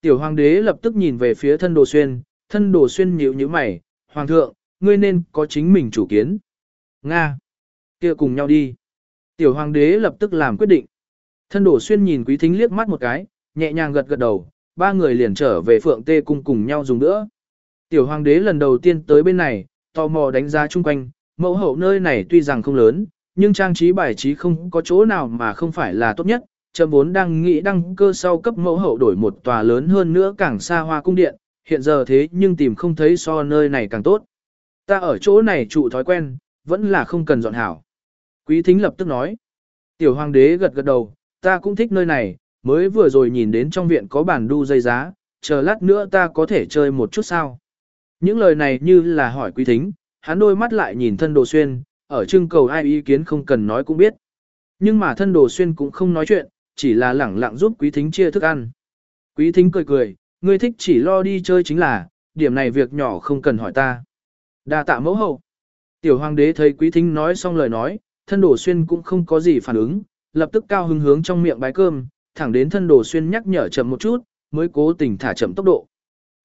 Tiểu hoàng đế lập tức nhìn về phía thân đồ xuyên, thân đồ xuyên nhíu nhíu mày, hoàng thượng, ngươi nên có chính mình chủ kiến. Nga. kia cùng nhau đi. Tiểu hoàng đế lập tức làm quyết định. Thân đồ xuyên nhìn quý thính liếc mắt một cái, nhẹ nhàng gật gật đầu, ba người liền trở về phượng tê cung cùng nhau dùng nữa. Tiểu hoàng đế lần đầu tiên tới bên này, tò mò đánh giá chung quanh, mẫu hậu nơi này tuy rằng không lớn, nhưng trang trí bài trí không có chỗ nào mà không phải là tốt nhất. Trầm vốn đang nghĩ đăng cơ sau cấp mẫu hậu đổi một tòa lớn hơn nữa càng xa hoa cung điện, hiện giờ thế nhưng tìm không thấy so nơi này càng tốt. Ta ở chỗ này trụ thói quen, vẫn là không cần dọn hảo. Quý thính lập tức nói. Tiểu hoàng đế gật gật đầu, ta cũng thích nơi này, mới vừa rồi nhìn đến trong viện có bàn đu dây giá, chờ lát nữa ta có thể chơi một chút sao. Những lời này như là hỏi quý thính, hắn đôi mắt lại nhìn thân đồ xuyên, ở trưng cầu ai ý kiến không cần nói cũng biết. Nhưng mà thân đồ xuyên cũng không nói chuyện, chỉ là lẳng lặng giúp quý thính chia thức ăn. Quý thính cười cười, ngươi thích chỉ lo đi chơi chính là, điểm này việc nhỏ không cần hỏi ta. đa tạ mẫu hậu. Tiểu hoàng đế thấy quý thính nói xong lời nói, thân đổ xuyên cũng không có gì phản ứng, lập tức cao hứng hướng trong miệng bái cơm, thẳng đến thân đổ xuyên nhắc nhở chậm một chút, mới cố tình thả chậm tốc độ.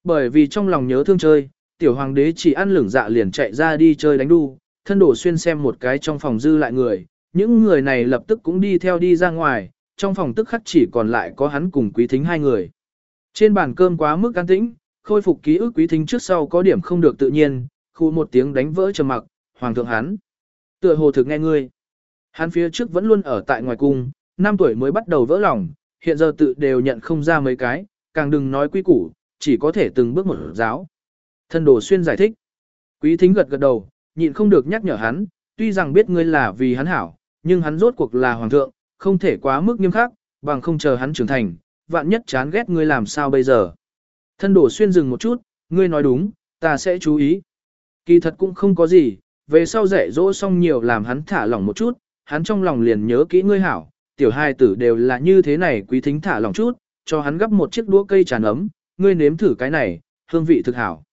Bởi vì trong lòng nhớ thương chơi, tiểu hoàng đế chỉ ăn lửng dạ liền chạy ra đi chơi đánh đu, thân đổ xuyên xem một cái trong phòng dư lại người, những người này lập tức cũng đi theo đi ra ngoài, trong phòng tức khắc chỉ còn lại có hắn cùng quý thính hai người. Trên bàn cơm quá mức an tĩnh, khôi phục ký ức quý thính trước sau có điểm không được tự nhiên, khu một tiếng đánh vỡ trầm mặc, hoàng thượng hắn. Tựa hồ thực nghe ngươi. Hắn phía trước vẫn luôn ở tại ngoài cung, năm tuổi mới bắt đầu vỡ lòng, hiện giờ tự đều nhận không ra mấy cái, càng đừng nói quy củ, chỉ có thể từng bước một giáo. Thân đồ xuyên giải thích. Quý thính gật gật đầu, nhịn không được nhắc nhở hắn, tuy rằng biết ngươi là vì hắn hảo, nhưng hắn rốt cuộc là hoàng thượng, không thể quá mức nghiêm khắc, bằng không chờ hắn trưởng thành, vạn nhất chán ghét ngươi làm sao bây giờ. Thân đổ xuyên dừng một chút, ngươi nói đúng, ta sẽ chú ý. Kỳ thật cũng không có gì, về sau dạy dỗ xong nhiều làm hắn thả lỏng một chút, hắn trong lòng liền nhớ kỹ ngươi hảo, tiểu hai tử đều là như thế này quý thính thả lỏng chút, cho hắn gấp một chiếc đũa cây trà ấm, ngươi nếm thử cái này, hương vị thực hảo.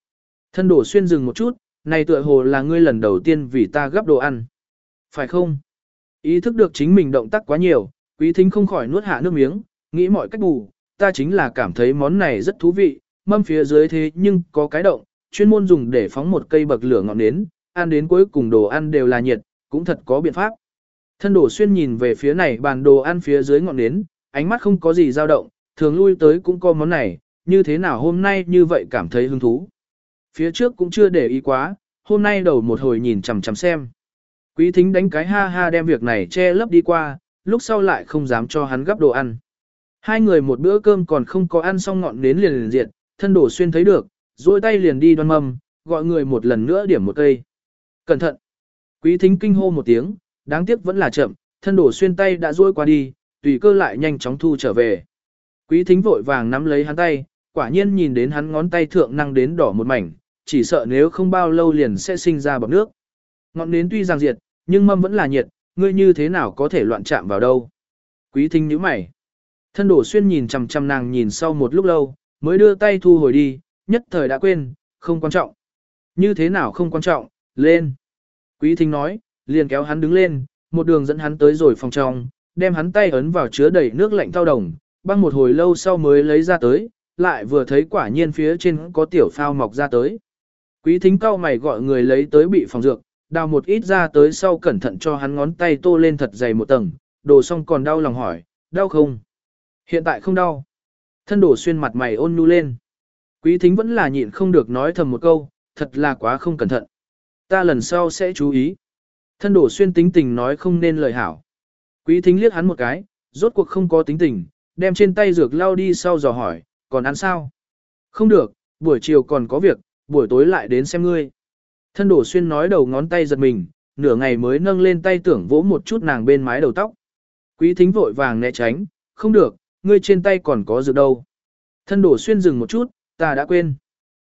Thân đổ xuyên dừng một chút, này tựa hồ là ngươi lần đầu tiên vì ta gấp đồ ăn. Phải không? Ý thức được chính mình động tác quá nhiều, quý thính không khỏi nuốt hạ nước miếng, nghĩ mọi cách bù, ta chính là cảm thấy món này rất thú vị, mâm phía dưới thế nhưng có cái động, chuyên môn dùng để phóng một cây bậc lửa ngọn nến, ăn đến cuối cùng đồ ăn đều là nhiệt, cũng thật có biện pháp. Thân đổ xuyên nhìn về phía này bàn đồ ăn phía dưới ngọn nến, ánh mắt không có gì dao động, thường lui tới cũng có món này, như thế nào hôm nay như vậy cảm thấy hứng thú. Phía trước cũng chưa để ý quá, hôm nay đầu một hồi nhìn chằm chằm xem. Quý thính đánh cái ha ha đem việc này che lấp đi qua, lúc sau lại không dám cho hắn gấp đồ ăn. Hai người một bữa cơm còn không có ăn xong ngọn nến liền liền diệt, thân đổ xuyên thấy được, duỗi tay liền đi đoan mâm, gọi người một lần nữa điểm một cây. Cẩn thận! Quý thính kinh hô một tiếng, đáng tiếc vẫn là chậm, thân đổ xuyên tay đã duỗi qua đi, tùy cơ lại nhanh chóng thu trở về. Quý thính vội vàng nắm lấy hắn tay, quả nhiên nhìn đến hắn ngón tay thượng năng đến đỏ một mảnh, chỉ sợ nếu không bao lâu liền sẽ sinh ra bọt nước. Ngọn nến tuy rằng diệt, nhưng mâm vẫn là nhiệt, ngươi như thế nào có thể loạn chạm vào đâu. Quý thính nhíu mày. Thân đổ xuyên nhìn chằm chằm nàng nhìn sau một lúc lâu, mới đưa tay thu hồi đi, nhất thời đã quên, không quan trọng. Như thế nào không quan trọng, lên. Quý thính nói, liền kéo hắn đứng lên, một đường dẫn hắn tới rồi phòng trong, đem hắn tay ấn vào chứa đầy nước lạnh thao đồng, băng một hồi lâu sau mới lấy ra tới, lại vừa thấy quả nhiên phía trên có tiểu phao mọc ra tới. Quý thính cao mày gọi người lấy tới bị phòng dược, đào một ít ra tới sau cẩn thận cho hắn ngón tay tô lên thật dày một tầng, đồ xong còn đau lòng hỏi, đau không? Hiện tại không đau. Thân đổ xuyên mặt mày ôn nhu lên. Quý thính vẫn là nhịn không được nói thầm một câu, thật là quá không cẩn thận. Ta lần sau sẽ chú ý. Thân đổ xuyên tính tình nói không nên lời hảo. Quý thính liếc hắn một cái, rốt cuộc không có tính tình, đem trên tay dược lao đi sau dò hỏi, còn ăn sao? Không được, buổi chiều còn có việc, buổi tối lại đến xem ngươi. Thân đổ xuyên nói đầu ngón tay giật mình, nửa ngày mới nâng lên tay tưởng vỗ một chút nàng bên mái đầu tóc. Quý thính vội vàng né tránh, không được, ngươi trên tay còn có dược đâu. Thân đổ xuyên dừng một chút, ta đã quên.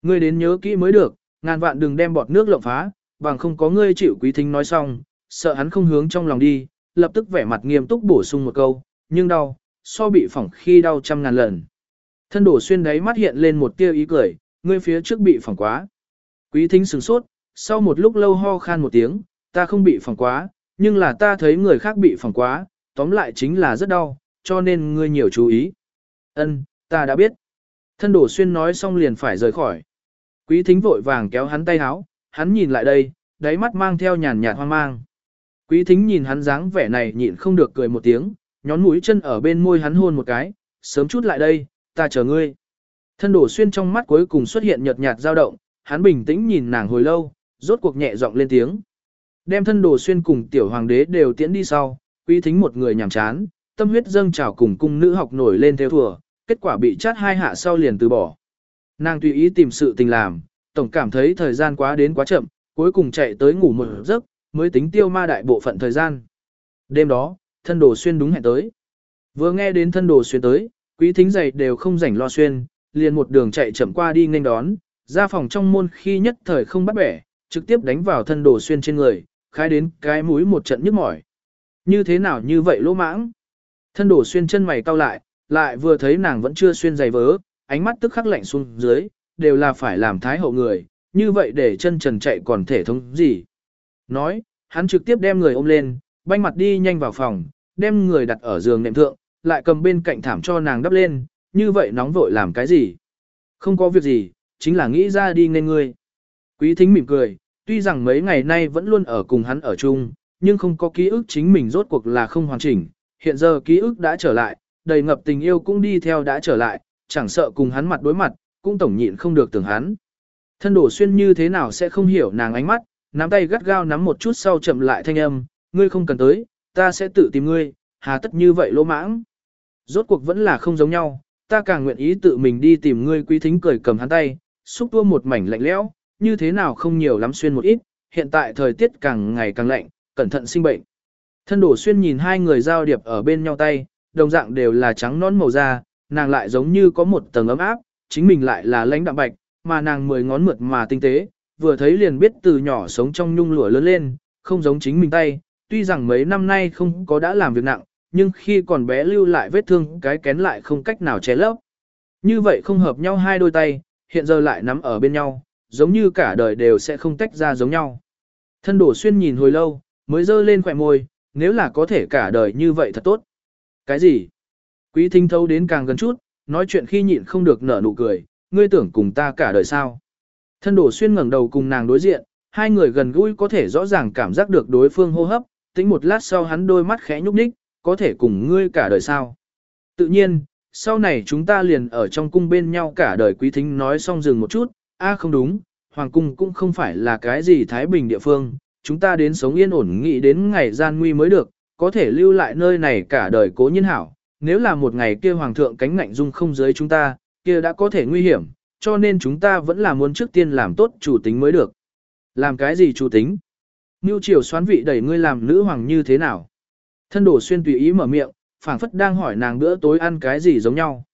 Ngươi đến nhớ kỹ mới được, ngàn vạn đừng đem bọt nước lộng phá, bằng không có ngươi chịu quý thính nói xong, sợ hắn không hướng trong lòng đi, lập tức vẻ mặt nghiêm túc bổ sung một câu, nhưng đau, so bị phỏng khi đau trăm ngàn lần. Thân đổ xuyên đấy mắt hiện lên một tia ý cười, ngươi phía trước bị phỏng quá. Quý thính sửng sốt, sau một lúc lâu ho khan một tiếng, ta không bị phòng quá, nhưng là ta thấy người khác bị phòng quá, tóm lại chính là rất đau, cho nên ngươi nhiều chú ý. Ân, ta đã biết. Thân đổ xuyên nói xong liền phải rời khỏi. Quý thính vội vàng kéo hắn tay háo, hắn nhìn lại đây, đáy mắt mang theo nhàn nhạt hoang mang. Quý thính nhìn hắn dáng vẻ này nhịn không được cười một tiếng, nhón mũi chân ở bên môi hắn hôn một cái, sớm chút lại đây, ta chờ ngươi. Thân đổ xuyên trong mắt cuối cùng xuất hiện nhợt nhạt dao động, hắn bình tĩnh nhìn nàng hồi lâu, rốt cuộc nhẹ giọng lên tiếng. Đem thân đồ xuyên cùng tiểu hoàng đế đều tiễn đi sau, quý thính một người nhàm chán, tâm huyết dâng trào cùng cung nữ học nổi lên theo thừa, kết quả bị chát hai hạ sau liền từ bỏ. Nàng tùy ý tìm sự tình làm, tổng cảm thấy thời gian quá đến quá chậm, cuối cùng chạy tới ngủ một giấc, mới tính tiêu ma đại bộ phận thời gian. Đêm đó, thân đồ xuyên đúng hẹn tới. Vừa nghe đến thân đồ xuyên tới, quý thính dày đều không rảnh lo xuyên, liền một đường chạy chậm qua đi nghênh đón, ra phòng trong môn khi nhất thời không bắt bẻ, trực tiếp đánh vào thân đồ xuyên trên người, khai đến cái mũi một trận nhức mỏi. Như thế nào như vậy lỗ mãng? Thân đồ xuyên chân mày cau lại, lại vừa thấy nàng vẫn chưa xuyên giày vớ, ánh mắt tức khắc lạnh xuống dưới, đều là phải làm thái hậu người, như vậy để chân trần chạy còn thể thống gì. Nói, hắn trực tiếp đem người ôm lên, banh mặt đi nhanh vào phòng, đem người đặt ở giường nệm thượng, lại cầm bên cạnh thảm cho nàng đắp lên, như vậy nóng vội làm cái gì? Không có việc gì, chính là nghĩ ra đi nên ngươi. Quý thính mỉm cười, tuy rằng mấy ngày nay vẫn luôn ở cùng hắn ở chung, nhưng không có ký ức chính mình rốt cuộc là không hoàn chỉnh, hiện giờ ký ức đã trở lại, đầy ngập tình yêu cũng đi theo đã trở lại, chẳng sợ cùng hắn mặt đối mặt, cũng tổng nhịn không được tưởng hắn. Thân đổ xuyên như thế nào sẽ không hiểu nàng ánh mắt, nắm tay gắt gao nắm một chút sau chậm lại thanh âm, ngươi không cần tới, ta sẽ tự tìm ngươi, hà tất như vậy lỗ mãng. Rốt cuộc vẫn là không giống nhau, ta càng nguyện ý tự mình đi tìm ngươi quý thính cười cầm hắn tay, xúc tua một mảnh lạnh lẽo, như thế nào không nhiều lắm xuyên một ít, hiện tại thời tiết càng ngày càng lạnh, cẩn thận sinh bệnh. Thân đổ xuyên nhìn hai người giao điệp ở bên nhau tay, đồng dạng đều là trắng nón màu da, nàng lại giống như có một tầng ấm áp, chính mình lại là lãnh đạm bạch, mà nàng mười ngón mượt mà tinh tế, vừa thấy liền biết từ nhỏ sống trong nhung lụa lớn lên, không giống chính mình tay, tuy rằng mấy năm nay không có đã làm việc nặng, nhưng khi còn bé lưu lại vết thương cái kén lại không cách nào che lấp. Như vậy không hợp nhau hai đôi tay, hiện giờ lại nắm ở bên nhau, giống như cả đời đều sẽ không tách ra giống nhau. Thân đổ xuyên nhìn hồi lâu, mới dơ lên khỏe môi, nếu là có thể cả đời như vậy thật tốt. Cái gì? Quý thính thấu đến càng gần chút, nói chuyện khi nhịn không được nở nụ cười, ngươi tưởng cùng ta cả đời sao. Thân đổ xuyên ngẩng đầu cùng nàng đối diện, hai người gần gũi có thể rõ ràng cảm giác được đối phương hô hấp, tính một lát sau hắn đôi mắt khẽ nhúc nhích, có thể cùng ngươi cả đời sao. Tự nhiên, sau này chúng ta liền ở trong cung bên nhau cả đời quý thính nói xong dừng một chút, a không đúng, hoàng cung cũng không phải là cái gì thái bình địa phương, chúng ta đến sống yên ổn nghĩ đến ngày gian nguy mới được, có thể lưu lại nơi này cả đời cố nhiên hảo, nếu là một ngày kia hoàng thượng cánh ngạnh dung không dưới chúng ta, kia đã có thể nguy hiểm, cho nên chúng ta vẫn là muốn trước tiên làm tốt chủ tính mới được. Làm cái gì chủ tính? Nưu triều xoán vị đẩy ngươi làm nữ hoàng như thế nào? Thân đổ xuyên tùy ý mở miệng, phảng phất đang hỏi nàng bữa tối ăn cái gì giống nhau.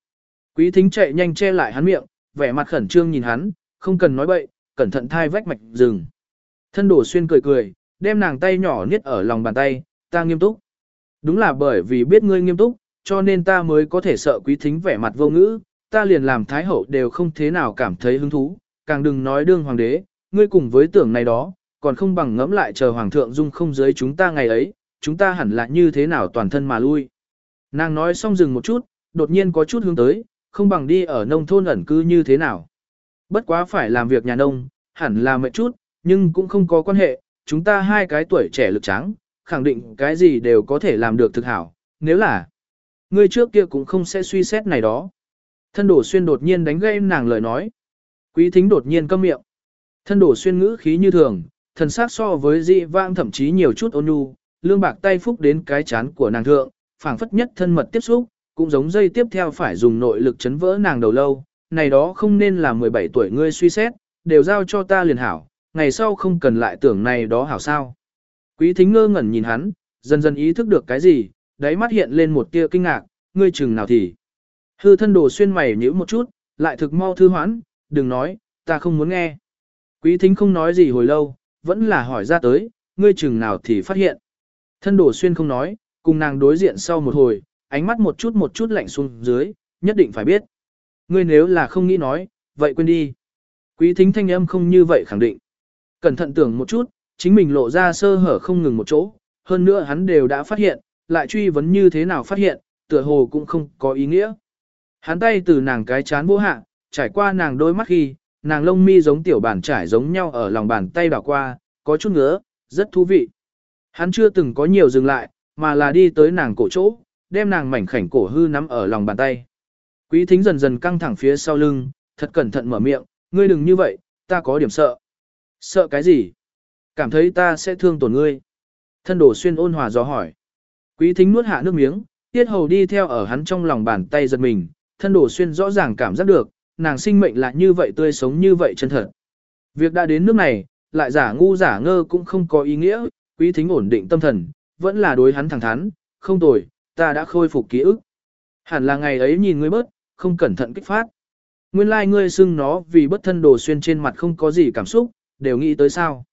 Quý thính chạy nhanh che lại hắn miệng, vẻ mặt khẩn trương nhìn hắn, không cần nói bậy, cẩn thận thai vách mạch rừng. Thân đổ xuyên cười cười, đem nàng tay nhỏ niết ở lòng bàn tay, ta nghiêm túc. Đúng là bởi vì biết ngươi nghiêm túc, cho nên ta mới có thể sợ quý thính vẻ mặt vô ngữ, ta liền làm thái hậu đều không thế nào cảm thấy hứng thú, càng đừng nói đương hoàng đế, ngươi cùng với tưởng này đó, còn không bằng ngẫm lại chờ hoàng thượng dung không dưới chúng ta ngày ấy, chúng ta hẳn là như thế nào toàn thân mà lui. Nàng nói xong dừng một chút, đột nhiên có chút hướng tới, không bằng đi ở nông thôn ẩn cư như thế nào. Bất quá phải làm việc nhà nông, hẳn là mệt chút, nhưng cũng không có quan hệ, chúng ta hai cái tuổi trẻ lực trắng, khẳng định cái gì đều có thể làm được thực hảo, nếu là ngươi trước kia cũng không sẽ suy xét này đó. Thân đổ xuyên đột nhiên đánh gây nàng lời nói. Quý thính đột nhiên câm miệng. Thân đổ xuyên ngữ khí như thường, thần sắc so với dị vãng thậm chí nhiều chút ôn nhu, lương bạc tay phúc đến cái chán của nàng thượng, phảng phất nhất thân mật tiếp xúc, cũng giống dây tiếp theo phải dùng nội lực chấn vỡ nàng đầu lâu. Này đó không nên là 17 tuổi ngươi suy xét, đều giao cho ta liền hảo, ngày sau không cần lại tưởng này đó hảo sao. Quý thính ngơ ngẩn nhìn hắn, dần dần ý thức được cái gì, đáy mắt hiện lên một tia kinh ngạc, ngươi chừng nào thì. Hư thân đồ xuyên mày nhíu một chút, lại thực mau thư hoãn, đừng nói, ta không muốn nghe. Quý thính không nói gì hồi lâu, vẫn là hỏi ra tới, ngươi chừng nào thì phát hiện. Thân đồ xuyên không nói, cùng nàng đối diện sau một hồi, ánh mắt một chút một chút lạnh xuống dưới, nhất định phải biết. Ngươi nếu là không nghĩ nói, vậy quên đi. Quý thính thanh âm không như vậy khẳng định. Cẩn thận tưởng một chút, chính mình lộ ra sơ hở không ngừng một chỗ, hơn nữa hắn đều đã phát hiện, lại truy vấn như thế nào phát hiện, tựa hồ cũng không có ý nghĩa. Hắn tay từ nàng cái chán vô hạ, trải qua nàng đôi mắt khi, nàng lông mi giống tiểu bàn trải giống nhau ở lòng bàn tay đảo qua, có chút ngứa, rất thú vị. Hắn chưa từng có nhiều dừng lại, mà là đi tới nàng cổ chỗ, đem nàng mảnh khảnh cổ hư nắm ở lòng bàn tay. Quý thính dần dần căng thẳng phía sau lưng, thật cẩn thận mở miệng, ngươi đừng như vậy, ta có điểm sợ. Sợ cái gì? Cảm thấy ta sẽ thương tổn ngươi. Thân đổ xuyên ôn hòa gió hỏi. Quý thính nuốt hạ nước miếng, tiết hầu đi theo ở hắn trong lòng bàn tay giật mình, thân đổ xuyên rõ ràng cảm giác được, nàng sinh mệnh là như vậy tươi sống như vậy chân thật. Việc đã đến nước này, lại giả ngu giả ngơ cũng không có ý nghĩa, quý thính ổn định tâm thần, vẫn là đối hắn thẳng thắn, không tồi, ta đã khôi phục ký ức. Hẳn là ngày ấy nhìn ngươi bớt, không cẩn thận kích phát. Nguyên lai like ngươi xưng nó vì bất thân đồ xuyên trên mặt không có gì cảm xúc, đều nghĩ tới sao.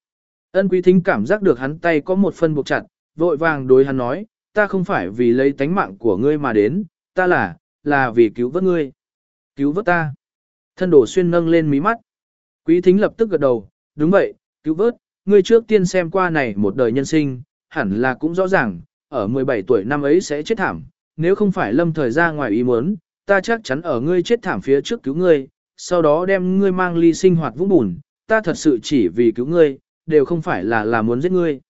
Ân quý thính cảm giác được hắn tay có một phân buộc chặt, vội vàng đối hắn nói, ta không phải vì lấy tánh mạng của ngươi mà đến, ta là, là vì cứu vớt ngươi. Cứu vớt ta. Thân đổ xuyên nâng lên mí mắt. Quý thính lập tức gật đầu, đúng vậy, cứu vớt, ngươi trước tiên xem qua này một đời nhân sinh, hẳn là cũng rõ ràng, ở 17 tuổi năm ấy sẽ chết thảm, nếu không phải lâm thời ra ngoài ý muốn, ta chắc chắn ở ngươi chết thảm phía trước cứu ngươi, sau đó đem ngươi mang ly sinh hoạt vũng bùn, ta thật sự chỉ vì cứu ngươi, đều không phải là là muốn giết ngươi.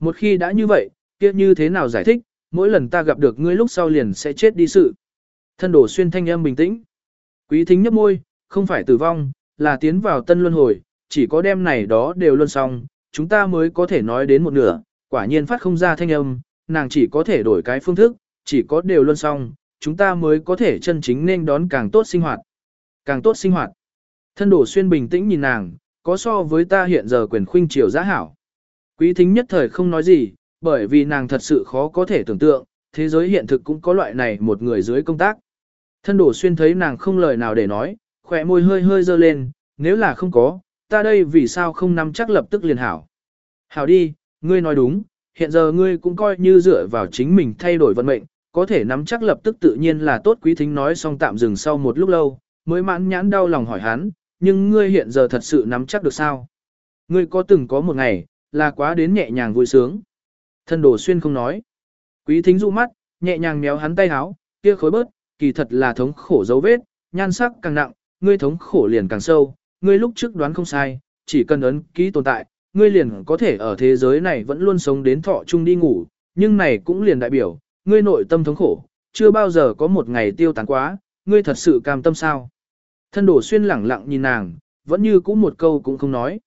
Một khi đã như vậy, kia như thế nào giải thích, mỗi lần ta gặp được ngươi lúc sau liền sẽ chết đi sự. Thân đổ xuyên thanh âm bình tĩnh. Quý thính nhấp môi, không phải tử vong, là tiến vào tân luân hồi, chỉ có đêm này đó đều luân xong, chúng ta mới có thể nói đến một nửa, quả nhiên phát không ra thanh âm, nàng chỉ có thể đổi cái phương thức, chỉ có đều luân xong, chúng ta mới có thể chân chính nên đón càng tốt sinh hoạt. Càng tốt sinh hoạt. Thân đổ xuyên bình tĩnh nhìn nàng, có so với ta hiện giờ quyền khuynh triều giá hảo. Quý thính nhất thời không nói gì, bởi vì nàng thật sự khó có thể tưởng tượng, thế giới hiện thực cũng có loại này một người dưới công tác. Thân đổ xuyên thấy nàng không lời nào để nói, khỏe môi hơi hơi dơ lên, nếu là không có, ta đây vì sao không nắm chắc lập tức liền hảo. Hảo đi, ngươi nói đúng, hiện giờ ngươi cũng coi như dựa vào chính mình thay đổi vận mệnh, có thể nắm chắc lập tức tự nhiên là tốt quý thính nói xong tạm dừng sau một lúc lâu, mới mãn nhãn đau lòng hỏi hắn, nhưng ngươi hiện giờ thật sự nắm chắc được sao? Ngươi có từng có một ngày, là quá đến nhẹ nhàng vui sướng. Thân đồ xuyên không nói. Quý thính dụ mắt, nhẹ nhàng méo hắn tay háo, kia khối bớt, kỳ thật là thống khổ dấu vết, nhan sắc càng nặng, ngươi thống khổ liền càng sâu, ngươi lúc trước đoán không sai, chỉ cần ấn ký tồn tại, ngươi liền có thể ở thế giới này vẫn luôn sống đến thọ chung đi ngủ, nhưng này cũng liền đại biểu, ngươi nội tâm thống khổ, chưa bao giờ có một ngày tiêu tán quá, ngươi thật sự cam tâm sao. Thân đổ xuyên lẳng lặng nhìn nàng, vẫn như cũ một câu cũng không nói.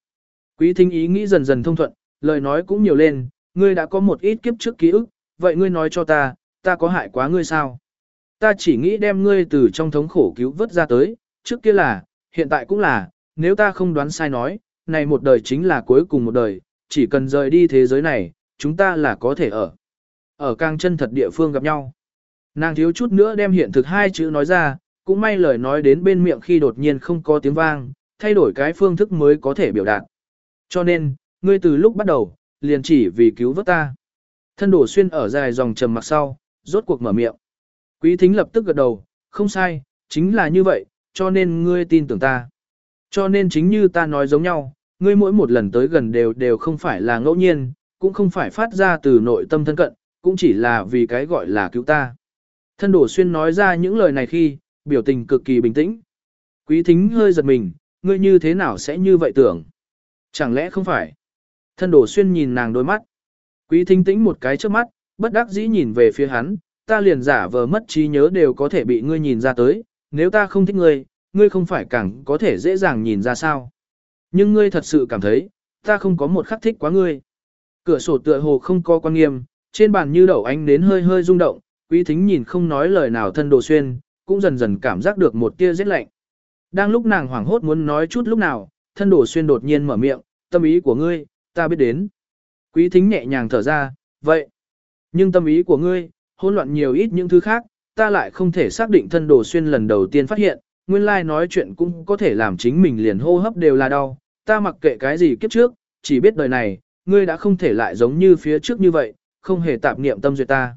Quý thính ý nghĩ dần dần thông thuận, lời nói cũng nhiều lên, ngươi đã có một ít kiếp trước ký ức, vậy ngươi nói cho ta, ta có hại quá ngươi sao? Ta chỉ nghĩ đem ngươi từ trong thống khổ cứu vớt ra tới, trước kia là, hiện tại cũng là, nếu ta không đoán sai nói, này một đời chính là cuối cùng một đời, chỉ cần rời đi thế giới này, chúng ta là có thể ở. Ở càng chân thật địa phương gặp nhau. Nàng thiếu chút nữa đem hiện thực hai chữ nói ra, cũng may lời nói đến bên miệng khi đột nhiên không có tiếng vang, thay đổi cái phương thức mới có thể biểu đạt. Cho nên, ngươi từ lúc bắt đầu, liền chỉ vì cứu vớt ta. Thân đổ xuyên ở dài dòng trầm mặc sau, rốt cuộc mở miệng. Quý thính lập tức gật đầu, không sai, chính là như vậy, cho nên ngươi tin tưởng ta. Cho nên chính như ta nói giống nhau, ngươi mỗi một lần tới gần đều đều không phải là ngẫu nhiên, cũng không phải phát ra từ nội tâm thân cận, cũng chỉ là vì cái gọi là cứu ta. Thân đổ xuyên nói ra những lời này khi, biểu tình cực kỳ bình tĩnh. Quý thính hơi giật mình, ngươi như thế nào sẽ như vậy tưởng? Chẳng lẽ không phải? Thân đổ xuyên nhìn nàng đôi mắt. Quý thính tĩnh một cái trước mắt, bất đắc dĩ nhìn về phía hắn, ta liền giả vờ mất trí nhớ đều có thể bị ngươi nhìn ra tới, nếu ta không thích ngươi, ngươi không phải càng có thể dễ dàng nhìn ra sao. Nhưng ngươi thật sự cảm thấy, ta không có một khắc thích quá ngươi. Cửa sổ tựa hồ không có quan nghiêm, trên bàn như đậu ánh đến hơi hơi rung động, quý thính nhìn không nói lời nào thân đồ xuyên, cũng dần dần cảm giác được một tia rét lạnh. Đang lúc nàng hoảng hốt muốn nói chút lúc nào, thân đồ xuyên đột nhiên mở miệng, tâm ý của ngươi, ta biết đến. Quý thính nhẹ nhàng thở ra, vậy. Nhưng tâm ý của ngươi, hỗn loạn nhiều ít những thứ khác, ta lại không thể xác định thân đồ xuyên lần đầu tiên phát hiện, nguyên lai like nói chuyện cũng có thể làm chính mình liền hô hấp đều là đau, ta mặc kệ cái gì kiếp trước, chỉ biết đời này, ngươi đã không thể lại giống như phía trước như vậy, không hề tạp niệm tâm duyệt ta.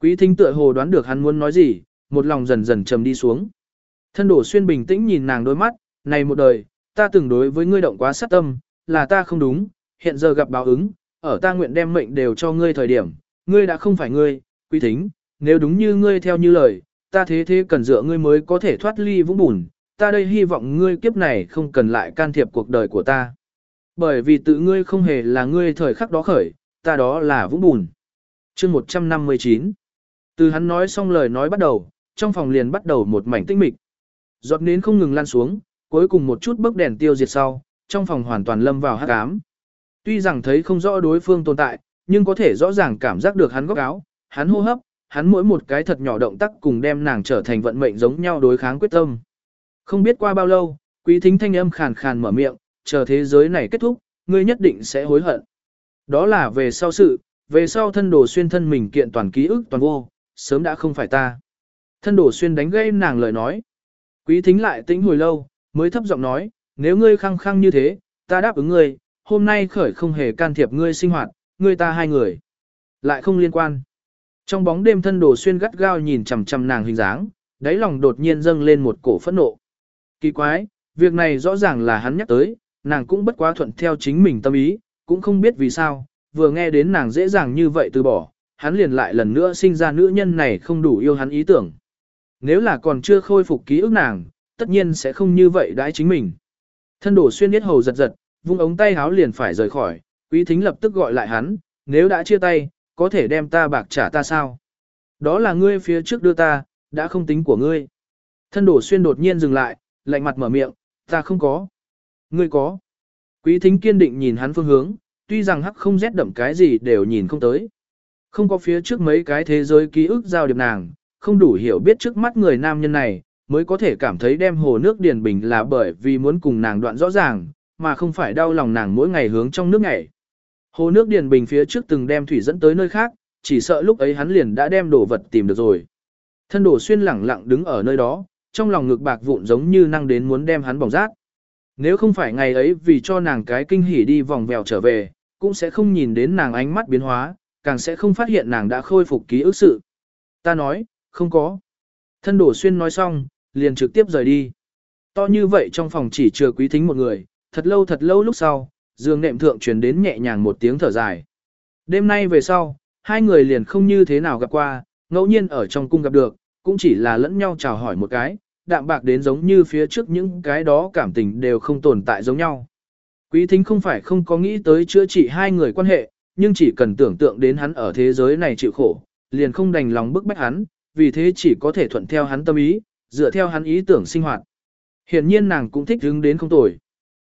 Quý thính tựa hồ đoán được hắn muốn nói gì, một lòng dần dần trầm đi xuống. Thân đổ xuyên bình tĩnh nhìn nàng đôi mắt, này một đời, ta từng đối với ngươi động quá sát tâm, là ta không đúng, hiện giờ gặp báo ứng, ở ta nguyện đem mệnh đều cho ngươi thời điểm, ngươi đã không phải ngươi, quý thính, nếu đúng như ngươi theo như lời, ta thế thế cần dựa ngươi mới có thể thoát ly vũng bùn, ta đây hy vọng ngươi kiếp này không cần lại can thiệp cuộc đời của ta. Bởi vì tự ngươi không hề là ngươi thời khắc đó khởi, ta đó là vũng bùn. chương 159 Từ hắn nói xong lời nói bắt đầu, trong phòng liền bắt đầu một mảnh tinh mịch. Giọt nến không ngừng lan xuống, cuối cùng một chút bức đèn tiêu diệt sau, trong phòng hoàn toàn lâm vào hắc ám. Tuy rằng thấy không rõ đối phương tồn tại, nhưng có thể rõ ràng cảm giác được hắn góc áo, hắn hô hấp, hắn mỗi một cái thật nhỏ động tác cùng đem nàng trở thành vận mệnh giống nhau đối kháng quyết tâm. Không biết qua bao lâu, quý thính thanh âm khàn khàn mở miệng, chờ thế giới này kết thúc, ngươi nhất định sẽ hối hận. Đó là về sau sự, về sau thân đồ xuyên thân mình kiện toàn ký ức toàn vô, sớm đã không phải ta. Thân đồ xuyên đánh gây nàng lời nói. Quý thính lại tĩnh hồi lâu, mới thấp giọng nói, nếu ngươi khăng khăng như thế, ta đáp ứng ngươi, hôm nay khởi không hề can thiệp ngươi sinh hoạt, ngươi ta hai người. Lại không liên quan. Trong bóng đêm thân đồ xuyên gắt gao nhìn chằm chằm nàng hình dáng, đáy lòng đột nhiên dâng lên một cổ phẫn nộ. Kỳ quái, việc này rõ ràng là hắn nhắc tới, nàng cũng bất quá thuận theo chính mình tâm ý, cũng không biết vì sao, vừa nghe đến nàng dễ dàng như vậy từ bỏ, hắn liền lại lần nữa sinh ra nữ nhân này không đủ yêu hắn ý tưởng. Nếu là còn chưa khôi phục ký ức nàng, tất nhiên sẽ không như vậy đãi chính mình. Thân đổ xuyên biết hầu giật giật, vung ống tay háo liền phải rời khỏi, quý thính lập tức gọi lại hắn, nếu đã chia tay, có thể đem ta bạc trả ta sao? Đó là ngươi phía trước đưa ta, đã không tính của ngươi. Thân đổ xuyên đột nhiên dừng lại, lạnh mặt mở miệng, ta không có. Ngươi có. Quý thính kiên định nhìn hắn phương hướng, tuy rằng hắc không rét đậm cái gì đều nhìn không tới. Không có phía trước mấy cái thế giới ký ức giao điệp nàng, không đủ hiểu biết trước mắt người nam nhân này, mới có thể cảm thấy đem hồ nước điền bình là bởi vì muốn cùng nàng đoạn rõ ràng, mà không phải đau lòng nàng mỗi ngày hướng trong nước nhảy. Hồ nước điền bình phía trước từng đem thủy dẫn tới nơi khác, chỉ sợ lúc ấy hắn liền đã đem đồ vật tìm được rồi. Thân đồ xuyên lẳng lặng đứng ở nơi đó, trong lòng ngực bạc vụn giống như năng đến muốn đem hắn bỏng rát. Nếu không phải ngày ấy vì cho nàng cái kinh hỉ đi vòng vèo trở về, cũng sẽ không nhìn đến nàng ánh mắt biến hóa, càng sẽ không phát hiện nàng đã khôi phục ký ức sự. Ta nói, không có. Thân đổ xuyên nói xong, liền trực tiếp rời đi. To như vậy trong phòng chỉ chừa quý thính một người, thật lâu thật lâu lúc sau, giường nệm thượng truyền đến nhẹ nhàng một tiếng thở dài. Đêm nay về sau, hai người liền không như thế nào gặp qua, ngẫu nhiên ở trong cung gặp được, cũng chỉ là lẫn nhau chào hỏi một cái, đạm bạc đến giống như phía trước những cái đó cảm tình đều không tồn tại giống nhau. Quý thính không phải không có nghĩ tới chữa trị hai người quan hệ, nhưng chỉ cần tưởng tượng đến hắn ở thế giới này chịu khổ, liền không đành lòng bức bách hắn, vì thế chỉ có thể thuận theo hắn tâm ý, dựa theo hắn ý tưởng sinh hoạt. Hiển nhiên nàng cũng thích hứng đến không tồi.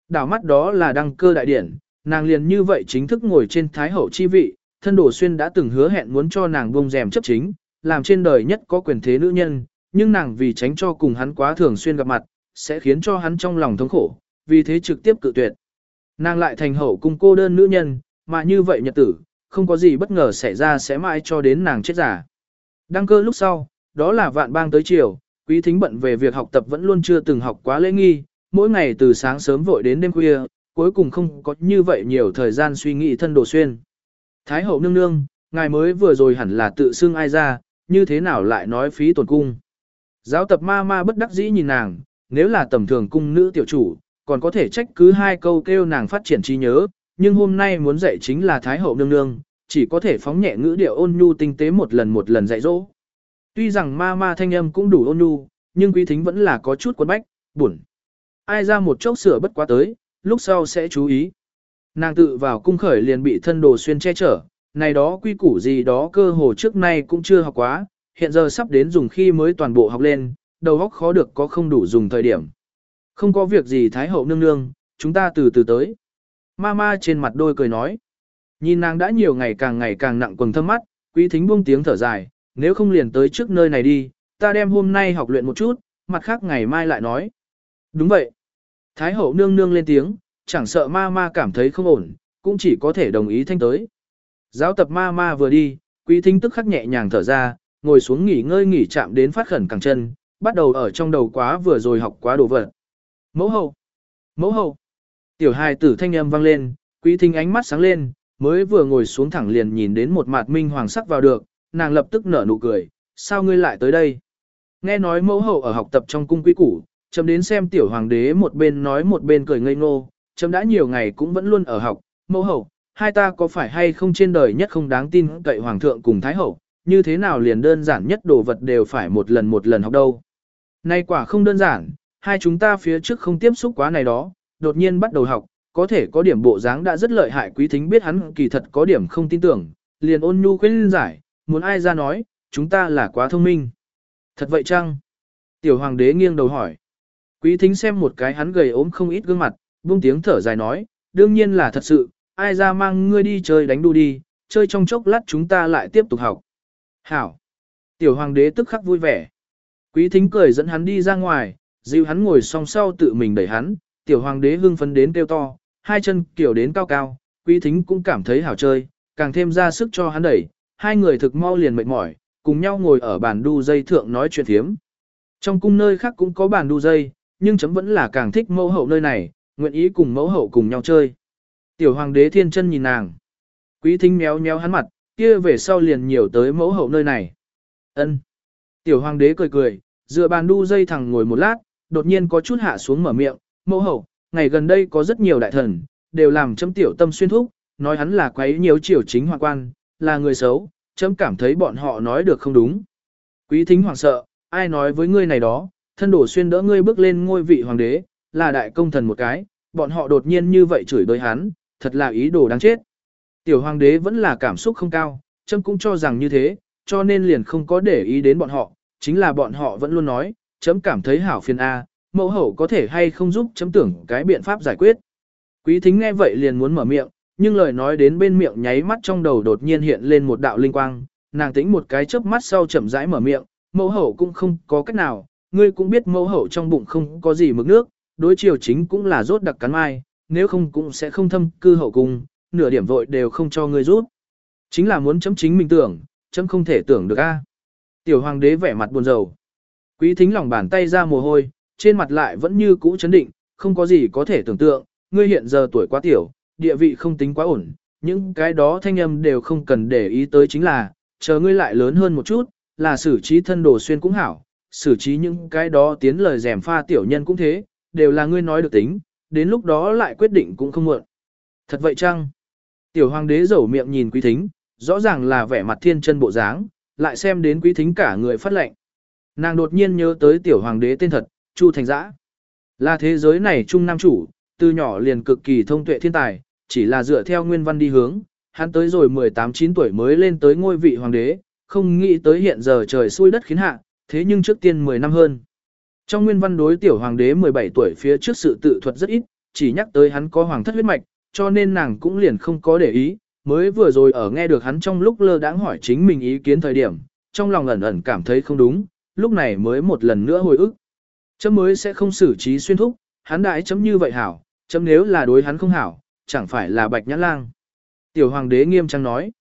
Đảo mắt đó là đăng cơ đại điển, nàng liền như vậy chính thức ngồi trên thái hậu chi vị, thân đổ xuyên đã từng hứa hẹn muốn cho nàng buông rèm chấp chính, làm trên đời nhất có quyền thế nữ nhân, nhưng nàng vì tránh cho cùng hắn quá thường xuyên gặp mặt, sẽ khiến cho hắn trong lòng thống khổ, vì thế trực tiếp cự tuyệt. Nàng lại thành hậu cung cô đơn nữ nhân, mà như vậy nhật tử, không có gì bất ngờ xảy ra sẽ mãi cho đến nàng chết giả. Đăng cơ lúc sau, đó là vạn bang tới chiều, quý thính bận về việc học tập vẫn luôn chưa từng học quá lễ nghi, mỗi ngày từ sáng sớm vội đến đêm khuya, cuối cùng không có như vậy nhiều thời gian suy nghĩ thân đồ xuyên. Thái hậu nương nương, ngài mới vừa rồi hẳn là tự xưng ai ra, như thế nào lại nói phí tổn cung. Giáo tập ma ma bất đắc dĩ nhìn nàng, nếu là tầm thường cung nữ tiểu chủ, còn có thể trách cứ hai câu kêu nàng phát triển trí nhớ, nhưng hôm nay muốn dạy chính là Thái hậu nương nương, chỉ có thể phóng nhẹ ngữ điệu ôn nhu tinh tế một lần một lần dạy dỗ. Tuy rằng ma ma thanh âm cũng đủ ôn nhu, nhưng quý thính vẫn là có chút quấn bách, buồn. Ai ra một chốc sửa bất quá tới, lúc sau sẽ chú ý. Nàng tự vào cung khởi liền bị thân đồ xuyên che chở, này đó quy củ gì đó cơ hồ trước nay cũng chưa học quá, hiện giờ sắp đến dùng khi mới toàn bộ học lên, đầu óc khó được có không đủ dùng thời điểm. Không có việc gì Thái hậu nương nương, chúng ta từ từ tới. Mama trên mặt đôi cười nói. Nhìn nàng đã nhiều ngày càng ngày càng nặng quần thâm mắt, quý thính buông tiếng thở dài, nếu không liền tới trước nơi này đi, ta đem hôm nay học luyện một chút, mặt khác ngày mai lại nói. Đúng vậy. Thái hậu nương nương lên tiếng, chẳng sợ ma ma cảm thấy không ổn, cũng chỉ có thể đồng ý thanh tới. Giáo tập ma ma vừa đi, quý thính tức khắc nhẹ nhàng thở ra, ngồi xuống nghỉ ngơi nghỉ chạm đến phát khẩn càng chân, bắt đầu ở trong đầu quá vừa rồi học quá đồ vật. Mẫu hậu, mẫu hậu, tiểu hài tử thanh âm vang lên, quý thính ánh mắt sáng lên, mới vừa ngồi xuống thẳng liền nhìn đến một mặt minh hoàng sắc vào được, nàng lập tức nở nụ cười, sao ngươi lại tới đây? Nghe nói mẫu hậu ở học tập trong cung quý củ, chấm đến xem tiểu hoàng đế một bên nói một bên cười ngây ngô, chấm đã nhiều ngày cũng vẫn luôn ở học, mẫu hậu, hai ta có phải hay không trên đời nhất không đáng tin cậy hoàng thượng cùng thái hậu, như thế nào liền đơn giản nhất đồ vật đều phải một lần một lần học đâu. Nay quả không đơn giản, hai chúng ta phía trước không tiếp xúc quá này đó, đột nhiên bắt đầu học, có thể có điểm bộ dáng đã rất lợi hại quý thính biết hắn kỳ thật có điểm không tin tưởng, liền ôn nhu khuyên giải, muốn ai ra nói, chúng ta là quá thông minh. Thật vậy chăng? Tiểu hoàng đế nghiêng đầu hỏi. Quý thính xem một cái hắn gầy ốm không ít gương mặt, buông tiếng thở dài nói, đương nhiên là thật sự, ai ra mang ngươi đi chơi đánh đu đi, chơi trong chốc lát chúng ta lại tiếp tục học. Hảo. Tiểu hoàng đế tức khắc vui vẻ. Quý thính cười dẫn hắn đi ra ngoài, dịu hắn ngồi song sau tự mình đẩy hắn, tiểu hoàng đế hưng phấn đến kêu to, hai chân kiểu đến cao cao, quý thính cũng cảm thấy hảo chơi, càng thêm ra sức cho hắn đẩy, hai người thực mau liền mệt mỏi, cùng nhau ngồi ở bàn đu dây thượng nói chuyện thiếm. Trong cung nơi khác cũng có bàn đu dây, nhưng chấm vẫn là càng thích mẫu hậu nơi này, nguyện ý cùng mẫu hậu cùng nhau chơi. Tiểu hoàng đế thiên chân nhìn nàng. Quý thính méo méo hắn mặt, kia về sau liền nhiều tới mẫu hậu nơi này. ân Tiểu hoàng đế cười cười, dựa bàn đu dây thẳng ngồi một lát, đột nhiên có chút hạ xuống mở miệng, mẫu hậu, ngày gần đây có rất nhiều đại thần, đều làm chấm tiểu tâm xuyên thúc, nói hắn là quấy nhiều triều chính hoàng quan, là người xấu, chấm cảm thấy bọn họ nói được không đúng. Quý thính hoàng sợ, ai nói với ngươi này đó, thân đổ xuyên đỡ ngươi bước lên ngôi vị hoàng đế, là đại công thần một cái, bọn họ đột nhiên như vậy chửi đối hắn, thật là ý đồ đáng chết. Tiểu hoàng đế vẫn là cảm xúc không cao, châm cũng cho rằng như thế, cho nên liền không có để ý đến bọn họ, chính là bọn họ vẫn luôn nói, chấm cảm thấy hảo phiền A, mẫu hậu có thể hay không giúp chấm tưởng cái biện pháp giải quyết. Quý thính nghe vậy liền muốn mở miệng, nhưng lời nói đến bên miệng nháy mắt trong đầu đột nhiên hiện lên một đạo linh quang, nàng tĩnh một cái chớp mắt sau chậm rãi mở miệng, mẫu hậu cũng không có cách nào, ngươi cũng biết mẫu hậu trong bụng không có gì mực nước, đối chiều chính cũng là rốt đặc cắn mai, nếu không cũng sẽ không thâm cư hậu cung, nửa điểm vội đều không cho ngươi rút. Chính là muốn chấm chính mình tưởng, chấm không thể tưởng được a. Tiểu hoàng đế vẻ mặt buồn rầu. Quý thính lòng bàn tay ra mồ hôi, trên mặt lại vẫn như cũ chấn định, không có gì có thể tưởng tượng, ngươi hiện giờ tuổi quá tiểu, địa vị không tính quá ổn, những cái đó thanh âm đều không cần để ý tới chính là, chờ ngươi lại lớn hơn một chút, là xử trí thân đồ xuyên cũng hảo, xử trí những cái đó tiến lời rèm pha tiểu nhân cũng thế, đều là ngươi nói được tính, đến lúc đó lại quyết định cũng không muộn. Thật vậy chăng? Tiểu hoàng đế rầu miệng nhìn quý thính, rõ ràng là vẻ mặt thiên chân bộ dáng, lại xem đến quý thính cả người phát lệnh. Nàng đột nhiên nhớ tới tiểu hoàng đế tên thật, Chu Thành Giã. Là thế giới này trung nam chủ, từ nhỏ liền cực kỳ thông tuệ thiên tài, chỉ là dựa theo nguyên văn đi hướng, hắn tới rồi 18-9 tuổi mới lên tới ngôi vị hoàng đế, không nghĩ tới hiện giờ trời xui đất khiến hạ, thế nhưng trước tiên 10 năm hơn. Trong nguyên văn đối tiểu hoàng đế 17 tuổi phía trước sự tự thuật rất ít, chỉ nhắc tới hắn có hoàng thất huyết mạch, cho nên nàng cũng liền không có để ý, mới vừa rồi ở nghe được hắn trong lúc lơ đãng hỏi chính mình ý kiến thời điểm, trong lòng ẩn ẩn cảm thấy không đúng, lúc này mới một lần nữa hồi ức. Chấm mới sẽ không xử trí xuyên thúc, hắn đại chấm như vậy hảo, chấm nếu là đối hắn không hảo, chẳng phải là bạch nhãn lang. Tiểu hoàng đế nghiêm trang nói.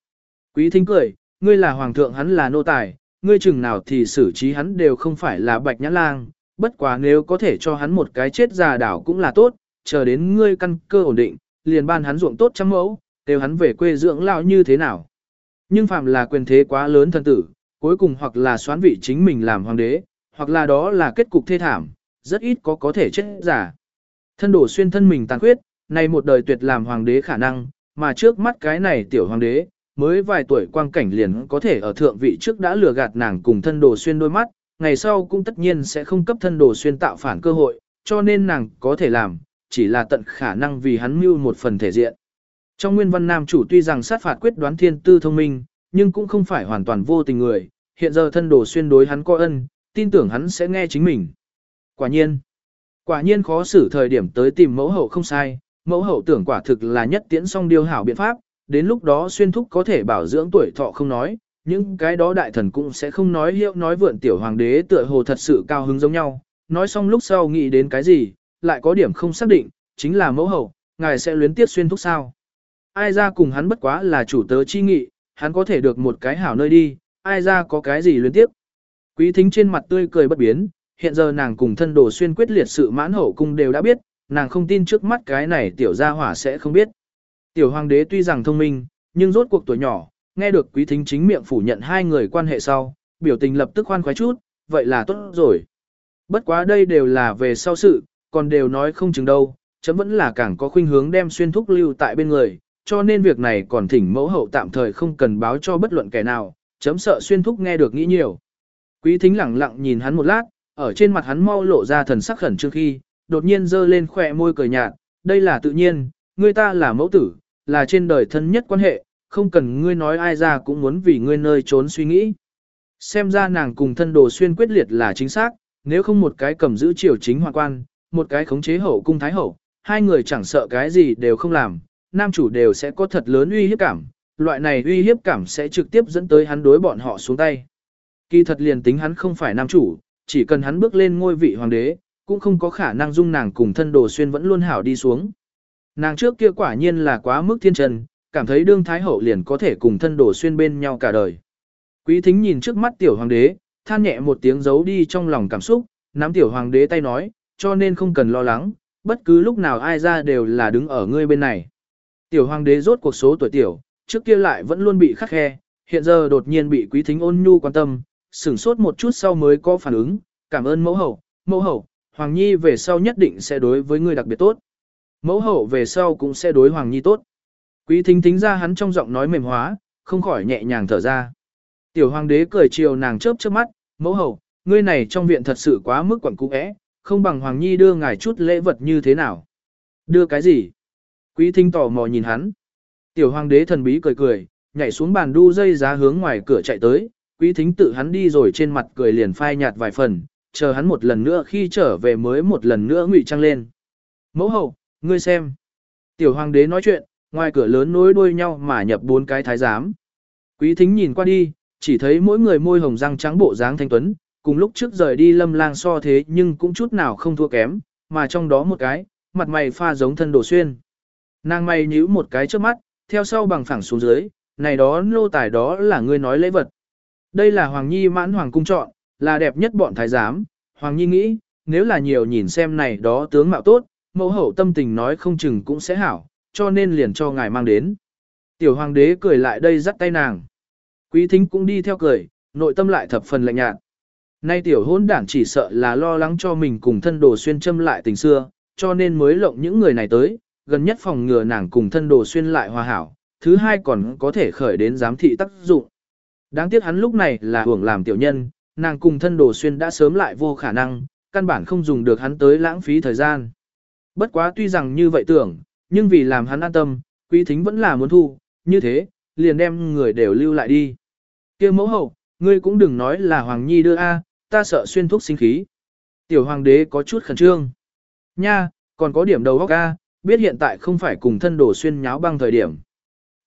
Quý thính cười, ngươi là hoàng thượng hắn là nô tài, ngươi chừng nào thì xử trí hắn đều không phải là bạch nhãn lang, bất quá nếu có thể cho hắn một cái chết già đảo cũng là tốt, chờ đến ngươi căn cơ ổn định, liền ban hắn ruộng tốt trăm mẫu, đều hắn về quê dưỡng lão như thế nào. Nhưng phạm là quyền thế quá lớn thân tử, cuối cùng hoặc là xoán vị chính mình làm hoàng đế, hoặc là đó là kết cục thê thảm, rất ít có có thể chết giả. Thân đổ xuyên thân mình tàn khuyết, nay một đời tuyệt làm hoàng đế khả năng, mà trước mắt cái này tiểu hoàng đế, mới vài tuổi quang cảnh liền có thể ở thượng vị trước đã lừa gạt nàng cùng thân đồ xuyên đôi mắt, ngày sau cũng tất nhiên sẽ không cấp thân đồ xuyên tạo phản cơ hội, cho nên nàng có thể làm, chỉ là tận khả năng vì hắn mưu một phần thể diện. Trong nguyên văn nam chủ tuy rằng sát phạt quyết đoán thiên tư thông minh, nhưng cũng không phải hoàn toàn vô tình người, hiện giờ thân đồ xuyên đối hắn có ân, tin tưởng hắn sẽ nghe chính mình. Quả nhiên, quả nhiên khó xử thời điểm tới tìm mẫu hậu không sai, mẫu hậu tưởng quả thực là nhất tiễn song điều hảo biện pháp, đến lúc đó xuyên thúc có thể bảo dưỡng tuổi thọ không nói, những cái đó đại thần cũng sẽ không nói hiệu nói vượn tiểu hoàng đế tựa hồ thật sự cao hứng giống nhau, nói xong lúc sau nghĩ đến cái gì, lại có điểm không xác định, chính là mẫu hậu, ngài sẽ luyến tiếp xuyên thúc sao. Ai ra cùng hắn bất quá là chủ tớ chi nghị, hắn có thể được một cái hảo nơi đi, ai ra có cái gì luyến tiếp. Quý thính trên mặt tươi cười bất biến, hiện giờ nàng cùng thân đồ xuyên quyết liệt sự mãn hậu cung đều đã biết, nàng không tin trước mắt cái này tiểu gia hỏa sẽ không biết. Tiểu hoàng đế tuy rằng thông minh, nhưng rốt cuộc tuổi nhỏ, nghe được quý thính chính miệng phủ nhận hai người quan hệ sau, biểu tình lập tức khoan khoái chút, vậy là tốt rồi. Bất quá đây đều là về sau sự, còn đều nói không chừng đâu, chấm vẫn là càng có khuynh hướng đem xuyên thúc lưu tại bên người, cho nên việc này còn thỉnh mẫu hậu tạm thời không cần báo cho bất luận kẻ nào, chấm sợ xuyên thúc nghe được nghĩ nhiều. Quý thính lẳng lặng nhìn hắn một lát, ở trên mặt hắn mau lộ ra thần sắc khẩn trương khi, đột nhiên dơ lên khỏe môi cười nhạt, đây là tự nhiên, ngươi ta là mẫu tử, là trên đời thân nhất quan hệ, không cần ngươi nói ai ra cũng muốn vì ngươi nơi trốn suy nghĩ. Xem ra nàng cùng thân đồ xuyên quyết liệt là chính xác, nếu không một cái cầm giữ triều chính hoàn quan, một cái khống chế hậu cung thái hậu, hai người chẳng sợ cái gì đều không làm, nam chủ đều sẽ có thật lớn uy hiếp cảm, loại này uy hiếp cảm sẽ trực tiếp dẫn tới hắn đối bọn họ xuống tay. Kỳ thật liền tính hắn không phải nam chủ, chỉ cần hắn bước lên ngôi vị hoàng đế, cũng không có khả năng dung nàng cùng thân đồ xuyên vẫn luôn hảo đi xuống. Nàng trước kia quả nhiên là quá mức thiên trần, cảm thấy đương thái hậu liền có thể cùng thân đồ xuyên bên nhau cả đời. Quý thính nhìn trước mắt tiểu hoàng đế, than nhẹ một tiếng giấu đi trong lòng cảm xúc, nắm tiểu hoàng đế tay nói, cho nên không cần lo lắng, bất cứ lúc nào ai ra đều là đứng ở ngươi bên này. Tiểu hoàng đế rốt cuộc số tuổi tiểu, trước kia lại vẫn luôn bị khắc khe, hiện giờ đột nhiên bị quý thính ôn nhu quan tâm, sửng sốt một chút sau mới có phản ứng, cảm ơn mẫu hậu, mẫu hậu, Hoàng Nhi về sau nhất định sẽ đối với ngươi đặc biệt tốt. Mẫu hậu về sau cũng sẽ đối Hoàng Nhi tốt. Quý thính thính ra hắn trong giọng nói mềm hóa, không khỏi nhẹ nhàng thở ra. Tiểu hoàng đế cười chiều nàng chớp chớp mắt, mẫu hậu, ngươi này trong viện thật sự quá mức quẩn cung ẽ, không bằng Hoàng Nhi đưa ngài chút lễ vật như thế nào. Đưa cái gì? Quý thính tò mò nhìn hắn. Tiểu hoàng đế thần bí cười cười, nhảy xuống bàn đu dây giá hướng ngoài cửa chạy tới, quý thính tự hắn đi rồi trên mặt cười liền phai nhạt vài phần, chờ hắn một lần nữa khi trở về mới một lần nữa ngụy trang lên. Mẫu hậu, ngươi xem. Tiểu hoàng đế nói chuyện, ngoài cửa lớn nối đuôi nhau mà nhập bốn cái thái giám. Quý thính nhìn qua đi, chỉ thấy mỗi người môi hồng răng trắng bộ dáng thanh tuấn, cùng lúc trước rời đi lâm lang so thế nhưng cũng chút nào không thua kém, mà trong đó một cái, mặt mày pha giống thân đồ xuyên. Nàng mày nhíu một cái trước mắt, theo sau bằng phẳng xuống dưới, này đó nô tài đó là ngươi nói lễ vật. Đây là Hoàng Nhi mãn Hoàng cung chọn, là đẹp nhất bọn thái giám. Hoàng Nhi nghĩ, nếu là nhiều nhìn xem này đó tướng mạo tốt, mẫu hậu tâm tình nói không chừng cũng sẽ hảo, cho nên liền cho ngài mang đến. Tiểu Hoàng đế cười lại đây dắt tay nàng. Quý thính cũng đi theo cười, nội tâm lại thập phần lạnh nhạt. Nay tiểu hôn đảng chỉ sợ là lo lắng cho mình cùng thân đồ xuyên châm lại tình xưa, cho nên mới lộng những người này tới, gần nhất phòng ngừa nàng cùng thân đồ xuyên lại hòa hảo, thứ hai còn có thể khởi đến giám thị tác dụng. Đáng tiếc hắn lúc này là hưởng làm tiểu nhân, nàng cùng thân đồ xuyên đã sớm lại vô khả năng, căn bản không dùng được hắn tới lãng phí thời gian. Bất quá tuy rằng như vậy tưởng, nhưng vì làm hắn an tâm, quý thính vẫn là muốn thu, như thế, liền đem người đều lưu lại đi. kia mẫu hậu, ngươi cũng đừng nói là Hoàng Nhi đưa A, ta sợ xuyên thuốc sinh khí. Tiểu Hoàng đế có chút khẩn trương. Nha, còn có điểm đầu góc A, biết hiện tại không phải cùng thân đồ xuyên nháo băng thời điểm.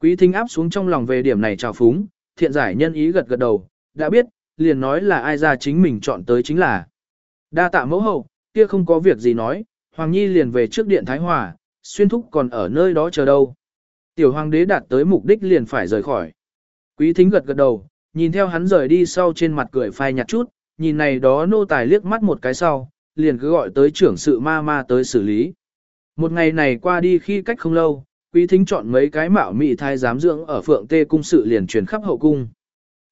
Quý thính áp xuống trong lòng về điểm này trào phúng, thiện giải nhân ý gật gật đầu, đã biết, liền nói là ai ra chính mình chọn tới chính là. Đa tạ mẫu hậu, kia không có việc gì nói, Hoàng Nhi liền về trước điện Thái Hòa, xuyên thúc còn ở nơi đó chờ đâu. Tiểu Hoàng đế đạt tới mục đích liền phải rời khỏi. Quý thính gật gật đầu, nhìn theo hắn rời đi sau trên mặt cười phai nhạt chút, nhìn này đó nô tài liếc mắt một cái sau, liền cứ gọi tới trưởng sự ma ma tới xử lý. Một ngày này qua đi khi cách không lâu, quý thính chọn mấy cái mạo mị thai giám dưỡng ở phượng tê cung sự liền truyền khắp hậu cung.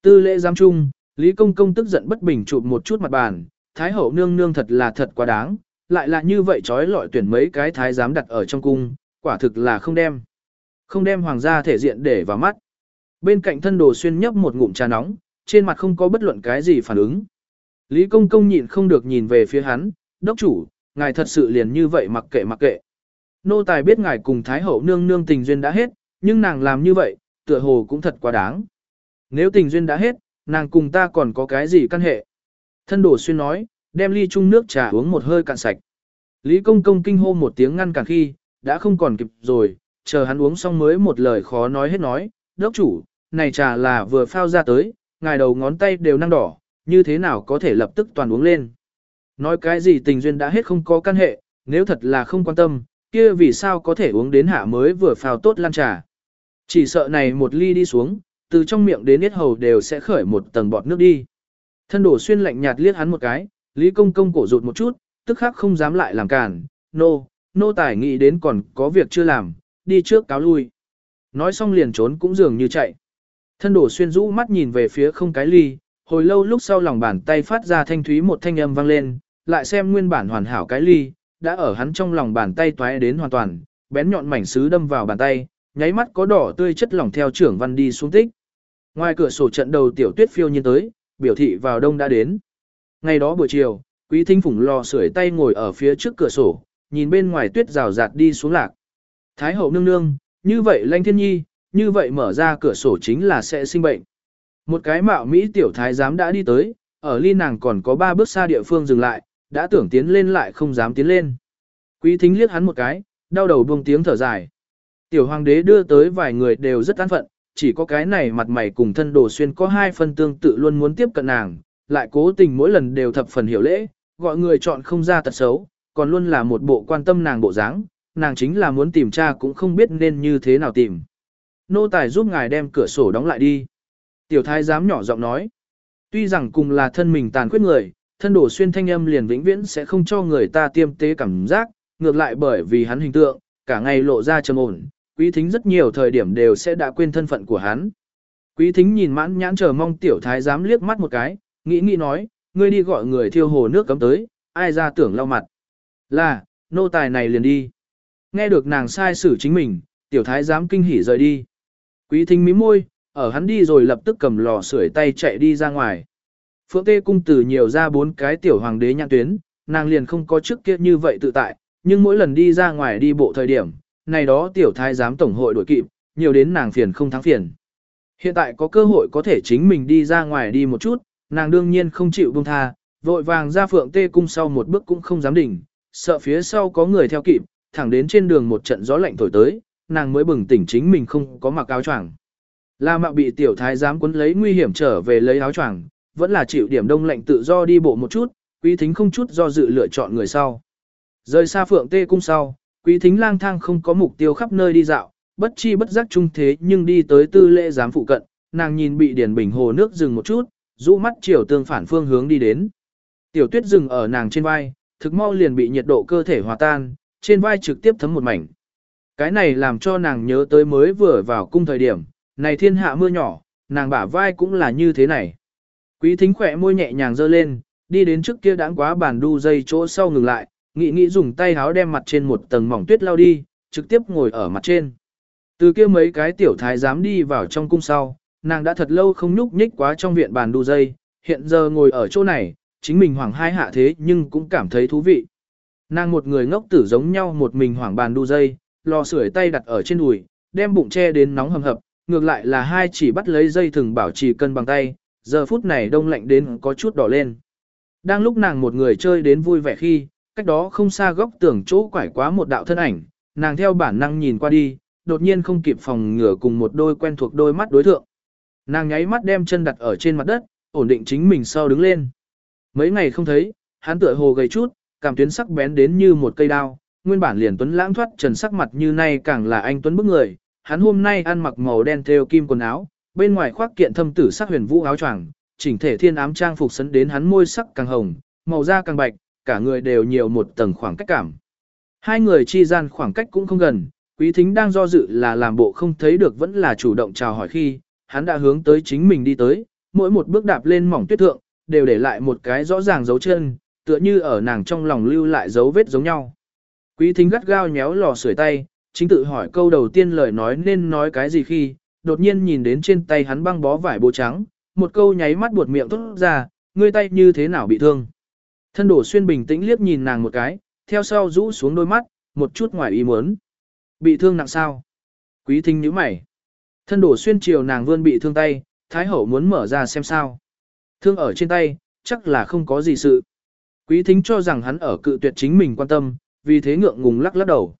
Tư lễ giám trung, Lý Công Công tức giận bất bình chụp một chút mặt bàn, Thái hậu nương nương thật là thật quá đáng, lại là như vậy trói lọi tuyển mấy cái thái giám đặt ở trong cung, quả thực là không đem. Không đem hoàng gia thể diện để vào mắt. Bên cạnh thân đồ xuyên nhấp một ngụm trà nóng, trên mặt không có bất luận cái gì phản ứng. Lý Công Công nhịn không được nhìn về phía hắn, đốc chủ, ngài thật sự liền như vậy mặc kệ mặc kệ. Nô tài biết ngài cùng Thái hậu nương nương tình duyên đã hết, nhưng nàng làm như vậy, tựa hồ cũng thật quá đáng. Nếu tình duyên đã hết, nàng cùng ta còn có cái gì căn hệ? Thân đổ xuyên nói, đem ly chung nước trà uống một hơi cạn sạch. Lý công công kinh hô một tiếng ngăn cản khi, đã không còn kịp rồi, chờ hắn uống xong mới một lời khó nói hết nói, đốc chủ, này trà là vừa phao ra tới, ngài đầu ngón tay đều năng đỏ, như thế nào có thể lập tức toàn uống lên. Nói cái gì tình duyên đã hết không có căn hệ, nếu thật là không quan tâm, kia vì sao có thể uống đến hạ mới vừa phào tốt lan trà. Chỉ sợ này một ly đi xuống, từ trong miệng đến hết hầu đều sẽ khởi một tầng bọt nước đi. Thân đổ xuyên lạnh nhạt liếc hắn một cái, Lý Công Công cổ rụt một chút, tức khắc không dám lại làm cản, nô, nô tài nghĩ đến còn có việc chưa làm, đi trước cáo lui. Nói xong liền trốn cũng dường như chạy. Thân đổ xuyên rũ mắt nhìn về phía không cái ly, hồi lâu lúc sau lòng bàn tay phát ra thanh thúy một thanh âm vang lên, lại xem nguyên bản hoàn hảo cái ly, đã ở hắn trong lòng bàn tay toé đến hoàn toàn, bén nhọn mảnh sứ đâm vào bàn tay, nháy mắt có đỏ tươi chất lỏng theo trưởng văn đi xuống tích. Ngoài cửa sổ trận đầu tiểu tuyết phiêu nhiên tới, biểu thị vào đông đã đến. Ngày đó buổi chiều, quý thính phủng lò sưởi tay ngồi ở phía trước cửa sổ, nhìn bên ngoài tuyết rào rạt đi xuống lạc. Thái hậu nương nương, như vậy lanh thiên nhi, như vậy mở ra cửa sổ chính là sẽ sinh bệnh. Một cái mạo Mỹ tiểu thái giám đã đi tới, ở ly nàng còn có ba bước xa địa phương dừng lại, đã tưởng tiến lên lại không dám tiến lên. Quý thính liếc hắn một cái, đau đầu buông tiếng thở dài. Tiểu hoàng đế đưa tới vài người đều rất an phận, chỉ có cái này mặt mày cùng thân đồ xuyên có hai phân tương tự luôn muốn tiếp cận nàng, lại cố tình mỗi lần đều thập phần hiểu lễ, gọi người chọn không ra tật xấu, còn luôn là một bộ quan tâm nàng bộ dáng, nàng chính là muốn tìm cha cũng không biết nên như thế nào tìm. Nô tài giúp ngài đem cửa sổ đóng lại đi. Tiểu thái giám nhỏ giọng nói. Tuy rằng cùng là thân mình tàn khuyết người, thân đổ xuyên thanh âm liền vĩnh viễn sẽ không cho người ta tiêm tế cảm giác, ngược lại bởi vì hắn hình tượng, cả ngày lộ ra trầm ổn, quý thính rất nhiều thời điểm đều sẽ đã quên thân phận của hắn. Quý thính nhìn mãn nhãn chờ mong tiểu thái giám liếc mắt một cái, nghĩ nghĩ nói, ngươi đi gọi người thiêu hồ nước cấm tới, ai ra tưởng lau mặt. Là, nô tài này liền đi. Nghe được nàng sai xử chính mình, tiểu thái giám kinh hỉ rời đi. Quý thính mí môi, ở hắn đi rồi lập tức cầm lò sưởi tay chạy đi ra ngoài. Phượng Tê cung từ nhiều ra bốn cái tiểu hoàng đế nhãn tuyến, nàng liền không có trước kia như vậy tự tại, nhưng mỗi lần đi ra ngoài đi bộ thời điểm, này đó tiểu thái giám tổng hội đổi kịp, nhiều đến nàng phiền không thắng phiền. Hiện tại có cơ hội có thể chính mình đi ra ngoài đi một chút, nàng đương nhiên không chịu buông tha, vội vàng ra Phượng Tê cung sau một bước cũng không dám đỉnh, sợ phía sau có người theo kịp, thẳng đến trên đường một trận gió lạnh thổi tới, nàng mới bừng tỉnh chính mình không có mặc áo choàng. La Mạo bị tiểu thái giám quấn lấy nguy hiểm trở về lấy áo choàng, vẫn là chịu điểm đông lạnh tự do đi bộ một chút, Quý Thính không chút do dự lựa chọn người sau. Rời xa Phượng Tê cung sau, Quý Thính lang thang không có mục tiêu khắp nơi đi dạo, bất chi bất giác trung thế nhưng đi tới tư lễ giám phụ cận, nàng nhìn bị điển bình hồ nước dừng một chút, rũ mắt chiều tương phản phương hướng đi đến. Tiểu tuyết dừng ở nàng trên vai, thực mau liền bị nhiệt độ cơ thể hòa tan, trên vai trực tiếp thấm một mảnh. Cái này làm cho nàng nhớ tới mới vừa vào cung thời điểm, này thiên hạ mưa nhỏ, nàng bả vai cũng là như thế này. Quý thính khỏe môi nhẹ nhàng dơ lên, đi đến trước kia đãng quá bàn đu dây chỗ sau ngừng lại, nghĩ nghĩ dùng tay háo đem mặt trên một tầng mỏng tuyết lao đi, trực tiếp ngồi ở mặt trên. Từ kia mấy cái tiểu thái dám đi vào trong cung sau, nàng đã thật lâu không nhúc nhích quá trong viện bàn đu dây, hiện giờ ngồi ở chỗ này, chính mình hoảng hai hạ thế nhưng cũng cảm thấy thú vị. Nàng một người ngốc tử giống nhau một mình hoảng bàn đu dây, lò sưởi tay đặt ở trên đùi, đem bụng che đến nóng hầm hập, ngược lại là hai chỉ bắt lấy dây thừng bảo trì cân bằng tay, giờ phút này đông lạnh đến có chút đỏ lên. Đang lúc nàng một người chơi đến vui vẻ khi, cách đó không xa góc tường chỗ quải quá một đạo thân ảnh, nàng theo bản năng nhìn qua đi, đột nhiên không kịp phòng ngửa cùng một đôi quen thuộc đôi mắt đối thượng. Nàng nháy mắt đem chân đặt ở trên mặt đất, ổn định chính mình sau đứng lên. Mấy ngày không thấy, hắn tựa hồ gầy chút, cảm tuyến sắc bén đến như một cây đao, nguyên bản liền tuấn lãng thoát trần sắc mặt như nay càng là anh tuấn bức người. Hắn hôm nay ăn mặc màu đen thêu kim quần áo, bên ngoài khoác kiện thâm tử sắc huyền vũ áo choàng, chỉnh thể thiên ám trang phục sấn đến hắn môi sắc càng hồng, màu da càng bạch, cả người đều nhiều một tầng khoảng cách cảm. Hai người chi gian khoảng cách cũng không gần, quý thính đang do dự là làm bộ không thấy được vẫn là chủ động chào hỏi khi, hắn đã hướng tới chính mình đi tới, mỗi một bước đạp lên mỏng tuyết thượng, đều để lại một cái rõ ràng dấu chân, tựa như ở nàng trong lòng lưu lại dấu vết giống nhau. Quý thính gắt gao nhéo lò sưởi tay, chính tự hỏi câu đầu tiên lời nói nên nói cái gì khi, đột nhiên nhìn đến trên tay hắn băng bó vải bố trắng, một câu nháy mắt buột miệng tốt ra, ngươi tay như thế nào bị thương. Thân đổ xuyên bình tĩnh liếc nhìn nàng một cái, theo sau rũ xuống đôi mắt, một chút ngoài ý muốn. Bị thương nặng sao? Quý thính nhíu mày. Thân đổ xuyên chiều nàng vươn bị thương tay, thái hậu muốn mở ra xem sao. Thương ở trên tay, chắc là không có gì sự. Quý thính cho rằng hắn ở cự tuyệt chính mình quan tâm, vì thế ngượng ngùng lắc lắc đầu.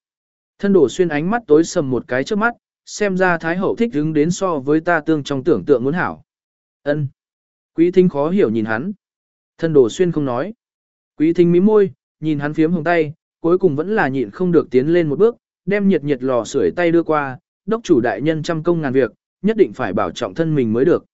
Thân đổ xuyên ánh mắt tối sầm một cái trước mắt, xem ra thái hậu thích hứng đến so với ta tương trong tưởng tượng muốn hảo. Ân. Quý thính khó hiểu nhìn hắn. Thân đổ xuyên không nói. Quý thính mím môi, nhìn hắn phiếm hồng tay, cuối cùng vẫn là nhịn không được tiến lên một bước, đem nhiệt nhiệt lò sưởi tay đưa qua, đốc chủ đại nhân trăm công ngàn việc, nhất định phải bảo trọng thân mình mới được.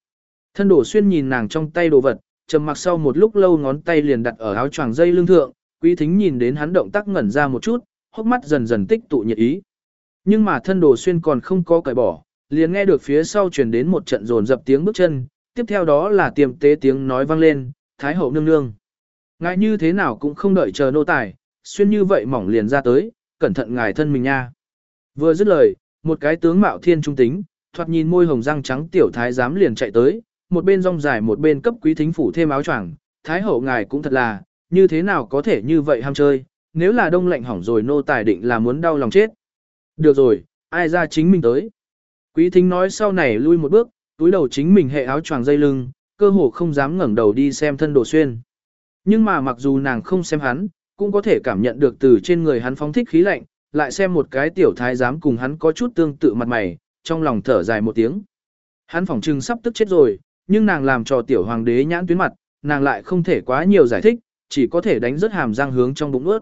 Thân đổ xuyên nhìn nàng trong tay đồ vật, trầm mặc sau một lúc lâu ngón tay liền đặt ở áo choàng dây lưng thượng, quý thính nhìn đến hắn động tác ngẩn ra một chút, hốc mắt dần dần tích tụ nhiệt ý. Nhưng mà thân đồ xuyên còn không có cởi bỏ, liền nghe được phía sau truyền đến một trận rồn dập tiếng bước chân, tiếp theo đó là tiềm tế tiếng nói vang lên, Thái hậu nương nương. Ngài như thế nào cũng không đợi chờ nô tài, xuyên như vậy mỏng liền ra tới, cẩn thận ngài thân mình nha. Vừa dứt lời, một cái tướng mạo thiên trung tính, thoạt nhìn môi hồng răng trắng tiểu thái giám liền chạy tới, một bên rong dài một bên cấp quý thính phủ thêm áo choàng, thái hậu ngài cũng thật là, như thế nào có thể như vậy ham chơi, nếu là đông lạnh hỏng rồi nô tài định là muốn đau lòng chết. Được rồi, ai ra chính mình tới. Quý thính nói sau này lui một bước, túi đầu chính mình hệ áo choàng dây lưng, cơ hồ không dám ngẩng đầu đi xem thân đồ xuyên. Nhưng mà mặc dù nàng không xem hắn, cũng có thể cảm nhận được từ trên người hắn phóng thích khí lạnh, lại xem một cái tiểu thái giám cùng hắn có chút tương tự mặt mày, trong lòng thở dài một tiếng. Hắn phỏng trưng sắp tức chết rồi, nhưng nàng làm cho tiểu hoàng đế nhãn tuyến mặt, nàng lại không thể quá nhiều giải thích, chỉ có thể đánh rất hàm răng hướng trong bụng ướt.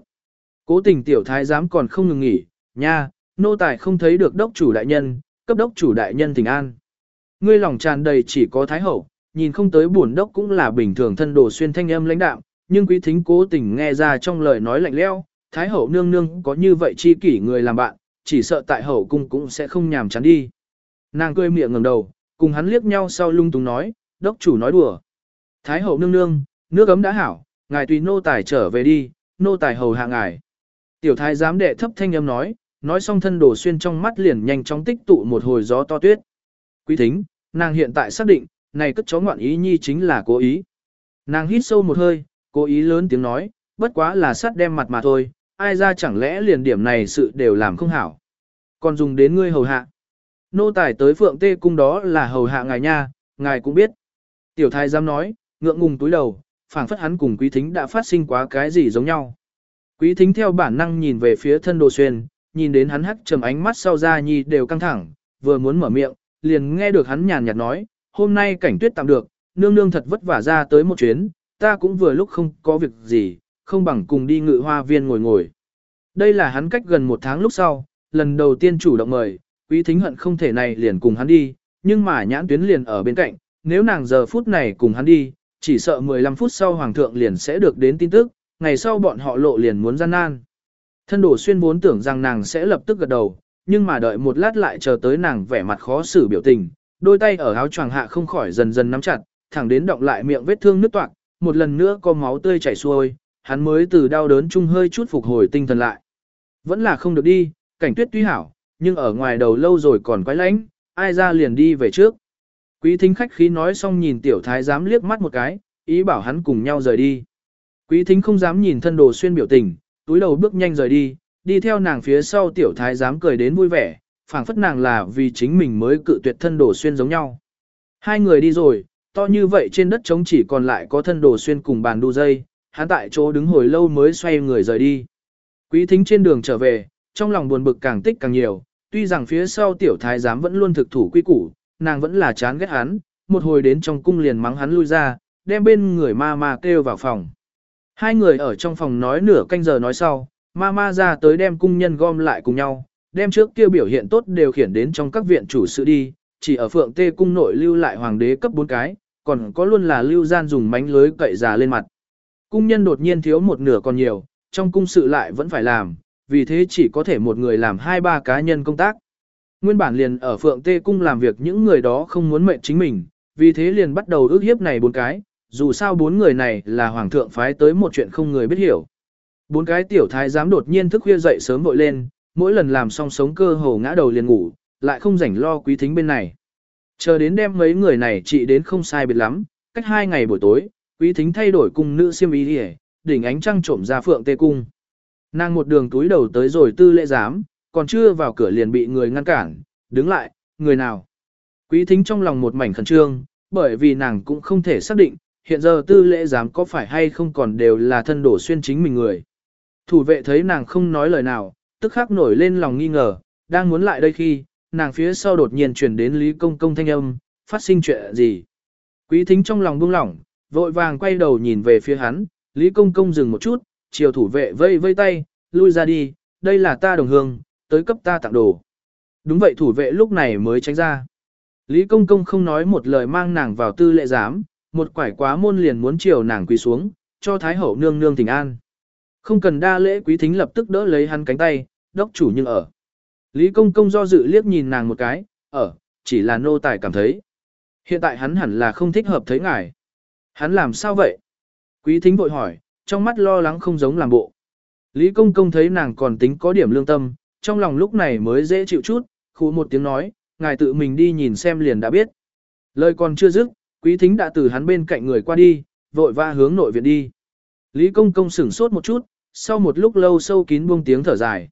Cố tình tiểu thái giám còn không ngừng nghỉ, nha, nô tài không thấy được đốc chủ đại nhân, cấp đốc chủ đại nhân thỉnh an. Ngươi lòng tràn đầy chỉ có thái hậu, nhìn không tới buồn đốc cũng là bình thường thân đồ xuyên thanh âm lãnh đạm, nhưng quý thính cố tình nghe ra trong lời nói lạnh lẽo, thái hậu nương nương có như vậy chi kỷ người làm bạn, chỉ sợ tại hậu cung cũng sẽ không nhàm chán đi. Nàng cười miệng ngẩng đầu, cùng hắn liếc nhau sau lung tung nói, đốc chủ nói đùa. Thái hậu nương nương, nước ấm đã hảo, ngài tùy nô tài trở về đi, nô tài hầu hạ ngài. Tiểu thái giám đệ thấp thanh âm nói, nói xong thân đồ xuyên trong mắt liền nhanh chóng tích tụ một hồi gió to tuyết. Quý thính, nàng hiện tại xác định, này cất chó ngoạn ý nhi chính là cố ý. Nàng hít sâu một hơi, cố ý lớn tiếng nói, bất quá là sắt đem mặt mà thôi, ai ra chẳng lẽ liền điểm này sự đều làm không hảo. Còn dùng đến ngươi hầu hạ. Nô tài tới phượng tê cung đó là hầu hạ ngài nha, ngài cũng biết. Tiểu thái giám nói, ngượng ngùng túi đầu, phảng phất hắn cùng quý thính đã phát sinh quá cái gì giống nhau. Quý thính theo bản năng nhìn về phía thân đồ xuyên, nhìn đến hắn hắc trầm ánh mắt sau ra nhi đều căng thẳng, vừa muốn mở miệng, liền nghe được hắn nhàn nhạt nói, hôm nay cảnh tuyết tạm được, nương nương thật vất vả ra tới một chuyến, ta cũng vừa lúc không có việc gì, không bằng cùng đi ngự hoa viên ngồi ngồi. Đây là hắn cách gần một tháng lúc sau, lần đầu tiên chủ động mời, quý thính hận không thể này liền cùng hắn đi, nhưng mà nhãn tuyến liền ở bên cạnh, nếu nàng giờ phút này cùng hắn đi, chỉ sợ 15 phút sau hoàng thượng liền sẽ được đến tin tức, ngày sau bọn họ lộ liền muốn gian nan. Thân đổ xuyên vốn tưởng rằng nàng sẽ lập tức gật đầu, nhưng mà đợi một lát lại chờ tới nàng vẻ mặt khó xử biểu tình, đôi tay ở áo choàng hạ không khỏi dần dần nắm chặt, thẳng đến động lại miệng vết thương nứt toạc, một lần nữa có máu tươi chảy xuôi, hắn mới từ đau đớn chung hơi chút phục hồi tinh thần lại. Vẫn là không được đi, cảnh tuyết tuy hảo, nhưng ở ngoài đầu lâu rồi còn quái lánh, ai ra liền đi về trước. Quý thính khách khí nói xong nhìn tiểu thái giám liếc mắt một cái, ý bảo hắn cùng nhau rời đi. Quý thính không dám nhìn thân đồ xuyên biểu tình, túi đầu bước nhanh rời đi, đi theo nàng phía sau tiểu thái giám cười đến vui vẻ, phảng phất nàng là vì chính mình mới cự tuyệt thân đồ xuyên giống nhau. Hai người đi rồi, to như vậy trên đất trống chỉ còn lại có thân đồ xuyên cùng bàn đu dây, hắn tại chỗ đứng hồi lâu mới xoay người rời đi. Quý thính trên đường trở về, trong lòng buồn bực càng tích càng nhiều, tuy rằng phía sau tiểu thái giám vẫn luôn thực thủ quy củ, nàng vẫn là chán ghét hắn, một hồi đến trong cung liền mắng hắn lui ra, đem bên người ma ma kêu vào phòng. Hai người ở trong phòng nói nửa canh giờ nói sau, Mama ra tới đem cung nhân gom lại cùng nhau, đem trước kia biểu hiện tốt đều khiển đến trong các viện chủ sự đi, chỉ ở phượng tê cung nội lưu lại hoàng đế cấp 4 cái, còn có luôn là lưu gian dùng mánh lưới cậy già lên mặt. Cung nhân đột nhiên thiếu một nửa còn nhiều, trong cung sự lại vẫn phải làm, vì thế chỉ có thể một người làm hai ba cá nhân công tác. Nguyên bản liền ở Phượng Tê Cung làm việc những người đó không muốn mệnh chính mình, vì thế liền bắt đầu ước hiếp này bốn cái, dù sao bốn người này là hoàng thượng phái tới một chuyện không người biết hiểu. Bốn cái tiểu thái giám đột nhiên thức khuya dậy sớm vội lên, mỗi lần làm xong sống cơ hồ ngã đầu liền ngủ, lại không rảnh lo quý thính bên này. Chờ đến đêm mấy người này chị đến không sai biệt lắm, cách hai ngày buổi tối, quý thính thay đổi cung nữ siêm ý hề, đỉnh ánh trăng trộm ra phượng tê cung. Nàng một đường túi đầu tới rồi tư lễ giám, còn chưa vào cửa liền bị người ngăn cản, đứng lại, người nào. Quý thính trong lòng một mảnh khẩn trương, bởi vì nàng cũng không thể xác định, hiện giờ tư lễ giám có phải hay không còn đều là thân đổ xuyên chính mình người. Thủ vệ thấy nàng không nói lời nào, tức khắc nổi lên lòng nghi ngờ, đang muốn lại đây khi, nàng phía sau đột nhiên chuyển đến Lý Công Công thanh âm, phát sinh chuyện gì. Quý thính trong lòng buông lỏng, vội vàng quay đầu nhìn về phía hắn, Lý Công Công dừng một chút, chiều thủ vệ vây vây tay, lui ra đi, đây là ta đồng hương, tới cấp ta tặng đồ. Đúng vậy thủ vệ lúc này mới tránh ra. Lý Công Công không nói một lời mang nàng vào tư lệ giám, một quải quá môn liền muốn chiều nàng quỳ xuống, cho Thái Hậu nương nương thỉnh an. Không cần đa lễ quý thính lập tức đỡ lấy hắn cánh tay, đốc chủ nhưng ở. Lý Công Công do dự liếc nhìn nàng một cái, ở, chỉ là nô tài cảm thấy. Hiện tại hắn hẳn là không thích hợp thấy ngài. Hắn làm sao vậy? Quý thính vội hỏi, trong mắt lo lắng không giống làm bộ. Lý Công Công thấy nàng còn tính có điểm lương tâm, trong lòng lúc này mới dễ chịu chút, khu một tiếng nói, ngài tự mình đi nhìn xem liền đã biết. Lời còn chưa dứt, quý thính đã từ hắn bên cạnh người qua đi, vội va hướng nội viện đi. Lý công công sửng sốt một chút, sau một lúc lâu sâu kín buông tiếng thở dài.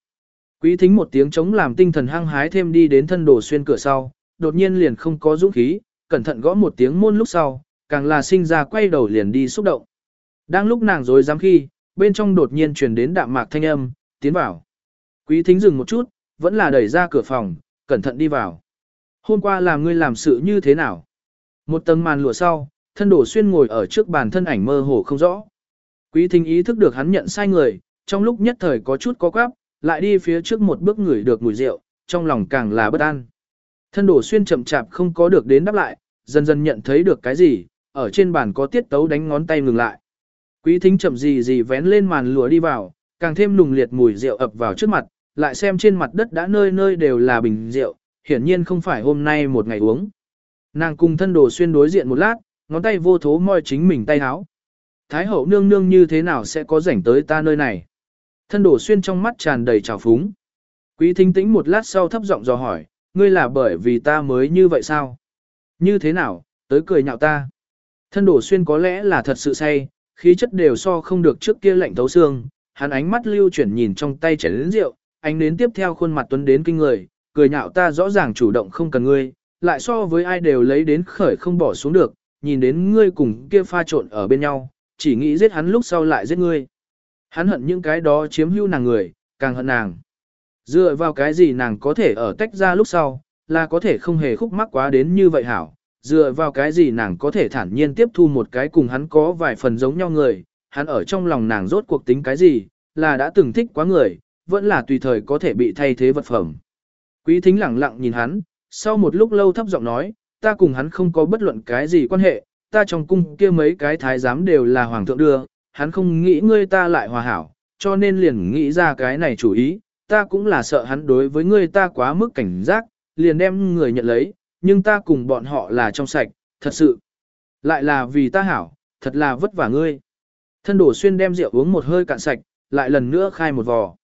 Quý thính một tiếng chống làm tinh thần hăng hái thêm đi đến thân đồ xuyên cửa sau, đột nhiên liền không có dũng khí, cẩn thận gõ một tiếng môn lúc sau, càng là sinh ra quay đầu liền đi xúc động. Đang lúc nàng dối dám khi, bên trong đột nhiên truyền đến đạm mạc thanh âm, tiến vào. Quý thính dừng một chút, vẫn là đẩy ra cửa phòng, cẩn thận đi vào. Hôm qua làm ngươi làm sự như thế nào? Một tầng màn lụa sau, thân đổ xuyên ngồi ở trước bàn thân ảnh mơ hồ không rõ. Quý thính ý thức được hắn nhận sai người, trong lúc nhất thời có chút có quáp, lại đi phía trước một bước ngửi được mùi rượu, trong lòng càng là bất an. Thân đổ xuyên chậm chạp không có được đến đáp lại, dần dần nhận thấy được cái gì, ở trên bàn có tiết tấu đánh ngón tay ngừng lại. Quý thính chậm gì gì vén lên màn lụa đi vào, càng thêm nùng liệt mùi rượu ập vào trước mặt, lại xem trên mặt đất đã nơi nơi đều là bình rượu, hiển nhiên không phải hôm nay một ngày uống. Nàng cùng thân đồ xuyên đối diện một lát, ngón tay vô thố moi chính mình tay háo. Thái hậu nương nương như thế nào sẽ có rảnh tới ta nơi này? Thân đồ xuyên trong mắt tràn đầy trào phúng. Quý thính tĩnh một lát sau thấp giọng dò hỏi, ngươi là bởi vì ta mới như vậy sao? Như thế nào, tới cười nhạo ta? Thân đồ xuyên có lẽ là thật sự say, khí chất đều so không được trước kia lạnh thấu xương, hắn ánh mắt lưu chuyển nhìn trong tay chảy đến rượu, ánh đến tiếp theo khuôn mặt tuấn đến kinh người, cười nhạo ta rõ ràng chủ động không cần ngươi, lại so với ai đều lấy đến khởi không bỏ xuống được, nhìn đến ngươi cùng kia pha trộn ở bên nhau, chỉ nghĩ giết hắn lúc sau lại giết ngươi. Hắn hận những cái đó chiếm hữu nàng người, càng hận nàng. Dựa vào cái gì nàng có thể ở tách ra lúc sau, là có thể không hề khúc mắc quá đến như vậy hảo. Dựa vào cái gì nàng có thể thản nhiên tiếp thu một cái cùng hắn có vài phần giống nhau người, hắn ở trong lòng nàng rốt cuộc tính cái gì, là đã từng thích quá người, vẫn là tùy thời có thể bị thay thế vật phẩm. Quý thính lặng lặng nhìn hắn, sau một lúc lâu thấp giọng nói, ta cùng hắn không có bất luận cái gì quan hệ, ta trong cung kia mấy cái thái giám đều là hoàng thượng đưa, hắn không nghĩ ngươi ta lại hòa hảo, cho nên liền nghĩ ra cái này chủ ý, ta cũng là sợ hắn đối với ngươi ta quá mức cảnh giác, liền đem người nhận lấy, nhưng ta cùng bọn họ là trong sạch, thật sự. Lại là vì ta hảo, thật là vất vả ngươi. Thân đổ xuyên đem rượu uống một hơi cạn sạch, lại lần nữa khai một vò.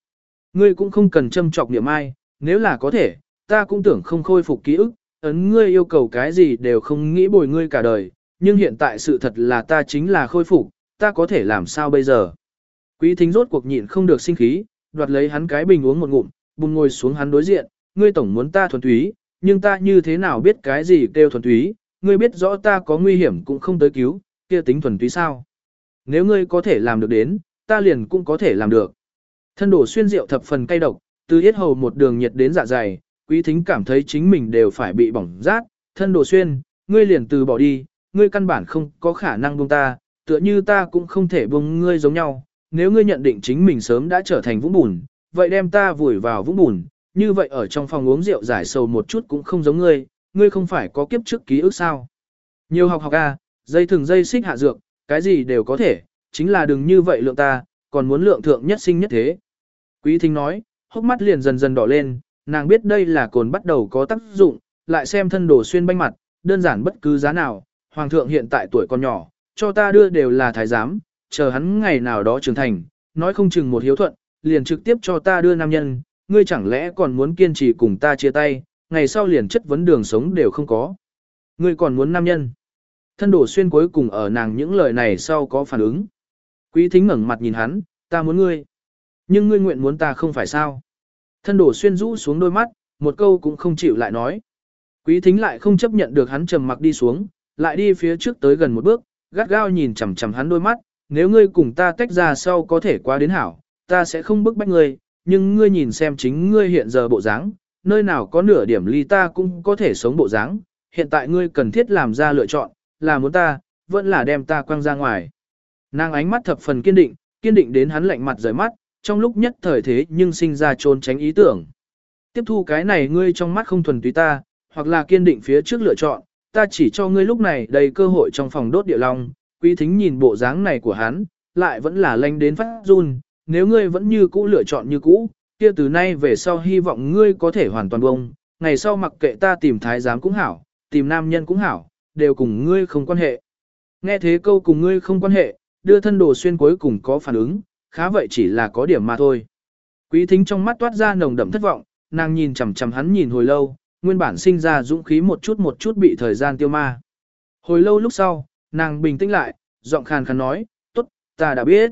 Ngươi cũng không cần châm trọc niệm ai, nếu là có thể, ta cũng tưởng không khôi phục ký ức, ấn ngươi yêu cầu cái gì đều không nghĩ bồi ngươi cả đời, nhưng hiện tại sự thật là ta chính là khôi phục, ta có thể làm sao bây giờ. Quý thính rốt cuộc nhịn không được sinh khí, đoạt lấy hắn cái bình uống một ngụm, bùng ngồi xuống hắn đối diện, ngươi tổng muốn ta thuần túy, nhưng ta như thế nào biết cái gì kêu thuần túy, ngươi biết rõ ta có nguy hiểm cũng không tới cứu, kia tính thuần túy sao. Nếu ngươi có thể làm được đến, ta liền cũng có thể làm được. Thân đổ xuyên rượu thập phần cay độc, từ yết hầu một đường nhiệt đến dạ dày, quý thính cảm thấy chính mình đều phải bị bỏng rát, thân đồ xuyên, ngươi liền từ bỏ đi, ngươi căn bản không có khả năng buông ta, tựa như ta cũng không thể buông ngươi giống nhau, nếu ngươi nhận định chính mình sớm đã trở thành vũng bùn, vậy đem ta vùi vào vũng bùn, như vậy ở trong phòng uống rượu giải sầu một chút cũng không giống ngươi, ngươi không phải có kiếp trước ký ức sao. Nhiều học học a, dây thừng dây xích hạ dược, cái gì đều có thể, chính là đừng như vậy lượng ta, còn muốn lượng thượng nhất sinh nhất thế. Quý thính nói, hốc mắt liền dần dần đỏ lên, nàng biết đây là cồn bắt đầu có tác dụng, lại xem thân đồ xuyên banh mặt, đơn giản bất cứ giá nào, hoàng thượng hiện tại tuổi còn nhỏ, cho ta đưa đều là thái giám, chờ hắn ngày nào đó trưởng thành, nói không chừng một hiếu thuận, liền trực tiếp cho ta đưa nam nhân, ngươi chẳng lẽ còn muốn kiên trì cùng ta chia tay, ngày sau liền chất vấn đường sống đều không có. Ngươi còn muốn nam nhân. Thân đổ xuyên cuối cùng ở nàng những lời này sau có phản ứng. Quý thính ngẩng mặt nhìn hắn, ta muốn ngươi. Nhưng ngươi nguyện muốn ta không phải sao. Thân đổ xuyên rũ xuống đôi mắt, một câu cũng không chịu lại nói. Quý thính lại không chấp nhận được hắn trầm mặc đi xuống, lại đi phía trước tới gần một bước, gắt gao nhìn chằm chằm hắn đôi mắt, nếu ngươi cùng ta tách ra sau có thể qua đến hảo, ta sẽ không bức bách ngươi, nhưng ngươi nhìn xem chính ngươi hiện giờ bộ dáng, nơi nào có nửa điểm ly ta cũng có thể sống bộ dáng, hiện tại ngươi cần thiết làm ra lựa chọn, là muốn ta, vẫn là đem ta quăng ra ngoài. Nàng ánh mắt thập phần kiên định, kiên định đến hắn lạnh mặt rời mắt, trong lúc nhất thời thế nhưng sinh ra trốn tránh ý tưởng. Tiếp thu cái này ngươi trong mắt không thuần túy ta, hoặc là kiên định phía trước lựa chọn, ta chỉ cho ngươi lúc này đầy cơ hội trong phòng đốt địa long, quý thính nhìn bộ dáng này của hắn, lại vẫn là lanh đến phát run, nếu ngươi vẫn như cũ lựa chọn như cũ, kia từ nay về sau hy vọng ngươi có thể hoàn toàn bông, ngày sau mặc kệ ta tìm thái giám cũng hảo, tìm nam nhân cũng hảo, đều cùng ngươi không quan hệ. Nghe thế câu cùng ngươi không quan hệ, đưa thân đồ xuyên cuối cùng có phản ứng, khá vậy chỉ là có điểm mà thôi. Quý thính trong mắt toát ra nồng đậm thất vọng, nàng nhìn chằm chằm hắn nhìn hồi lâu, nguyên bản sinh ra dũng khí một chút một chút bị thời gian tiêu ma. Hồi lâu lúc sau, nàng bình tĩnh lại, giọng khàn khàn nói, tốt, ta đã biết.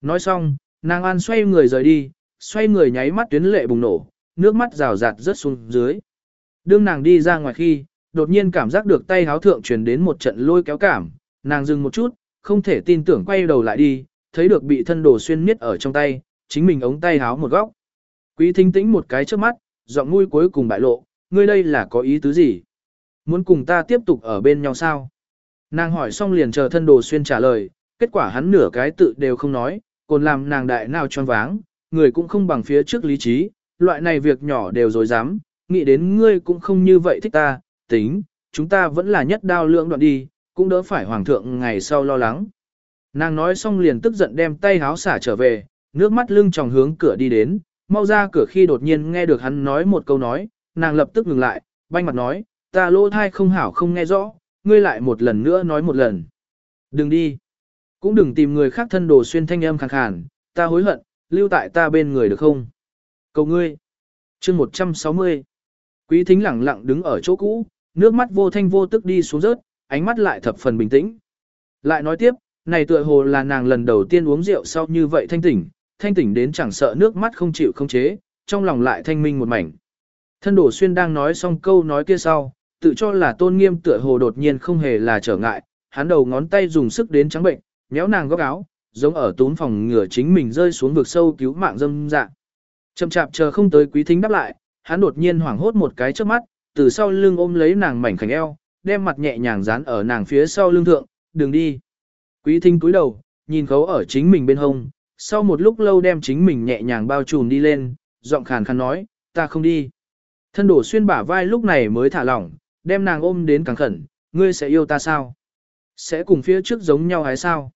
Nói xong, nàng an xoay người rời đi, xoay người nháy mắt tuyến lệ bùng nổ, nước mắt rào rạt rớt xuống dưới. Đương nàng đi ra ngoài khi, đột nhiên cảm giác được tay háo thượng truyền đến một trận lôi kéo cảm, nàng dừng một chút, không thể tin tưởng quay đầu lại đi, thấy được bị thân đồ xuyên miết ở trong tay, chính mình ống tay háo một góc. Quý thính tĩnh một cái trước mắt, giọng mũi cuối cùng bại lộ, ngươi đây là có ý tứ gì? Muốn cùng ta tiếp tục ở bên nhau sao? Nàng hỏi xong liền chờ thân đồ xuyên trả lời, kết quả hắn nửa cái tự đều không nói, còn làm nàng đại nào tròn váng, người cũng không bằng phía trước lý trí, loại này việc nhỏ đều dối dám, nghĩ đến ngươi cũng không như vậy thích ta, tính, chúng ta vẫn là nhất đao lượng đoạn đi, cũng đỡ phải hoàng thượng ngày sau lo lắng. Nàng nói xong liền tức giận đem tay háo xả trở về, nước mắt lưng tròng hướng cửa đi đến, mau ra cửa khi đột nhiên nghe được hắn nói một câu nói, nàng lập tức ngừng lại, banh mặt nói, ta lỗ thai không hảo không nghe rõ, ngươi lại một lần nữa nói một lần. Đừng đi. Cũng đừng tìm người khác thân đồ xuyên thanh âm khàn khàn, ta hối hận, lưu tại ta bên người được không? Cầu ngươi. chương 160. Quý thính lẳng lặng đứng ở chỗ cũ, nước mắt vô thanh vô tức đi xuống rớt, ánh mắt lại thập phần bình tĩnh. Lại nói tiếp, này tựa hồ là nàng lần đầu tiên uống rượu sau như vậy thanh tỉnh, thanh tỉnh đến chẳng sợ nước mắt không chịu không chế, trong lòng lại thanh minh một mảnh. Thân đổ xuyên đang nói xong câu nói kia sau, tự cho là tôn nghiêm tựa hồ đột nhiên không hề là trở ngại, hắn đầu ngón tay dùng sức đến trắng bệnh, nhéo nàng góc áo, giống ở tún phòng ngửa chính mình rơi xuống vực sâu cứu mạng dâm dạng. Chậm chạp chờ không tới quý thính đáp lại, hắn đột nhiên hoảng hốt một cái trước mắt, từ sau lưng ôm lấy nàng mảnh khảnh eo, đem mặt nhẹ nhàng dán ở nàng phía sau lưng thượng, đừng đi. Quý thính cúi đầu, nhìn khấu ở chính mình bên hông, sau một lúc lâu đem chính mình nhẹ nhàng bao trùm đi lên, giọng khàn khàn nói, ta không đi. Thân đổ xuyên bả vai lúc này mới thả lỏng, đem nàng ôm đến càng khẩn, ngươi sẽ yêu ta sao? Sẽ cùng phía trước giống nhau hay sao?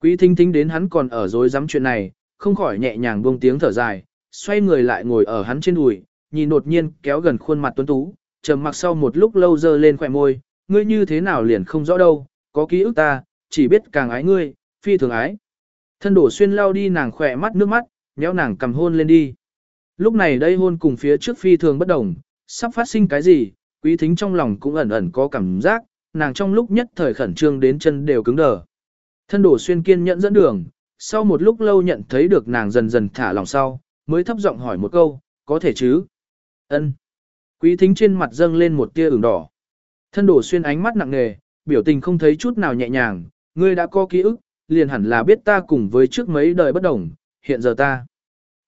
Quý thính thính đến hắn còn ở dối dám chuyện này, không khỏi nhẹ nhàng buông tiếng thở dài, xoay người lại ngồi ở hắn trên đùi, nhìn đột nhiên kéo gần khuôn mặt tuấn tú, trầm mặc sau một lúc lâu dơ lên khỏe môi, ngươi như thế nào liền không rõ đâu, có ký ức ta, chỉ biết càng ái ngươi, phi thường ái. Thân đổ xuyên lao đi nàng khỏe mắt nước mắt, nhéo nàng cầm hôn lên đi. Lúc này đây hôn cùng phía trước phi thường bất đồng, sắp phát sinh cái gì, quý thính trong lòng cũng ẩn ẩn có cảm giác, nàng trong lúc nhất thời khẩn trương đến chân đều cứng đờ. Thân đổ xuyên kiên nhẫn dẫn đường, sau một lúc lâu nhận thấy được nàng dần dần thả lòng sau, mới thấp giọng hỏi một câu, có thể chứ? Ân. Quý thính trên mặt dâng lên một tia ửng đỏ. Thân đổ xuyên ánh mắt nặng nề, biểu tình không thấy chút nào nhẹ nhàng, ngươi đã có ký ức, liền hẳn là biết ta cùng với trước mấy đời bất đồng, hiện giờ ta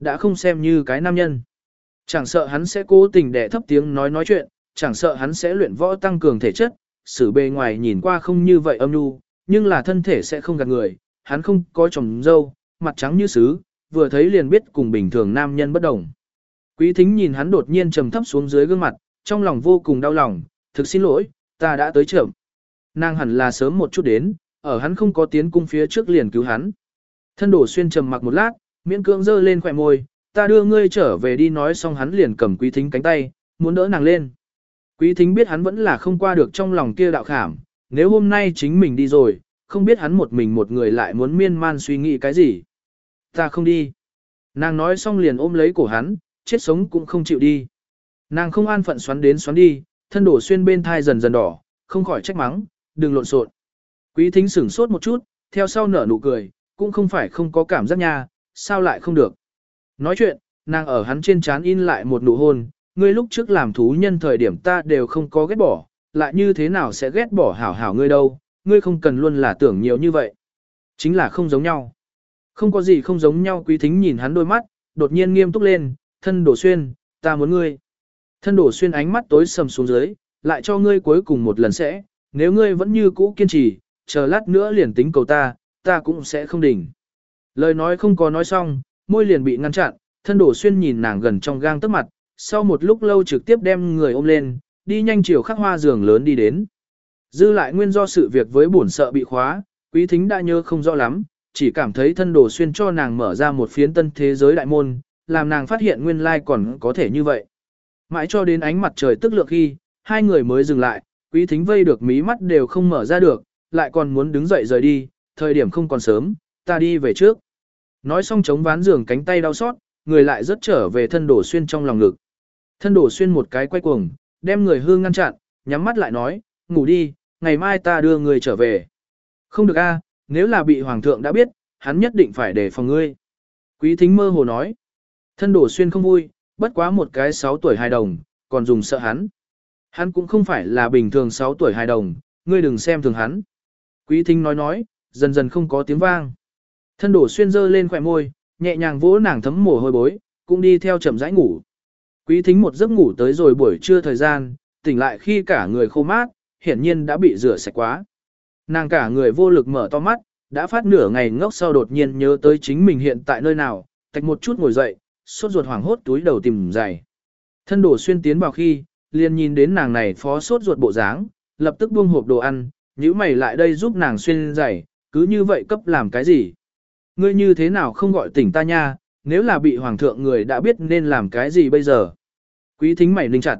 đã không xem như cái nam nhân. Chẳng sợ hắn sẽ cố tình để thấp tiếng nói nói chuyện, chẳng sợ hắn sẽ luyện võ tăng cường thể chất, xử bề ngoài nhìn qua không như vậy âm nhu, nhưng là thân thể sẽ không gạt người, hắn không có chồng dâu, mặt trắng như sứ, vừa thấy liền biết cùng bình thường nam nhân bất đồng. Quý thính nhìn hắn đột nhiên trầm thấp xuống dưới gương mặt, trong lòng vô cùng đau lòng, thực xin lỗi, ta đã tới trưởng. Nàng hẳn là sớm một chút đến, ở hắn không có tiến cung phía trước liền cứu hắn. Thân đổ xuyên trầm mặc một lát, miễn cưỡng dơ lên khỏe môi, ta đưa ngươi trở về đi nói xong hắn liền cầm quý thính cánh tay, muốn đỡ nàng lên. Quý thính biết hắn vẫn là không qua được trong lòng kia đạo khảm, nếu hôm nay chính mình đi rồi, không biết hắn một mình một người lại muốn miên man suy nghĩ cái gì. Ta không đi. Nàng nói xong liền ôm lấy cổ hắn, chết sống cũng không chịu đi. Nàng không an phận xoắn đến xoắn đi, thân đổ xuyên bên thai dần dần đỏ, không khỏi trách mắng, đừng lộn xộn. Quý thính sửng sốt một chút, theo sau nở nụ cười, cũng không phải không có cảm giác nha, sao lại không được. Nói chuyện, nàng ở hắn trên chán in lại một nụ hôn, ngươi lúc trước làm thú nhân thời điểm ta đều không có ghét bỏ, lại như thế nào sẽ ghét bỏ hảo hảo ngươi đâu, ngươi không cần luôn là tưởng nhiều như vậy. Chính là không giống nhau. Không có gì không giống nhau quý thính nhìn hắn đôi mắt, đột nhiên nghiêm túc lên, thân đổ xuyên, ta muốn ngươi. Thân đổ xuyên ánh mắt tối sầm xuống dưới, lại cho ngươi cuối cùng một lần sẽ, nếu ngươi vẫn như cũ kiên trì, chờ lát nữa liền tính cầu ta, ta cũng sẽ không đỉnh. Lời nói không có nói xong, môi liền bị ngăn chặn, thân đổ xuyên nhìn nàng gần trong gang tức mặt, sau một lúc lâu trực tiếp đem người ôm lên, đi nhanh chiều khắc hoa giường lớn đi đến. Dư lại nguyên do sự việc với bổn sợ bị khóa, quý thính đã nhớ không rõ lắm, chỉ cảm thấy thân đổ xuyên cho nàng mở ra một phiến tân thế giới đại môn, làm nàng phát hiện nguyên lai còn có thể như vậy. Mãi cho đến ánh mặt trời tức lượng khi, hai người mới dừng lại, quý thính vây được mí mắt đều không mở ra được, lại còn muốn đứng dậy rời đi, thời điểm không còn sớm, ta đi về trước. Nói xong chống ván giường cánh tay đau xót, người lại rất trở về thân đổ xuyên trong lòng ngực. Thân đổ xuyên một cái quay cuồng, đem người hương ngăn chặn, nhắm mắt lại nói, ngủ đi, ngày mai ta đưa người trở về. Không được a, nếu là bị hoàng thượng đã biết, hắn nhất định phải để phòng ngươi. Quý thính mơ hồ nói. Thân đổ xuyên không vui, bất quá một cái 6 tuổi hài đồng, còn dùng sợ hắn. Hắn cũng không phải là bình thường 6 tuổi hài đồng, ngươi đừng xem thường hắn. Quý thính nói nói, dần dần không có tiếng vang. Thân đổ xuyên dơ lên khỏe môi, nhẹ nhàng vỗ nàng thấm mồ hôi bối, cũng đi theo chậm rãi ngủ. Quý thính một giấc ngủ tới rồi buổi trưa thời gian, tỉnh lại khi cả người khô mát, hiển nhiên đã bị rửa sạch quá. Nàng cả người vô lực mở to mắt, đã phát nửa ngày ngốc sau đột nhiên nhớ tới chính mình hiện tại nơi nào, tạch một chút ngồi dậy, sốt ruột hoảng hốt túi đầu tìm giày. Thân đổ xuyên tiến vào khi, liền nhìn đến nàng này phó sốt ruột bộ dáng, lập tức buông hộp đồ ăn, nếu mày lại đây giúp nàng xuyên giày, cứ như vậy cấp làm cái gì? Ngươi như thế nào không gọi tỉnh ta nha, nếu là bị hoàng thượng người đã biết nên làm cái gì bây giờ? Quý thính mày ninh chặt.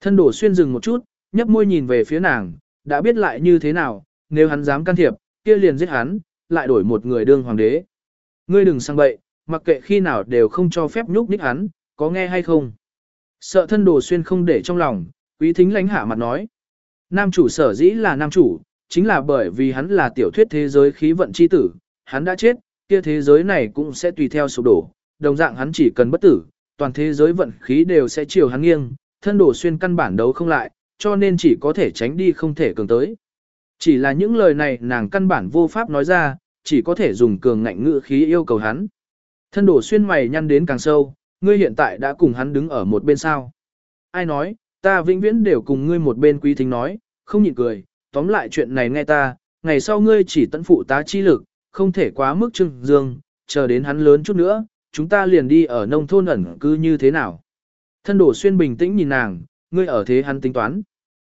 Thân đổ xuyên dừng một chút, nhấp môi nhìn về phía nàng, đã biết lại như thế nào, nếu hắn dám can thiệp, kia liền giết hắn, lại đổi một người đương hoàng đế. Ngươi đừng sang bậy, mặc kệ khi nào đều không cho phép nhúc nhích hắn, có nghe hay không? Sợ thân đồ xuyên không để trong lòng, quý thính lánh hạ mặt nói. Nam chủ sở dĩ là nam chủ, chính là bởi vì hắn là tiểu thuyết thế giới khí vận chi tử, hắn đã chết, kia thế giới này cũng sẽ tùy theo sụp đổ, đồng dạng hắn chỉ cần bất tử, toàn thế giới vận khí đều sẽ chiều hắn nghiêng, thân đổ xuyên căn bản đấu không lại, cho nên chỉ có thể tránh đi không thể cường tới. Chỉ là những lời này nàng căn bản vô pháp nói ra, chỉ có thể dùng cường ngạnh ngữ khí yêu cầu hắn. Thân đổ xuyên mày nhăn đến càng sâu, ngươi hiện tại đã cùng hắn đứng ở một bên sao. Ai nói, ta vĩnh viễn đều cùng ngươi một bên quý thính nói, không nhịn cười, tóm lại chuyện này nghe ta, ngày sau ngươi chỉ tận phụ tá chi lực, không thể quá mức trưng dương, chờ đến hắn lớn chút nữa, chúng ta liền đi ở nông thôn ẩn cư như thế nào. Thân đổ xuyên bình tĩnh nhìn nàng, ngươi ở thế hắn tính toán.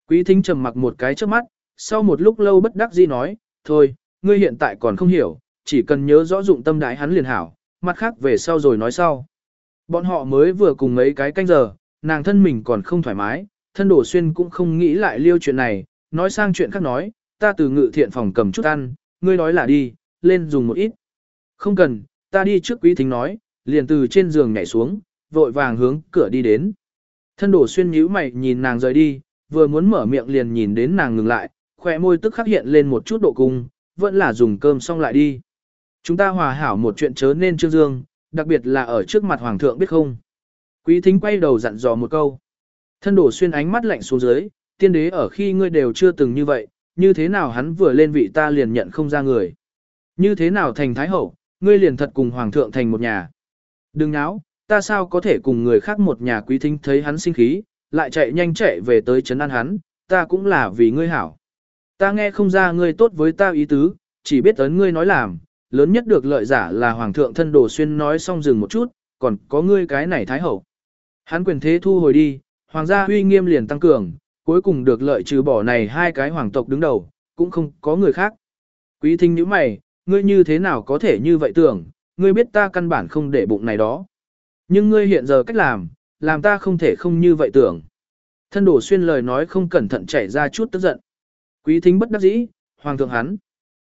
Quý thính trầm mặc một cái trước mắt, sau một lúc lâu bất đắc dĩ nói, thôi, ngươi hiện tại còn không hiểu, chỉ cần nhớ rõ dụng tâm đại hắn liền hảo, mặt khác về sau rồi nói sau. Bọn họ mới vừa cùng mấy cái canh giờ, nàng thân mình còn không thoải mái, thân đổ xuyên cũng không nghĩ lại liêu chuyện này, nói sang chuyện khác nói, ta từ ngự thiện phòng cầm chút ăn, ngươi nói là đi, lên dùng một ít. Không cần, ta đi trước quý thính nói, liền từ trên giường nhảy xuống, vội vàng hướng cửa đi đến. Thân đổ xuyên nhíu mày nhìn nàng rời đi, vừa muốn mở miệng liền nhìn đến nàng ngừng lại, khỏe môi tức khắc hiện lên một chút độ cung, vẫn là dùng cơm xong lại đi. Chúng ta hòa hảo một chuyện chớ nên trương dương, đặc biệt là ở trước mặt hoàng thượng biết không. Quý thính quay đầu dặn dò một câu. Thân đổ xuyên ánh mắt lạnh xuống dưới, tiên đế ở khi ngươi đều chưa từng như vậy, như thế nào hắn vừa lên vị ta liền nhận không ra người. Như thế nào thành thái hậu, ngươi liền thật cùng hoàng thượng thành một nhà. Đừng náo, ta sao có thể cùng người khác một nhà quý thính thấy hắn sinh khí, lại chạy nhanh chạy về tới trấn an hắn, ta cũng là vì ngươi hảo. Ta nghe không ra ngươi tốt với ta ý tứ, chỉ biết ấn ngươi nói làm, lớn nhất được lợi giả là hoàng thượng thân đồ xuyên nói xong dừng một chút, còn có ngươi cái này thái hậu. Hắn quyền thế thu hồi đi, hoàng gia uy nghiêm liền tăng cường, cuối cùng được lợi trừ bỏ này hai cái hoàng tộc đứng đầu, cũng không có người khác. Quý thính như mày, ngươi như thế nào có thể như vậy tưởng, ngươi biết ta căn bản không để bụng này đó. Nhưng ngươi hiện giờ cách làm, làm ta không thể không như vậy tưởng. Thân đổ xuyên lời nói không cẩn thận chảy ra chút tức giận. Quý thính bất đắc dĩ, hoàng thượng hắn.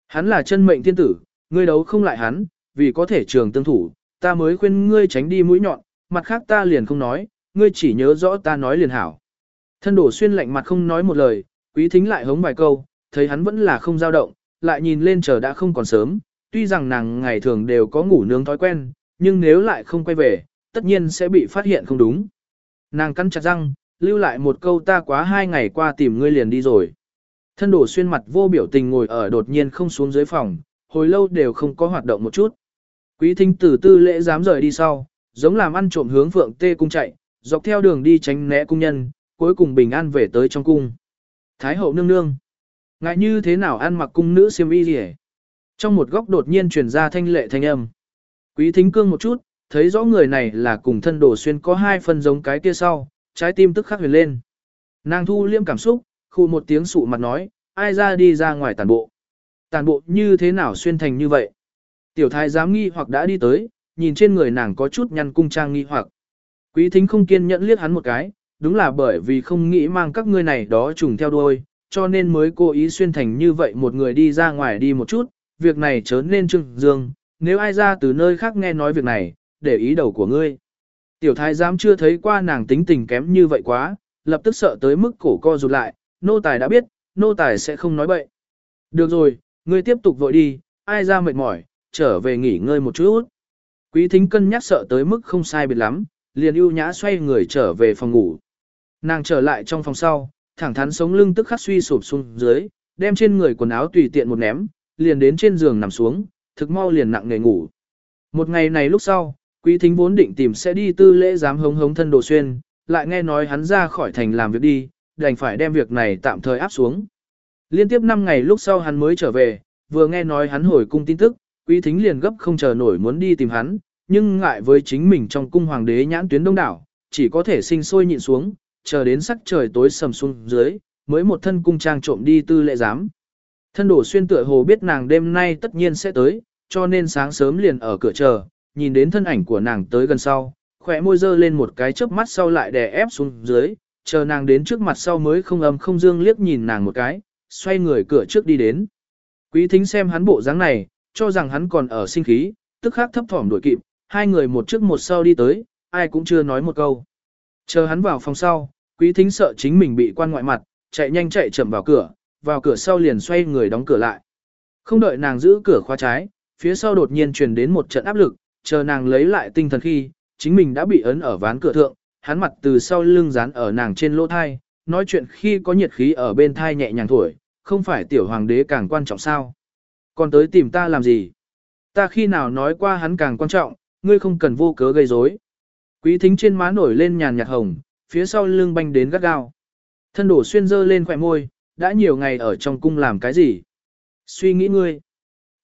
Hắn là chân mệnh thiên tử, ngươi đấu không lại hắn, vì có thể trường tương thủ, ta mới khuyên ngươi tránh đi mũi nhọn, mặt khác ta liền không nói, ngươi chỉ nhớ rõ ta nói liền hảo. Thân đổ xuyên lạnh mặt không nói một lời, quý thính lại hống vài câu, thấy hắn vẫn là không dao động, lại nhìn lên chờ đã không còn sớm, tuy rằng nàng ngày thường đều có ngủ nướng thói quen, nhưng nếu lại không quay về, tất nhiên sẽ bị phát hiện không đúng. Nàng cắn chặt răng, lưu lại một câu ta quá hai ngày qua tìm ngươi liền đi rồi. Thân đổ xuyên mặt vô biểu tình ngồi ở đột nhiên không xuống dưới phòng, hồi lâu đều không có hoạt động một chút. Quý thính tử tư lễ dám rời đi sau, giống làm ăn trộm hướng phượng tê cung chạy, dọc theo đường đi tránh né cung nhân, cuối cùng bình an về tới trong cung. Thái hậu nương nương. Ngại như thế nào ăn mặc cung nữ xiêm y gì Trong một góc đột nhiên truyền ra thanh lệ thanh âm. Quý thính cương một chút, thấy rõ người này là cùng thân đồ xuyên có hai phần giống cái kia sau, trái tim tức khắc huyền lên. Nàng thu liêm cảm xúc, khu một tiếng sụ mặt nói, ai ra đi ra ngoài tàn bộ. Tàn bộ như thế nào xuyên thành như vậy? Tiểu thái giám nghi hoặc đã đi tới, nhìn trên người nàng có chút nhăn cung trang nghi hoặc. Quý thính không kiên nhẫn liếc hắn một cái, đúng là bởi vì không nghĩ mang các ngươi này đó trùng theo đuôi, cho nên mới cố ý xuyên thành như vậy một người đi ra ngoài đi một chút, việc này chớ nên trưng dương, nếu ai ra từ nơi khác nghe nói việc này, để ý đầu của ngươi. Tiểu thái giám chưa thấy qua nàng tính tình kém như vậy quá, lập tức sợ tới mức cổ co rụt lại, nô tài đã biết, nô tài sẽ không nói bậy. Được rồi, ngươi tiếp tục vội đi, ai ra mệt mỏi, trở về nghỉ ngơi một chút. Quý thính cân nhắc sợ tới mức không sai biệt lắm, liền ưu nhã xoay người trở về phòng ngủ. Nàng trở lại trong phòng sau, thẳng thắn sống lưng tức khắc suy sụp xuống dưới, đem trên người quần áo tùy tiện một ném, liền đến trên giường nằm xuống, thực mau liền nặng nề ngủ. Một ngày này lúc sau, quý thính vốn định tìm sẽ đi tư lễ giám hống hống thân đồ xuyên, lại nghe nói hắn ra khỏi thành làm việc đi, đành phải đem việc này tạm thời áp xuống. Liên tiếp 5 ngày lúc sau hắn mới trở về, vừa nghe nói hắn hồi cung tin tức, quý thính liền gấp không chờ nổi muốn đi tìm hắn, nhưng ngại với chính mình trong cung hoàng đế nhãn tuyến đông đảo, chỉ có thể sinh sôi nhịn xuống, chờ đến sắc trời tối sầm xuống dưới, mới một thân cung trang trộm đi tư lệ giám. Thân đổ xuyên tựa hồ biết nàng đêm nay tất nhiên sẽ tới, cho nên sáng sớm liền ở cửa chờ, nhìn đến thân ảnh của nàng tới gần sau, khỏe môi dơ lên một cái chớp mắt sau lại đè ép xuống dưới, chờ nàng đến trước mặt sau mới không âm không dương liếc nhìn nàng một cái, xoay người cửa trước đi đến. Quý thính xem hắn bộ dáng này, cho rằng hắn còn ở sinh khí, tức khắc thấp thỏm đuổi kịp, hai người một trước một sau đi tới, ai cũng chưa nói một câu. Chờ hắn vào phòng sau, quý thính sợ chính mình bị quan ngoại mặt, chạy nhanh chạy chậm vào cửa, vào cửa sau liền xoay người đóng cửa lại. Không đợi nàng giữ cửa khóa trái, phía sau đột nhiên truyền đến một trận áp lực, chờ nàng lấy lại tinh thần khi, chính mình đã bị ấn ở ván cửa thượng, hắn mặt từ sau lưng dán ở nàng trên lỗ thai, nói chuyện khi có nhiệt khí ở bên thai nhẹ nhàng thổi, không phải tiểu hoàng đế càng quan trọng sao. Còn tới tìm ta làm gì? Ta khi nào nói qua hắn càng quan trọng, ngươi không cần vô cớ gây rối. Quý thính trên má nổi lên nhàn nhạt hồng, phía sau lưng banh đến gắt gao. Thân đổ xuyên dơ lên khỏe môi, đã nhiều ngày ở trong cung làm cái gì? Suy nghĩ ngươi.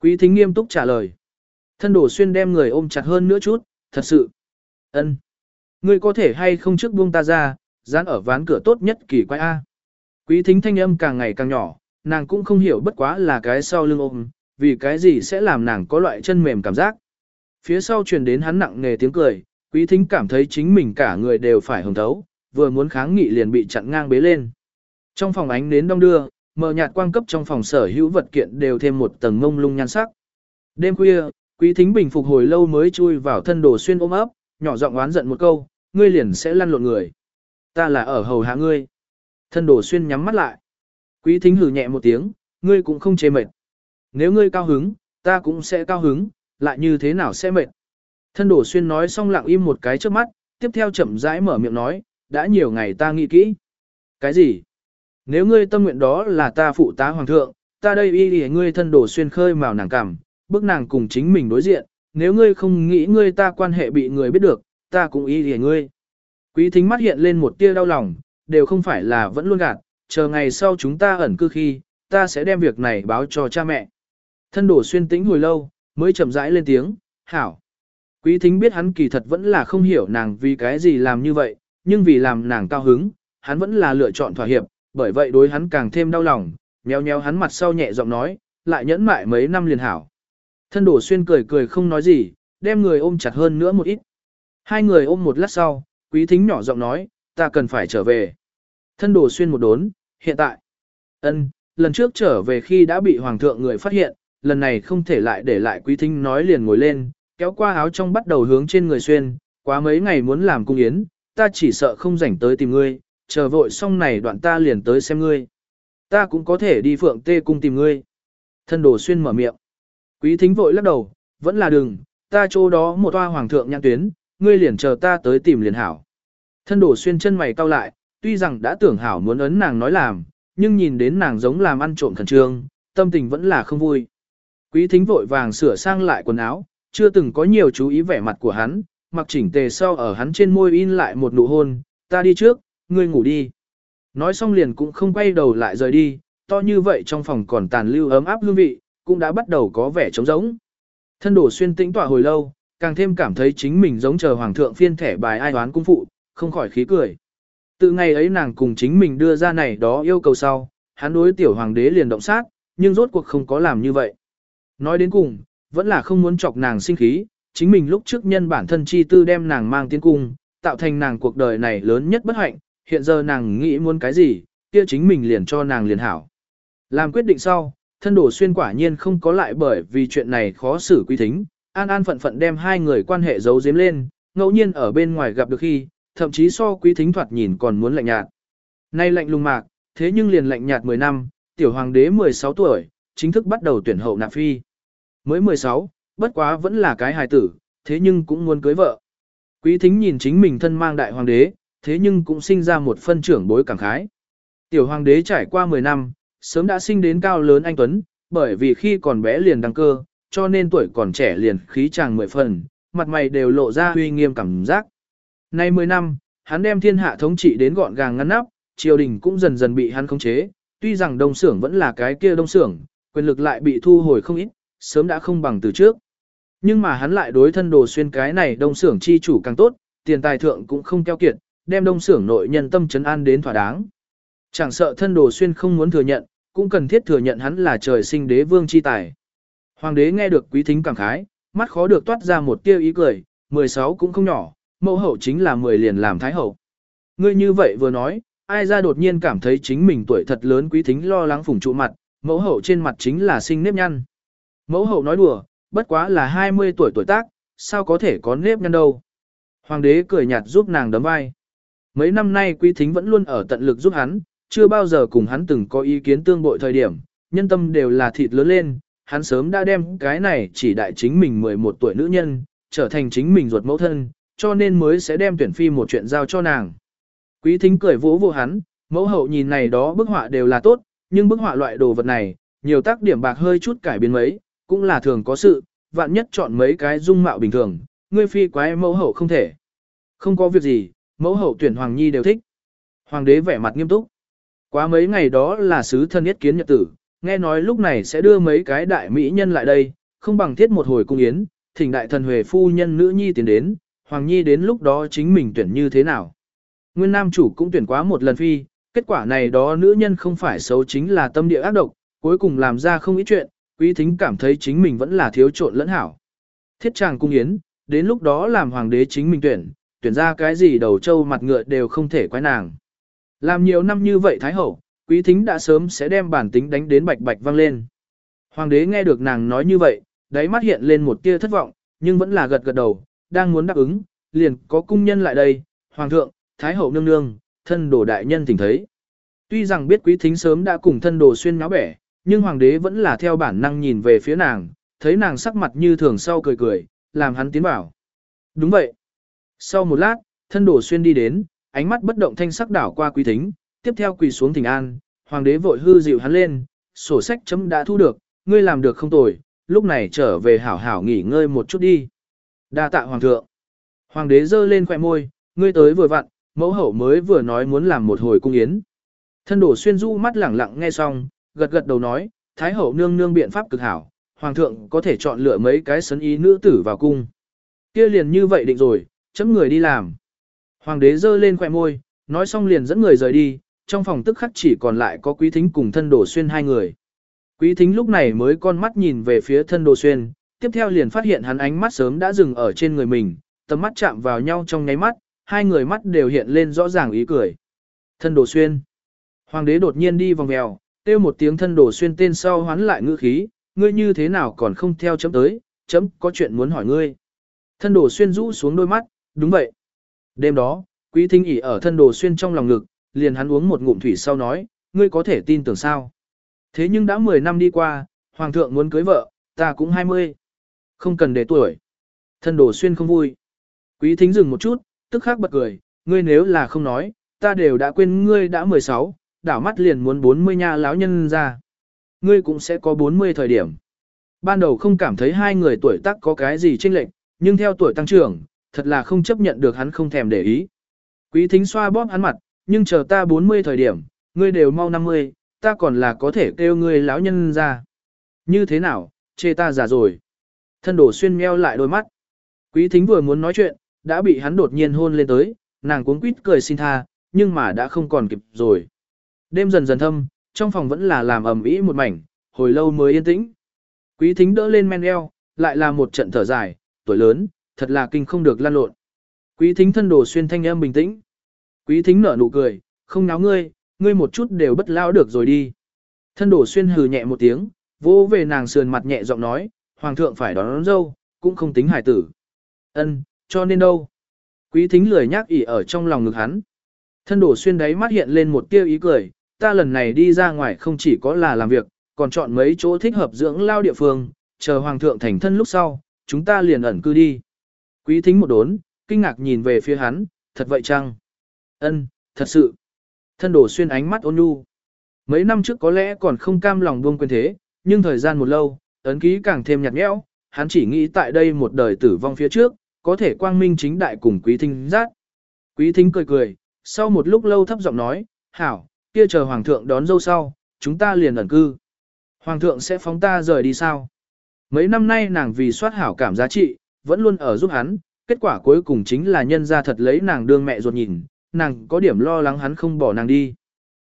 Quý thính nghiêm túc trả lời. Thân đổ xuyên đem người ôm chặt hơn nữa chút, thật sự. ân, Ngươi có thể hay không trước buông ta ra, dán ở ván cửa tốt nhất kỳ quái A. Quý thính thanh âm càng ngày càng nhỏ, nàng cũng không hiểu bất quá là cái sau lưng ôm, vì cái gì sẽ làm nàng có loại chân mềm cảm giác. Phía sau truyền đến hắn nặng nề tiếng cười, quý thính cảm thấy chính mình cả người đều phải hồng thấu, vừa muốn kháng nghị liền bị chặn ngang bế lên. Trong phòng ánh nến đông đưa, mờ nhạt quang cấp trong phòng sở hữu vật kiện đều thêm một tầng ngông lung nhan sắc. Đêm khuya, quý thính bình phục hồi lâu mới chui vào thân đồ xuyên ôm ấp, nhỏ giọng oán giận một câu, ngươi liền sẽ lăn lộn người. Ta là ở hầu hạ ngươi. Thân đồ xuyên nhắm mắt lại. Quý thính hử nhẹ một tiếng, ngươi cũng không chê mệt. Nếu ngươi cao hứng, ta cũng sẽ cao hứng, lại như thế nào sẽ mệt. Thân đổ xuyên nói xong lặng im một cái trước mắt, tiếp theo chậm rãi mở miệng nói, đã nhiều ngày ta nghĩ kỹ. Cái gì? Nếu ngươi tâm nguyện đó là ta phụ tá hoàng thượng, ta đây y để ngươi thân đổ xuyên khơi màu nàng cảm, bước nàng cùng chính mình đối diện, nếu ngươi không nghĩ ngươi ta quan hệ bị người biết được, ta cũng y để ngươi. Quý thính mắt hiện lên một tia đau lòng, đều không phải là vẫn luôn gạt, chờ ngày sau chúng ta ẩn cư khi, ta sẽ đem việc này báo cho cha mẹ. Thân đổ xuyên tĩnh hồi lâu, mới chậm rãi lên tiếng, hảo. Quý thính biết hắn kỳ thật vẫn là không hiểu nàng vì cái gì làm như vậy, nhưng vì làm nàng cao hứng, hắn vẫn là lựa chọn thỏa hiệp, bởi vậy đối hắn càng thêm đau lòng, nheo nheo hắn mặt sau nhẹ giọng nói, lại nhẫn mại mấy năm liền hảo. Thân đổ xuyên cười cười không nói gì, đem người ôm chặt hơn nữa một ít. Hai người ôm một lát sau, quý thính nhỏ giọng nói, ta cần phải trở về. Thân đổ xuyên một đốn, hiện tại. ân, lần trước trở về khi đã bị hoàng thượng người phát hiện, lần này không thể lại để lại quý thính nói liền ngồi lên, kéo qua áo trong bắt đầu hướng trên người xuyên, quá mấy ngày muốn làm cung yến, ta chỉ sợ không rảnh tới tìm ngươi, chờ vội xong này đoạn ta liền tới xem ngươi. Ta cũng có thể đi phượng tê cung tìm ngươi. Thân đồ xuyên mở miệng. Quý thính vội lắc đầu, vẫn là đừng, ta chỗ đó một toa hoàng thượng nhãn tuyến, ngươi liền chờ ta tới tìm liền hảo. Thân đồ xuyên chân mày cau lại, tuy rằng đã tưởng hảo muốn ấn nàng nói làm, nhưng nhìn đến nàng giống làm ăn trộm thần trương, tâm tình vẫn là không vui. Quý thính vội vàng sửa sang lại quần áo, chưa từng có nhiều chú ý vẻ mặt của hắn, mặc chỉnh tề sau ở hắn trên môi in lại một nụ hôn, ta đi trước, ngươi ngủ đi. Nói xong liền cũng không quay đầu lại rời đi, to như vậy trong phòng còn tàn lưu ấm áp hương vị, cũng đã bắt đầu có vẻ trống rỗng. Thân đổ xuyên tĩnh tỏa hồi lâu, càng thêm cảm thấy chính mình giống chờ hoàng thượng phiên thẻ bài ai đoán cung phụ, không khỏi khí cười. Từ ngày ấy nàng cùng chính mình đưa ra này đó yêu cầu sau, hắn đối tiểu hoàng đế liền động sát, nhưng rốt cuộc không có làm như vậy. Nói đến cùng, vẫn là không muốn chọc nàng sinh khí, chính mình lúc trước nhân bản thân chi tư đem nàng mang tiến cung, tạo thành nàng cuộc đời này lớn nhất bất hạnh, hiện giờ nàng nghĩ muốn cái gì, kia chính mình liền cho nàng liền hảo. Làm quyết định sau, thân đổ xuyên quả nhiên không có lại bởi vì chuyện này khó xử quý thính, an an phận phận đem hai người quan hệ giấu giếm lên, ngẫu nhiên ở bên ngoài gặp được khi, thậm chí so quý thính thoạt nhìn còn muốn lạnh nhạt. Nay lạnh lùng mạc, thế nhưng liền lạnh nhạt 10 năm, tiểu hoàng đế 16 tuổi, chính thức bắt đầu tuyển hậu nạp phi. Mới 16, bất quá vẫn là cái hài tử, thế nhưng cũng muốn cưới vợ. Quý thính nhìn chính mình thân mang đại hoàng đế, thế nhưng cũng sinh ra một phân trưởng bối cảm khái. Tiểu hoàng đế trải qua 10 năm, sớm đã sinh đến cao lớn anh Tuấn, bởi vì khi còn bé liền đăng cơ, cho nên tuổi còn trẻ liền khí chàng mười phần, mặt mày đều lộ ra uy nghiêm cảm giác. Nay 10 năm, hắn đem thiên hạ thống trị đến gọn gàng ngăn nắp, triều đình cũng dần dần bị hắn khống chế, tuy rằng đông xưởng vẫn là cái kia đông xưởng, quyền lực lại bị thu hồi không ít, sớm đã không bằng từ trước. Nhưng mà hắn lại đối thân đồ xuyên cái này đông xưởng chi chủ càng tốt, tiền tài thượng cũng không keo kiệt, đem đông xưởng nội nhân tâm trấn an đến thỏa đáng. Chẳng sợ thân đồ xuyên không muốn thừa nhận, cũng cần thiết thừa nhận hắn là trời sinh đế vương chi tài. Hoàng đế nghe được quý thính cảm khái, mắt khó được toát ra một tia ý cười, 16 cũng không nhỏ, mẫu hậu chính là 10 liền làm thái hậu. Ngươi như vậy vừa nói, ai ra đột nhiên cảm thấy chính mình tuổi thật lớn quý thính lo lắng phủng trụ mặt, mẫu hậu trên mặt chính là sinh nếp nhăn. Mẫu hậu nói đùa, bất quá là 20 tuổi tuổi tác, sao có thể có nếp nhăn đâu. Hoàng đế cười nhạt giúp nàng đấm vai. Mấy năm nay quý thính vẫn luôn ở tận lực giúp hắn, chưa bao giờ cùng hắn từng có ý kiến tương bội thời điểm, nhân tâm đều là thịt lớn lên, hắn sớm đã đem cái này chỉ đại chính mình 11 tuổi nữ nhân, trở thành chính mình ruột mẫu thân, cho nên mới sẽ đem tuyển phi một chuyện giao cho nàng. Quý thính cười vỗ vô hắn, mẫu hậu nhìn này đó bức họa đều là tốt, nhưng bức họa loại đồ vật này, nhiều tác điểm bạc hơi chút cải biến mấy, cũng là thường có sự, vạn nhất chọn mấy cái dung mạo bình thường, ngươi phi quái mẫu hậu không thể. Không có việc gì, mẫu hậu tuyển Hoàng Nhi đều thích. Hoàng đế vẻ mặt nghiêm túc. Quá mấy ngày đó là sứ thân nhất kiến nhật tử, nghe nói lúc này sẽ đưa mấy cái đại mỹ nhân lại đây, không bằng thiết một hồi cung yến, thỉnh đại thần huệ phu nhân nữ nhi tiến đến, Hoàng Nhi đến lúc đó chính mình tuyển như thế nào. Nguyên nam chủ cũng tuyển quá một lần phi, kết quả này đó nữ nhân không phải xấu chính là tâm địa ác độc, cuối cùng làm ra không ít chuyện, quý thính cảm thấy chính mình vẫn là thiếu trộn lẫn hảo. Thiết chàng cung yến, đến lúc đó làm hoàng đế chính mình tuyển, tuyển ra cái gì đầu trâu mặt ngựa đều không thể quái nàng. Làm nhiều năm như vậy Thái Hậu, quý thính đã sớm sẽ đem bản tính đánh đến bạch bạch vang lên. Hoàng đế nghe được nàng nói như vậy, đáy mắt hiện lên một tia thất vọng, nhưng vẫn là gật gật đầu, đang muốn đáp ứng, liền có cung nhân lại đây, Hoàng thượng, Thái Hậu nương nương, thân đồ đại nhân thỉnh thấy. Tuy rằng biết quý thính sớm đã cùng thân đồ xuyên náo bẻ, nhưng hoàng đế vẫn là theo bản năng nhìn về phía nàng, thấy nàng sắc mặt như thường sau cười cười, làm hắn tiến vào. Đúng vậy. Sau một lát, thân đổ xuyên đi đến, ánh mắt bất động thanh sắc đảo qua quý thính, tiếp theo quỳ xuống thỉnh an, hoàng đế vội hư dịu hắn lên, sổ sách chấm đã thu được, ngươi làm được không tồi, lúc này trở về hảo hảo nghỉ ngơi một chút đi. Đa tạ hoàng thượng. Hoàng đế giơ lên khỏe môi, ngươi tới vừa vặn, mẫu hậu mới vừa nói muốn làm một hồi cung yến. Thân đổ xuyên du mắt lẳng lặng nghe xong, gật gật đầu nói, Thái hậu nương nương biện pháp cực hảo, hoàng thượng có thể chọn lựa mấy cái sấn ý nữ tử vào cung. Kia liền như vậy định rồi, chấm người đi làm. Hoàng đế giơ lên khỏe môi, nói xong liền dẫn người rời đi, trong phòng tức khắc chỉ còn lại có quý thính cùng thân đồ xuyên hai người. Quý thính lúc này mới con mắt nhìn về phía thân đồ xuyên, tiếp theo liền phát hiện hắn ánh mắt sớm đã dừng ở trên người mình, tầm mắt chạm vào nhau trong nháy mắt, hai người mắt đều hiện lên rõ ràng ý cười. Thân đồ xuyên. Hoàng đế đột nhiên đi vòng mèo, kêu một tiếng thân đồ xuyên tên sau hoán lại ngữ khí, ngươi như thế nào còn không theo chấm tới, chấm có chuyện muốn hỏi ngươi. Thân đồ xuyên rũ xuống đôi mắt, đúng vậy. Đêm đó, quý thính ỉ ở thân đồ xuyên trong lòng ngực, liền hắn uống một ngụm thủy sau nói, ngươi có thể tin tưởng sao. Thế nhưng đã 10 năm đi qua, hoàng thượng muốn cưới vợ, ta cũng 20. Không cần để tuổi. Thân đồ xuyên không vui. Quý thính dừng một chút, tức khắc bật cười, ngươi nếu là không nói, ta đều đã quên ngươi đã 16, đảo mắt liền muốn 40 nha lão nhân ra. Ngươi cũng sẽ có 40 thời điểm. Ban đầu không cảm thấy hai người tuổi tác có cái gì chênh lệch, nhưng theo tuổi tăng trưởng, thật là không chấp nhận được hắn không thèm để ý. Quý thính xoa bóp hắn mặt, nhưng chờ ta 40 thời điểm, ngươi đều mau 50, ta còn là có thể kêu ngươi lão nhân ra. Như thế nào, chê ta già rồi. Thân đổ xuyên meo lại đôi mắt. Quý thính vừa muốn nói chuyện, đã bị hắn đột nhiên hôn lên tới, nàng cuống quýt cười xin tha, nhưng mà đã không còn kịp rồi. Đêm dần dần thâm, trong phòng vẫn là làm ầm ĩ một mảnh, hồi lâu mới yên tĩnh. Quý thính đỡ lên men eo, lại là một trận thở dài, tuổi lớn, thật là kinh không được lan lộn. Quý thính thân đồ xuyên thanh âm bình tĩnh. Quý thính nở nụ cười, không náo ngươi, ngươi một chút đều bất lao được rồi đi. Thân đồ xuyên hừ nhẹ một tiếng, vô về nàng sườn mặt nhẹ giọng nói, hoàng thượng phải đón, đón dâu, cũng không tính hài tử. Ân, cho nên đâu? Quý thính lười nhác ỉ ở trong lòng ngực hắn. Thân đổ xuyên đáy mắt hiện lên một tia ý cười, ta lần này đi ra ngoài không chỉ có là làm việc, còn chọn mấy chỗ thích hợp dưỡng lao địa phương, chờ hoàng thượng thành thân lúc sau, chúng ta liền ẩn cư đi. Quý thính một đốn, kinh ngạc nhìn về phía hắn, thật vậy chăng? Ân, thật sự. Thân đổ xuyên ánh mắt ôn nhu. Mấy năm trước có lẽ còn không cam lòng buông quyền thế, nhưng thời gian một lâu, ấn ký càng thêm nhạt nhẽo, hắn chỉ nghĩ tại đây một đời tử vong phía trước, có thể quang minh chính đại cùng quý thính giác. Quý thính cười cười, sau một lúc lâu thấp giọng nói, hảo, kia chờ hoàng thượng đón dâu sau, chúng ta liền ẩn cư. Hoàng thượng sẽ phóng ta rời đi sao? Mấy năm nay nàng vì soát hảo cảm giá trị, vẫn luôn ở giúp hắn, kết quả cuối cùng chính là nhân ra thật lấy nàng đương mẹ ruột nhìn, nàng có điểm lo lắng hắn không bỏ nàng đi.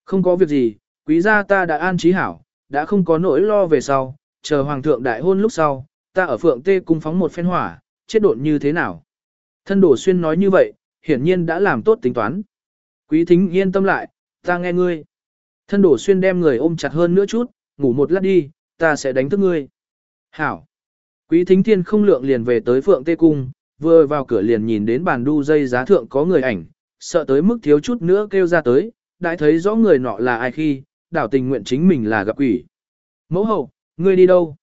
Không có việc gì, quý gia ta đã an trí hảo, đã không có nỗi lo về sau, chờ hoàng thượng đại hôn lúc sau, ta ở phượng tê cung phóng một phen hỏa, chết độn như thế nào. Thân đổ xuyên nói như vậy, hiển nhiên đã làm tốt tính toán. Quý thính yên tâm lại, ta nghe ngươi. Thân đổ xuyên đem người ôm chặt hơn nữa chút, ngủ một lát đi, ta sẽ đánh thức ngươi. Hảo. Quý thính thiên không lượng liền về tới phượng tê cung, vừa vào cửa liền nhìn đến bàn đu dây giá thượng có người ảnh, sợ tới mức thiếu chút nữa kêu ra tới, đại thấy rõ người nọ là ai khi, đảo tình nguyện chính mình là gặp quỷ. Mẫu hậu, ngươi đi đâu?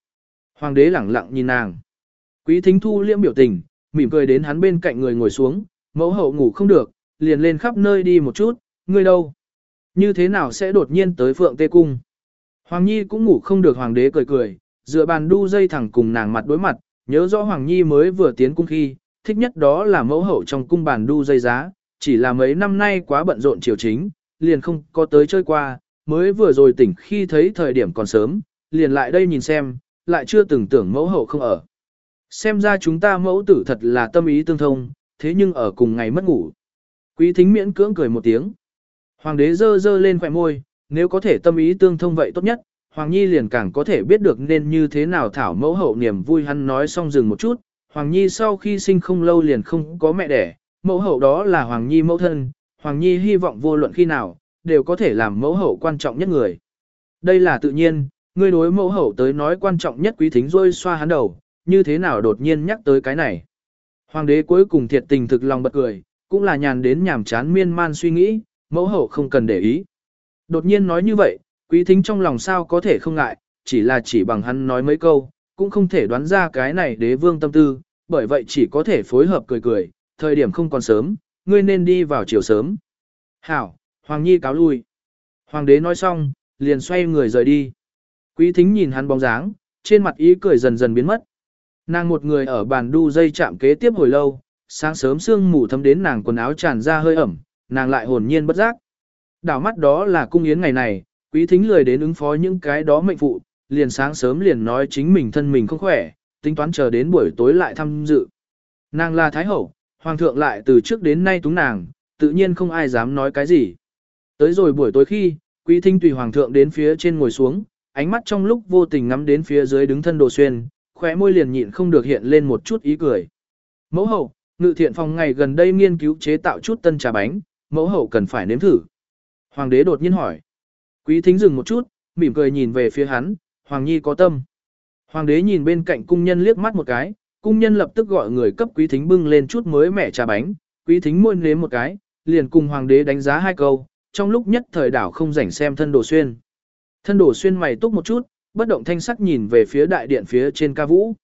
Hoàng đế lẳng lặng nhìn nàng. Quý thính thu liễm biểu tình, mỉm cười đến hắn bên cạnh người ngồi xuống, mẫu hậu ngủ không được, liền lên khắp nơi đi một chút, ngươi đâu? Như thế nào sẽ đột nhiên tới phượng tê cung? Hoàng Nhi cũng ngủ không được hoàng đế cười cười, dựa bàn đu dây thẳng cùng nàng mặt đối mặt, nhớ rõ Hoàng Nhi mới vừa tiến cung khi, thích nhất đó là mẫu hậu trong cung bàn đu dây giá, chỉ là mấy năm nay quá bận rộn triều chính, liền không có tới chơi qua, mới vừa rồi tỉnh khi thấy thời điểm còn sớm, liền lại đây nhìn xem, lại chưa từng tưởng mẫu hậu không ở. Xem ra chúng ta mẫu tử thật là tâm ý tương thông, thế nhưng ở cùng ngày mất ngủ. Quý thính miễn cưỡng cười một tiếng. Hoàng đế dơ dơ lên khỏe môi, nếu có thể tâm ý tương thông vậy tốt nhất, Hoàng Nhi liền càng có thể biết được nên như thế nào thảo mẫu hậu niềm vui hắn nói xong dừng một chút. Hoàng Nhi sau khi sinh không lâu liền không có mẹ đẻ, mẫu hậu đó là Hoàng Nhi mẫu thân, Hoàng Nhi hy vọng vô luận khi nào, đều có thể làm mẫu hậu quan trọng nhất người. Đây là tự nhiên, ngươi đối mẫu hậu tới nói quan trọng nhất quý thính rôi xoa hắn đầu, như thế nào đột nhiên nhắc tới cái này. Hoàng đế cuối cùng thiệt tình thực lòng bật cười, cũng là nhàn đến nhàm chán miên man suy nghĩ, mẫu hậu không cần để ý. Đột nhiên nói như vậy, quý thính trong lòng sao có thể không ngại, chỉ là chỉ bằng hắn nói mấy câu, cũng không thể đoán ra cái này đế vương tâm tư, bởi vậy chỉ có thể phối hợp cười cười, thời điểm không còn sớm, ngươi nên đi vào chiều sớm. Hảo, Hoàng Nhi cáo lui. Hoàng đế nói xong, liền xoay người rời đi. Quý thính nhìn hắn bóng dáng, trên mặt ý cười dần dần biến mất. Nàng một người ở bàn đu dây chạm kế tiếp hồi lâu, sáng sớm sương mù thấm đến nàng quần áo tràn ra hơi ẩm, nàng lại hồn nhiên bất giác. Đảo mắt đó là cung yến ngày này, quý thính lười đến ứng phó những cái đó mệnh phụ, liền sáng sớm liền nói chính mình thân mình không khỏe, tính toán chờ đến buổi tối lại tham dự. Nàng là Thái Hậu, Hoàng thượng lại từ trước đến nay túng nàng, tự nhiên không ai dám nói cái gì. Tới rồi buổi tối khi, quý thính tùy Hoàng thượng đến phía trên ngồi xuống, ánh mắt trong lúc vô tình ngắm đến phía dưới đứng thân đồ xuyên, khóe môi liền nhịn không được hiện lên một chút ý cười. Mẫu hậu, ngự thiện phòng ngày gần đây nghiên cứu chế tạo chút tân trà bánh, mẫu hậu cần phải nếm thử. Hoàng đế đột nhiên hỏi. Quý thính dừng một chút, mỉm cười nhìn về phía hắn, Hoàng Nhi có tâm. Hoàng đế nhìn bên cạnh cung nhân liếc mắt một cái, cung nhân lập tức gọi người cấp quý thính bưng lên chút mới mẻ trà bánh, quý thính môi nếm một cái, liền cùng hoàng đế đánh giá hai câu, trong lúc nhất thời đảo không rảnh xem thân đồ xuyên. Thân đồ xuyên mày túc một chút, bất động thanh sắc nhìn về phía đại điện phía trên ca vũ.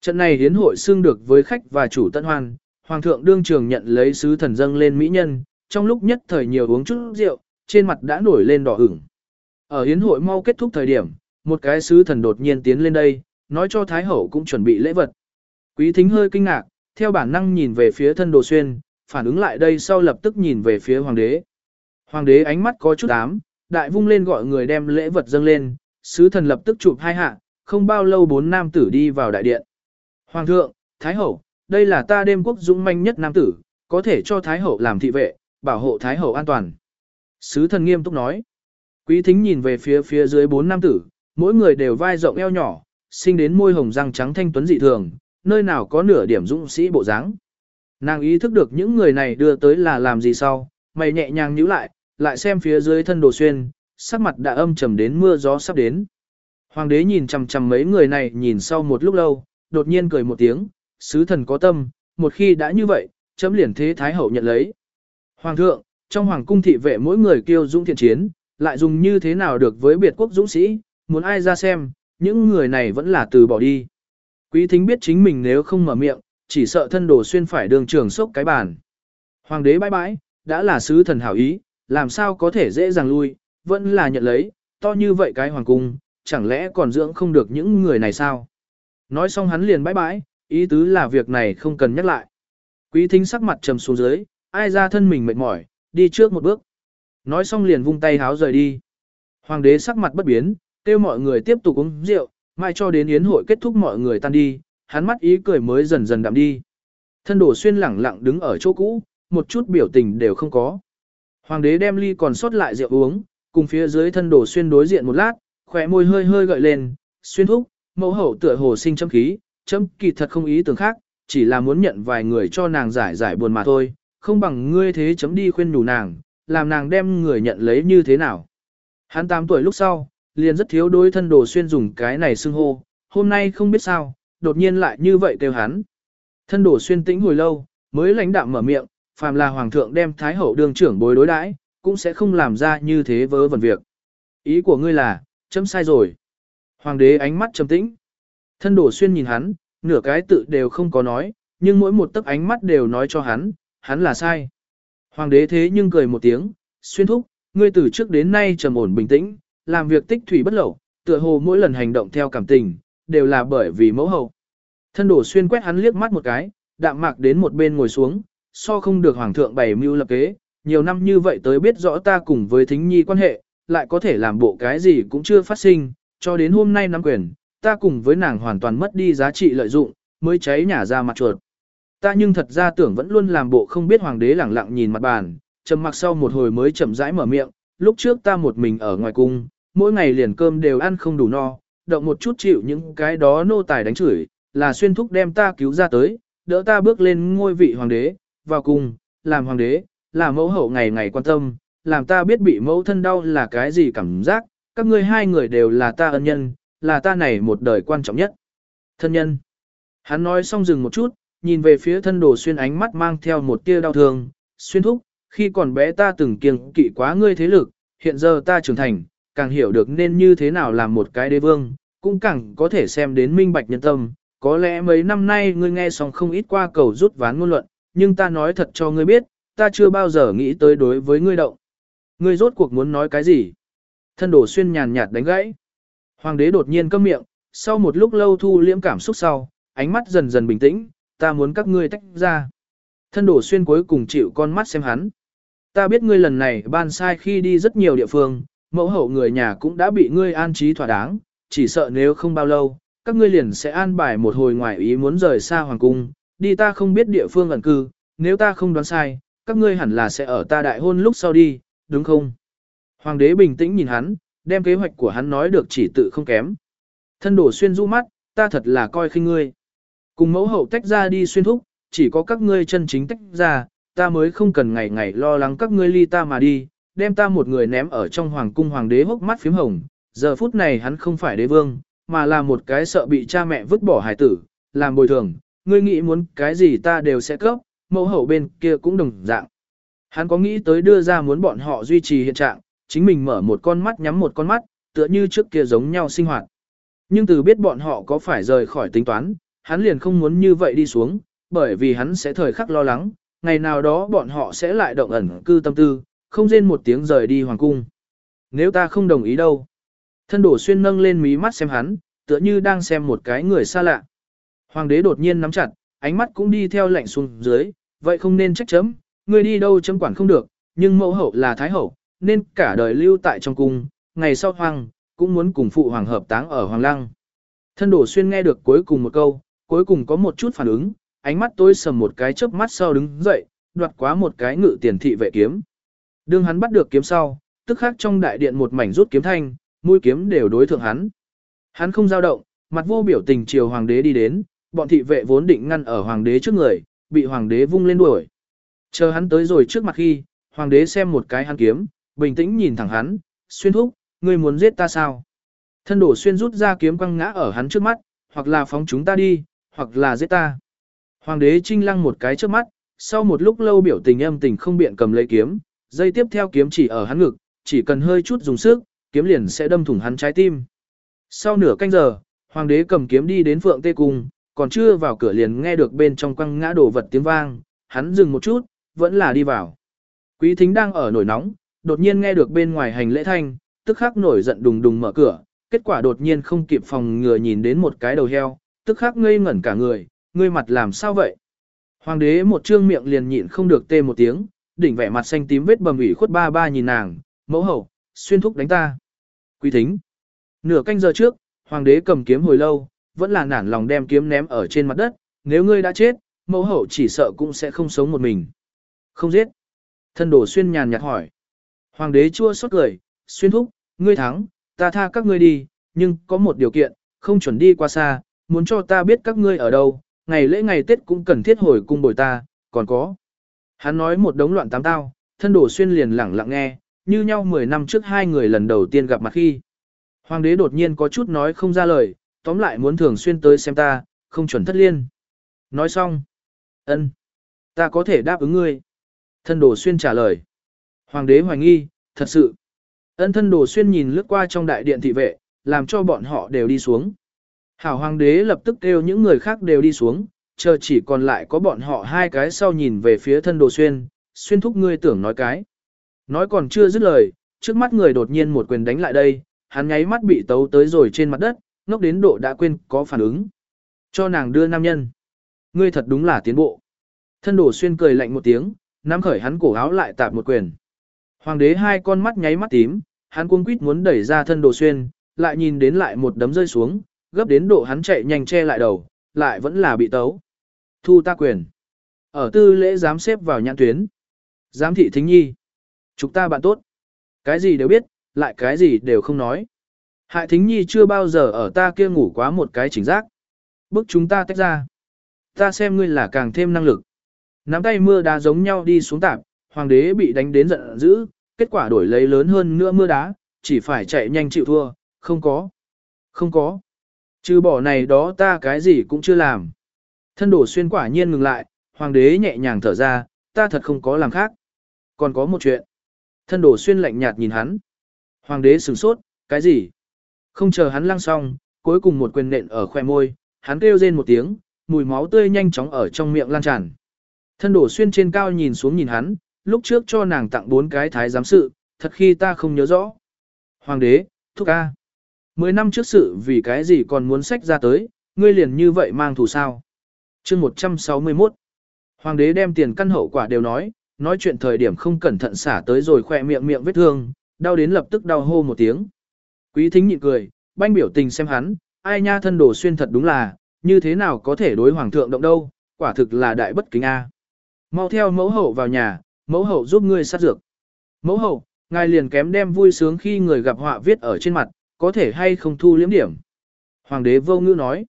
Trận này hiến hội xương được với khách và chủ tân hoan, hoàng thượng đương trường nhận lấy sứ thần dâng lên mỹ nhân, trong lúc nhất thời nhiều uống chút rượu, trên mặt đã nổi lên đỏ ửng. Ở hiến hội mau kết thúc thời điểm, một cái sứ thần đột nhiên tiến lên đây, nói cho Thái Hậu cũng chuẩn bị lễ vật. Quý thính hơi kinh ngạc, theo bản năng nhìn về phía thân đồ xuyên, phản ứng lại đây sau lập tức nhìn về phía hoàng đế. Hoàng đế ánh mắt có chút ám, đại vung lên gọi người đem lễ vật dâng lên, sứ thần lập tức chụp hai hạ, không bao lâu bốn nam tử đi vào đại điện. Hoàng thượng, Thái Hậu, đây là ta đêm quốc dũng manh nhất nam tử, có thể cho Thái Hậu làm thị vệ, bảo hộ Thái Hậu an toàn. Sứ thần nghiêm túc nói. Quý thính nhìn về phía phía dưới bốn nam tử, mỗi người đều vai rộng eo nhỏ, sinh đến môi hồng răng trắng thanh tuấn dị thường, nơi nào có nửa điểm dũng sĩ bộ dáng. Nàng ý thức được những người này đưa tới là làm gì sau, mày nhẹ nhàng nhíu lại, lại xem phía dưới thân đồ xuyên, sắc mặt đã âm trầm đến mưa gió sắp đến. Hoàng đế nhìn chằm chằm mấy người này nhìn sau một lúc lâu, đột nhiên cười một tiếng, sứ thần có tâm, một khi đã như vậy, chấm liền thế thái hậu nhận lấy. Hoàng thượng, trong hoàng cung thị vệ mỗi người kêu dũng thiện chiến, lại dùng như thế nào được với biệt quốc dũng sĩ, muốn ai ra xem, những người này vẫn là từ bỏ đi. Quý thính biết chính mình nếu không mở miệng, chỉ sợ thân đồ xuyên phải đường trường sốc cái bàn. Hoàng đế bãi bãi, đã là sứ thần hảo ý, làm sao có thể dễ dàng lui, vẫn là nhận lấy, to như vậy cái hoàng cung, chẳng lẽ còn dưỡng không được những người này sao? Nói xong hắn liền bãi bãi, ý tứ là việc này không cần nhắc lại. Quý thính sắc mặt trầm xuống dưới, ai ra thân mình mệt mỏi, đi trước một bước. Nói xong liền vung tay háo rời đi. Hoàng đế sắc mặt bất biến, kêu mọi người tiếp tục uống rượu, mai cho đến yến hội kết thúc mọi người tan đi, hắn mắt ý cười mới dần dần đậm đi. Thân đổ xuyên lẳng lặng đứng ở chỗ cũ, một chút biểu tình đều không có. Hoàng đế đem ly còn sót lại rượu uống, cùng phía dưới thân đổ xuyên đối diện một lát, khỏe môi hơi hơi gợi lên, xuyên thúc, mẫu hậu tựa hồ sinh châm khí, châm kỳ thật không ý tưởng khác, chỉ là muốn nhận vài người cho nàng giải giải buồn mà thôi, không bằng ngươi thế chấm đi khuyên nhủ nàng, làm nàng đem người nhận lấy như thế nào. Hắn 8 tuổi lúc sau, liền rất thiếu đối thân đồ xuyên dùng cái này xưng hô, hôm nay không biết sao, đột nhiên lại như vậy kêu hắn. Thân đồ xuyên tĩnh hồi lâu, mới lãnh đạm mở miệng, phàm là hoàng thượng đem thái hậu đương trưởng bối đối đãi, cũng sẽ không làm ra như thế vớ vẩn việc. Ý của ngươi là, chấm sai rồi. Hoàng đế ánh mắt trầm tĩnh. Thân đồ xuyên nhìn hắn, nửa cái tự đều không có nói, nhưng mỗi một tấc ánh mắt đều nói cho hắn, hắn là sai. Hoàng đế thế nhưng cười một tiếng, xuyên thúc, ngươi từ trước đến nay trầm ổn bình tĩnh, làm việc tích thủy bất lậu, tựa hồ mỗi lần hành động theo cảm tình, đều là bởi vì mẫu hậu. Thân đổ xuyên quét hắn liếc mắt một cái, đạm mạc đến một bên ngồi xuống, so không được hoàng thượng bày mưu lập kế, nhiều năm như vậy tới biết rõ ta cùng với thính nhi quan hệ, lại có thể làm bộ cái gì cũng chưa phát sinh, cho đến hôm nay nắm quyền, ta cùng với nàng hoàn toàn mất đi giá trị lợi dụng, mới cháy nhà ra mặt chuột. Ta nhưng thật ra tưởng vẫn luôn làm bộ không biết hoàng đế lẳng lặng nhìn mặt bàn, trầm mặc sau một hồi mới chậm rãi mở miệng, lúc trước ta một mình ở ngoài cung, mỗi ngày liền cơm đều ăn không đủ no, động một chút chịu những cái đó nô tài đánh chửi, là xuyên thúc đem ta cứu ra tới, đỡ ta bước lên ngôi vị hoàng đế, vào cung, làm hoàng đế, làm mẫu hậu ngày ngày quan tâm, làm ta biết bị mẫu thân đau là cái gì cảm giác, các ngươi hai người đều là ta ân nhân, là ta này một đời quan trọng nhất. Thân nhân. Hắn nói xong dừng một chút, nhìn về phía thân đồ xuyên ánh mắt mang theo một tia đau thương, xuyên thúc, khi còn bé ta từng kiêng kỵ quá ngươi thế lực, hiện giờ ta trưởng thành, càng hiểu được nên như thế nào làm một cái đế vương, cũng càng có thể xem đến minh bạch nhân tâm. Có lẽ mấy năm nay ngươi nghe xong không ít qua cầu rút ván ngôn luận, nhưng ta nói thật cho ngươi biết, ta chưa bao giờ nghĩ tới đối với ngươi động. Ngươi rốt cuộc muốn nói cái gì? Thân đổ xuyên nhàn nhạt đánh gãy. Hoàng đế đột nhiên câm miệng, sau một lúc lâu thu liễm cảm xúc sau, ánh mắt dần dần bình tĩnh, ta muốn các ngươi tách ra. Thân đổ xuyên cuối cùng chịu con mắt xem hắn. Ta biết ngươi lần này ban sai khi đi rất nhiều địa phương, mẫu hậu người nhà cũng đã bị ngươi an trí thỏa đáng, chỉ sợ nếu không bao lâu, các ngươi liền sẽ an bài một hồi ngoài ý muốn rời xa hoàng cung, đi ta không biết địa phương ẩn cư, nếu ta không đoán sai, các ngươi hẳn là sẽ ở ta đại hôn lúc sau đi, đúng không? Hoàng đế bình tĩnh nhìn hắn, đem kế hoạch của hắn nói được chỉ tự không kém. Thân đổ xuyên du mắt, ta thật là coi khinh ngươi. Cùng mẫu hậu tách ra đi xuyên thúc, chỉ có các ngươi chân chính tách ra, ta mới không cần ngày ngày lo lắng các ngươi ly ta mà đi, đem ta một người ném ở trong hoàng cung hoàng đế hốc mắt phím hồng. Giờ phút này hắn không phải đế vương, mà là một cái sợ bị cha mẹ vứt bỏ hải tử, làm bồi thường, ngươi nghĩ muốn cái gì ta đều sẽ cấp, mẫu hậu bên kia cũng đồng dạng. Hắn có nghĩ tới đưa ra muốn bọn họ duy trì hiện trạng, chính mình mở một con mắt nhắm một con mắt, tựa như trước kia giống nhau sinh hoạt. Nhưng từ biết bọn họ có phải rời khỏi tính toán, hắn liền không muốn như vậy đi xuống, bởi vì hắn sẽ thời khắc lo lắng, ngày nào đó bọn họ sẽ lại động ẩn cư tâm tư, không rên một tiếng rời đi hoàng cung. Nếu ta không đồng ý đâu. Thân đổ xuyên nâng lên mí mắt xem hắn, tựa như đang xem một cái người xa lạ. Hoàng đế đột nhiên nắm chặt, ánh mắt cũng đi theo lạnh xuống dưới, vậy không nên trách chấm, người đi đâu chấm quản không được, nhưng mẫu hậu là thái hậu, nên cả đời lưu tại trong cung, ngày sau hoàng, cũng muốn cùng phụ hoàng hợp táng ở hoàng lăng. Thân đổ xuyên nghe được cuối cùng một câu, cuối cùng có một chút phản ứng, ánh mắt tôi sầm một cái chớp mắt sau đứng dậy, đoạt quá một cái ngự tiền thị vệ kiếm. Đương hắn bắt được kiếm sau, tức khắc trong đại điện một mảnh rút kiếm thanh, mũi kiếm đều đối thượng hắn. Hắn không dao động, mặt vô biểu tình chiều hoàng đế đi đến, bọn thị vệ vốn định ngăn ở hoàng đế trước người, bị hoàng đế vung lên đuổi. Chờ hắn tới rồi trước mặt khi, hoàng đế xem một cái hắn kiếm, bình tĩnh nhìn thẳng hắn, xuyên thúc, ngươi muốn giết ta sao? Thân đổ xuyên rút ra kiếm quăng ngã ở hắn trước mắt, hoặc là phóng chúng ta đi, hoặc là giết ta. Hoàng đế trinh lăng một cái trước mắt, sau một lúc lâu biểu tình âm tình không biện cầm lấy kiếm, dây tiếp theo kiếm chỉ ở hắn ngực, chỉ cần hơi chút dùng sức, kiếm liền sẽ đâm thủng hắn trái tim. Sau nửa canh giờ, hoàng đế cầm kiếm đi đến phượng tê cung, còn chưa vào cửa liền nghe được bên trong quăng ngã đổ vật tiếng vang, hắn dừng một chút, vẫn là đi vào. Quý thính đang ở nổi nóng, đột nhiên nghe được bên ngoài hành lễ thanh, tức khắc nổi giận đùng đùng mở cửa, kết quả đột nhiên không kịp phòng ngừa nhìn đến một cái đầu heo, tức khắc ngây ngẩn cả người, ngươi mặt làm sao vậy? Hoàng đế một trương miệng liền nhịn không được tê một tiếng, đỉnh vẻ mặt xanh tím vết bầm ủy khuất ba ba nhìn nàng, mẫu hậu, xuyên thúc đánh ta. Quý thính. Nửa canh giờ trước, hoàng đế cầm kiếm hồi lâu, vẫn là nản lòng đem kiếm ném ở trên mặt đất, nếu ngươi đã chết, mẫu hậu chỉ sợ cũng sẽ không sống một mình. Không giết. Thân đổ xuyên nhàn nhạt hỏi. Hoàng đế chua xót cười, xuyên thúc, ngươi thắng, ta tha các ngươi đi, nhưng có một điều kiện, không chuẩn đi qua xa, muốn cho ta biết các ngươi ở đâu, ngày lễ ngày Tết cũng cần thiết hồi cung bồi ta, còn có. Hắn nói một đống loạn tám tao, thân đổ xuyên liền lẳng lặng nghe, như nhau 10 năm trước hai người lần đầu tiên gặp mặt khi. Hoàng đế đột nhiên có chút nói không ra lời, tóm lại muốn thường xuyên tới xem ta, không chuẩn thất liên. Nói xong. ân, Ta có thể đáp ứng ngươi. Thân đồ xuyên trả lời. Hoàng đế hoài nghi, thật sự. Ân thân đồ xuyên nhìn lướt qua trong đại điện thị vệ, làm cho bọn họ đều đi xuống. Hảo hoàng đế lập tức kêu những người khác đều đi xuống, chờ chỉ còn lại có bọn họ hai cái sau nhìn về phía thân đồ xuyên, xuyên thúc ngươi tưởng nói cái. Nói còn chưa dứt lời, trước mắt người đột nhiên một quyền đánh lại đây, hắn nháy mắt bị tấu tới rồi trên mặt đất, ngốc đến độ đã quên có phản ứng. Cho nàng đưa nam nhân. Ngươi thật đúng là tiến bộ. Thân đồ xuyên cười lạnh một tiếng, nắm khởi hắn cổ áo lại tạp một quyền. Hoàng đế hai con mắt nháy mắt tím, hắn cuống quýt muốn đẩy ra thân đồ xuyên, lại nhìn đến lại một đấm rơi xuống, gấp đến độ hắn chạy nhanh che lại đầu, lại vẫn là bị tấu. Thu ta quyền. Ở tư lễ giám xếp vào nhãn tuyến. Giám thị thính nhi. Chúng ta bạn tốt. Cái gì đều biết, lại cái gì đều không nói. Hại thính nhi chưa bao giờ ở ta kia ngủ quá một cái chính giác. Bức chúng ta tách ra. Ta xem ngươi là càng thêm năng lực. Nắm tay mưa đá giống nhau đi xuống tạp, hoàng đế bị đánh đến giận dữ, kết quả đổi lấy lớn hơn nữa mưa đá, chỉ phải chạy nhanh chịu thua, không có. Không có. Trừ bỏ này đó ta cái gì cũng chưa làm. Thân đổ xuyên quả nhiên ngừng lại, hoàng đế nhẹ nhàng thở ra, ta thật không có làm khác. Còn có một chuyện. Thân đổ xuyên lạnh nhạt nhìn hắn. Hoàng đế sửng sốt, cái gì? Không chờ hắn lăng xong, cuối cùng một quyền nện ở khoe môi, hắn kêu rên một tiếng, mùi máu tươi nhanh chóng ở trong miệng lan tràn. Thân đổ xuyên trên cao nhìn xuống nhìn hắn, lúc trước cho nàng tặng bốn cái thái giám sự, thật khi ta không nhớ rõ. Hoàng đế, thúc ca. Mười năm trước sự vì cái gì còn muốn sách ra tới, ngươi liền như vậy mang thù sao. chương 161. Hoàng đế đem tiền căn hậu quả đều nói, nói chuyện thời điểm không cẩn thận xả tới rồi khỏe miệng miệng vết thương, đau đến lập tức đau hô một tiếng. Quý thính nhịn cười, banh biểu tình xem hắn, ai nha thân đồ xuyên thật đúng là, như thế nào có thể đối hoàng thượng động đâu, quả thực là đại bất kính a. Mau theo mẫu hậu vào nhà, mẫu hậu giúp ngươi sát dược. Mẫu hậu, ngài liền kém đem vui sướng khi người gặp họa viết ở trên mặt, có thể hay không thu liếm điểm. Hoàng đế vô ngữ nói.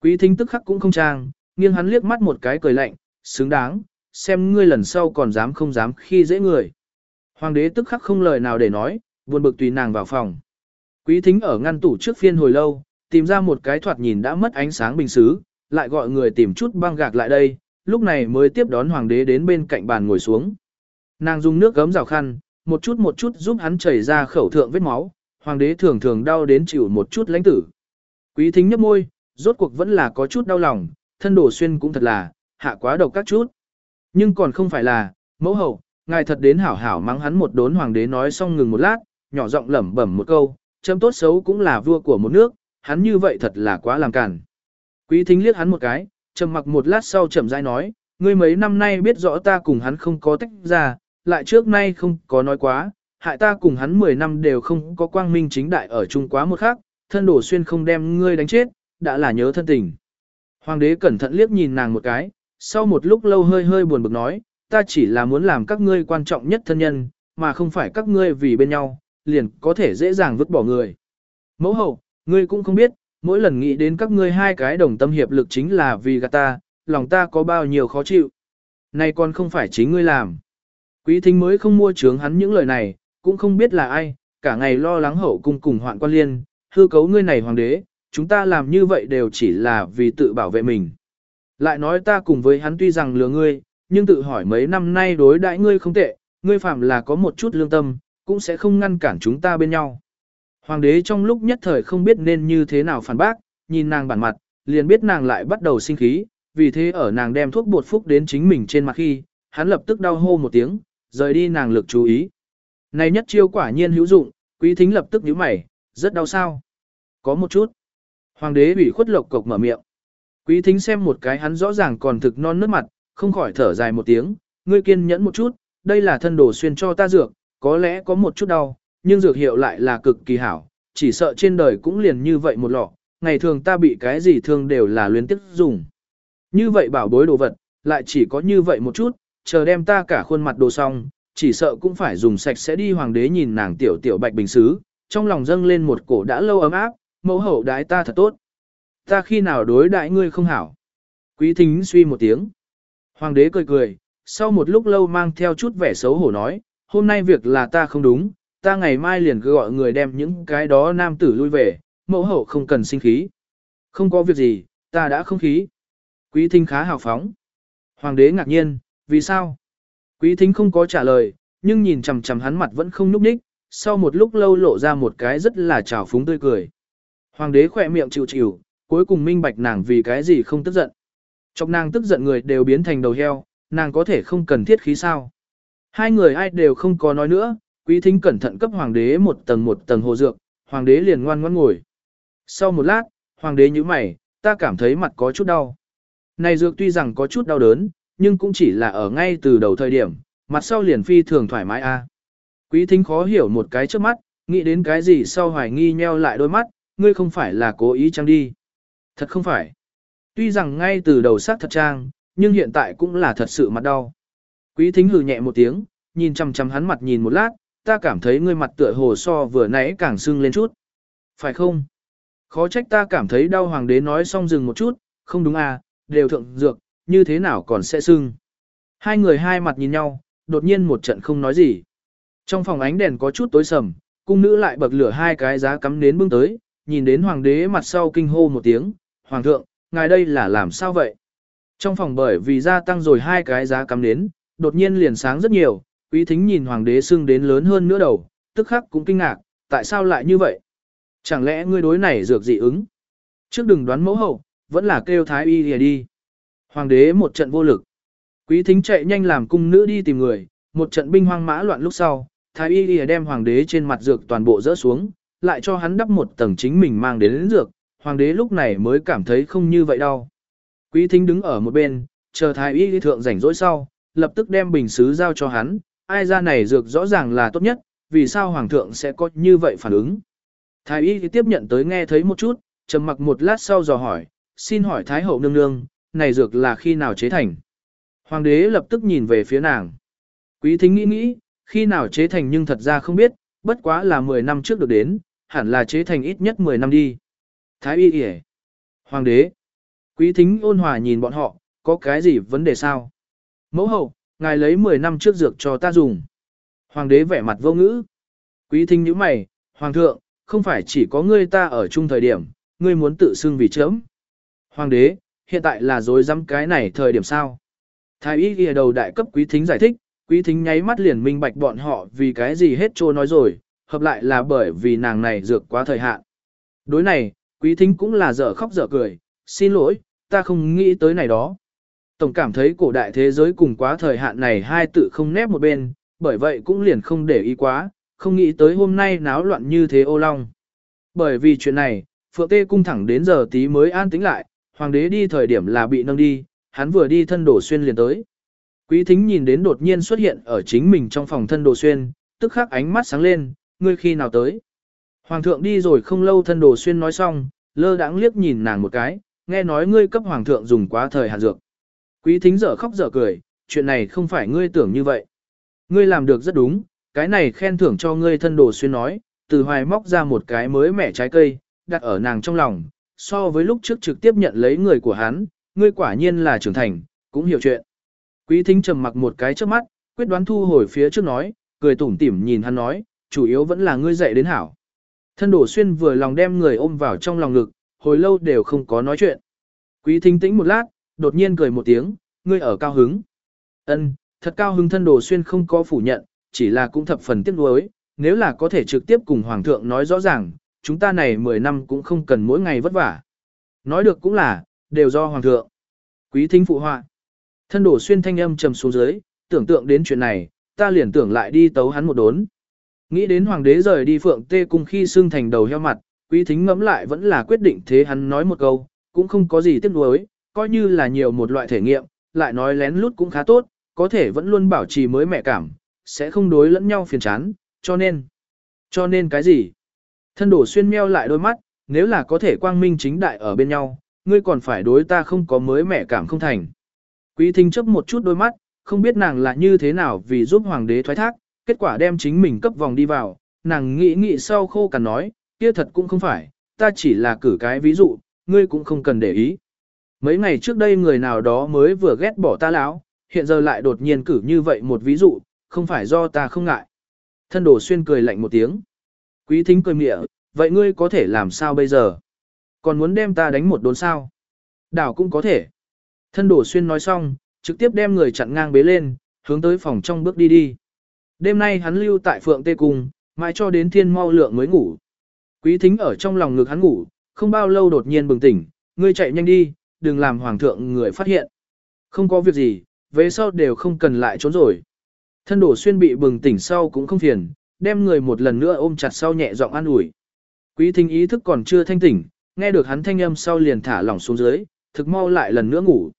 Quý thính tức khắc cũng không trang, nghiêng hắn liếc mắt một cái cười lạnh, xứng đáng, xem ngươi lần sau còn dám không dám khi dễ người. Hoàng đế tức khắc không lời nào để nói, buồn bực tùy nàng vào phòng. Quý thính ở ngăn tủ trước phiên hồi lâu, tìm ra một cái thoạt nhìn đã mất ánh sáng bình xứ, lại gọi người tìm chút băng gạc lại đây, lúc này mới tiếp đón hoàng đế đến bên cạnh bàn ngồi xuống. Nàng dùng nước gấm rào khăn, một chút một chút giúp hắn chảy ra khẩu thượng vết máu, hoàng đế thường thường đau đến chịu một chút lãnh tử. Quý thính nhấp môi, rốt cuộc vẫn là có chút đau lòng, thân đổ xuyên cũng thật là, hạ quá độc các chút. Nhưng còn không phải là, mẫu hậu, ngài thật đến hảo hảo mắng hắn một đốn hoàng đế nói xong ngừng một lát, nhỏ giọng lẩm bẩm một câu, chấm tốt xấu cũng là vua của một nước, hắn như vậy thật là quá làm cản. Quý thính liếc hắn một cái, trầm mặc một lát sau chậm rãi nói, ngươi mấy năm nay biết rõ ta cùng hắn không có tách ra, lại trước nay không có nói quá, hại ta cùng hắn 10 năm đều không có quang minh chính đại ở chung quá một khắc, thân đổ xuyên không đem ngươi đánh chết, đã là nhớ thân tình. Hoàng đế cẩn thận liếc nhìn nàng một cái, sau một lúc lâu hơi hơi buồn bực nói, ta chỉ là muốn làm các ngươi quan trọng nhất thân nhân, mà không phải các ngươi vì bên nhau, liền có thể dễ dàng vứt bỏ người. Mẫu hậu, ngươi cũng không biết, mỗi lần nghĩ đến các ngươi hai cái đồng tâm hiệp lực chính là vì gạt ta, lòng ta có bao nhiêu khó chịu. Này còn không phải chính ngươi làm. Quý thính mới không mua trướng hắn những lời này, cũng không biết là ai, cả ngày lo lắng hậu cung cùng hoạn quan liên, hư cấu ngươi này hoàng đế, chúng ta làm như vậy đều chỉ là vì tự bảo vệ mình. Lại nói ta cùng với hắn tuy rằng lừa ngươi, nhưng tự hỏi mấy năm nay đối đãi ngươi không tệ, ngươi phạm là có một chút lương tâm, cũng sẽ không ngăn cản chúng ta bên nhau. Hoàng đế trong lúc nhất thời không biết nên như thế nào phản bác, nhìn nàng bản mặt, liền biết nàng lại bắt đầu sinh khí, vì thế ở nàng đem thuốc bột phúc đến chính mình trên mặt khi, hắn lập tức đau hô một tiếng, rời đi nàng lực chú ý. Này nhất chiêu quả nhiên hữu dụng, quý thính lập tức nhíu mày, rất đau sao. Có một chút. Hoàng đế bị khuất lộc cộc mở miệng. Quý thính xem một cái hắn rõ ràng còn thực non nước mặt, không khỏi thở dài một tiếng, ngươi kiên nhẫn một chút, đây là thân đồ xuyên cho ta dược, có lẽ có một chút đau, nhưng dược hiệu lại là cực kỳ hảo, chỉ sợ trên đời cũng liền như vậy một lọ, ngày thường ta bị cái gì thương đều là luyến tiếp dùng. Như vậy bảo bối đồ vật, lại chỉ có như vậy một chút, chờ đem ta cả khuôn mặt đồ xong, chỉ sợ cũng phải dùng sạch sẽ đi hoàng đế nhìn nàng tiểu tiểu bạch bình xứ, trong lòng dâng lên một cổ đã lâu ấm áp, mẫu hậu đái ta thật tốt. Ta khi nào đối đại ngươi không hảo. Quý thính suy một tiếng. Hoàng đế cười cười, sau một lúc lâu mang theo chút vẻ xấu hổ nói, hôm nay việc là ta không đúng, ta ngày mai liền gọi người đem những cái đó nam tử lui về, mẫu hậu không cần sinh khí. Không có việc gì, ta đã không khí. Quý thính khá hào phóng. Hoàng đế ngạc nhiên, vì sao? Quý thính không có trả lời, nhưng nhìn chằm chằm hắn mặt vẫn không núp ních, sau một lúc lâu lộ ra một cái rất là trào phúng tươi cười. Hoàng đế khỏe miệng chịu chịu, cuối cùng minh bạch nàng vì cái gì không tức giận. Chọc nàng tức giận người đều biến thành đầu heo, nàng có thể không cần thiết khí sao. Hai người ai đều không có nói nữa, quý thính cẩn thận cấp hoàng đế một tầng một tầng hồ dược, hoàng đế liền ngoan ngoãn ngồi. Sau một lát, hoàng đế như mày, ta cảm thấy mặt có chút đau. Này dược tuy rằng có chút đau đớn, nhưng cũng chỉ là ở ngay từ đầu thời điểm, mặt sau liền phi thường thoải mái a. À. Quý thính khó hiểu một cái trước mắt, nghĩ đến cái gì sau hoài nghi nheo lại đôi mắt, ngươi không phải là cố ý trang đi. Thật không phải. Tuy rằng ngay từ đầu sắc thật trang, nhưng hiện tại cũng là thật sự mặt đau. Quý thính hừ nhẹ một tiếng, nhìn chăm chăm hắn mặt nhìn một lát, ta cảm thấy ngươi mặt tựa hồ so vừa nãy càng sưng lên chút. Phải không? Khó trách ta cảm thấy đau hoàng đế nói xong dừng một chút, không đúng à, đều thượng dược, như thế nào còn sẽ sưng. Hai người hai mặt nhìn nhau, đột nhiên một trận không nói gì. Trong phòng ánh đèn có chút tối sầm, cung nữ lại bậc lửa hai cái giá cắm đến bưng tới, nhìn đến hoàng đế mặt sau kinh hô một tiếng, hoàng thượng, ngài đây là làm sao vậy? Trong phòng bởi vì gia tăng rồi hai cái giá cắm đến, đột nhiên liền sáng rất nhiều, quý thính nhìn hoàng đế sưng đến lớn hơn nữa đầu, tức khắc cũng kinh ngạc, tại sao lại như vậy? Chẳng lẽ ngươi đối này dược dị ứng? Trước đừng đoán mẫu hậu, vẫn là kêu thái y lìa đi. Hoàng đế một trận vô lực. Quý thính chạy nhanh làm cung nữ đi tìm người, một trận binh hoang mã loạn lúc sau, thái y lìa đem hoàng đế trên mặt dược toàn bộ rỡ xuống, lại cho hắn đắp một tầng chính mình mang đến, đến dược, hoàng đế lúc này mới cảm thấy không như vậy đâu. Quý thính đứng ở một bên, chờ thái y thượng rảnh rỗi sau, lập tức đem bình sứ giao cho hắn, ai ra này dược rõ ràng là tốt nhất, vì sao hoàng thượng sẽ có như vậy phản ứng. Thái y tiếp nhận tới nghe thấy một chút, trầm mặc một lát sau dò hỏi, xin hỏi thái hậu nương nương, này dược là khi nào chế thành? Hoàng đế lập tức nhìn về phía nàng. Quý thính nghĩ nghĩ, khi nào chế thành nhưng thật ra không biết, bất quá là 10 năm trước được đến, hẳn là chế thành ít nhất 10 năm đi. Thái y kìa. Hoàng đế. Quý thính ôn hòa nhìn bọn họ, có cái gì vấn đề sao? Mẫu hậu, ngài lấy 10 năm trước dược cho ta dùng. Hoàng đế vẻ mặt vô ngữ. Quý thính nhíu mày, Hoàng thượng, không phải chỉ có ngươi ta ở chung thời điểm, ngươi muốn tự xưng vì chớm. Hoàng đế, hiện tại là dối dám cái này thời điểm sao? Thái y ghi đầu đại cấp quý thính giải thích, quý thính nháy mắt liền minh bạch bọn họ vì cái gì hết trô nói rồi, hợp lại là bởi vì nàng này dược quá thời hạn. Đối này, quý thính cũng là dở khóc dở cười, xin lỗi, ta không nghĩ tới này đó. Tổng cảm thấy cổ đại thế giới cùng quá thời hạn này hai tự không nép một bên, bởi vậy cũng liền không để ý quá, không nghĩ tới hôm nay náo loạn như thế ô long. Bởi vì chuyện này, Phượng Tê cung thẳng đến giờ tí mới an tĩnh lại, hoàng đế đi thời điểm là bị nâng đi, hắn vừa đi thân đổ xuyên liền tới. Quý thính nhìn đến đột nhiên xuất hiện ở chính mình trong phòng thân đồ xuyên, tức khắc ánh mắt sáng lên, ngươi khi nào tới. Hoàng thượng đi rồi không lâu thân đồ xuyên nói xong, lơ đãng liếc nhìn nàng một cái, nghe nói ngươi cấp hoàng thượng dùng quá thời hạn dược. Quý thính dở khóc dở cười, chuyện này không phải ngươi tưởng như vậy. Ngươi làm được rất đúng, cái này khen thưởng cho ngươi thân đồ xuyên nói, từ hoài móc ra một cái mới mẻ trái cây, đặt ở nàng trong lòng, so với lúc trước trực tiếp nhận lấy người của hắn, ngươi quả nhiên là trưởng thành, cũng hiểu chuyện. Quý thính trầm mặc một cái trước mắt, quyết đoán thu hồi phía trước nói, cười tủm tỉm nhìn hắn nói, chủ yếu vẫn là ngươi dạy đến hảo. Thân đổ xuyên vừa lòng đem người ôm vào trong lòng ngực, hồi lâu đều không có nói chuyện. Quý thính tĩnh một lát, đột nhiên cười một tiếng, ngươi ở cao hứng. Ân, thật cao hứng thân đồ xuyên không có phủ nhận, chỉ là cũng thập phần tiếc nuối, nếu là có thể trực tiếp cùng hoàng thượng nói rõ ràng, chúng ta này 10 năm cũng không cần mỗi ngày vất vả. nói được cũng là, đều do hoàng thượng. Quý thính phụ họa. Thân đổ xuyên thanh âm trầm xuống dưới, tưởng tượng đến chuyện này, ta liền tưởng lại đi tấu hắn một đốn. Nghĩ đến hoàng đế rời đi phượng tê cung khi xương thành đầu heo mặt, quý thính ngẫm lại vẫn là quyết định thế hắn nói một câu, cũng không có gì tiếc nuối, coi như là nhiều một loại thể nghiệm, lại nói lén lút cũng khá tốt, có thể vẫn luôn bảo trì mới mẹ cảm, sẽ không đối lẫn nhau phiền chán, cho nên. Cho nên cái gì? Thân đổ xuyên meo lại đôi mắt, nếu là có thể quang minh chính đại ở bên nhau, ngươi còn phải đối ta không có mới mẻ cảm không thành. Quý thính chấp một chút đôi mắt, không biết nàng là như thế nào vì giúp hoàng đế thoái thác, kết quả đem chính mình cấp vòng đi vào, nàng nghĩ nghĩ sau khô cằn nói, kia thật cũng không phải, ta chỉ là cử cái ví dụ, ngươi cũng không cần để ý. Mấy ngày trước đây người nào đó mới vừa ghét bỏ ta lão, hiện giờ lại đột nhiên cử như vậy một ví dụ, không phải do ta không ngại. Thân đổ xuyên cười lạnh một tiếng. Quý thính cười mịa, vậy ngươi có thể làm sao bây giờ? Còn muốn đem ta đánh một đốn sao? Đảo cũng có thể. Thân đổ xuyên nói xong, trực tiếp đem người chặn ngang bế lên, hướng tới phòng trong bước đi đi. Đêm nay hắn lưu tại phượng tê cung, mãi cho đến thiên mau lượng mới ngủ. Quý thính ở trong lòng ngực hắn ngủ, không bao lâu đột nhiên bừng tỉnh, ngươi chạy nhanh đi, đừng làm hoàng thượng người phát hiện. Không có việc gì, về sau đều không cần lại trốn rồi. Thân đổ xuyên bị bừng tỉnh sau cũng không phiền, đem người một lần nữa ôm chặt sau nhẹ giọng an ủi. Quý thính ý thức còn chưa thanh tỉnh, nghe được hắn thanh âm sau liền thả lỏng xuống dưới, thực mau lại lần nữa ngủ.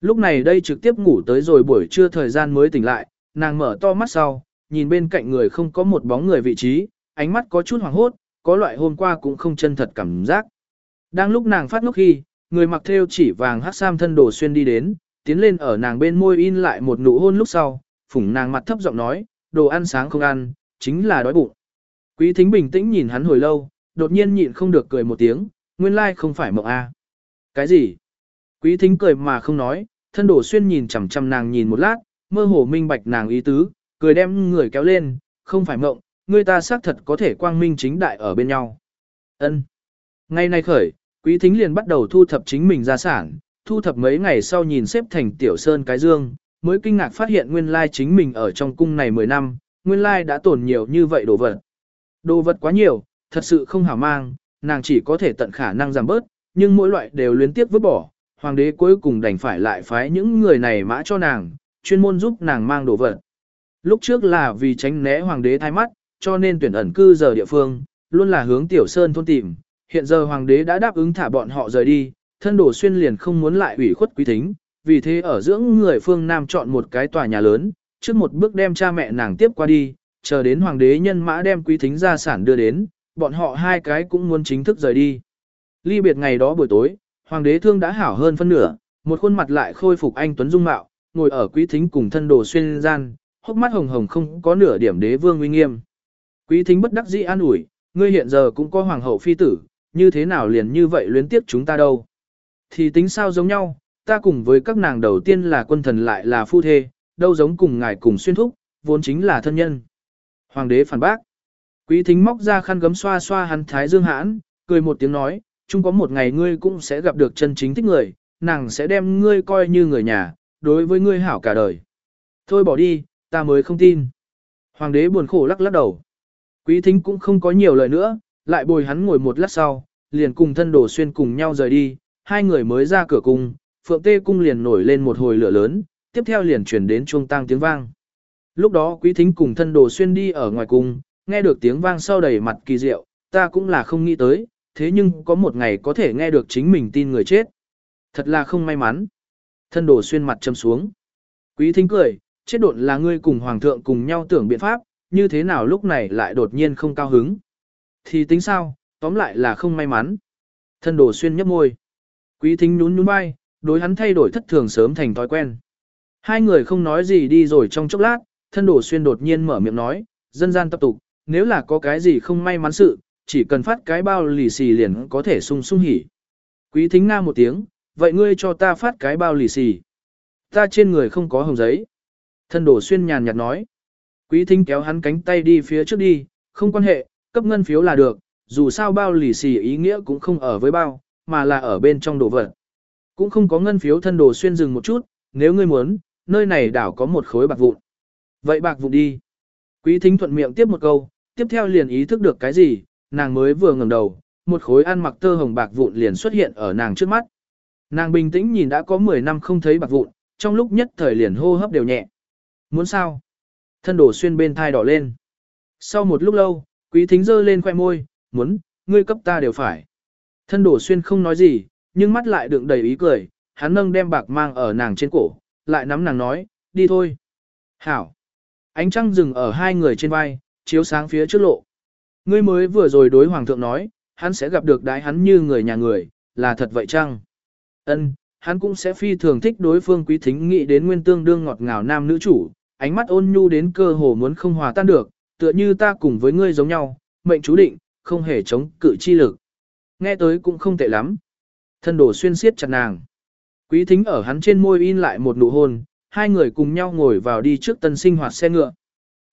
Lúc này đây trực tiếp ngủ tới rồi buổi trưa thời gian mới tỉnh lại, nàng mở to mắt sau, nhìn bên cạnh người không có một bóng người vị trí, ánh mắt có chút hoảng hốt, có loại hôm qua cũng không chân thật cảm giác. Đang lúc nàng phát ngốc khi, người mặc theo chỉ vàng hát sam thân đồ xuyên đi đến, tiến lên ở nàng bên môi in lại một nụ hôn lúc sau, phủng nàng mặt thấp giọng nói, đồ ăn sáng không ăn, chính là đói bụng. Quý thính bình tĩnh nhìn hắn hồi lâu, đột nhiên nhịn không được cười một tiếng, nguyên lai like không phải mộng a. Cái gì? Quý thính cười mà không nói, thân đổ xuyên nhìn chằm chằm nàng nhìn một lát, mơ hồ minh bạch nàng ý tứ, cười đem người kéo lên, không phải mộng, người ta xác thật có thể quang minh chính đại ở bên nhau. Ân. Ngày nay khởi, quý thính liền bắt đầu thu thập chính mình gia sản, thu thập mấy ngày sau nhìn xếp thành tiểu sơn cái dương, mới kinh ngạc phát hiện nguyên lai chính mình ở trong cung này 10 năm, nguyên lai đã tổn nhiều như vậy đồ vật. Đồ vật quá nhiều, thật sự không hảo mang, nàng chỉ có thể tận khả năng giảm bớt, nhưng mỗi loại đều liên tiếp vứt bỏ, hoàng đế cuối cùng đành phải lại phái những người này mã cho nàng, chuyên môn giúp nàng mang đồ vật. Lúc trước là vì tránh né hoàng đế thay mắt, cho nên tuyển ẩn cư giờ địa phương, luôn là hướng tiểu sơn thôn tìm, hiện giờ hoàng đế đã đáp ứng thả bọn họ rời đi, thân đổ xuyên liền không muốn lại ủy khuất quý thính, vì thế ở dưỡng người phương Nam chọn một cái tòa nhà lớn, trước một bước đem cha mẹ nàng tiếp qua đi, chờ đến hoàng đế nhân mã đem quý thính gia sản đưa đến, bọn họ hai cái cũng muốn chính thức rời đi. Ly biệt ngày đó buổi tối, hoàng đế thương đã hảo hơn phân nửa, một khuôn mặt lại khôi phục anh Tuấn Dung Mạo, ngồi ở quý thính cùng thân đồ xuyên gian, hốc mắt hồng hồng không có nửa điểm đế vương uy nghiêm. Quý thính bất đắc dĩ an ủi, ngươi hiện giờ cũng có hoàng hậu phi tử, như thế nào liền như vậy luyến tiếp chúng ta đâu. Thì tính sao giống nhau, ta cùng với các nàng đầu tiên là quân thần lại là phu thê, đâu giống cùng ngài cùng xuyên thúc, vốn chính là thân nhân. Hoàng đế phản bác. Quý thính móc ra khăn gấm xoa xoa hắn thái dương hãn, cười một tiếng nói, chung có một ngày ngươi cũng sẽ gặp được chân chính thích người, nàng sẽ đem ngươi coi như người nhà, đối với ngươi hảo cả đời. Thôi bỏ đi, ta mới không tin. Hoàng đế buồn khổ lắc lắc đầu. Quý thính cũng không có nhiều lời nữa, lại bồi hắn ngồi một lát sau, liền cùng thân đồ xuyên cùng nhau rời đi, hai người mới ra cửa cung, phượng tê cung liền nổi lên một hồi lửa lớn, tiếp theo liền chuyển đến chuông tang tiếng vang. Lúc đó quý thính cùng thân đồ xuyên đi ở ngoài cung, nghe được tiếng vang sau đầy mặt kỳ diệu, ta cũng là không nghĩ tới, thế nhưng có một ngày có thể nghe được chính mình tin người chết. Thật là không may mắn. Thân đồ xuyên mặt châm xuống. Quý thính cười, chết độn là ngươi cùng hoàng thượng cùng nhau tưởng biện pháp, như thế nào lúc này lại đột nhiên không cao hứng. Thì tính sao, tóm lại là không may mắn. Thân đồ xuyên nhấp môi. Quý thính nhún nhún vai, đối hắn thay đổi thất thường sớm thành thói quen. Hai người không nói gì đi rồi trong chốc lát, thân đổ xuyên đột nhiên mở miệng nói, dân gian tập tục, nếu là có cái gì không may mắn sự, chỉ cần phát cái bao lì xì liền có thể sung sung hỉ. Quý thính nga một tiếng, vậy ngươi cho ta phát cái bao lì xì. Ta trên người không có hồng giấy. Thân đổ xuyên nhàn nhạt nói. Quý thính kéo hắn cánh tay đi phía trước đi, không quan hệ, cấp ngân phiếu là được, dù sao bao lì xì ý nghĩa cũng không ở với bao, mà là ở bên trong đồ vật. Cũng không có ngân phiếu thân đồ xuyên dừng một chút, nếu ngươi muốn, nơi này đảo có một khối bạc vụn. Vậy bạc vụn đi. Quý thính thuận miệng tiếp một câu, tiếp theo liền ý thức được cái gì, nàng mới vừa ngẩng đầu, một khối ăn mặc tơ hồng bạc vụn liền xuất hiện ở nàng trước mắt. Nàng bình tĩnh nhìn đã có 10 năm không thấy bạc vụn, trong lúc nhất thời liền hô hấp đều nhẹ. Muốn sao? Thân đổ xuyên bên thai đỏ lên. Sau một lúc lâu, quý thính dơ lên khoẻ môi, muốn, ngươi cấp ta đều phải. Thân đổ xuyên không nói gì, nhưng mắt lại đựng đầy ý cười, hắn nâng đem bạc mang ở nàng trên cổ, lại nắm nàng nói, đi thôi. Hảo. Ánh trăng dừng ở hai người trên vai, chiếu sáng phía trước lộ. Ngươi mới vừa rồi đối hoàng thượng nói, hắn sẽ gặp được đái hắn như người nhà người, là thật vậy chăng? Ân, hắn cũng sẽ phi thường thích đối phương quý thính nghĩ đến nguyên tương đương ngọt ngào nam nữ chủ, ánh mắt ôn nhu đến cơ hồ muốn không hòa tan được, tựa như ta cùng với ngươi giống nhau, mệnh chú định, không hề chống cự chi lực. Nghe tới cũng không tệ lắm. Thân đổ xuyên siết chặt nàng. Quý thính ở hắn trên môi in lại một nụ hôn, hai người cùng nhau ngồi vào đi trước tân sinh hoạt xe ngựa.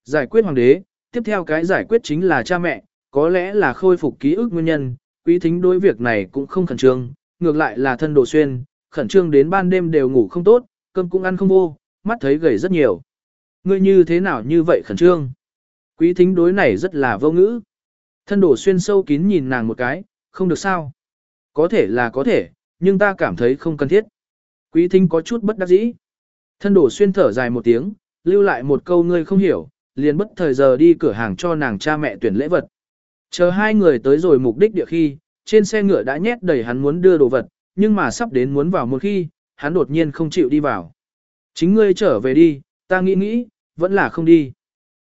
Giải quyết hoàng đế, tiếp theo cái giải quyết chính là cha mẹ, có lẽ là khôi phục ký ức nguyên nhân, quý thính đối việc này cũng không khẩn trương, ngược lại là thân đồ xuyên, khẩn trương đến ban đêm đều ngủ không tốt, cơm cũng ăn không vô, mắt thấy gầy rất nhiều. Ngươi như thế nào như vậy khẩn trương? Quý thính đối này rất là vô ngữ. Thân đổ xuyên sâu kín nhìn nàng một cái, không được sao. Có thể là có thể, nhưng ta cảm thấy không cần thiết. Quý thính có chút bất đắc dĩ. Thân đổ xuyên thở dài một tiếng, lưu lại một câu ngươi không hiểu, liền bất thời giờ đi cửa hàng cho nàng cha mẹ tuyển lễ vật. Chờ hai người tới rồi mục đích địa khi, trên xe ngựa đã nhét đầy hắn muốn đưa đồ vật, nhưng mà sắp đến muốn vào một khi, hắn đột nhiên không chịu đi vào. Chính ngươi trở về đi, ta nghĩ nghĩ, vẫn là không đi.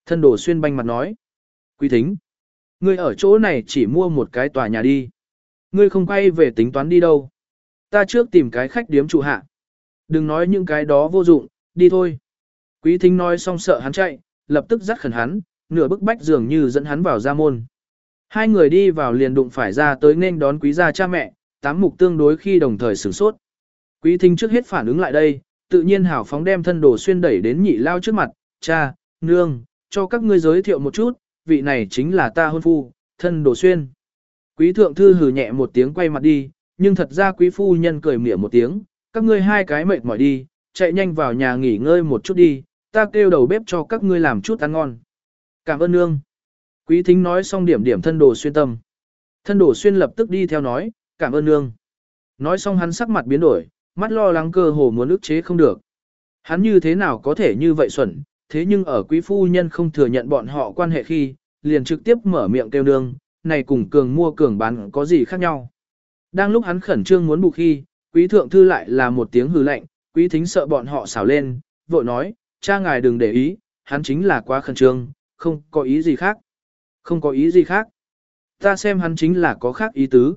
Thân đổ xuyên banh mặt nói. Quý thính, ngươi ở chỗ này chỉ mua một cái tòa nhà đi. Ngươi không quay về tính toán đi đâu. Ta trước tìm cái khách điếm trụ hạ. Đừng nói những cái đó vô dụng, đi thôi. Quý thính nói xong sợ hắn chạy, lập tức dắt khẩn hắn, nửa bức bách dường như dẫn hắn vào ra môn. Hai người đi vào liền đụng phải ra tới nên đón quý gia cha mẹ, tám mục tương đối khi đồng thời sửng sốt. Quý thính trước hết phản ứng lại đây, tự nhiên hảo phóng đem thân đồ xuyên đẩy đến nhị lao trước mặt, cha, nương, cho các ngươi giới thiệu một chút, vị này chính là ta hôn phu, thân đồ xuyên. Quý thượng thư hừ nhẹ một tiếng quay mặt đi, nhưng thật ra quý phu nhân cười mỉa một tiếng, các ngươi hai cái mệt mỏi đi, chạy nhanh vào nhà nghỉ ngơi một chút đi, ta kêu đầu bếp cho các ngươi làm chút ăn ngon. Cảm ơn nương. Quý thính nói xong điểm điểm thân đồ xuyên tâm. Thân đồ xuyên lập tức đi theo nói, cảm ơn nương. Nói xong hắn sắc mặt biến đổi, mắt lo lắng cơ hồ muốn ức chế không được. Hắn như thế nào có thể như vậy xuẩn, thế nhưng ở quý phu nhân không thừa nhận bọn họ quan hệ khi, liền trực tiếp mở miệng kêu nương, này cùng cường mua cường bán có gì khác nhau. Đang lúc hắn khẩn trương muốn bù khi, quý thượng thư lại là một tiếng hừ lạnh, quý thính sợ bọn họ xảo lên, vội nói, cha ngài đừng để ý, hắn chính là quá khẩn trương, không có ý gì khác. Không có ý gì khác. Ta xem hắn chính là có khác ý tứ.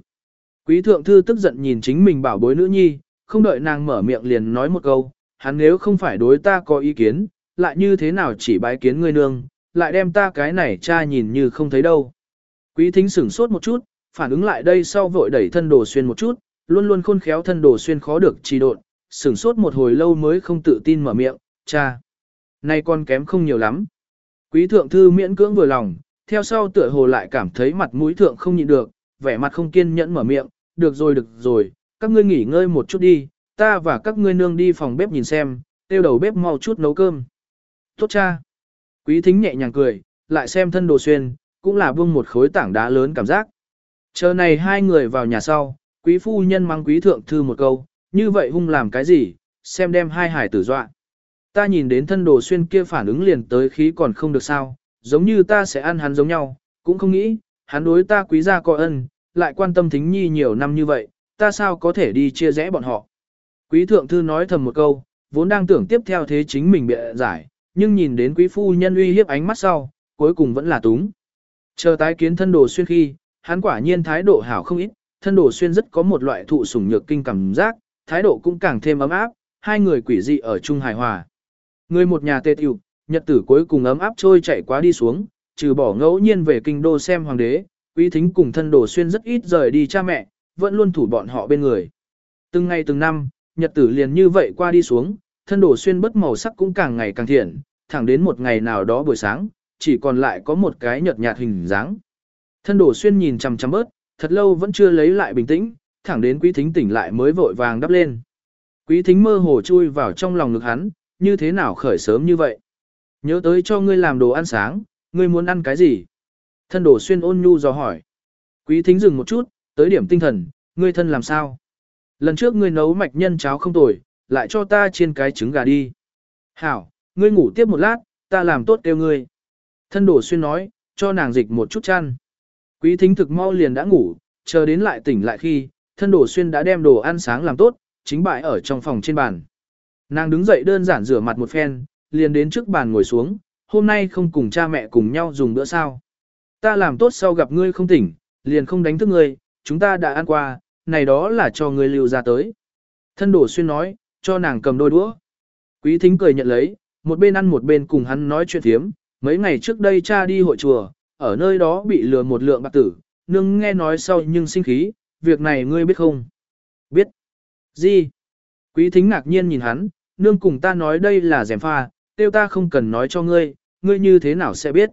Quý thượng thư tức giận nhìn chính mình bảo bối nữ nhi, không đợi nàng mở miệng liền nói một câu, hắn nếu không phải đối ta có ý kiến, lại như thế nào chỉ bái kiến ngươi nương, lại đem ta cái này cha nhìn như không thấy đâu. Quý thính sửng sốt một chút, phản ứng lại đây sau vội đẩy thân đồ xuyên một chút, luôn luôn khôn khéo thân đồ xuyên khó được trì độn, sửng sốt một hồi lâu mới không tự tin mở miệng, cha. Nay con kém không nhiều lắm. Quý thượng thư miễn cưỡng vừa lòng, theo sau tựa hồ lại cảm thấy mặt mũi thượng không nhịn được, vẻ mặt không kiên nhẫn mở miệng, được rồi được rồi, các ngươi nghỉ ngơi một chút đi, ta và các ngươi nương đi phòng bếp nhìn xem, tiêu đầu bếp mau chút nấu cơm. Tốt cha. Quý thính nhẹ nhàng cười, lại xem thân đồ xuyên, cũng là buông một khối tảng đá lớn cảm giác. Chờ này hai người vào nhà sau, quý phu nhân mang quý thượng thư một câu, như vậy hung làm cái gì, xem đem hai hải tử dọa. Ta nhìn đến thân đồ xuyên kia phản ứng liền tới khí còn không được sao, giống như ta sẽ ăn hắn giống nhau, cũng không nghĩ, hắn đối ta quý gia có ân, lại quan tâm thính nhi nhiều năm như vậy, ta sao có thể đi chia rẽ bọn họ. Quý thượng thư nói thầm một câu, vốn đang tưởng tiếp theo thế chính mình bị giải, nhưng nhìn đến quý phu nhân uy hiếp ánh mắt sau, cuối cùng vẫn là túng. Chờ tái kiến thân đồ xuyên khi, hắn quả nhiên thái độ hảo không ít, thân đồ xuyên rất có một loại thụ sủng nhược kinh cảm giác, thái độ cũng càng thêm ấm áp, hai người quỷ dị ở chung hài hòa. Người một nhà tê tiểu, nhật tử cuối cùng ấm áp trôi chạy quá đi xuống, trừ bỏ ngẫu nhiên về kinh đô xem hoàng đế, quý thính cùng thân đồ xuyên rất ít rời đi cha mẹ, vẫn luôn thủ bọn họ bên người. Từng ngày từng năm, nhật tử liền như vậy qua đi xuống, thân đồ xuyên bất màu sắc cũng càng ngày càng thiện, thẳng đến một ngày nào đó buổi sáng, chỉ còn lại có một cái nhợt nhạt hình dáng. Thân đồ xuyên nhìn chằm chằm bớt, thật lâu vẫn chưa lấy lại bình tĩnh, thẳng đến quý thính tỉnh lại mới vội vàng đắp lên. Quý thính mơ hồ chui vào trong lòng ngực hắn, như thế nào khởi sớm như vậy. Nhớ tới cho ngươi làm đồ ăn sáng, ngươi muốn ăn cái gì? Thân đồ xuyên ôn nhu dò hỏi. Quý thính dừng một chút, tới điểm tinh thần, ngươi thân làm sao? Lần trước ngươi nấu mạch nhân cháo không tồi, lại cho ta chiên cái trứng gà đi. Hảo, ngươi ngủ tiếp một lát, ta làm tốt kêu ngươi. Thân đổ xuyên nói, cho nàng dịch một chút chăn. Quý thính thực mau liền đã ngủ, chờ đến lại tỉnh lại khi, thân đổ xuyên đã đem đồ ăn sáng làm tốt, chính bại ở trong phòng trên bàn. Nàng đứng dậy đơn giản rửa mặt một phen, liền đến trước bàn ngồi xuống, hôm nay không cùng cha mẹ cùng nhau dùng bữa sao. Ta làm tốt sau gặp ngươi không tỉnh, liền không đánh thức ngươi, chúng ta đã ăn qua, này đó là cho ngươi lưu ra tới. Thân đổ xuyên nói, cho nàng cầm đôi đũa. Quý thính cười nhận lấy, một bên ăn một bên cùng hắn nói chuyện thiếm, mấy ngày trước đây cha đi hội chùa, ở nơi đó bị lừa một lượng bạc tử, nương nghe nói sau nhưng sinh khí, việc này ngươi biết không? Biết. Gì? Quý thính ngạc nhiên nhìn hắn, nương cùng ta nói đây là dèm pha, tiêu ta không cần nói cho ngươi, ngươi như thế nào sẽ biết?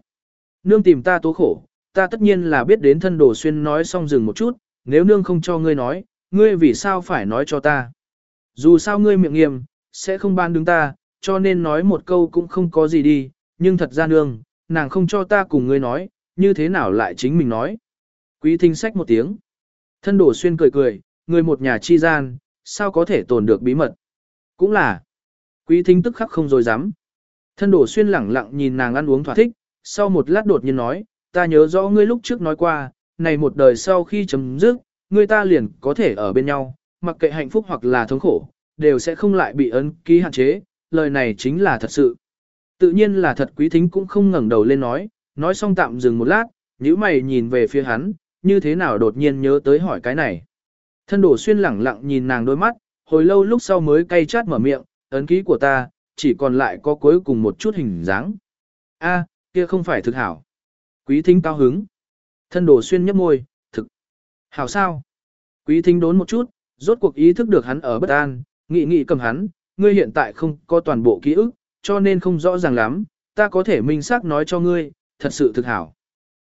Nương tìm ta tố khổ, ta tất nhiên là biết đến thân đồ xuyên nói xong dừng một chút, nếu nương không cho ngươi nói, ngươi vì sao phải nói cho ta? Dù sao ngươi miệng nghiêm, sẽ không ban đứng ta, cho nên nói một câu cũng không có gì đi, nhưng thật ra nương, nàng không cho ta cùng ngươi nói, như thế nào lại chính mình nói. Quý thính sách một tiếng. Thân đổ xuyên cười cười, người một nhà chi gian, sao có thể tồn được bí mật. Cũng là, quý thính tức khắc không rồi dám. Thân đổ xuyên lẳng lặng nhìn nàng ăn uống thỏa thích, sau một lát đột nhiên nói, ta nhớ rõ ngươi lúc trước nói qua, này một đời sau khi chấm dứt, ngươi ta liền có thể ở bên nhau, mặc kệ hạnh phúc hoặc là thống khổ, đều sẽ không lại bị ấn ký hạn chế, lời này chính là thật sự. Tự nhiên là thật quý thính cũng không ngẩng đầu lên nói, nói xong tạm dừng một lát, nhíu mày nhìn về phía hắn, như thế nào đột nhiên nhớ tới hỏi cái này. Thân đổ xuyên lẳng lặng nhìn nàng đôi mắt, hồi lâu lúc sau mới cay chát mở miệng, ấn ký của ta, chỉ còn lại có cuối cùng một chút hình dáng. A, kia không phải thực hảo. Quý thính cao hứng. Thân đổ xuyên nhấp môi, thực. Hảo sao? Quý thính đốn một chút, rốt cuộc ý thức được hắn ở bất an, nghị nghị cầm hắn, ngươi hiện tại không có toàn bộ ký ức, cho nên không rõ ràng lắm, ta có thể minh xác nói cho ngươi, thật sự thực hảo.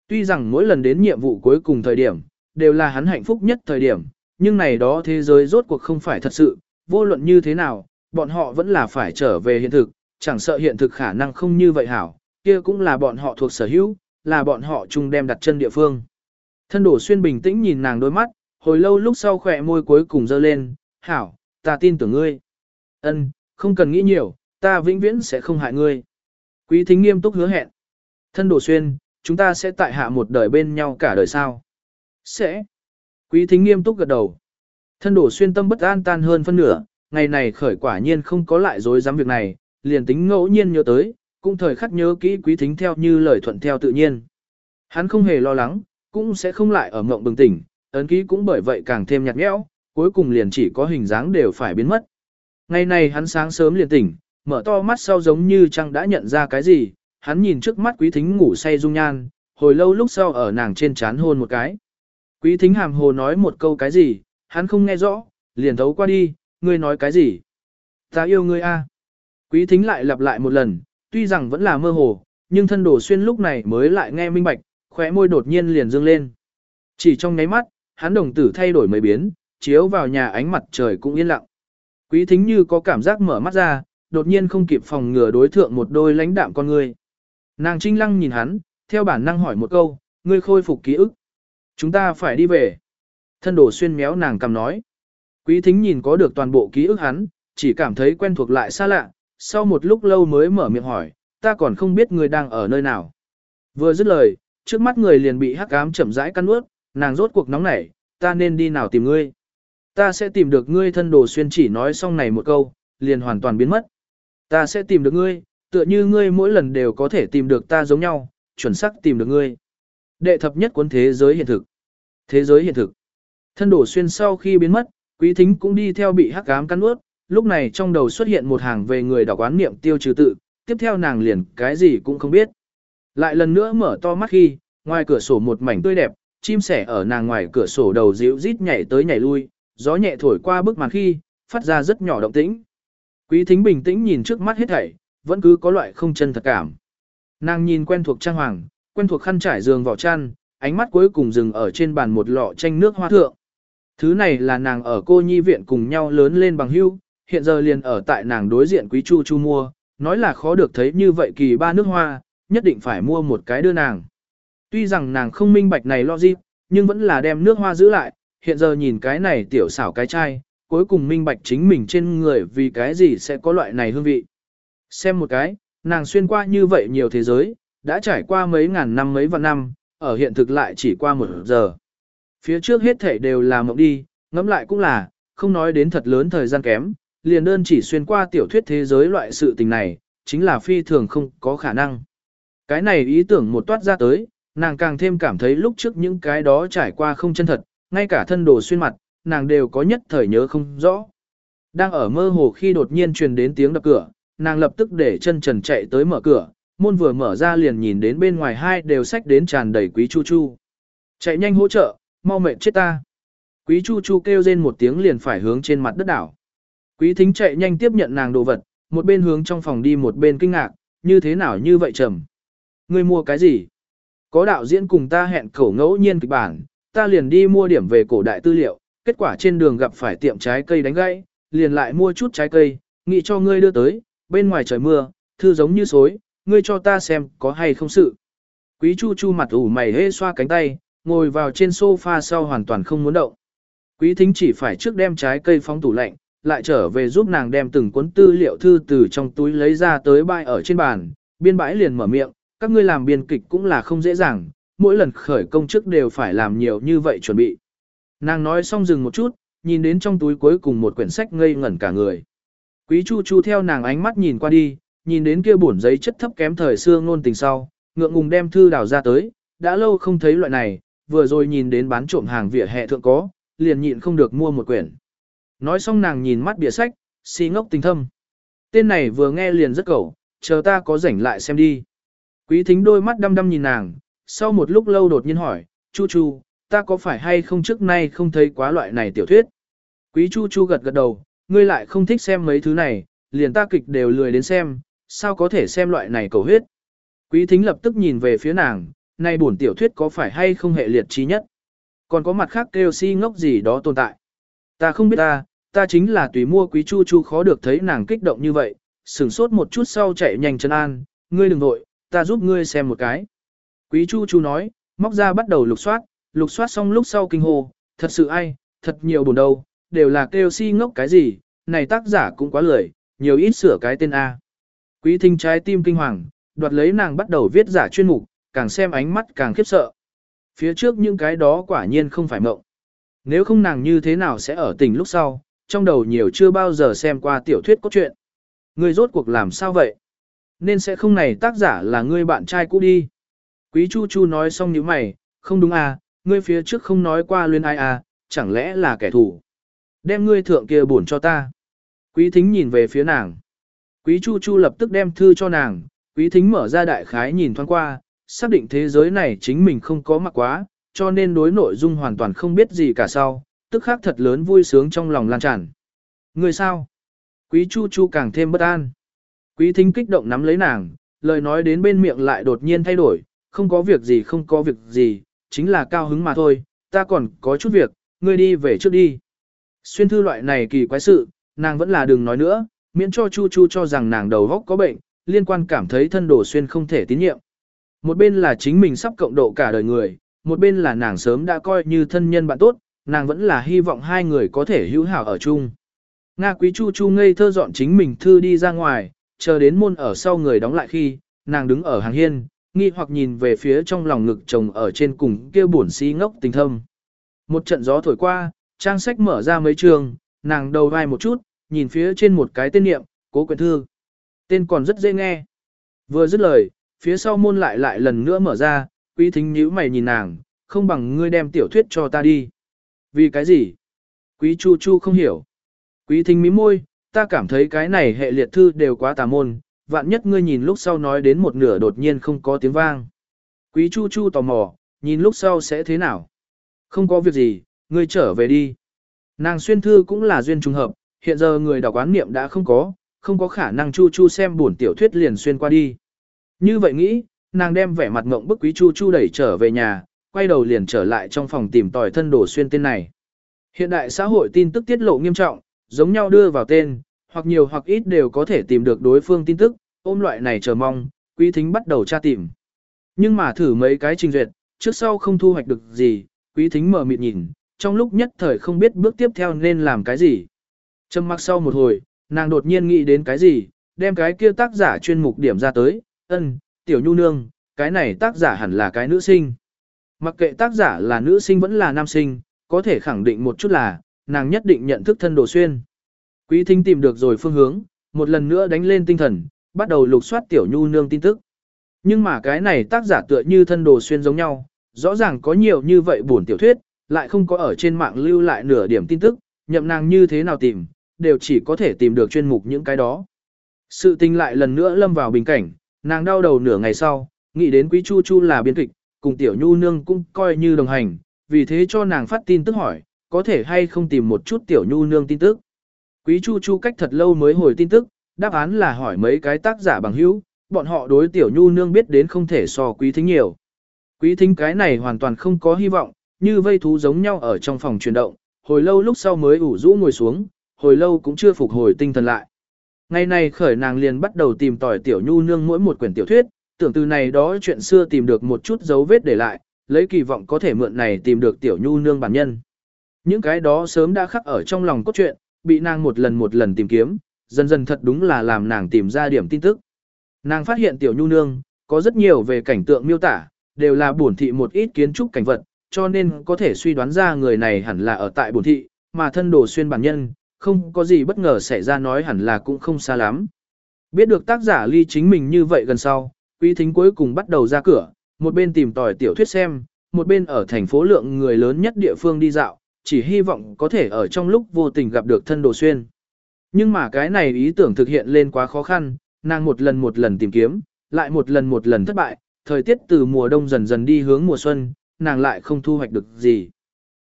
Tuy rằng mỗi lần đến nhiệm vụ cuối cùng thời điểm, đều là hắn hạnh phúc nhất thời điểm, nhưng này đó thế giới rốt cuộc không phải thật sự, vô luận như thế nào, bọn họ vẫn là phải trở về hiện thực, chẳng sợ hiện thực khả năng không như vậy hảo, kia cũng là bọn họ thuộc sở hữu, là bọn họ chung đem đặt chân địa phương. Thân đổ xuyên bình tĩnh nhìn nàng đôi mắt, hồi lâu lúc sau khỏe môi cuối cùng dơ lên, hảo, ta tin tưởng ngươi. Ân, không cần nghĩ nhiều, ta vĩnh viễn sẽ không hại ngươi. Quý thính nghiêm túc hứa hẹn. Thân đổ xuyên, chúng ta sẽ tại hạ một đời bên nhau cả đời sao? Sẽ. Quý thính nghiêm túc gật đầu. Thân đổ xuyên tâm bất an tan hơn phân nửa, ngày này khởi quả nhiên không có lại dối dám việc này, liền tính ngẫu nhiên nhớ tới, cũng thời khắc nhớ kỹ quý thính theo như lời thuận theo tự nhiên. Hắn không hề lo lắng, cũng sẽ không lại ở mộng bừng tỉnh, ấn ký cũng bởi vậy càng thêm nhạt nhẽo, cuối cùng liền chỉ có hình dáng đều phải biến mất. Ngày này hắn sáng sớm liền tỉnh, mở to mắt sau giống như chẳng đã nhận ra cái gì, hắn nhìn trước mắt quý thính ngủ say dung nhan, hồi lâu lúc sau ở nàng trên chán hôn một cái. Quý thính hàm hồ nói một câu cái gì, hắn không nghe rõ, liền thấu qua đi, ngươi nói cái gì? Ta yêu ngươi a. Quý thính lại lặp lại một lần, tuy rằng vẫn là mơ hồ, nhưng thân đồ xuyên lúc này mới lại nghe minh bạch, khóe môi đột nhiên liền dương lên. Chỉ trong nháy mắt, hắn đồng tử thay đổi mấy biến, chiếu vào nhà ánh mặt trời cũng yên lặng. Quý thính như có cảm giác mở mắt ra, đột nhiên không kịp phòng ngừa đối thượng một đôi lãnh đạm con người. Nàng trinh lăng nhìn hắn, theo bản năng hỏi một câu, ngươi khôi phục ký ức. Chúng ta phải đi về. Thân đồ xuyên méo nàng cầm nói. Quý thính nhìn có được toàn bộ ký ức hắn, chỉ cảm thấy quen thuộc lại xa lạ, sau một lúc lâu mới mở miệng hỏi, ta còn không biết người đang ở nơi nào. Vừa dứt lời, trước mắt người liền bị hắc ám chậm rãi căn ướt, nàng rốt cuộc nóng nảy, ta nên đi nào tìm ngươi. Ta sẽ tìm được ngươi thân đồ xuyên chỉ nói xong này một câu, liền hoàn toàn biến mất. Ta sẽ tìm được ngươi, tựa như ngươi mỗi lần đều có thể tìm được ta giống nhau, chuẩn xác tìm được ngươi. Đệ thập nhất cuốn thế giới hiện thực. Thế giới hiện thực. Thân đổ xuyên sau khi biến mất, quý thính cũng đi theo bị hắc ám cắn ướt, lúc này trong đầu xuất hiện một hàng về người đọc quán niệm tiêu trừ tự, tiếp theo nàng liền cái gì cũng không biết. Lại lần nữa mở to mắt khi, ngoài cửa sổ một mảnh tươi đẹp, chim sẻ ở nàng ngoài cửa sổ đầu dịu rít nhảy tới nhảy lui, gió nhẹ thổi qua bức màn khi, phát ra rất nhỏ động tĩnh. Quý thính bình tĩnh nhìn trước mắt hết thảy, vẫn cứ có loại không chân thật cảm. Nàng nhìn quen thuộc trang hoàng, quen thuộc khăn trải giường vỏ chăn, ánh mắt cuối cùng dừng ở trên bàn một lọ chanh nước hoa thượng. Thứ này là nàng ở cô nhi viện cùng nhau lớn lên bằng hưu, hiện giờ liền ở tại nàng đối diện quý chu chu mua, nói là khó được thấy như vậy kỳ ba nước hoa, nhất định phải mua một cái đưa nàng. Tuy rằng nàng không minh bạch này lo gì, nhưng vẫn là đem nước hoa giữ lại, hiện giờ nhìn cái này tiểu xảo cái chai, cuối cùng minh bạch chính mình trên người vì cái gì sẽ có loại này hương vị. Xem một cái, nàng xuyên qua như vậy nhiều thế giới, đã trải qua mấy ngàn năm mấy vạn năm, ở hiện thực lại chỉ qua một giờ. Phía trước hết thể đều là mộng đi, ngẫm lại cũng là, không nói đến thật lớn thời gian kém, liền đơn chỉ xuyên qua tiểu thuyết thế giới loại sự tình này, chính là phi thường không có khả năng. Cái này ý tưởng một toát ra tới, nàng càng thêm cảm thấy lúc trước những cái đó trải qua không chân thật, ngay cả thân đồ xuyên mặt, nàng đều có nhất thời nhớ không rõ. Đang ở mơ hồ khi đột nhiên truyền đến tiếng đập cửa, nàng lập tức để chân trần chạy tới mở cửa, môn vừa mở ra liền nhìn đến bên ngoài hai đều sách đến tràn đầy quý chu chu. Chạy nhanh hỗ trợ, mau mệt chết ta. Quý chu chu kêu rên một tiếng liền phải hướng trên mặt đất đảo. Quý thính chạy nhanh tiếp nhận nàng đồ vật, một bên hướng trong phòng đi một bên kinh ngạc, như thế nào như vậy trầm. Ngươi mua cái gì? Có đạo diễn cùng ta hẹn khẩu ngẫu nhiên kịch bản, ta liền đi mua điểm về cổ đại tư liệu, kết quả trên đường gặp phải tiệm trái cây đánh gãy, liền lại mua chút trái cây, nghĩ cho ngươi đưa tới, bên ngoài trời mưa, thư giống như xối, ngươi cho ta xem có hay không sự. Quý Chu Chu mặt ủ mày hê xoa cánh tay, ngồi vào trên sofa sau hoàn toàn không muốn động. Quý Thính chỉ phải trước đem trái cây phóng tủ lạnh, lại trở về giúp nàng đem từng cuốn tư liệu thư từ trong túi lấy ra tới bãi ở trên bàn, biên bãi liền mở miệng, các ngươi làm biên kịch cũng là không dễ dàng, mỗi lần khởi công chức đều phải làm nhiều như vậy chuẩn bị. Nàng nói xong dừng một chút, nhìn đến trong túi cuối cùng một quyển sách ngây ngẩn cả người. Quý Chu Chu theo nàng ánh mắt nhìn qua đi, nhìn đến kia bổn giấy chất thấp kém thời xưa ngôn tình sau, ngượng ngùng đem thư đào ra tới, đã lâu không thấy loại này, vừa rồi nhìn đến bán trộm hàng vỉa hè thượng có, liền nhịn không được mua một quyển. Nói xong nàng nhìn mắt bìa sách, si ngốc tình thâm. Tên này vừa nghe liền rất cẩu, chờ ta có rảnh lại xem đi. Quý thính đôi mắt đăm đăm nhìn nàng, sau một lúc lâu đột nhiên hỏi, Chu Chu, ta có phải hay không trước nay không thấy quá loại này tiểu thuyết? Quý Chu Chu gật gật đầu, ngươi lại không thích xem mấy thứ này, liền ta kịch đều lười đến xem, sao có thể xem loại này cầu huyết? Quý thính lập tức nhìn về phía nàng, nay buồn tiểu thuyết có phải hay không hệ liệt trí nhất? Còn có mặt khác kêu si ngốc gì đó tồn tại. Ta không biết ta, ta chính là tùy mua quý chu chu khó được thấy nàng kích động như vậy, sửng sốt một chút sau chạy nhanh chân an, ngươi đừng vội, ta giúp ngươi xem một cái. Quý chu chu nói, móc ra bắt đầu lục soát, lục soát xong lúc sau kinh hồ, thật sự ai, thật nhiều buồn đâu, đều là kêu si ngốc cái gì, này tác giả cũng quá lười, nhiều ít sửa cái tên A. Quý thính trái tim kinh hoàng, đoạt lấy nàng bắt đầu viết giả chuyên mục, càng xem ánh mắt càng khiếp sợ. Phía trước những cái đó quả nhiên không phải mộng. Nếu không nàng như thế nào sẽ ở tỉnh lúc sau, trong đầu nhiều chưa bao giờ xem qua tiểu thuyết cốt truyện. Ngươi rốt cuộc làm sao vậy? Nên sẽ không này tác giả là ngươi bạn trai cũ đi. Quý Chu Chu nói xong như mày, không đúng à, ngươi phía trước không nói qua luyên ai à, chẳng lẽ là kẻ thù. Đem ngươi thượng kia buồn cho ta. Quý thính nhìn về phía nàng. Quý Chu Chu lập tức đem thư cho nàng, quý thính mở ra đại khái nhìn thoáng qua, xác định thế giới này chính mình không có mặc quá, cho nên đối nội dung hoàn toàn không biết gì cả sau, tức khắc thật lớn vui sướng trong lòng lan tràn. Người sao? Quý Chu Chu càng thêm bất an. Quý thính kích động nắm lấy nàng, lời nói đến bên miệng lại đột nhiên thay đổi, không có việc gì không có việc gì, chính là cao hứng mà thôi, ta còn có chút việc, ngươi đi về trước đi. Xuyên thư loại này kỳ quái sự, nàng vẫn là đừng nói nữa, miễn cho Chu Chu cho rằng nàng đầu góc có bệnh, liên quan cảm thấy thân đồ xuyên không thể tín nhiệm. Một bên là chính mình sắp cộng độ cả đời người, một bên là nàng sớm đã coi như thân nhân bạn tốt, nàng vẫn là hy vọng hai người có thể hữu hảo ở chung. Nga quý chu chu ngây thơ dọn chính mình thư đi ra ngoài, chờ đến môn ở sau người đóng lại khi, nàng đứng ở hàng hiên, nghi hoặc nhìn về phía trong lòng ngực chồng ở trên cùng kia buồn si ngốc tình thâm. Một trận gió thổi qua, trang sách mở ra mấy trường, nàng đầu vai một chút, nhìn phía trên một cái tên niệm, cố quyển thư. Tên còn rất dễ nghe. Vừa dứt lời, phía sau môn lại lại lần nữa mở ra, quý thính nhíu mày nhìn nàng, không bằng ngươi đem tiểu thuyết cho ta đi. Vì cái gì? Quý Chu Chu không hiểu. Quý thính mí môi, ta cảm thấy cái này hệ liệt thư đều quá tà môn, vạn nhất ngươi nhìn lúc sau nói đến một nửa đột nhiên không có tiếng vang. Quý Chu Chu tò mò, nhìn lúc sau sẽ thế nào? Không có việc gì, ngươi trở về đi. Nàng xuyên thư cũng là duyên trùng hợp, hiện giờ người đọc quán niệm đã không có, không có khả năng Chu Chu xem buồn tiểu thuyết liền xuyên qua đi. Như vậy nghĩ, nàng đem vẻ mặt ngộng bức quý Chu Chu đẩy trở về nhà, quay đầu liền trở lại trong phòng tìm tòi thân đồ xuyên tên này. Hiện đại xã hội tin tức tiết lộ nghiêm trọng, giống nhau đưa vào tên, hoặc nhiều hoặc ít đều có thể tìm được đối phương tin tức, ôm loại này chờ mong, quý thính bắt đầu tra tìm. Nhưng mà thử mấy cái trình duyệt, trước sau không thu hoạch được gì, quý thính mở mịt nhìn, trong lúc nhất thời không biết bước tiếp theo nên làm cái gì. Trầm mặc sau một hồi, nàng đột nhiên nghĩ đến cái gì, đem cái kia tác giả chuyên mục điểm ra tới, ân, tiểu nhu nương, cái này tác giả hẳn là cái nữ sinh. Mặc kệ tác giả là nữ sinh vẫn là nam sinh, có thể khẳng định một chút là, nàng nhất định nhận thức thân đồ xuyên. Quý thính tìm được rồi phương hướng, một lần nữa đánh lên tinh thần, bắt đầu lục soát tiểu nhu nương tin tức. Nhưng mà cái này tác giả tựa như thân đồ xuyên giống nhau, rõ ràng có nhiều như vậy buồn tiểu thuyết, lại không có ở trên mạng lưu lại nửa điểm tin tức, nhậm nàng như thế nào tìm, đều chỉ có thể tìm được chuyên mục những cái đó. Sự tình lại lần nữa lâm vào bình cảnh, nàng đau đầu nửa ngày sau, nghĩ đến quý chu chu là biên kịch, cùng tiểu nhu nương cũng coi như đồng hành, vì thế cho nàng phát tin tức hỏi, có thể hay không tìm một chút tiểu nhu nương tin tức. Quý chu chu cách thật lâu mới hồi tin tức, đáp án là hỏi mấy cái tác giả bằng hữu, bọn họ đối tiểu nhu nương biết đến không thể so quý thính nhiều. Quý thính cái này hoàn toàn không có hy vọng, như vây thú giống nhau ở trong phòng chuyển động, hồi lâu lúc sau mới ủ rũ ngồi xuống, hồi lâu cũng chưa phục hồi tinh thần lại. Ngày này khởi nàng liền bắt đầu tìm tòi tiểu nhu nương mỗi một quyển tiểu thuyết, tưởng từ này đó chuyện xưa tìm được một chút dấu vết để lại, lấy kỳ vọng có thể mượn này tìm được tiểu nhu nương bản nhân. Những cái đó sớm đã khắc ở trong lòng cốt truyện, bị nàng một lần một lần tìm kiếm, dần dần thật đúng là làm nàng tìm ra điểm tin tức. Nàng phát hiện tiểu nhu nương, có rất nhiều về cảnh tượng miêu tả, đều là bổn thị một ít kiến trúc cảnh vật, cho nên có thể suy đoán ra người này hẳn là ở tại bổn thị, mà thân đồ xuyên bản nhân, không có gì bất ngờ xảy ra nói hẳn là cũng không xa lắm. Biết được tác giả ly chính mình như vậy gần sau, quý thính cuối cùng bắt đầu ra cửa, một bên tìm tòi tiểu thuyết xem, một bên ở thành phố lượng người lớn nhất địa phương đi dạo, chỉ hy vọng có thể ở trong lúc vô tình gặp được thân đồ xuyên. Nhưng mà cái này ý tưởng thực hiện lên quá khó khăn, nàng một lần một lần tìm kiếm, lại một lần một lần thất bại, thời tiết từ mùa đông dần dần đi hướng mùa xuân, nàng lại không thu hoạch được gì.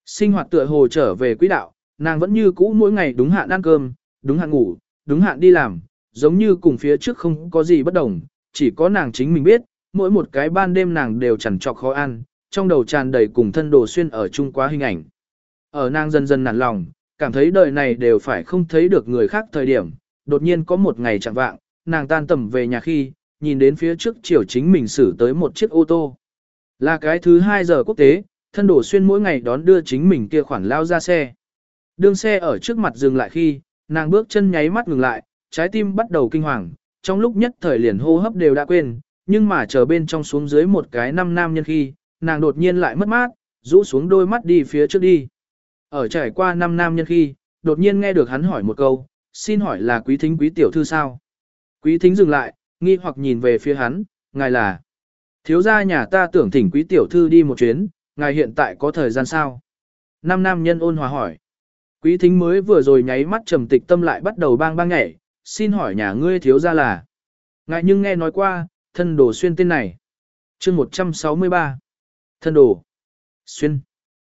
Sinh hoạt tựa hồ trở về quỹ đạo, nàng vẫn như cũ mỗi ngày đúng hạn ăn cơm, đúng hạn ngủ, đúng hạn đi làm, giống như cùng phía trước không có gì bất đồng, chỉ có nàng chính mình biết, mỗi một cái ban đêm nàng đều chẳng trọc khó ăn, trong đầu tràn đầy cùng thân đồ xuyên ở chung quá hình ảnh. Ở nàng dần dần nản lòng, cảm thấy đời này đều phải không thấy được người khác thời điểm, đột nhiên có một ngày chẳng vạng, nàng tan tầm về nhà khi, nhìn đến phía trước chiều chính mình xử tới một chiếc ô tô. Là cái thứ 2 giờ quốc tế, thân đổ xuyên mỗi ngày đón đưa chính mình kia khoản lao ra xe. Đường xe ở trước mặt dừng lại khi, nàng bước chân nháy mắt ngừng lại, trái tim bắt đầu kinh hoàng, trong lúc nhất thời liền hô hấp đều đã quên, nhưng mà chờ bên trong xuống dưới một cái năm nam nhân khi, nàng đột nhiên lại mất mát, rũ xuống đôi mắt đi phía trước đi. Ở trải qua năm nam nhân khi, đột nhiên nghe được hắn hỏi một câu, xin hỏi là quý thính quý tiểu thư sao? Quý thính dừng lại, nghi hoặc nhìn về phía hắn, ngài là. Thiếu gia nhà ta tưởng thỉnh quý tiểu thư đi một chuyến, ngài hiện tại có thời gian sao? Năm nam nhân ôn hòa hỏi. Quý thính mới vừa rồi nháy mắt trầm tịch tâm lại bắt đầu bang bang nhảy, xin hỏi nhà ngươi thiếu gia là. Ngài nhưng nghe nói qua, thân đồ xuyên tên này. chương 163. Thân đồ. Xuyên.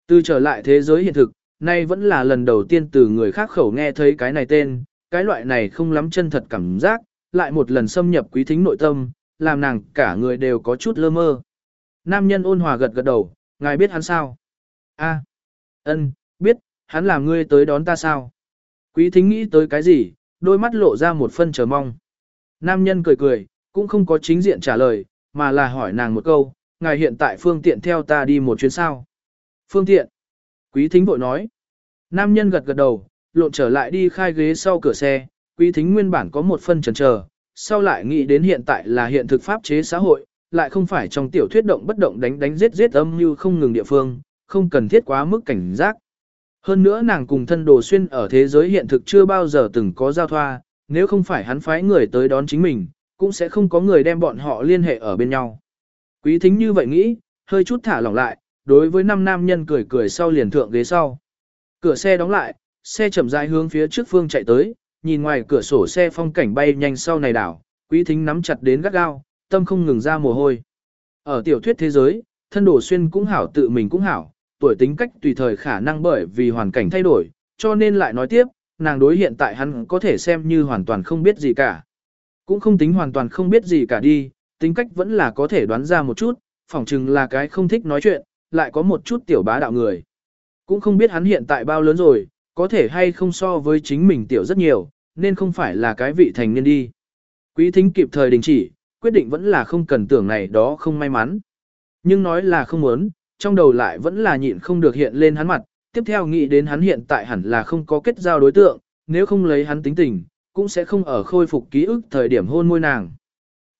Từ trở lại thế giới hiện thực, nay vẫn là lần đầu tiên từ người khác khẩu nghe thấy cái này tên, cái loại này không lắm chân thật cảm giác, lại một lần xâm nhập quý thính nội tâm, làm nàng cả người đều có chút lơ mơ. Nam nhân ôn hòa gật gật đầu, ngài biết hắn sao? A, ân, biết, hắn làm ngươi tới đón ta sao? Quý thính nghĩ tới cái gì, đôi mắt lộ ra một phân chờ mong. Nam nhân cười cười, cũng không có chính diện trả lời, mà là hỏi nàng một câu, ngài hiện tại phương tiện theo ta đi một chuyến sao? Phương tiện. Quý thính vội nói. Nam nhân gật gật đầu, lộn trở lại đi khai ghế sau cửa xe, quý thính nguyên bản có một phân chần chờ, sau lại nghĩ đến hiện tại là hiện thực pháp chế xã hội, lại không phải trong tiểu thuyết động bất động đánh đánh giết giết âm như không ngừng địa phương, không cần thiết quá mức cảnh giác. Hơn nữa nàng cùng thân đồ xuyên ở thế giới hiện thực chưa bao giờ từng có giao thoa, nếu không phải hắn phái người tới đón chính mình, cũng sẽ không có người đem bọn họ liên hệ ở bên nhau. Quý thính như vậy nghĩ, hơi chút thả lỏng lại, đối với năm nam nhân cười cười sau liền thượng ghế sau. Cửa xe đóng lại, xe chậm rãi hướng phía trước phương chạy tới, nhìn ngoài cửa sổ xe phong cảnh bay nhanh sau này đảo, quý thính nắm chặt đến gắt gao, tâm không ngừng ra mồ hôi. Ở tiểu thuyết thế giới, thân đồ xuyên cũng hảo tự mình cũng hảo, tuổi tính cách tùy thời khả năng bởi vì hoàn cảnh thay đổi, cho nên lại nói tiếp, nàng đối hiện tại hắn có thể xem như hoàn toàn không biết gì cả. Cũng không tính hoàn toàn không biết gì cả đi, tính cách vẫn là có thể đoán ra một chút, phỏng chừng là cái không thích nói chuyện, lại có một chút tiểu bá đạo người. Cũng không biết hắn hiện tại bao lớn rồi, có thể hay không so với chính mình tiểu rất nhiều, nên không phải là cái vị thành niên đi. Quý thính kịp thời đình chỉ, quyết định vẫn là không cần tưởng này đó không may mắn. Nhưng nói là không muốn, trong đầu lại vẫn là nhịn không được hiện lên hắn mặt, tiếp theo nghĩ đến hắn hiện tại hẳn là không có kết giao đối tượng, nếu không lấy hắn tính tình, cũng sẽ không ở khôi phục ký ức thời điểm hôn môi nàng.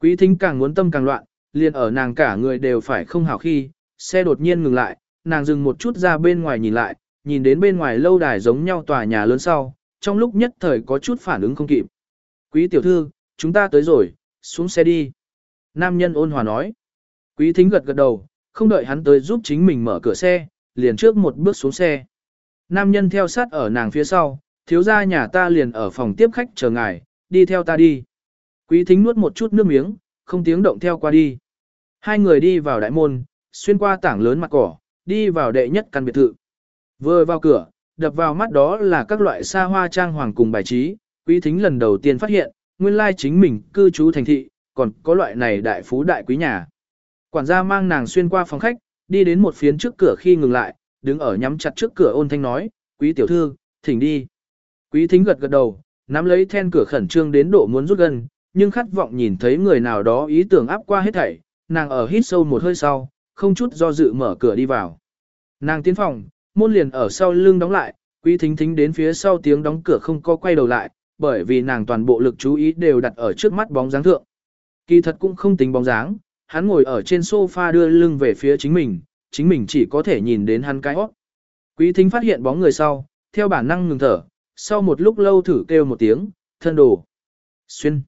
Quý thính càng muốn tâm càng loạn, liền ở nàng cả người đều phải không hảo khi, xe đột nhiên ngừng lại, nàng dừng một chút ra bên ngoài nhìn lại, nhìn đến bên ngoài lâu đài giống nhau tòa nhà lớn sau, trong lúc nhất thời có chút phản ứng không kịp. Quý tiểu thư, chúng ta tới rồi, xuống xe đi. Nam nhân ôn hòa nói. Quý thính gật gật đầu, không đợi hắn tới giúp chính mình mở cửa xe, liền trước một bước xuống xe. Nam nhân theo sát ở nàng phía sau, thiếu gia nhà ta liền ở phòng tiếp khách chờ ngài, đi theo ta đi. Quý thính nuốt một chút nước miếng, không tiếng động theo qua đi. Hai người đi vào đại môn, xuyên qua tảng lớn mặt cỏ, đi vào đệ nhất căn biệt thự. Vừa vào cửa, đập vào mắt đó là các loại xa hoa trang hoàng cùng bài trí, quý thính lần đầu tiên phát hiện, nguyên lai chính mình cư trú thành thị, còn có loại này đại phú đại quý nhà. Quản gia mang nàng xuyên qua phòng khách, đi đến một phiến trước cửa khi ngừng lại, đứng ở nhắm chặt trước cửa ôn thanh nói, quý tiểu thư, thỉnh đi. Quý thính gật gật đầu, nắm lấy then cửa khẩn trương đến độ muốn rút gần, nhưng khát vọng nhìn thấy người nào đó ý tưởng áp qua hết thảy, nàng ở hít sâu một hơi sau, không chút do dự mở cửa đi vào. Nàng tiến phòng, môn liền ở sau lưng đóng lại, quý thính thính đến phía sau tiếng đóng cửa không có quay đầu lại, bởi vì nàng toàn bộ lực chú ý đều đặt ở trước mắt bóng dáng thượng. Kỳ thật cũng không tính bóng dáng, hắn ngồi ở trên sofa đưa lưng về phía chính mình, chính mình chỉ có thể nhìn đến hắn cái hót. Quý thính phát hiện bóng người sau, theo bản năng ngừng thở, sau một lúc lâu thử kêu một tiếng, thân đồ. Xuyên.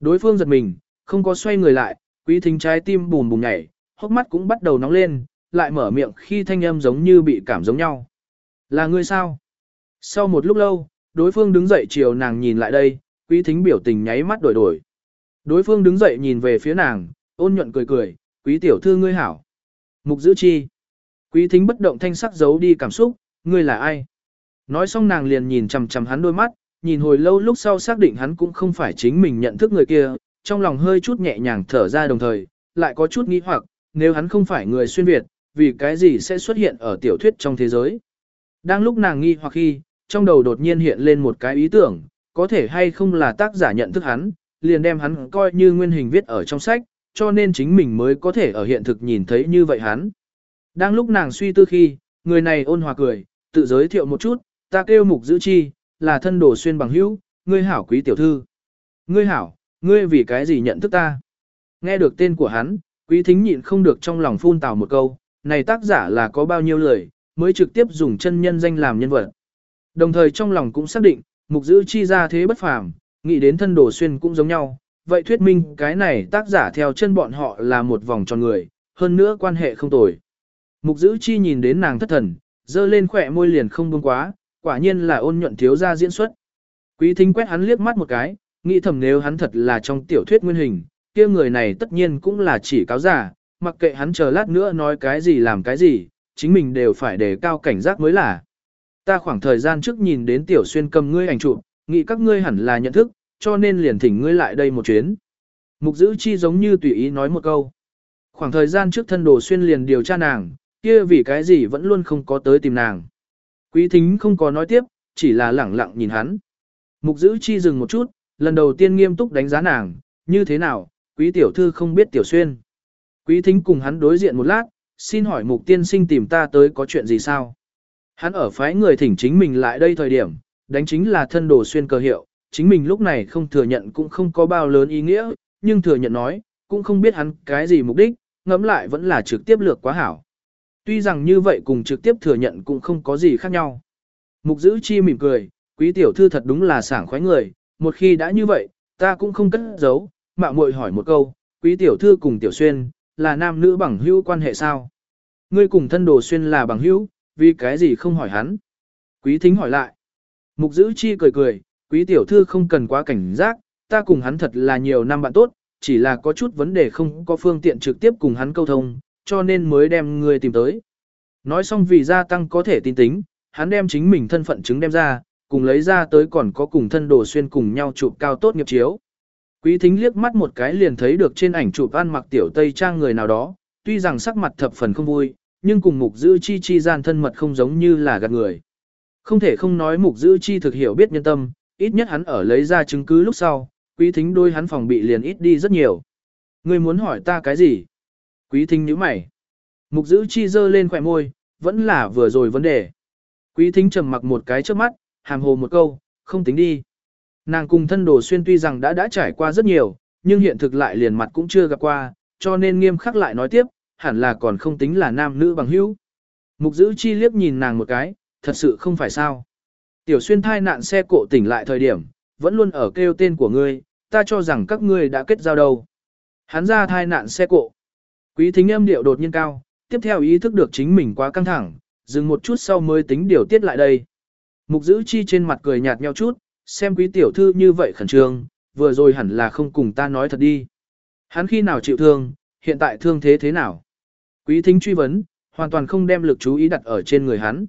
Đối phương giật mình, không có xoay người lại, quý thính trái tim bùm bùm nhảy, hốc mắt cũng bắt đầu nóng lên, lại mở miệng khi thanh âm giống như bị cảm giống nhau. Là ngươi sao? Sau một lúc lâu, đối phương đứng dậy chiều nàng nhìn lại đây, quý thính biểu tình nháy mắt đổi đổi. Đối phương đứng dậy nhìn về phía nàng, ôn nhuận cười cười, quý tiểu thư ngươi hảo. Mục giữ chi. Quý thính bất động thanh sắc giấu đi cảm xúc, ngươi là ai? Nói xong nàng liền nhìn chầm chầm hắn đôi mắt, nhìn hồi lâu lúc sau xác định hắn cũng không phải chính mình nhận thức người kia, trong lòng hơi chút nhẹ nhàng thở ra đồng thời, lại có chút nghĩ hoặc, nếu hắn không phải người xuyên Việt, vì cái gì sẽ xuất hiện ở tiểu thuyết trong thế giới. Đang lúc nàng nghi hoặc khi, trong đầu đột nhiên hiện lên một cái ý tưởng, có thể hay không là tác giả nhận thức hắn, liền đem hắn coi như nguyên hình viết ở trong sách, cho nên chính mình mới có thể ở hiện thực nhìn thấy như vậy hắn. Đang lúc nàng suy tư khi, người này ôn hòa cười, tự giới thiệu một chút, ta kêu mục giữ chi, là thân đồ xuyên bằng hữu, ngươi hảo quý tiểu thư. Ngươi hảo, ngươi vì cái gì nhận thức ta? Nghe được tên của hắn, quý thính nhịn không được trong lòng phun tào một câu, này tác giả là có bao nhiêu lời, mới trực tiếp dùng chân nhân danh làm nhân vật. Đồng thời trong lòng cũng xác định, mục giữ chi ra thế bất phàm, nghĩ đến thân đồ xuyên cũng giống nhau, vậy thuyết minh cái này tác giả theo chân bọn họ là một vòng tròn người, hơn nữa quan hệ không tồi. Mục giữ chi nhìn đến nàng thất thần, dơ lên khỏe môi liền không buông quá, quả nhiên là ôn nhuận thiếu gia diễn xuất. Quý thính quét hắn liếc mắt một cái, nghĩ thầm nếu hắn thật là trong tiểu thuyết nguyên hình, kia người này tất nhiên cũng là chỉ cáo giả, mặc kệ hắn chờ lát nữa nói cái gì làm cái gì, chính mình đều phải đề cao cảnh giác mới là. Ta khoảng thời gian trước nhìn đến tiểu xuyên cầm ngươi ảnh chụp, nghĩ các ngươi hẳn là nhận thức, cho nên liền thỉnh ngươi lại đây một chuyến. Mục giữ chi giống như tùy ý nói một câu. Khoảng thời gian trước thân đồ xuyên liền điều tra nàng, kia vì cái gì vẫn luôn không có tới tìm nàng. Quý thính không có nói tiếp, chỉ là lẳng lặng nhìn hắn. Mục giữ chi dừng một chút, lần đầu tiên nghiêm túc đánh giá nàng, như thế nào, quý tiểu thư không biết tiểu xuyên. Quý thính cùng hắn đối diện một lát, xin hỏi mục tiên sinh tìm ta tới có chuyện gì sao? Hắn ở phái người thỉnh chính mình lại đây thời điểm, đánh chính là thân đồ xuyên cơ hiệu, chính mình lúc này không thừa nhận cũng không có bao lớn ý nghĩa, nhưng thừa nhận nói, cũng không biết hắn cái gì mục đích, ngẫm lại vẫn là trực tiếp lược quá hảo. Tuy rằng như vậy cùng trực tiếp thừa nhận cũng không có gì khác nhau. Mục giữ chi mỉm cười, quý tiểu thư thật đúng là sảng khoái người, một khi đã như vậy, ta cũng không cất giấu, mạo muội hỏi một câu, quý tiểu thư cùng tiểu xuyên, là nam nữ bằng hữu quan hệ sao? Ngươi cùng thân đồ xuyên là bằng hữu, vì cái gì không hỏi hắn? Quý thính hỏi lại. Mục giữ chi cười cười, quý tiểu thư không cần quá cảnh giác, ta cùng hắn thật là nhiều năm bạn tốt, chỉ là có chút vấn đề không có phương tiện trực tiếp cùng hắn câu thông, cho nên mới đem ngươi tìm tới. Nói xong vì gia tăng có thể tin tính, hắn đem chính mình thân phận chứng đem ra, cùng lấy ra tới còn có cùng thân đồ xuyên cùng nhau chụp cao tốt nghiệp chiếu. Quý thính liếc mắt một cái liền thấy được trên ảnh chụp ăn mặc tiểu tây trang người nào đó, tuy rằng sắc mặt thập phần không vui, nhưng cùng mục giữ chi chi gian thân mật không giống như là gạt người. Không thể không nói mục giữ chi thực hiểu biết nhân tâm, ít nhất hắn ở lấy ra chứng cứ lúc sau, quý thính đôi hắn phòng bị liền ít đi rất nhiều. Ngươi muốn hỏi ta cái gì? Quý thính nhíu mày. Mục giữ chi dơ lên khỏe môi, vẫn là vừa rồi vấn đề. Quý thính trầm mặc một cái trước mắt, hàm hồ một câu, không tính đi. Nàng cùng thân đồ xuyên tuy rằng đã đã trải qua rất nhiều, nhưng hiện thực lại liền mặt cũng chưa gặp qua, cho nên nghiêm khắc lại nói tiếp, hẳn là còn không tính là nam nữ bằng hữu. Mục giữ chi liếc nhìn nàng một cái, thật sự không phải sao. Tiểu xuyên thai nạn xe cộ tỉnh lại thời điểm, vẫn luôn ở kêu tên của ngươi, ta cho rằng các ngươi đã kết giao đầu Hắn ra thai nạn xe cộ. Quý thính âm điệu đột nhiên cao, tiếp theo ý thức được chính mình quá căng thẳng, dừng một chút sau mới tính điều tiết lại đây. Mục giữ chi trên mặt cười nhạt nhau chút, xem quý tiểu thư như vậy khẩn trương, vừa rồi hẳn là không cùng ta nói thật đi. Hắn khi nào chịu thương, hiện tại thương thế thế nào? Quý thính truy vấn, hoàn toàn không đem lực chú ý đặt ở trên người hắn.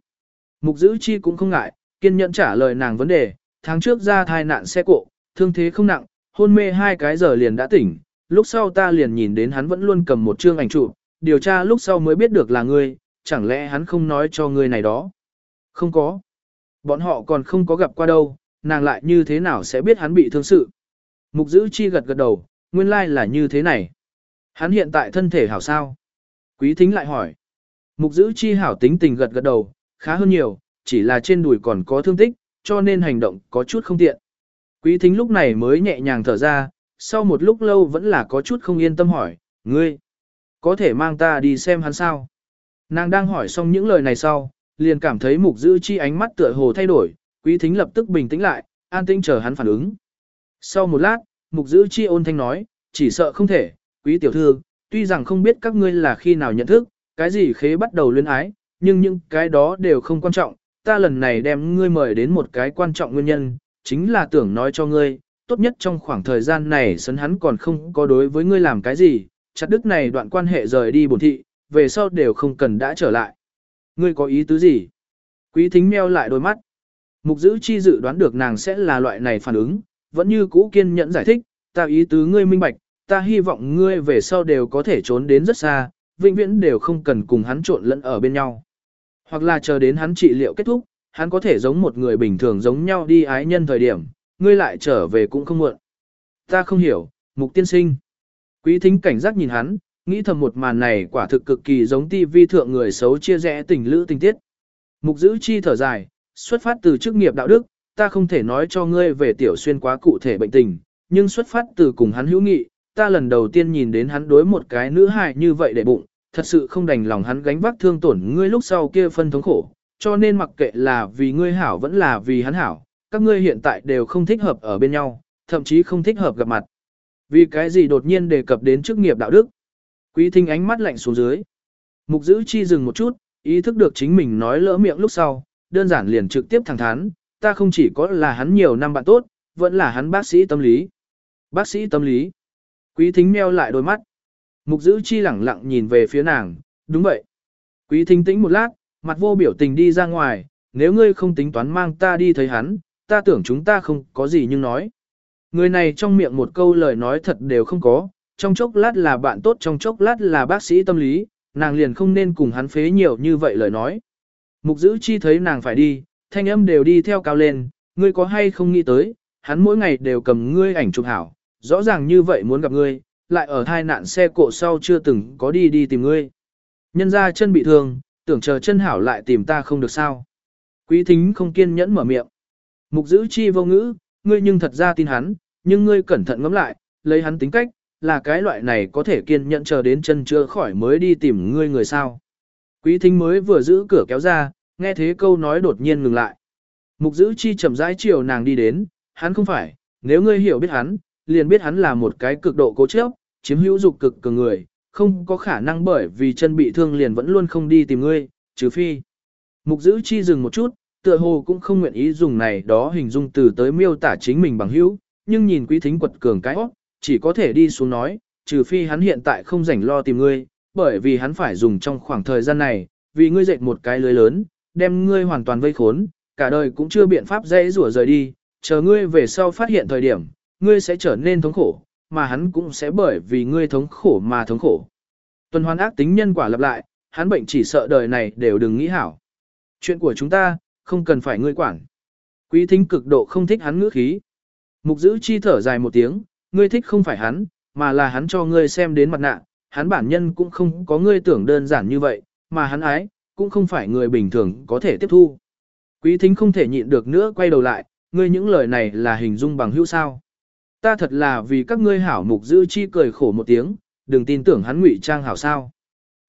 Mục giữ chi cũng không ngại, kiên nhẫn trả lời nàng vấn đề, tháng trước ra thai nạn xe cộ, thương thế không nặng, hôn mê hai cái giờ liền đã tỉnh, lúc sau ta liền nhìn đến hắn vẫn luôn cầm một chương ảnh chụp, điều tra lúc sau mới biết được là ngươi, chẳng lẽ hắn không nói cho ngươi này đó? Không có. Bọn họ còn không có gặp qua đâu, nàng lại như thế nào sẽ biết hắn bị thương sự? Mục giữ chi gật gật đầu, nguyên lai là như thế này. Hắn hiện tại thân thể hảo sao? Quý thính lại hỏi. Mục giữ chi hảo tính tình gật gật đầu, khá hơn nhiều, chỉ là trên đùi còn có thương tích, cho nên hành động có chút không tiện. Quý thính lúc này mới nhẹ nhàng thở ra, sau một lúc lâu vẫn là có chút không yên tâm hỏi, ngươi, có thể mang ta đi xem hắn sao? Nàng đang hỏi xong những lời này sau, liền cảm thấy mục giữ chi ánh mắt tựa hồ thay đổi, quý thính lập tức bình tĩnh lại, an tĩnh chờ hắn phản ứng. Sau một lát, mục giữ chi ôn thanh nói, chỉ sợ không thể, quý tiểu thư, tuy rằng không biết các ngươi là khi nào nhận thức, cái gì khế bắt đầu luyến ái, nhưng những cái đó đều không quan trọng, ta lần này đem ngươi mời đến một cái quan trọng nguyên nhân, chính là tưởng nói cho ngươi, tốt nhất trong khoảng thời gian này sấn hắn còn không có đối với ngươi làm cái gì, chặt đứt này đoạn quan hệ rời đi bổn thị, về sau đều không cần đã trở lại. Ngươi có ý tứ gì? Quý thính meo lại đôi mắt. Mục giữ chi dự đoán được nàng sẽ là loại này phản ứng, vẫn như cũ kiên nhẫn giải thích, ta ý tứ ngươi minh bạch, ta hy vọng ngươi về sau đều có thể trốn đến rất xa, vĩnh viễn đều không cần cùng hắn trộn lẫn ở bên nhau. Hoặc là chờ đến hắn trị liệu kết thúc, hắn có thể giống một người bình thường giống nhau đi ái nhân thời điểm, ngươi lại trở về cũng không muộn. Ta không hiểu, mục tiên sinh. Quý thính cảnh giác nhìn hắn, nghĩ thầm một màn này quả thực cực kỳ giống ti vi thượng người xấu chia rẽ tình lữ tình tiết. Mục giữ chi thở dài, xuất phát từ chức nghiệp đạo đức, ta không thể nói cho ngươi về tiểu xuyên quá cụ thể bệnh tình, nhưng xuất phát từ cùng hắn hữu nghị, ta lần đầu tiên nhìn đến hắn đối một cái nữ hài như vậy để bụng, thật sự không đành lòng hắn gánh vác thương tổn ngươi lúc sau kia phân thống khổ, cho nên mặc kệ là vì ngươi hảo vẫn là vì hắn hảo, các ngươi hiện tại đều không thích hợp ở bên nhau, thậm chí không thích hợp gặp mặt. Vì cái gì đột nhiên đề cập đến chức nghiệp đạo đức? Quý thính ánh mắt lạnh xuống dưới. Mục giữ chi dừng một chút, ý thức được chính mình nói lỡ miệng lúc sau, đơn giản liền trực tiếp thẳng thắn, ta không chỉ có là hắn nhiều năm bạn tốt, vẫn là hắn bác sĩ tâm lý. Bác sĩ tâm lý. Quý thính meo lại đôi mắt. Mục giữ chi lẳng lặng nhìn về phía nàng, đúng vậy. Quý thính tĩnh một lát, mặt vô biểu tình đi ra ngoài, nếu ngươi không tính toán mang ta đi thấy hắn, ta tưởng chúng ta không có gì nhưng nói. Người này trong miệng một câu lời nói thật đều không có, trong chốc lát là bạn tốt trong chốc lát là bác sĩ tâm lý, nàng liền không nên cùng hắn phế nhiều như vậy lời nói. Mục giữ chi thấy nàng phải đi, thanh âm đều đi theo cao lên, ngươi có hay không nghĩ tới, hắn mỗi ngày đều cầm ngươi ảnh chụp hảo, rõ ràng như vậy muốn gặp ngươi, lại ở thai nạn xe cộ sau chưa từng có đi đi tìm ngươi. Nhân ra chân bị thương, tưởng chờ chân hảo lại tìm ta không được sao. Quý thính không kiên nhẫn mở miệng. Mục giữ chi vô ngữ, ngươi nhưng thật ra tin hắn, nhưng ngươi cẩn thận ngẫm lại, lấy hắn tính cách, là cái loại này có thể kiên nhẫn chờ đến chân chưa khỏi mới đi tìm ngươi người sao. Quý thính mới vừa giữ cửa kéo ra, nghe thế câu nói đột nhiên ngừng lại. Mục giữ chi chậm rãi chiều nàng đi đến, hắn không phải, nếu ngươi hiểu biết hắn, liền biết hắn là một cái cực độ cố chấp, chiếm hữu dục cực cường người, không có khả năng bởi vì chân bị thương liền vẫn luôn không đi tìm ngươi, trừ phi. Mục giữ chi dừng một chút, tựa hồ cũng không nguyện ý dùng này đó hình dung từ tới miêu tả chính mình bằng hữu, nhưng nhìn quý thính quật cường cái óc, chỉ có thể đi xuống nói, trừ phi hắn hiện tại không rảnh lo tìm ngươi, bởi vì hắn phải dùng trong khoảng thời gian này, vì ngươi dệt một cái lưới lớn, đem ngươi hoàn toàn vây khốn, cả đời cũng chưa biện pháp dễ rủa rời đi, chờ ngươi về sau phát hiện thời điểm, ngươi sẽ trở nên thống khổ, mà hắn cũng sẽ bởi vì ngươi thống khổ mà thống khổ. Tuần hoàn ác tính nhân quả lặp lại, hắn bệnh chỉ sợ đời này đều đừng nghĩ hảo. Chuyện của chúng ta, không cần phải ngươi quản. Quý thính cực độ không thích hắn ngữ khí. Mục giữ chi thở dài một tiếng, ngươi thích không phải hắn, mà là hắn cho ngươi xem đến mặt nạ, hắn bản nhân cũng không có ngươi tưởng đơn giản như vậy, mà hắn ái, cũng không phải người bình thường có thể tiếp thu. Quý thính không thể nhịn được nữa quay đầu lại, ngươi những lời này là hình dung bằng hữu sao. Ta thật là vì các ngươi hảo mục giữ chi cười khổ một tiếng, đừng tin tưởng hắn ngụy trang hảo sao.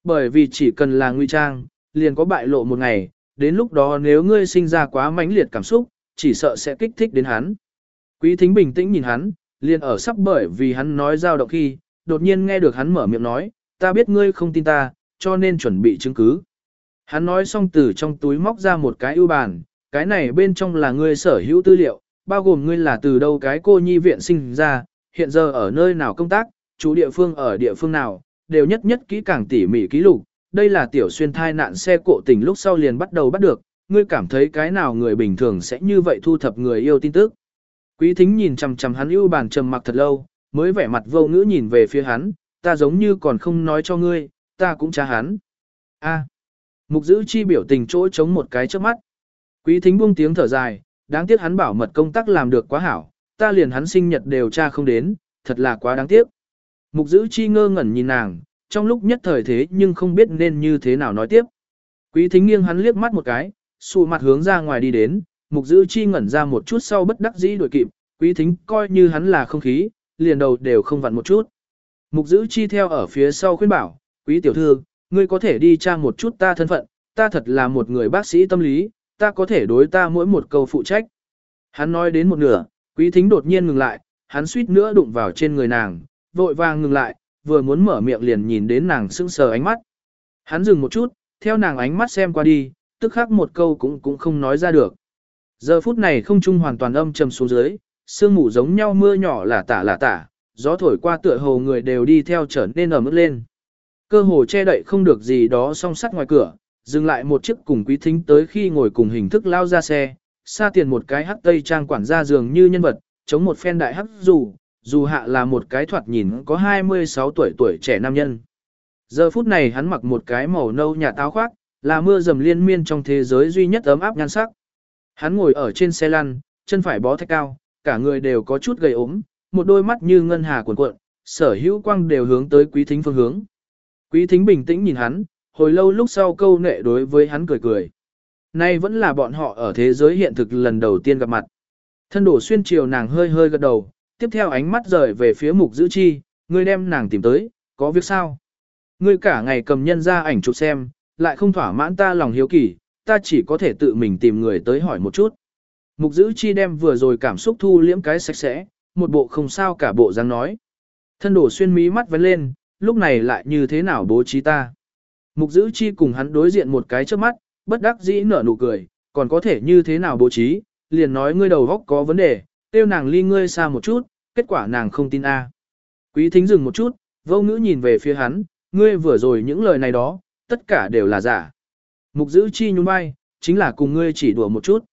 Bởi vì chỉ cần là ngụy trang, liền có bại lộ một ngày, đến lúc đó nếu ngươi sinh ra quá mãnh liệt cảm xúc, chỉ sợ sẽ kích thích đến hắn. Quý thính bình tĩnh nhìn hắn, liền ở sắp bởi vì hắn nói giao động khi, đột nhiên nghe được hắn mở miệng nói, ta biết ngươi không tin ta, cho nên chuẩn bị chứng cứ. Hắn nói xong từ trong túi móc ra một cái ưu bàn, cái này bên trong là ngươi sở hữu tư liệu, bao gồm ngươi là từ đâu cái cô nhi viện sinh ra, hiện giờ ở nơi nào công tác, chú địa phương ở địa phương nào, đều nhất nhất kỹ càng tỉ mỉ ký lục. Đây là tiểu xuyên thai nạn xe cộ tình lúc sau liền bắt đầu bắt được, ngươi cảm thấy cái nào người bình thường sẽ như vậy thu thập người yêu tin tức. Quý thính nhìn chằm chằm hắn ưu bàn trầm mặc thật lâu, mới vẻ mặt vô ngữ nhìn về phía hắn, ta giống như còn không nói cho ngươi, ta cũng cha hắn. A. Mục giữ chi biểu tình chỗ chống một cái trước mắt. Quý thính buông tiếng thở dài, đáng tiếc hắn bảo mật công tác làm được quá hảo, ta liền hắn sinh nhật đều tra không đến, thật là quá đáng tiếc. Mục giữ chi ngơ ngẩn nhìn nàng, trong lúc nhất thời thế nhưng không biết nên như thế nào nói tiếp. Quý thính nghiêng hắn liếc mắt một cái, xù mặt hướng ra ngoài đi đến, mục giữ chi ngẩn ra một chút sau bất đắc dĩ đuổi kịp, quý thính coi như hắn là không khí, liền đầu đều không vặn một chút. Mục giữ chi theo ở phía sau khuyên bảo, quý tiểu thư, ngươi có thể đi tra một chút ta thân phận, ta thật là một người bác sĩ tâm lý, ta có thể đối ta mỗi một câu phụ trách. Hắn nói đến một nửa, quý thính đột nhiên ngừng lại, hắn suýt nữa đụng vào trên người nàng, vội vàng ngừng lại, vừa muốn mở miệng liền nhìn đến nàng sững sờ ánh mắt. Hắn dừng một chút, theo nàng ánh mắt xem qua đi, tức khắc một câu cũng cũng không nói ra được. Giờ phút này không trung hoàn toàn âm trầm xuống dưới, sương mù giống nhau mưa nhỏ là tả là tả, gió thổi qua tựa hồ người đều đi theo trở nên ở mức lên. Cơ hồ che đậy không được gì đó song sắt ngoài cửa, dừng lại một chiếc cùng quý thính tới khi ngồi cùng hình thức lao ra xe, xa tiền một cái hắc tây trang quản gia giường như nhân vật, chống một phen đại hắc dù, dù hạ là một cái thoạt nhìn có 26 tuổi tuổi trẻ nam nhân. Giờ phút này hắn mặc một cái màu nâu nhà táo khoác, là mưa dầm liên miên trong thế giới duy nhất ấm áp nhan sắc. Hắn ngồi ở trên xe lăn, chân phải bó thách cao, cả người đều có chút gầy ốm, một đôi mắt như ngân hà cuộn cuộn, sở hữu quang đều hướng tới quý thính phương hướng. Quý thính bình tĩnh nhìn hắn, hồi lâu lúc sau câu nệ đối với hắn cười cười. Nay vẫn là bọn họ ở thế giới hiện thực lần đầu tiên gặp mặt. Thân đổ xuyên chiều nàng hơi hơi gật đầu, tiếp theo ánh mắt rời về phía mục giữ chi, người đem nàng tìm tới, có việc sao? Ngươi cả ngày cầm nhân ra ảnh chụp xem, lại không thỏa mãn ta lòng hiếu kỳ, ta chỉ có thể tự mình tìm người tới hỏi một chút. Mục giữ chi đem vừa rồi cảm xúc thu liễm cái sạch sẽ, một bộ không sao cả bộ dáng nói. Thân đổ xuyên mí mắt vấn lên, lúc này lại như thế nào bố trí ta. Mục giữ chi cùng hắn đối diện một cái trước mắt, bất đắc dĩ nở nụ cười, còn có thể như thế nào bố trí, liền nói ngươi đầu góc có vấn đề, tiêu nàng ly ngươi xa một chút, kết quả nàng không tin a. Quý thính dừng một chút, vô ngữ nhìn về phía hắn, ngươi vừa rồi những lời này đó, tất cả đều là giả. Mục giữ chi nhún vai, chính là cùng ngươi chỉ đùa một chút.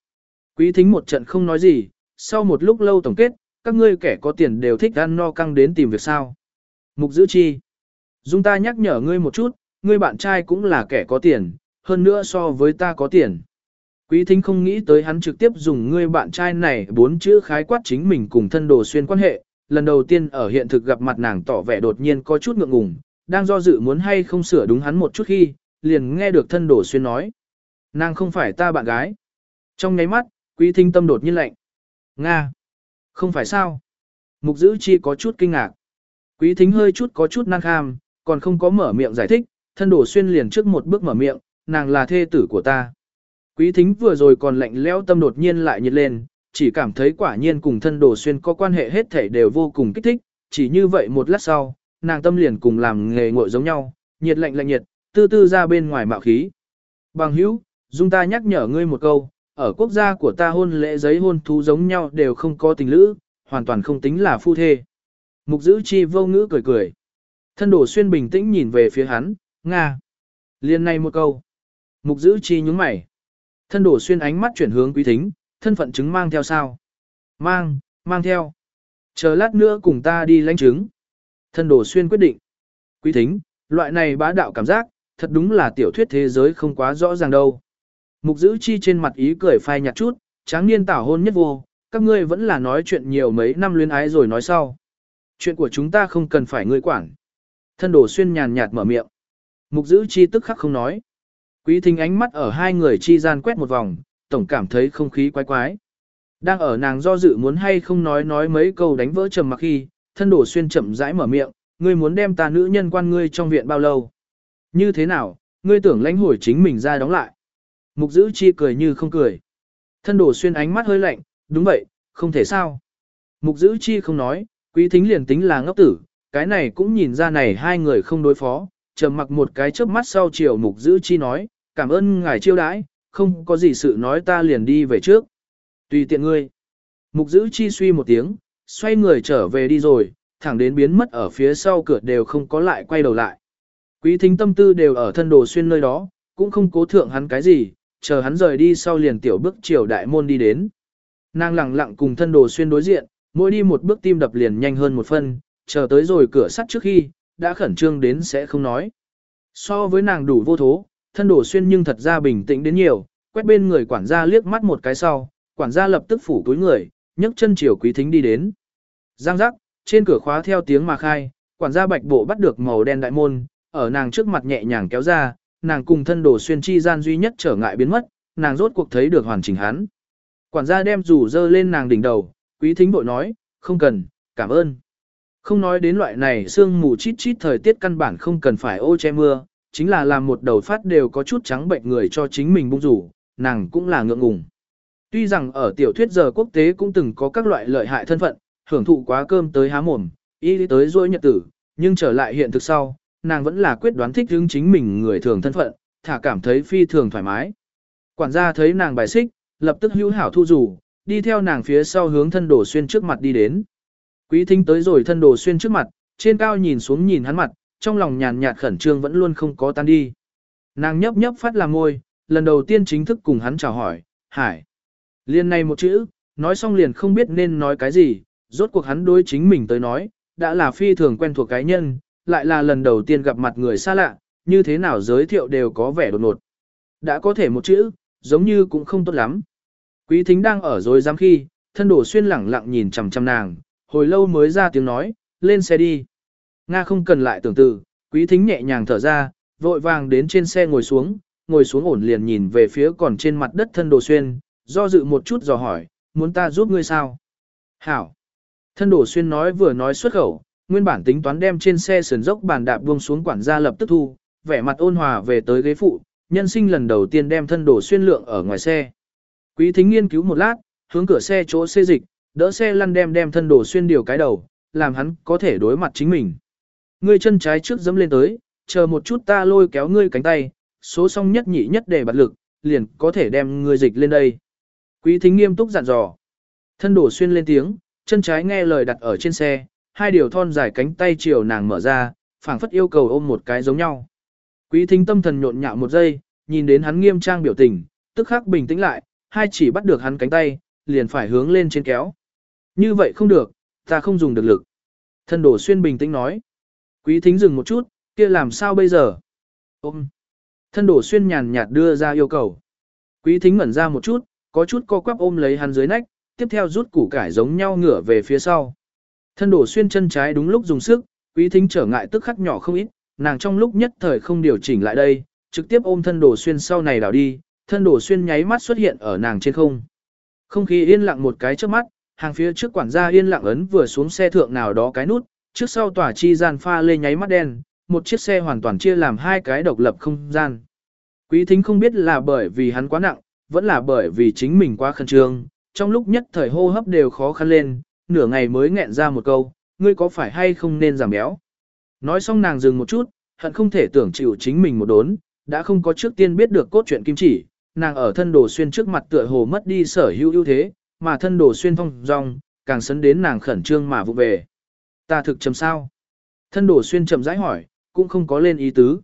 Quý thính một trận không nói gì, sau một lúc lâu tổng kết, các ngươi kẻ có tiền đều thích ăn no căng đến tìm việc sao. Mục giữ chi. Dung ta nhắc nhở ngươi một chút, ngươi bạn trai cũng là kẻ có tiền, hơn nữa so với ta có tiền. Quý thính không nghĩ tới hắn trực tiếp dùng ngươi bạn trai này bốn chữ khái quát chính mình cùng thân đồ xuyên quan hệ, lần đầu tiên ở hiện thực gặp mặt nàng tỏ vẻ đột nhiên có chút ngượng ngùng, đang do dự muốn hay không sửa đúng hắn một chút khi, liền nghe được thân đồ xuyên nói. Nàng không phải ta bạn gái. Trong nháy mắt, quý thính tâm đột nhiên lạnh. Nga! Không phải sao? Mục giữ chi có chút kinh ngạc. Quý thính hơi chút có chút năng kham, còn không có mở miệng giải thích, thân đổ xuyên liền trước một bước mở miệng, nàng là thê tử của ta. Quý thính vừa rồi còn lạnh lẽo tâm đột nhiên lại nhiệt lên, chỉ cảm thấy quả nhiên cùng thân đổ xuyên có quan hệ hết thể đều vô cùng kích thích, chỉ như vậy một lát sau, nàng tâm liền cùng làm nghề ngội giống nhau, nhiệt lạnh lạnh nhiệt, tư tư ra bên ngoài mạo khí. Bằng hữu, dung ta nhắc nhở ngươi một câu, ở quốc gia của ta hôn lễ giấy hôn thú giống nhau đều không có tình lữ, hoàn toàn không tính là phu thê. Mục giữ chi vô ngữ cười cười. Thân đổ xuyên bình tĩnh nhìn về phía hắn, Nga. Liên này một câu. Mục giữ chi nhúng mày. Thân đổ xuyên ánh mắt chuyển hướng quý thính, thân phận chứng mang theo sao? Mang, mang theo. Chờ lát nữa cùng ta đi lãnh chứng. Thân đổ xuyên quyết định. Quý thính, loại này bá đạo cảm giác, thật đúng là tiểu thuyết thế giới không quá rõ ràng đâu. Mục giữ chi trên mặt ý cười phai nhạt chút, tráng niên tảo hôn nhất vô, các ngươi vẫn là nói chuyện nhiều mấy năm luyến ái rồi nói sau. Chuyện của chúng ta không cần phải ngươi quản. Thân đổ xuyên nhàn nhạt mở miệng. Mục giữ chi tức khắc không nói. Quý thính ánh mắt ở hai người chi gian quét một vòng, tổng cảm thấy không khí quái quái. Đang ở nàng do dự muốn hay không nói nói mấy câu đánh vỡ trầm mặc khi, thân đổ xuyên chậm rãi mở miệng, ngươi muốn đem ta nữ nhân quan ngươi trong viện bao lâu? Như thế nào, ngươi tưởng lãnh hồi chính mình ra đóng lại. Mục giữ chi cười như không cười. Thân đổ xuyên ánh mắt hơi lạnh, đúng vậy, không thể sao. Mục giữ chi không nói, quý thính liền tính là ngốc tử, cái này cũng nhìn ra này hai người không đối phó, trầm mặc một cái chớp mắt sau chiều mục giữ chi nói, cảm ơn ngài chiêu đãi, không có gì sự nói ta liền đi về trước. Tùy tiện ngươi. Mục giữ chi suy một tiếng, xoay người trở về đi rồi, thẳng đến biến mất ở phía sau cửa đều không có lại quay đầu lại. Quý thính tâm tư đều ở thân đồ xuyên nơi đó, cũng không cố thượng hắn cái gì, chờ hắn rời đi sau liền tiểu bước chiều đại môn đi đến. Nàng lặng lặng cùng thân đồ xuyên đối diện, mỗi đi một bước tim đập liền nhanh hơn một phân, chờ tới rồi cửa sắt trước khi, đã khẩn trương đến sẽ không nói. So với nàng đủ vô thố, thân đồ xuyên nhưng thật ra bình tĩnh đến nhiều, quét bên người quản gia liếc mắt một cái sau, quản gia lập tức phủ túi người, nhấc chân chiều quý thính đi đến. Giang giác, trên cửa khóa theo tiếng mà khai, quản gia bạch bộ bắt được màu đen đại môn, ở nàng trước mặt nhẹ nhàng kéo ra, nàng cùng thân đồ xuyên chi gian duy nhất trở ngại biến mất, nàng rốt cuộc thấy được hoàn chỉnh hắn. Quản gia đem rủ dơ lên nàng đỉnh đầu, quý thính bội nói, không cần, cảm ơn. Không nói đến loại này sương mù chít chít thời tiết căn bản không cần phải ô che mưa, chính là làm một đầu phát đều có chút trắng bệnh người cho chính mình bung rủ, nàng cũng là ngượng ngùng. Tuy rằng ở tiểu thuyết giờ quốc tế cũng từng có các loại lợi hại thân phận, hưởng thụ quá cơm tới há mồm, y tới dối nhật tử, nhưng trở lại hiện thực sau, nàng vẫn là quyết đoán thích hướng chính mình người thường thân phận, thả cảm thấy phi thường thoải mái. Quản gia thấy nàng bài xích, lập tức hữu hảo thu rủ, đi theo nàng phía sau hướng thân đồ xuyên trước mặt đi đến. Quý thính tới rồi thân đồ xuyên trước mặt, trên cao nhìn xuống nhìn hắn mặt, trong lòng nhàn nhạt khẩn trương vẫn luôn không có tan đi. Nàng nhấp nhấp phát làm môi, lần đầu tiên chính thức cùng hắn chào hỏi, hải. Liên này một chữ, nói xong liền không biết nên nói cái gì, rốt cuộc hắn đối chính mình tới nói, đã là phi thường quen thuộc cái nhân, lại là lần đầu tiên gặp mặt người xa lạ, như thế nào giới thiệu đều có vẻ đột ngột. Đã có thể một chữ, giống như cũng không tốt lắm. Quý thính đang ở rồi dám khi, thân đổ xuyên lẳng lặng nhìn chằm chằm nàng, hồi lâu mới ra tiếng nói, lên xe đi. Nga không cần lại tưởng từ, quý thính nhẹ nhàng thở ra, vội vàng đến trên xe ngồi xuống, ngồi xuống ổn liền nhìn về phía còn trên mặt đất thân đồ xuyên, do dự một chút dò hỏi, muốn ta giúp ngươi sao? Hảo. Thân đồ xuyên nói vừa nói xuất khẩu, nguyên bản tính toán đem trên xe sườn dốc bàn đạp buông xuống quản gia lập tức thu, vẻ mặt ôn hòa về tới ghế phụ, nhân sinh lần đầu tiên đem thân đồ xuyên lượng ở ngoài xe. Quý thính nghiên cứu một lát, hướng cửa xe chỗ xê dịch, đỡ xe lăn đem đem thân đồ xuyên điều cái đầu, làm hắn có thể đối mặt chính mình. Ngươi chân trái trước dẫm lên tới, chờ một chút ta lôi kéo ngươi cánh tay, số song nhất nhị nhất để bật lực, liền có thể đem ngươi dịch lên đây. Quý thính nghiêm túc dặn dò. Thân đổ xuyên lên tiếng, chân trái nghe lời đặt ở trên xe, hai điều thon dài cánh tay chiều nàng mở ra, phảng phất yêu cầu ôm một cái giống nhau. Quý thính tâm thần nhộn nhạo một giây, nhìn đến hắn nghiêm trang biểu tình, tức khắc bình tĩnh lại, hai chỉ bắt được hắn cánh tay, liền phải hướng lên trên kéo. Như vậy không được, ta không dùng được lực. Thân đổ xuyên bình tĩnh nói. Quý thính dừng một chút, kia làm sao bây giờ? Ôm. Thân đổ xuyên nhàn nhạt đưa ra yêu cầu. Quý thính ngẩn ra một chút, có chút co quắp ôm lấy hắn dưới nách, tiếp theo rút củ cải giống nhau ngửa về phía sau. Thân đổ xuyên chân trái đúng lúc dùng sức, quý thính trở ngại tức khắc nhỏ không ít, nàng trong lúc nhất thời không điều chỉnh lại đây, trực tiếp ôm thân đổ xuyên sau này đảo đi, thân đổ xuyên nháy mắt xuất hiện ở nàng trên không. Không khí yên lặng một cái trước mắt, hàng phía trước quản gia yên lặng ấn vừa xuống xe thượng nào đó cái nút, trước sau tỏa chi gian pha lê nháy mắt đen, một chiếc xe hoàn toàn chia làm hai cái độc lập không gian. Quý thính không biết là bởi vì hắn quá nặng, vẫn là bởi vì chính mình quá khẩn trương, trong lúc nhất thời hô hấp đều khó khăn lên, nửa ngày mới nghẹn ra một câu, ngươi có phải hay không nên giảm béo. Nói xong nàng dừng một chút, hận không thể tưởng chịu chính mình một đốn, đã không có trước tiên biết được cốt truyện kim chỉ, nàng ở thân đồ xuyên trước mặt tựa hồ mất đi sở hữu ưu thế, mà thân đồ xuyên phong rong, càng sấn đến nàng khẩn trương mà vụ về. Ta thực chầm sao? Thân đồ xuyên chậm rãi hỏi, cũng không có lên ý tứ.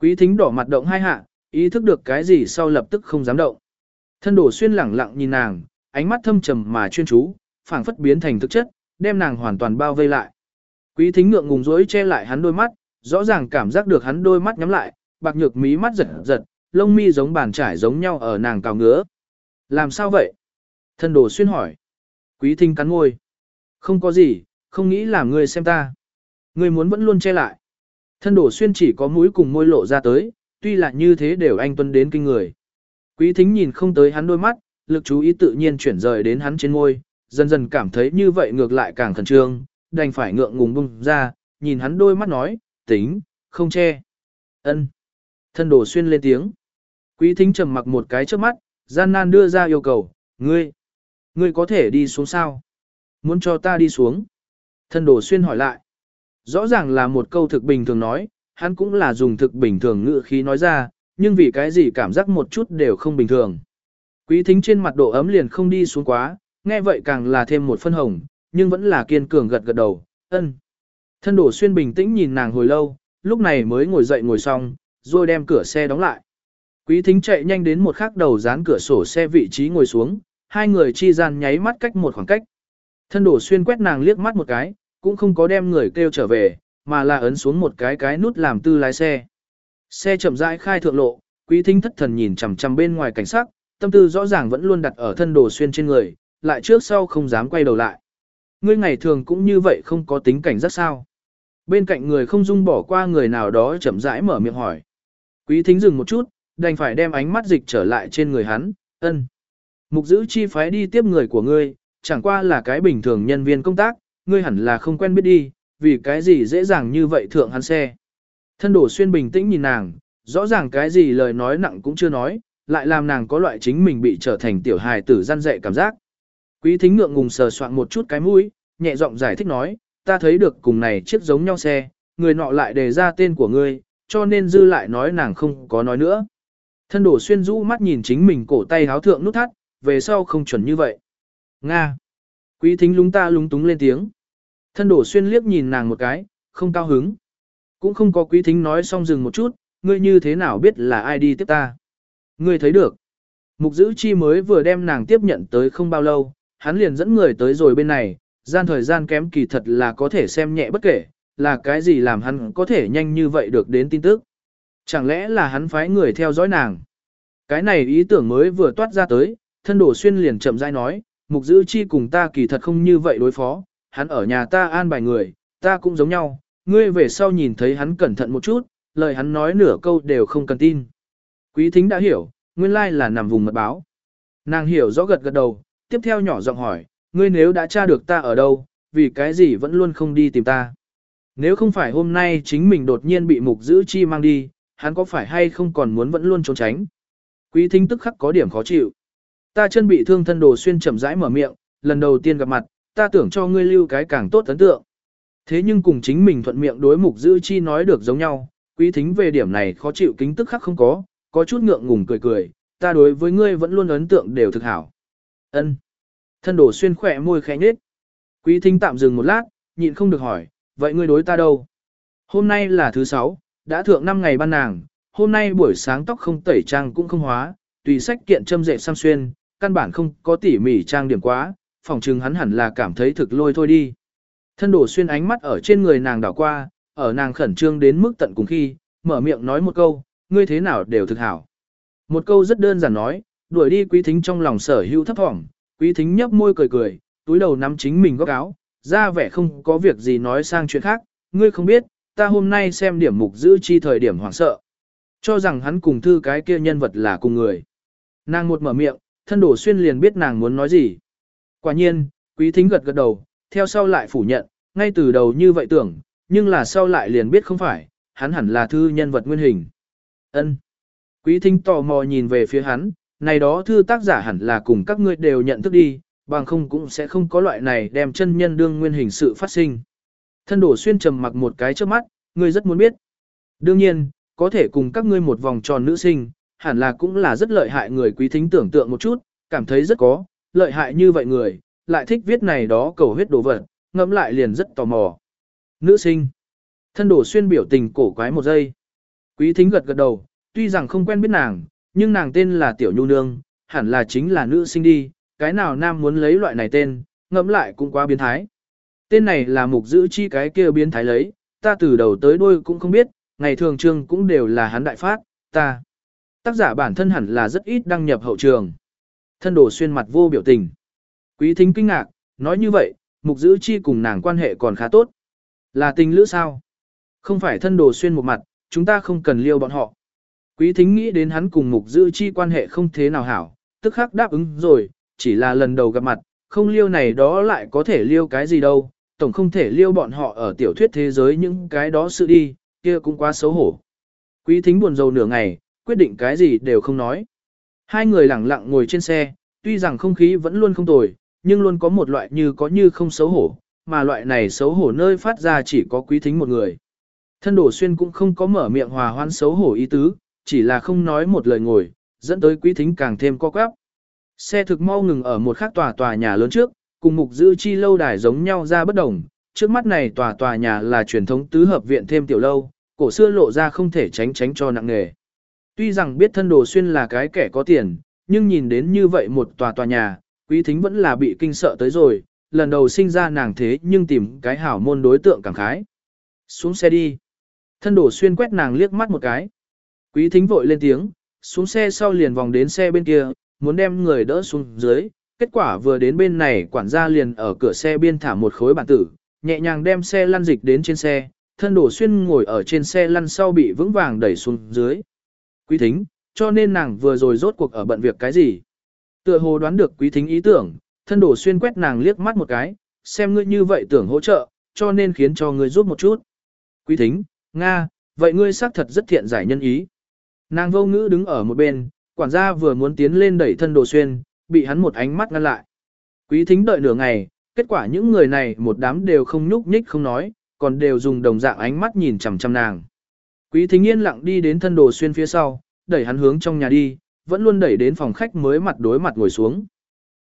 Quý thính đỏ mặt động hai hạ, ý thức được cái gì sau lập tức không dám động. Thân đồ xuyên lẳng lặng nhìn nàng, ánh mắt thâm trầm mà chuyên chú, phảng phất biến thành thực chất, đem nàng hoàn toàn bao vây lại. Quý thính ngượng ngùng rối che lại hắn đôi mắt, rõ ràng cảm giác được hắn đôi mắt nhắm lại, bạc nhược mí mắt giật giật, lông mi giống bàn trải giống nhau ở nàng cào ngứa. Làm sao vậy? Thân đồ xuyên hỏi. Quý thính cắn môi. Không có gì, không nghĩ làm ngươi xem ta. Ngươi muốn vẫn luôn che lại. Thân đồ xuyên chỉ có mũi cùng môi lộ ra tới, tuy là như thế đều anh tuân đến kinh người. Quý thính nhìn không tới hắn đôi mắt, lực chú ý tự nhiên chuyển rời đến hắn trên môi, dần dần cảm thấy như vậy ngược lại càng khẩn trương, đành phải ngượng ngùng bung ra, nhìn hắn đôi mắt nói, tính, không che. ân Thân đồ xuyên lên tiếng. Quý thính trầm mặc một cái trước mắt, gian nan đưa ra yêu cầu, ngươi, ngươi có thể đi xuống sao? Muốn cho ta đi xuống? Thân đồ xuyên hỏi lại. Rõ ràng là một câu thực bình thường nói, hắn cũng là dùng thực bình thường ngữ khí nói ra, nhưng vì cái gì cảm giác một chút đều không bình thường. Quý thính trên mặt độ ấm liền không đi xuống quá, nghe vậy càng là thêm một phân hồng, nhưng vẫn là kiên cường gật gật đầu, ân. Thân đổ xuyên bình tĩnh nhìn nàng hồi lâu, lúc này mới ngồi dậy ngồi xong, rồi đem cửa xe đóng lại. Quý thính chạy nhanh đến một khắc đầu dán cửa sổ xe vị trí ngồi xuống, hai người chi gian nháy mắt cách một khoảng cách. Thân đổ xuyên quét nàng liếc mắt một cái, cũng không có đem người kêu trở về, mà là ấn xuống một cái cái nút làm tư lái xe. Xe chậm rãi khai thượng lộ, quý thính thất thần nhìn chằm chằm bên ngoài cảnh sát, tâm tư rõ ràng vẫn luôn đặt ở thân đồ xuyên trên người, lại trước sau không dám quay đầu lại. Ngươi ngày thường cũng như vậy không có tính cảnh rất sao. Bên cạnh người không dung bỏ qua người nào đó chậm rãi mở miệng hỏi. Quý thính dừng một chút, đành phải đem ánh mắt dịch trở lại trên người hắn, ân. Mục giữ chi phái đi tiếp người của ngươi, chẳng qua là cái bình thường nhân viên công tác, ngươi hẳn là không quen biết đi, vì cái gì dễ dàng như vậy thượng hắn xe. Thân đổ xuyên bình tĩnh nhìn nàng, rõ ràng cái gì lời nói nặng cũng chưa nói, lại làm nàng có loại chính mình bị trở thành tiểu hài tử gian dạy cảm giác. Quý thính ngượng ngùng sờ soạn một chút cái mũi, nhẹ giọng giải thích nói, ta thấy được cùng này chiếc giống nhau xe, người nọ lại đề ra tên của ngươi, cho nên dư lại nói nàng không có nói nữa. Thân đổ xuyên rũ mắt nhìn chính mình cổ tay háo thượng nút thắt, về sau không chuẩn như vậy. Nga. Quý thính lúng ta lúng túng lên tiếng. Thân đổ xuyên liếc nhìn nàng một cái, không cao hứng. Cũng không có quý thính nói xong dừng một chút, ngươi như thế nào biết là ai đi tiếp ta. Ngươi thấy được. Mục giữ chi mới vừa đem nàng tiếp nhận tới không bao lâu, hắn liền dẫn người tới rồi bên này, gian thời gian kém kỳ thật là có thể xem nhẹ bất kể, là cái gì làm hắn có thể nhanh như vậy được đến tin tức. Chẳng lẽ là hắn phái người theo dõi nàng. Cái này ý tưởng mới vừa toát ra tới, thân đổ xuyên liền chậm rãi nói, mục giữ chi cùng ta kỳ thật không như vậy đối phó, hắn ở nhà ta an bài người, ta cũng giống nhau, ngươi về sau nhìn thấy hắn cẩn thận một chút, lời hắn nói nửa câu đều không cần tin. Quý thính đã hiểu, nguyên lai là nằm vùng mật báo. Nàng hiểu rõ gật gật đầu, tiếp theo nhỏ giọng hỏi, ngươi nếu đã tra được ta ở đâu, vì cái gì vẫn luôn không đi tìm ta. Nếu không phải hôm nay chính mình đột nhiên bị mục giữ chi mang đi, hắn có phải hay không còn muốn vẫn luôn trốn tránh. Quý thính tức khắc có điểm khó chịu. Ta chân bị thương thân đồ xuyên chậm rãi mở miệng, lần đầu tiên gặp mặt, ta tưởng cho ngươi lưu cái càng tốt ấn tượng. Thế nhưng cùng chính mình thuận miệng đối mục giữ chi nói được giống nhau, quý thính về điểm này khó chịu kính tức khắc không có, có chút ngượng ngùng cười cười, ta đối với ngươi vẫn luôn ấn tượng đều thực hảo. Ân. Thân đổ xuyên khỏe môi khẽ nhếch. Quý thính tạm dừng một lát, nhịn không được hỏi, vậy ngươi đối ta đâu? Hôm nay là thứ sáu, đã thượng năm ngày ban nàng, hôm nay buổi sáng tóc không tẩy trang cũng không hóa, tùy sách kiện châm dệt sang xuyên, căn bản không có tỉ mỉ trang điểm quá, phòng trừng hắn hẳn là cảm thấy thực lôi thôi đi. Thân đổ xuyên ánh mắt ở trên người nàng đảo qua, ở nàng khẩn trương đến mức tận cùng khi, mở miệng nói một câu, ngươi thế nào đều thực hảo. Một câu rất đơn giản nói, đuổi đi quý thính trong lòng sở hữu thấp thỏm, quý thính nhấp môi cười cười, túi đầu nắm chính mình góc áo, ra vẻ không có việc gì nói sang chuyện khác, ngươi không biết, ta hôm nay xem điểm mục giữ chi thời điểm hoảng sợ. Cho rằng hắn cùng thư cái kia nhân vật là cùng người. Nàng một mở miệng, thân đổ xuyên liền biết nàng muốn nói gì. Quả nhiên, quý thính gật gật đầu, theo sau lại phủ nhận, ngay từ đầu như vậy tưởng, nhưng là sau lại liền biết không phải, hắn hẳn là thư nhân vật nguyên hình. Ân. Quý thính tò mò nhìn về phía hắn, này đó thư tác giả hẳn là cùng các ngươi đều nhận thức đi, bằng không cũng sẽ không có loại này đem chân nhân đương nguyên hình sự phát sinh. Thân đổ xuyên trầm mặc một cái trước mắt, ngươi rất muốn biết. Đương nhiên, có thể cùng các ngươi một vòng tròn nữ sinh, hẳn là cũng là rất lợi hại người quý thính tưởng tượng một chút, cảm thấy rất có, lợi hại như vậy người, lại thích viết này đó cầu huyết đồ vật, ngẫm lại liền rất tò mò. Nữ sinh. Thân đổ xuyên biểu tình cổ quái một giây. Quý thính gật gật đầu, tuy rằng không quen biết nàng, nhưng nàng tên là Tiểu Nhu Nương, hẳn là chính là nữ sinh đi, cái nào nam muốn lấy loại này tên, ngẫm lại cũng quá biến thái. Tên này là mục giữ chi cái kia biến thái lấy, ta từ đầu tới đuôi cũng không biết, ngày thường trường cũng đều là hắn đại phát, ta. Tác giả bản thân hẳn là rất ít đăng nhập hậu trường. Thân đồ xuyên mặt vô biểu tình. Quý thính kinh ngạc, nói như vậy, mục giữ chi cùng nàng quan hệ còn khá tốt. Là tình lữ sao? Không phải thân đồ xuyên một mặt, chúng ta không cần liêu bọn họ. Quý thính nghĩ đến hắn cùng mục dư chi quan hệ không thế nào hảo, tức khắc đáp ứng rồi, chỉ là lần đầu gặp mặt, không liêu này đó lại có thể liêu cái gì đâu, tổng không thể liêu bọn họ ở tiểu thuyết thế giới những cái đó sự đi, kia cũng quá xấu hổ. Quý thính buồn rầu nửa ngày, quyết định cái gì đều không nói. Hai người lặng lặng ngồi trên xe, tuy rằng không khí vẫn luôn không tồi, nhưng luôn có một loại như có như không xấu hổ, mà loại này xấu hổ nơi phát ra chỉ có quý thính một người. Thân đổ xuyên cũng không có mở miệng hòa hoan xấu hổ ý tứ, chỉ là không nói một lời ngồi, dẫn tới quý thính càng thêm co quắp. Xe thực mau ngừng ở một khác tòa tòa nhà lớn trước, cùng mục giữ chi lâu đài giống nhau ra bất đồng. Trước mắt này tòa tòa nhà là truyền thống tứ hợp viện thêm tiểu lâu, cổ xưa lộ ra không thể tránh tránh cho nặng nghề. Tuy rằng biết thân đồ xuyên là cái kẻ có tiền, nhưng nhìn đến như vậy một tòa tòa nhà, quý thính vẫn là bị kinh sợ tới rồi, lần đầu sinh ra nàng thế nhưng tìm cái hảo môn đối tượng cảm khái. Xuống xe đi. Thân đồ xuyên quét nàng liếc mắt một cái. Quý thính vội lên tiếng, xuống xe sau liền vòng đến xe bên kia, muốn đem người đỡ xuống dưới. Kết quả vừa đến bên này quản gia liền ở cửa xe biên thả một khối bản tử, nhẹ nhàng đem xe lăn dịch đến trên xe, thân đổ xuyên ngồi ở trên xe lăn sau bị vững vàng đẩy xuống dưới. Quý thính, cho nên nàng vừa rồi rốt cuộc ở bận việc cái gì. Tựa hồ đoán được quý thính ý tưởng, thân đổ xuyên quét nàng liếc mắt một cái, xem ngươi như vậy tưởng hỗ trợ, cho nên khiến cho ngươi giúp một chút. Quý thính, Nga, vậy ngươi xác thật rất thiện giải nhân ý. Nàng vô ngữ đứng ở một bên, quản gia vừa muốn tiến lên đẩy thân đồ xuyên, bị hắn một ánh mắt ngăn lại. Quý thính đợi nửa ngày, kết quả những người này một đám đều không nhúc nhích không nói, còn đều dùng đồng dạng ánh mắt nhìn chằm chằm nàng. Quý thính yên lặng đi đến thân đồ xuyên phía sau, đẩy hắn hướng trong nhà đi, vẫn luôn đẩy đến phòng khách mới mặt đối mặt ngồi xuống.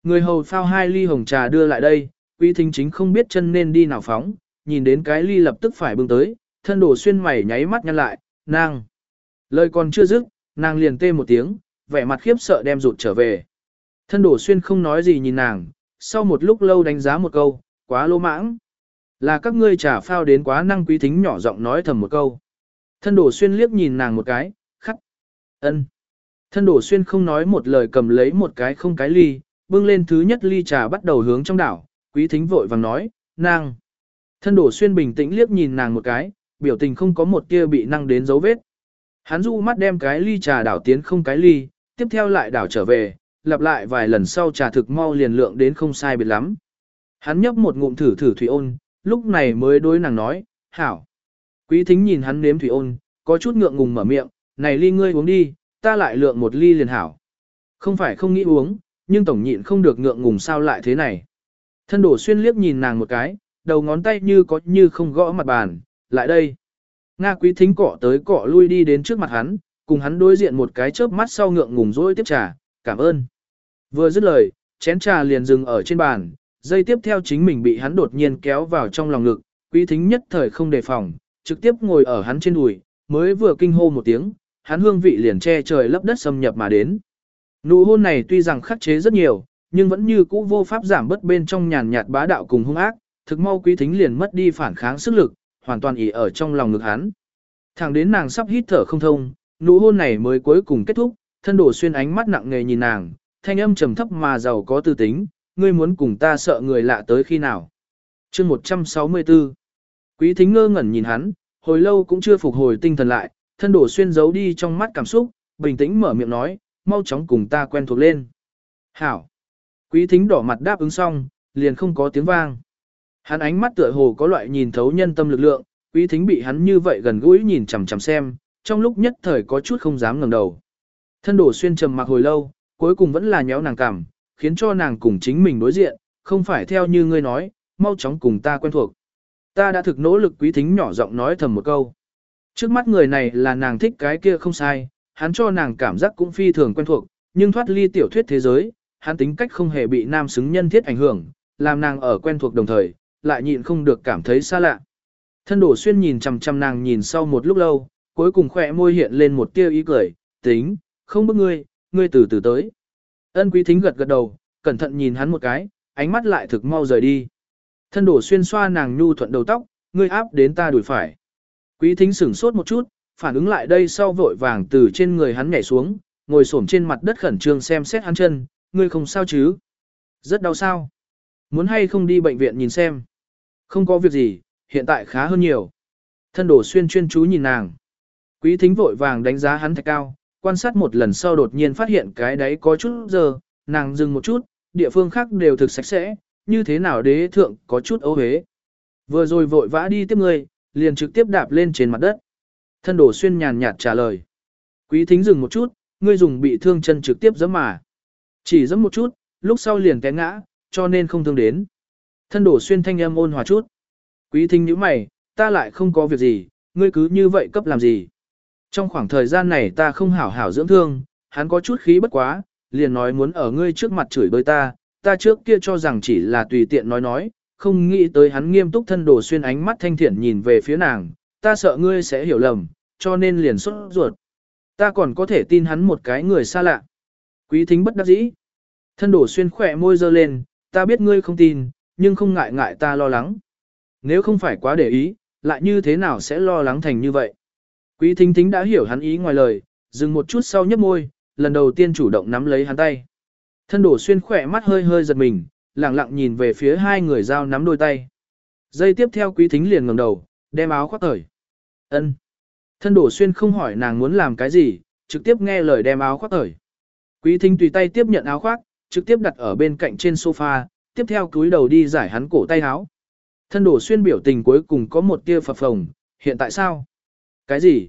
Người hầu phao hai ly hồng trà đưa lại đây, quý thính chính không biết chân nên đi nào phóng, nhìn đến cái ly lập tức phải bưng tới, thân đồ xuyên mày nháy mắt nhăn lại, nàng. Lời còn chưa dứt, nàng liền tê một tiếng, vẻ mặt khiếp sợ đem rụt trở về. Thân đổ xuyên không nói gì nhìn nàng, sau một lúc lâu đánh giá một câu, quá lô mãng. Là các ngươi trả phao đến quá năng quý thính nhỏ giọng nói thầm một câu. Thân đổ xuyên liếc nhìn nàng một cái, khắc. ân. Thân đổ xuyên không nói một lời cầm lấy một cái không cái ly, bưng lên thứ nhất ly trà bắt đầu hướng trong đảo, quý thính vội vàng nói, nàng. Thân đổ xuyên bình tĩnh liếc nhìn nàng một cái, biểu tình không có một tia bị năng đến dấu vết. Hắn du mắt đem cái ly trà đảo tiến không cái ly, tiếp theo lại đảo trở về, lặp lại vài lần sau trà thực mau liền lượng đến không sai biệt lắm. Hắn nhấp một ngụm thử thử thủy ôn, lúc này mới đối nàng nói, hảo. Quý thính nhìn hắn nếm thủy ôn, có chút ngượng ngùng mở miệng, này ly ngươi uống đi, ta lại lượng một ly liền hảo. Không phải không nghĩ uống, nhưng tổng nhịn không được ngượng ngùng sao lại thế này. Thân đổ xuyên liếc nhìn nàng một cái, đầu ngón tay như có như không gõ mặt bàn, lại đây. Nga quý thính cọ tới cọ lui đi đến trước mặt hắn, cùng hắn đối diện một cái chớp mắt sau ngượng ngùng dỗi tiếp trà, cảm ơn. Vừa dứt lời, chén trà liền dừng ở trên bàn, dây tiếp theo chính mình bị hắn đột nhiên kéo vào trong lòng ngực, quý thính nhất thời không đề phòng, trực tiếp ngồi ở hắn trên đùi, mới vừa kinh hô một tiếng, hắn hương vị liền che trời lấp đất xâm nhập mà đến. Nụ hôn này tuy rằng khắc chế rất nhiều, nhưng vẫn như cũ vô pháp giảm bớt bên trong nhàn nhạt bá đạo cùng hung ác, thực mau quý thính liền mất đi phản kháng sức lực, hoàn toàn ỉ ở trong lòng ngực hắn. Thẳng đến nàng sắp hít thở không thông, nụ hôn này mới cuối cùng kết thúc, thân đổ xuyên ánh mắt nặng nề nhìn nàng, thanh âm trầm thấp mà giàu có tư tính, ngươi muốn cùng ta sợ người lạ tới khi nào. chương 164 Quý thính ngơ ngẩn nhìn hắn, hồi lâu cũng chưa phục hồi tinh thần lại, thân đổ xuyên giấu đi trong mắt cảm xúc, bình tĩnh mở miệng nói, mau chóng cùng ta quen thuộc lên. Hảo! Quý thính đỏ mặt đáp ứng xong, liền không có tiếng vang. Hắn ánh mắt tựa hồ có loại nhìn thấu nhân tâm lực lượng, quý thính bị hắn như vậy gần gũi nhìn chằm chằm xem, trong lúc nhất thời có chút không dám ngẩng đầu. Thân đổ xuyên trầm mặc hồi lâu, cuối cùng vẫn là nhéo nàng cảm, khiến cho nàng cùng chính mình đối diện, không phải theo như ngươi nói, mau chóng cùng ta quen thuộc. Ta đã thực nỗ lực quý thính nhỏ giọng nói thầm một câu. Trước mắt người này là nàng thích cái kia không sai, hắn cho nàng cảm giác cũng phi thường quen thuộc, nhưng thoát ly tiểu thuyết thế giới, hắn tính cách không hề bị nam xứng nhân thiết ảnh hưởng, làm nàng ở quen thuộc đồng thời, lại nhịn không được cảm thấy xa lạ. Thân đổ xuyên nhìn chằm chằm nàng nhìn sau một lúc lâu, cuối cùng khỏe môi hiện lên một tia ý cười, tính, không bức ngươi, ngươi từ từ tới. Ân quý thính gật gật đầu, cẩn thận nhìn hắn một cái, ánh mắt lại thực mau rời đi. Thân đổ xuyên xoa nàng nhu thuận đầu tóc, ngươi áp đến ta đuổi phải. Quý thính sửng sốt một chút, phản ứng lại đây sau vội vàng từ trên người hắn nhảy xuống, ngồi xổm trên mặt đất khẩn trương xem xét hắn chân, ngươi không sao chứ? Rất đau sao? Muốn hay không đi bệnh viện nhìn xem? Không có việc gì, hiện tại khá hơn nhiều. Thân đổ xuyên chuyên chú nhìn nàng. Quý thính vội vàng đánh giá hắn thạch cao, quan sát một lần sau đột nhiên phát hiện cái đấy có chút giờ, nàng dừng một chút, địa phương khác đều thực sạch sẽ, như thế nào đế thượng có chút ấu hế. Vừa rồi vội vã đi tiếp người, liền trực tiếp đạp lên trên mặt đất. Thân đổ xuyên nhàn nhạt trả lời. Quý thính dừng một chút, ngươi dùng bị thương chân trực tiếp giẫm mà. Chỉ giẫm một chút, lúc sau liền té ngã, cho nên không thương đến. Thân đổ xuyên thanh âm ôn hòa chút. Quý thính nhíu mày, ta lại không có việc gì, ngươi cứ như vậy cấp làm gì. Trong khoảng thời gian này ta không hảo hảo dưỡng thương, hắn có chút khí bất quá, liền nói muốn ở ngươi trước mặt chửi bới ta, ta trước kia cho rằng chỉ là tùy tiện nói nói, không nghĩ tới hắn nghiêm túc thân đồ xuyên ánh mắt thanh thiện nhìn về phía nàng, ta sợ ngươi sẽ hiểu lầm, cho nên liền xuất ruột. Ta còn có thể tin hắn một cái người xa lạ. Quý thính bất đắc dĩ. Thân đổ xuyên khỏe môi dơ lên, ta biết ngươi không tin, nhưng không ngại ngại ta lo lắng. Nếu không phải quá để ý, lại như thế nào sẽ lo lắng thành như vậy? Quý thính thính đã hiểu hắn ý ngoài lời, dừng một chút sau nhấp môi, lần đầu tiên chủ động nắm lấy hắn tay. Thân đổ xuyên khỏe mắt hơi hơi giật mình, lặng lặng nhìn về phía hai người giao nắm đôi tay. Giây tiếp theo quý thính liền ngẩng đầu, đem áo khoác cởi. Ân. Thân đổ xuyên không hỏi nàng muốn làm cái gì, trực tiếp nghe lời đem áo khoác cởi. Quý thính tùy tay tiếp nhận áo khoác, trực tiếp đặt ở bên cạnh trên sofa, tiếp theo cúi đầu đi giải hắn cổ tay áo. Thân đổ xuyên biểu tình cuối cùng có một tia phập phồng, hiện tại sao? Cái gì?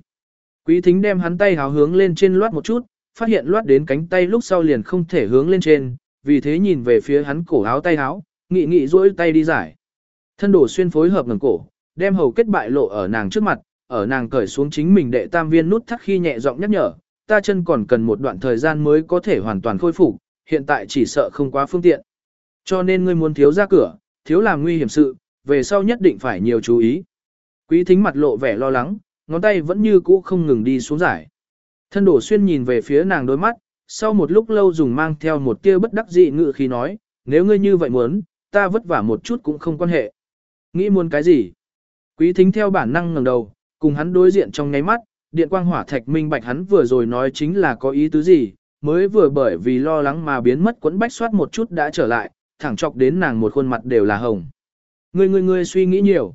Quý thính đem hắn tay háo hướng lên trên loát một chút, phát hiện loát đến cánh tay lúc sau liền không thể hướng lên trên, vì thế nhìn về phía hắn cổ áo tay háo nghị nghị duỗi tay đi giải. Thân đổ xuyên phối hợp ngẩng cổ, đem hầu kết bại lộ ở nàng trước mặt, ở nàng cởi xuống chính mình đệ tam viên nút thắt khi nhẹ giọng nhắc nhở, ta chân còn cần một đoạn thời gian mới có thể hoàn toàn khôi phục, hiện tại chỉ sợ không quá phương tiện. Cho nên ngươi muốn thiếu ra cửa, thiếu làm nguy hiểm sự, về sau nhất định phải nhiều chú ý. Quý thính mặt lộ vẻ lo lắng, ngón tay vẫn như cũ không ngừng đi xuống giải. Thân đổ xuyên nhìn về phía nàng đôi mắt, sau một lúc lâu dùng mang theo một tia bất đắc dị ngự khi nói, nếu ngươi như vậy muốn, ta vất vả một chút cũng không quan hệ. Nghĩ muốn cái gì? Quý thính theo bản năng ngẩng đầu, cùng hắn đối diện trong ngáy mắt, điện quang hỏa thạch minh bạch hắn vừa rồi nói chính là có ý tứ gì, mới vừa bởi vì lo lắng mà biến mất quấn bách soát một chút đã trở lại, thẳng chọc đến nàng một khuôn mặt đều là hồng. Ngươi ngươi ngươi suy nghĩ nhiều.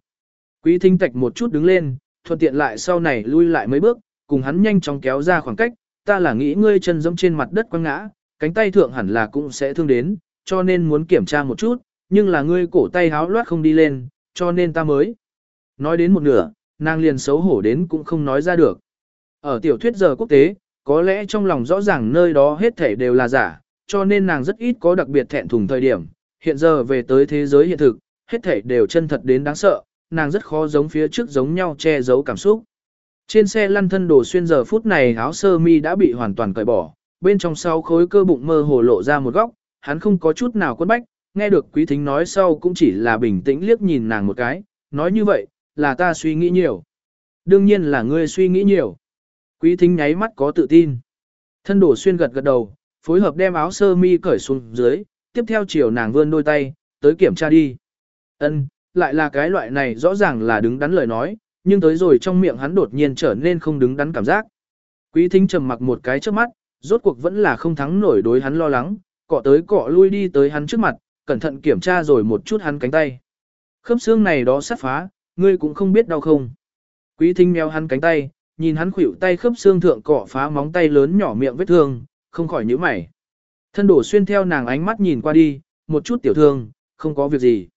Quý thính tạch một chút đứng lên, thuận tiện lại sau này lui lại mấy bước, cùng hắn nhanh chóng kéo ra khoảng cách, ta là nghĩ ngươi chân giống trên mặt đất quăng ngã, cánh tay thượng hẳn là cũng sẽ thương đến, cho nên muốn kiểm tra một chút, nhưng là ngươi cổ tay háo loát không đi lên, cho nên ta mới. Nói đến một nửa, nàng liền xấu hổ đến cũng không nói ra được. Ở tiểu thuyết giờ quốc tế, có lẽ trong lòng rõ ràng nơi đó hết thể đều là giả, cho nên nàng rất ít có đặc biệt thẹn thùng thời điểm. Hiện giờ về tới thế giới hiện thực, hết thảy đều chân thật đến đáng sợ, nàng rất khó giống phía trước giống nhau che giấu cảm xúc. Trên xe lăn thân đồ xuyên giờ phút này áo sơ mi đã bị hoàn toàn cởi bỏ, bên trong sau khối cơ bụng mơ hồ lộ ra một góc, hắn không có chút nào quấn bách, nghe được quý thính nói sau cũng chỉ là bình tĩnh liếc nhìn nàng một cái, nói như vậy, là ta suy nghĩ nhiều. Đương nhiên là ngươi suy nghĩ nhiều. Quý thính nháy mắt có tự tin. Thân đổ xuyên gật gật đầu, phối hợp đem áo sơ mi cởi xuống dưới, tiếp theo chiều nàng vươn đôi tay, tới kiểm tra đi. Ân, lại là cái loại này rõ ràng là đứng đắn lời nói, nhưng tới rồi trong miệng hắn đột nhiên trở nên không đứng đắn cảm giác. Quý thính trầm mặc một cái trước mắt, rốt cuộc vẫn là không thắng nổi đối hắn lo lắng, cọ tới cọ lui đi tới hắn trước mặt, cẩn thận kiểm tra rồi một chút hắn cánh tay. Khớp xương này đó sắp phá, ngươi cũng không biết đau không. Quý thính mèo hắn cánh tay, nhìn hắn khuỷu tay khớp xương thượng cọ phá móng tay lớn nhỏ miệng vết thương, không khỏi nhíu mày. Thân đổ xuyên theo nàng ánh mắt nhìn qua đi, một chút tiểu thương, không có việc gì.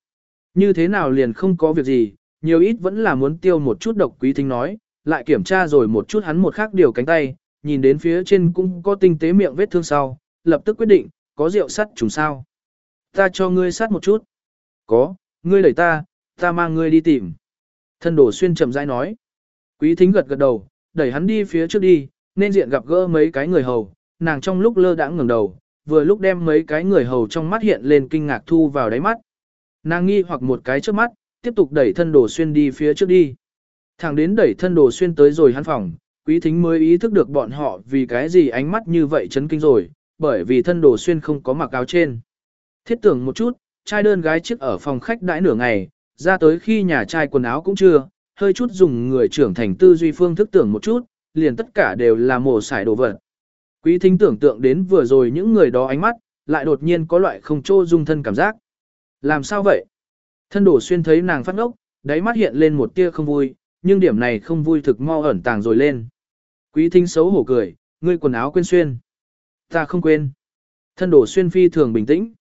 Như thế nào liền không có việc gì, nhiều ít vẫn là muốn tiêu một chút độc quý thính nói, lại kiểm tra rồi một chút hắn một khác điều cánh tay, nhìn đến phía trên cũng có tinh tế miệng vết thương sau, lập tức quyết định, có rượu sắt trùng sao. Ta cho ngươi sát một chút. Có, ngươi đẩy ta, ta mang ngươi đi tìm. Thân đổ xuyên chậm rãi nói. Quý thính gật gật đầu, đẩy hắn đi phía trước đi, nên diện gặp gỡ mấy cái người hầu, nàng trong lúc lơ đãng ngẩng đầu, vừa lúc đem mấy cái người hầu trong mắt hiện lên kinh ngạc thu vào đáy mắt. Nàng nghi hoặc một cái trước mắt, tiếp tục đẩy thân đồ xuyên đi phía trước đi. Thẳng đến đẩy thân đồ xuyên tới rồi hắn phòng, quý thính mới ý thức được bọn họ vì cái gì ánh mắt như vậy chấn kinh rồi, bởi vì thân đồ xuyên không có mặc áo trên. Thiết tưởng một chút, trai đơn gái chiếc ở phòng khách đãi nửa ngày, ra tới khi nhà trai quần áo cũng chưa, hơi chút dùng người trưởng thành tư duy phương thức tưởng một chút, liền tất cả đều là mổ xài đồ vật. Quý thính tưởng tượng đến vừa rồi những người đó ánh mắt, lại đột nhiên có loại không trô dung thân cảm giác. Làm sao vậy? Thân đổ xuyên thấy nàng phát ngốc, đáy mắt hiện lên một tia không vui, nhưng điểm này không vui thực mau ẩn tàng rồi lên. Quý thính xấu hổ cười, ngươi quần áo quên xuyên. Ta không quên. Thân đổ xuyên phi thường bình tĩnh.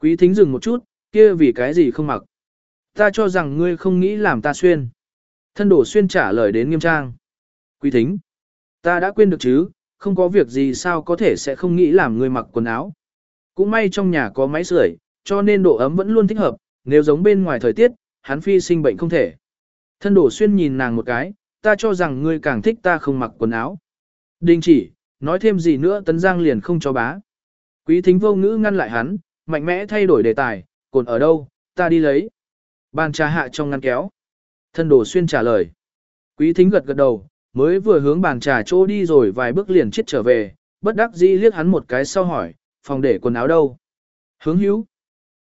Quý thính dừng một chút, kia vì cái gì không mặc. Ta cho rằng ngươi không nghĩ làm ta xuyên. Thân đổ xuyên trả lời đến nghiêm trang. Quý thính. Ta đã quên được chứ, không có việc gì sao có thể sẽ không nghĩ làm người mặc quần áo. Cũng may trong nhà có máy sưởi, cho nên độ ấm vẫn luôn thích hợp, nếu giống bên ngoài thời tiết, hắn phi sinh bệnh không thể. Thân đổ xuyên nhìn nàng một cái, ta cho rằng ngươi càng thích ta không mặc quần áo. Đình chỉ, nói thêm gì nữa tấn giang liền không cho bá. Quý thính vô ngữ ngăn lại hắn, mạnh mẽ thay đổi đề tài, cồn ở đâu, ta đi lấy. Bàn trà hạ trong ngăn kéo. Thân đổ xuyên trả lời. Quý thính gật gật đầu, mới vừa hướng bàn trà chỗ đi rồi vài bước liền chết trở về, bất đắc dĩ liếc hắn một cái sau hỏi, phòng để quần áo đâu. Hướng hữu.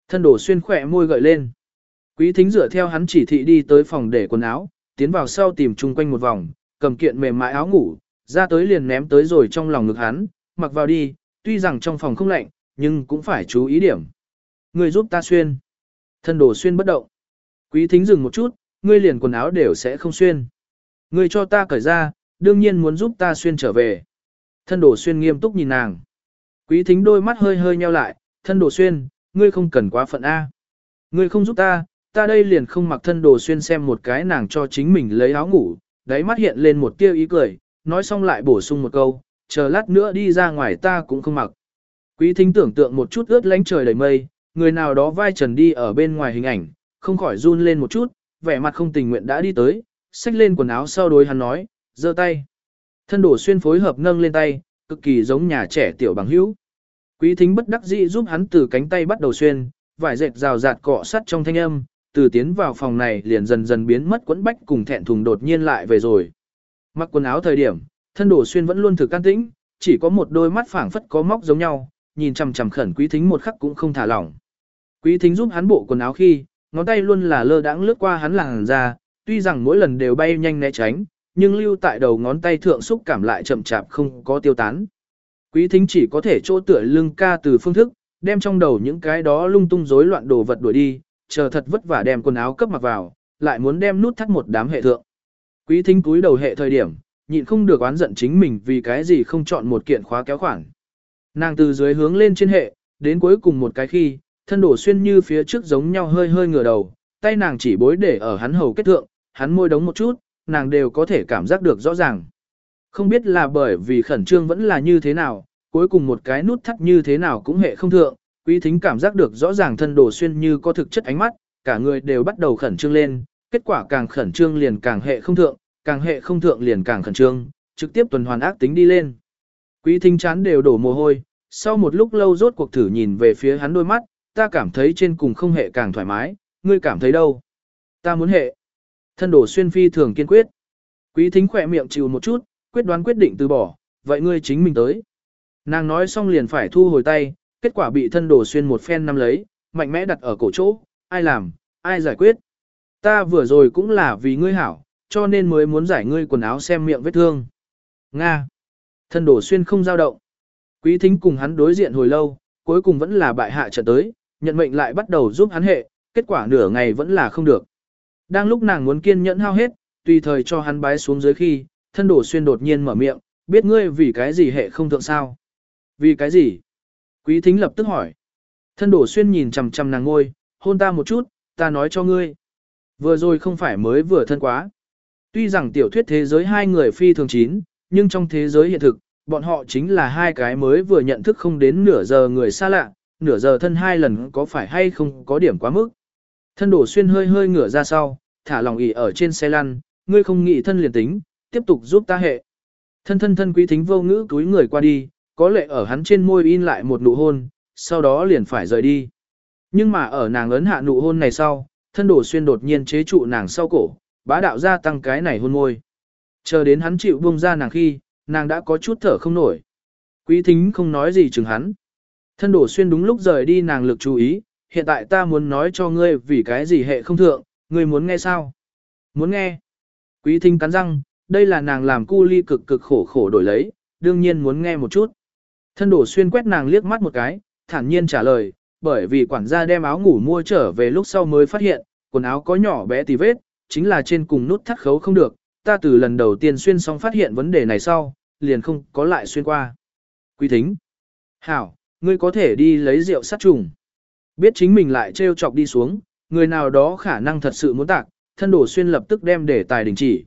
Thân đổ xuyên khỏe môi gợi lên. Quý thính dựa theo hắn chỉ thị đi tới phòng để quần áo, tiến vào sau tìm chung quanh một vòng, cầm kiện mềm mại áo ngủ, ra tới liền ném tới rồi trong lòng ngực hắn, mặc vào đi, tuy rằng trong phòng không lạnh, nhưng cũng phải chú ý điểm. Người giúp ta xuyên. Thân đổ xuyên bất động. Quý thính dừng một chút, ngươi liền quần áo đều sẽ không xuyên. Ngươi cho ta cởi ra, đương nhiên muốn giúp ta xuyên trở về. Thân đổ xuyên nghiêm túc nhìn nàng. Quý thính đôi mắt hơi hơi nheo lại, thân đổ xuyên, ngươi không cần quá phận A. Ngươi không giúp ta, ta đây liền không mặc thân đồ xuyên xem một cái nàng cho chính mình lấy áo ngủ, đáy mắt hiện lên một tia ý cười, nói xong lại bổ sung một câu, chờ lát nữa đi ra ngoài ta cũng không mặc. Quý thính tưởng tượng một chút ướt lánh trời đầy mây, người nào đó vai trần đi ở bên ngoài hình ảnh, không khỏi run lên một chút, vẻ mặt không tình nguyện đã đi tới, xách lên quần áo sau đối hắn nói, giơ tay. Thân đổ xuyên phối hợp nâng lên tay, cực kỳ giống nhà trẻ tiểu bằng hữu. Quý thính bất đắc dĩ giúp hắn từ cánh tay bắt đầu xuyên, vải dệt rào rạt cọ sắt trong thanh âm, từ tiến vào phòng này liền dần dần biến mất quẫn bách cùng thẹn thùng đột nhiên lại về rồi. Mặc quần áo thời điểm, thân đổ xuyên vẫn luôn thực can tĩnh, chỉ có một đôi mắt phảng phất có móc giống nhau, nhìn chằm chằm khẩn quý thính một khắc cũng không thả lỏng. Quý thính giúp hắn bộ quần áo khi, ngón tay luôn là lơ đãng lướt qua hắn làn ra, tuy rằng mỗi lần đều bay nhanh né tránh, nhưng lưu tại đầu ngón tay thượng xúc cảm lại chậm chạp không có tiêu tán. Quý thính chỉ có thể chỗ tựa lưng ca từ phương thức, đem trong đầu những cái đó lung tung rối loạn đồ vật đuổi đi, chờ thật vất vả đem quần áo cấp mặc vào, lại muốn đem nút thắt một đám hệ thượng. Quý thính túi đầu hệ thời điểm, nhịn không được oán giận chính mình vì cái gì không chọn một kiện khóa kéo khoảng. Nàng từ dưới hướng lên trên hệ, đến cuối cùng một cái khi, thân đổ xuyên như phía trước giống nhau hơi hơi ngửa đầu, tay nàng chỉ bối để ở hắn hầu kết thượng, hắn môi đống một chút, nàng đều có thể cảm giác được rõ ràng. Không biết là bởi vì khẩn trương vẫn là như thế nào, cuối cùng một cái nút thắt như thế nào cũng hệ không thượng, quý thính cảm giác được rõ ràng thân đồ xuyên như có thực chất ánh mắt, cả người đều bắt đầu khẩn trương lên, kết quả càng khẩn trương liền càng hệ không thượng, càng hệ không thượng liền càng khẩn trương, trực tiếp tuần hoàn ác tính đi lên. Quý thính chán đều đổ mồ hôi, sau một lúc lâu rốt cuộc thử nhìn về phía hắn đôi mắt, ta cảm thấy trên cùng không hệ càng thoải mái, ngươi cảm thấy đâu? Ta muốn hệ. Thân đổ xuyên phi thường kiên quyết. Quý thính khỏe miệng chịu một chút, quyết đoán quyết định từ bỏ, vậy ngươi chính mình tới. Nàng nói xong liền phải thu hồi tay, kết quả bị thân đổ xuyên một phen nắm lấy, mạnh mẽ đặt ở cổ chỗ, ai làm, ai giải quyết. Ta vừa rồi cũng là vì ngươi hảo, cho nên mới muốn giải ngươi quần áo xem miệng vết thương. Nga. Thân đổ xuyên không giao động. Quý thính cùng hắn đối diện hồi lâu, cuối cùng vẫn là bại hạ trận tới, nhận mệnh lại bắt đầu giúp hắn hệ, kết quả nửa ngày vẫn là không được. Đang lúc nàng muốn kiên nhẫn hao hết, tùy thời cho hắn bái xuống dưới khi, thân đổ xuyên đột nhiên mở miệng, biết ngươi vì cái gì hệ không thượng sao. Vì cái gì? Quý thính lập tức hỏi. Thân đổ xuyên nhìn chầm chầm nàng ngôi, hôn ta một chút, ta nói cho ngươi. Vừa rồi không phải mới vừa thân quá. Tuy rằng tiểu thuyết thế giới hai người phi thường chín, nhưng trong thế giới hiện thực, bọn họ chính là hai cái mới vừa nhận thức không đến nửa giờ người xa lạ, nửa giờ thân hai lần có phải hay không có điểm quá mức. Thân đổ xuyên hơi hơi ngửa ra sau, thả lòng ỉ ở trên xe lăn, ngươi không nghĩ thân liền tính, tiếp tục giúp ta hệ. Thân thân thân quý thính vô ngữ túi người qua đi, có lệ ở hắn trên môi in lại một nụ hôn, sau đó liền phải rời đi. Nhưng mà ở nàng ấn hạ nụ hôn này sau, thân đổ xuyên đột nhiên chế trụ nàng sau cổ, bá đạo gia tăng cái này hôn môi. Chờ đến hắn chịu buông ra nàng khi, nàng đã có chút thở không nổi. Quý thính không nói gì chừng hắn. Thân đổ xuyên đúng lúc rời đi nàng lực chú ý, hiện tại ta muốn nói cho ngươi vì cái gì hệ không thượng, ngươi muốn nghe sao? Muốn nghe. Quý thính cắn răng, đây là nàng làm cu ly cực cực khổ khổ đổi lấy, đương nhiên muốn nghe một chút. Thân đổ xuyên quét nàng liếc mắt một cái, thản nhiên trả lời, bởi vì quản gia đem áo ngủ mua trở về lúc sau mới phát hiện, quần áo có nhỏ bé tì vết, chính là trên cùng nút thắt khấu không được, ta từ lần đầu tiên xuyên xong phát hiện vấn đề này sau, liền không có lại xuyên qua. Quý thính. Hảo, ngươi có thể đi lấy rượu sát trùng. Biết chính mình lại trêu chọc đi xuống, người nào đó khả năng thật sự muốn tạc, thân đổ xuyên lập tức đem để tài đình chỉ.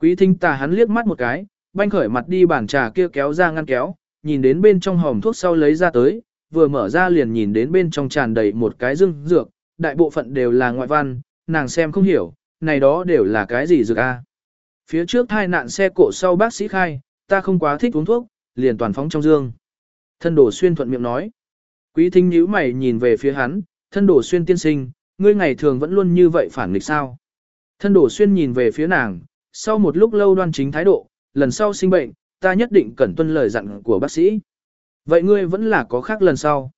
Quý thính tà hắn liếc mắt một cái, banh khởi mặt đi bàn trà kia kéo ra ngăn kéo, nhìn đến bên trong hòm thuốc sau lấy ra tới, vừa mở ra liền nhìn đến bên trong tràn đầy một cái dương dược, đại bộ phận đều là ngoại văn, nàng xem không hiểu, này đó đều là cái gì dược a? Phía trước thai nạn xe cộ sau bác sĩ khai, ta không quá thích uống thuốc, liền toàn phóng trong dương. Thân đổ xuyên thuận miệng nói. Quý thính nhíu mày nhìn về phía hắn, thân đổ xuyên tiên sinh, ngươi ngày thường vẫn luôn như vậy phản nghịch sao. Thân đổ xuyên nhìn về phía nàng, sau một lúc lâu đoan chính thái độ, lần sau sinh bệnh, ta nhất định cần tuân lời dặn của bác sĩ. Vậy ngươi vẫn là có khác lần sau.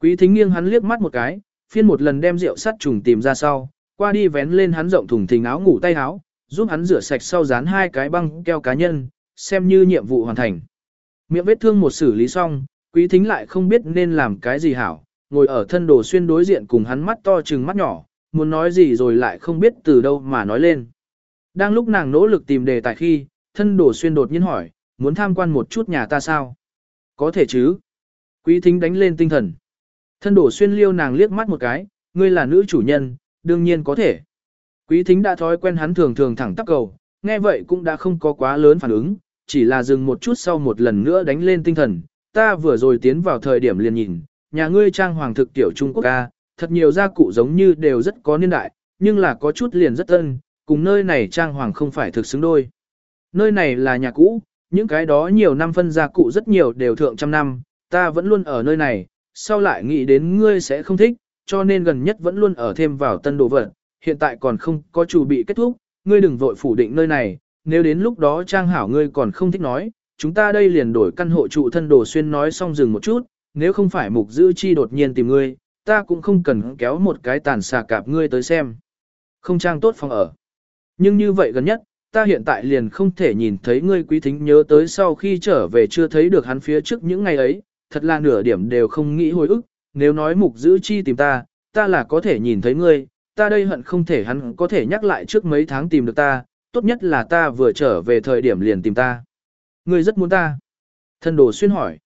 Quý thính nghiêng hắn liếc mắt một cái, phiên một lần đem rượu sắt trùng tìm ra sau, qua đi vén lên hắn rộng thùng thình áo ngủ tay áo, giúp hắn rửa sạch sau dán hai cái băng keo cá nhân, xem như nhiệm vụ hoàn thành. Miệng vết thương một xử lý xong, quý thính lại không biết nên làm cái gì hảo, ngồi ở thân đồ xuyên đối diện cùng hắn mắt to trừng mắt nhỏ, muốn nói gì rồi lại không biết từ đâu mà nói lên. Đang lúc nàng nỗ lực tìm đề tài khi, thân đồ xuyên đột nhiên hỏi, muốn tham quan một chút nhà ta sao? Có thể chứ? Quý thính đánh lên tinh thần. Thân đổ xuyên liêu nàng liếc mắt một cái, ngươi là nữ chủ nhân, đương nhiên có thể. Quý thính đã thói quen hắn thường thường thẳng tắp cầu, nghe vậy cũng đã không có quá lớn phản ứng, chỉ là dừng một chút sau một lần nữa đánh lên tinh thần. Ta vừa rồi tiến vào thời điểm liền nhìn, nhà ngươi trang hoàng thực tiểu Trung Quốc ca, thật nhiều gia cụ giống như đều rất có niên đại, nhưng là có chút liền rất tân, cùng nơi này trang hoàng không phải thực xứng đôi. Nơi này là nhà cũ, những cái đó nhiều năm phân gia cụ rất nhiều đều thượng trăm năm, ta vẫn luôn ở nơi này, sau lại nghĩ đến ngươi sẽ không thích, cho nên gần nhất vẫn luôn ở thêm vào tân đồ vật, hiện tại còn không có chủ bị kết thúc, ngươi đừng vội phủ định nơi này, nếu đến lúc đó trang hảo ngươi còn không thích nói, chúng ta đây liền đổi căn hộ trụ thân đồ xuyên nói xong dừng một chút, nếu không phải mục giữ chi đột nhiên tìm ngươi, ta cũng không cần kéo một cái tàn xà cạp ngươi tới xem. Không trang tốt phòng ở. Nhưng như vậy gần nhất, ta hiện tại liền không thể nhìn thấy ngươi quý thính nhớ tới sau khi trở về chưa thấy được hắn phía trước những ngày ấy, thật là nửa điểm đều không nghĩ hồi ức, nếu nói mục giữ chi tìm ta, ta là có thể nhìn thấy ngươi, ta đây hận không thể hắn có thể nhắc lại trước mấy tháng tìm được ta, tốt nhất là ta vừa trở về thời điểm liền tìm ta. Ngươi rất muốn ta. Thân đồ xuyên hỏi.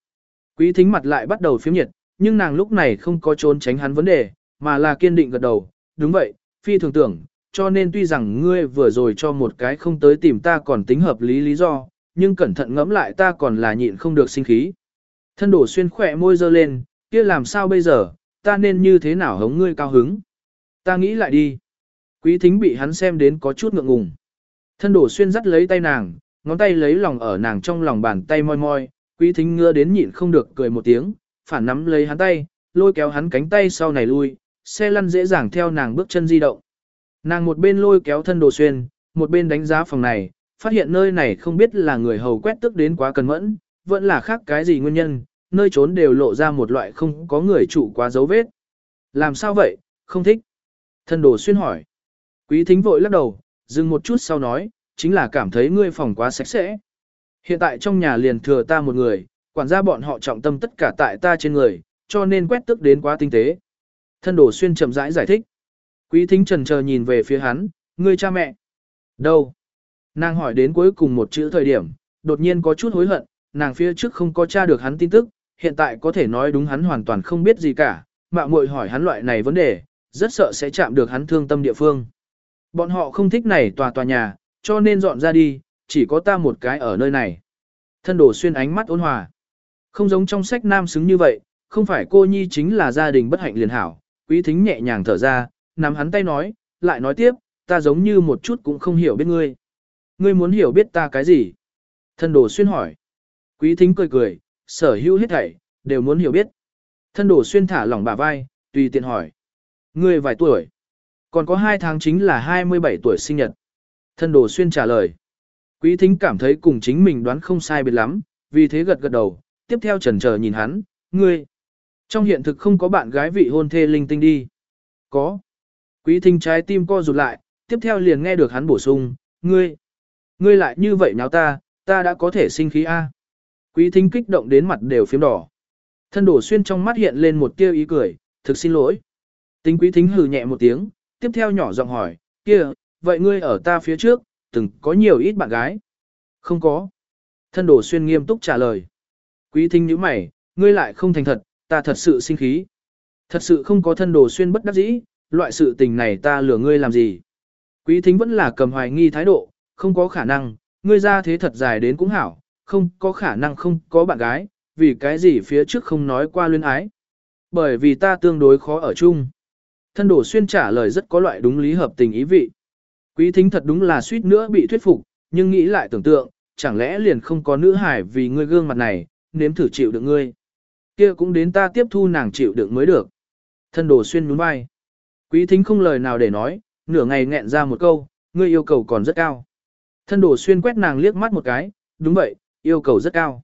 Quý thính mặt lại bắt đầu phiếm nhiệt, nhưng nàng lúc này không có trốn tránh hắn vấn đề, mà là kiên định gật đầu. Đúng vậy, phi thường tưởng, cho nên tuy rằng ngươi vừa rồi cho một cái không tới tìm ta còn tính hợp lý lý do, nhưng cẩn thận ngẫm lại ta còn là nhịn không được sinh khí. Thân đổ xuyên khỏe môi dơ lên, kia làm sao bây giờ, ta nên như thế nào hống ngươi cao hứng. Ta nghĩ lại đi. Quý thính bị hắn xem đến có chút ngượng ngùng. Thân đổ xuyên dắt lấy tay nàng, ngón tay lấy lòng ở nàng trong lòng bàn tay moi moi, quý thính ngưa đến nhịn không được cười một tiếng, phản nắm lấy hắn tay, lôi kéo hắn cánh tay sau này lui, xe lăn dễ dàng theo nàng bước chân di động. Nàng một bên lôi kéo thân đồ xuyên, một bên đánh giá phòng này, phát hiện nơi này không biết là người hầu quét tức đến quá cần mẫn, vẫn là khác cái gì nguyên nhân, nơi trốn đều lộ ra một loại không có người chủ quá dấu vết. Làm sao vậy, không thích? Thân đồ xuyên hỏi. Quý thính vội lắc đầu, dừng một chút sau nói, chính là cảm thấy ngươi phòng quá sạch sẽ. Hiện tại trong nhà liền thừa ta một người, quản gia bọn họ trọng tâm tất cả tại ta trên người, cho nên quét tức đến quá tinh tế. Thân đồ xuyên chậm rãi giải, giải thích. Quý thính trần chờ nhìn về phía hắn, ngươi cha mẹ. Đâu? Nàng hỏi đến cuối cùng một chữ thời điểm, đột nhiên có chút hối hận, nàng phía trước không có tra được hắn tin tức, hiện tại có thể nói đúng hắn hoàn toàn không biết gì cả, mạo muội hỏi hắn loại này vấn đề, rất sợ sẽ chạm được hắn thương tâm địa phương. Bọn họ không thích này tòa tòa nhà, cho nên dọn ra đi, chỉ có ta một cái ở nơi này. Thân đổ xuyên ánh mắt ôn hòa. Không giống trong sách nam xứng như vậy, không phải cô nhi chính là gia đình bất hạnh liền hảo, quý thính nhẹ nhàng thở ra, nắm hắn tay nói, lại nói tiếp, ta giống như một chút cũng không hiểu biết ngươi. Ngươi muốn hiểu biết ta cái gì? Thân đồ xuyên hỏi. Quý thính cười cười, sở hữu hết thảy, đều muốn hiểu biết. Thân đồ xuyên thả lỏng bả vai, tùy tiện hỏi. Ngươi vài tuổi? Còn có hai tháng chính là 27 tuổi sinh nhật. Thân đồ xuyên trả lời. Quý thính cảm thấy cùng chính mình đoán không sai biệt lắm, vì thế gật gật đầu, tiếp theo trần chờ nhìn hắn, ngươi. Trong hiện thực không có bạn gái vị hôn thê linh tinh đi. Có. Quý thính trái tim co rụt lại, tiếp theo liền nghe được hắn bổ sung, ngươi, ngươi lại như vậy nháo ta, ta đã có thể sinh khí A. Quý thính kích động đến mặt đều phiếm đỏ. Thân đổ xuyên trong mắt hiện lên một tia ý cười, thực xin lỗi. Tính quý thính hừ nhẹ một tiếng, tiếp theo nhỏ giọng hỏi, kia, vậy ngươi ở ta phía trước, từng có nhiều ít bạn gái? Không có. Thân đổ xuyên nghiêm túc trả lời. Quý thính như mày, ngươi lại không thành thật, ta thật sự sinh khí. Thật sự không có thân đồ xuyên bất đắc dĩ, loại sự tình này ta lừa ngươi làm gì. Quý thính vẫn là cầm hoài nghi thái độ, không có khả năng, ngươi ra thế thật dài đến cũng hảo, không có khả năng không có bạn gái, vì cái gì phía trước không nói qua luyến ái. Bởi vì ta tương đối khó ở chung. Thân đổ xuyên trả lời rất có loại đúng lý hợp tình ý vị. Quý thính thật đúng là suýt nữa bị thuyết phục, nhưng nghĩ lại tưởng tượng, chẳng lẽ liền không có nữ hải vì ngươi gương mặt này, nếm thử chịu được ngươi. kia cũng đến ta tiếp thu nàng chịu được mới được. Thân đồ xuyên nhún vai. Quý thính không lời nào để nói, nửa ngày nghẹn ra một câu, ngươi yêu cầu còn rất cao. Thân đồ xuyên quét nàng liếc mắt một cái, đúng vậy, yêu cầu rất cao.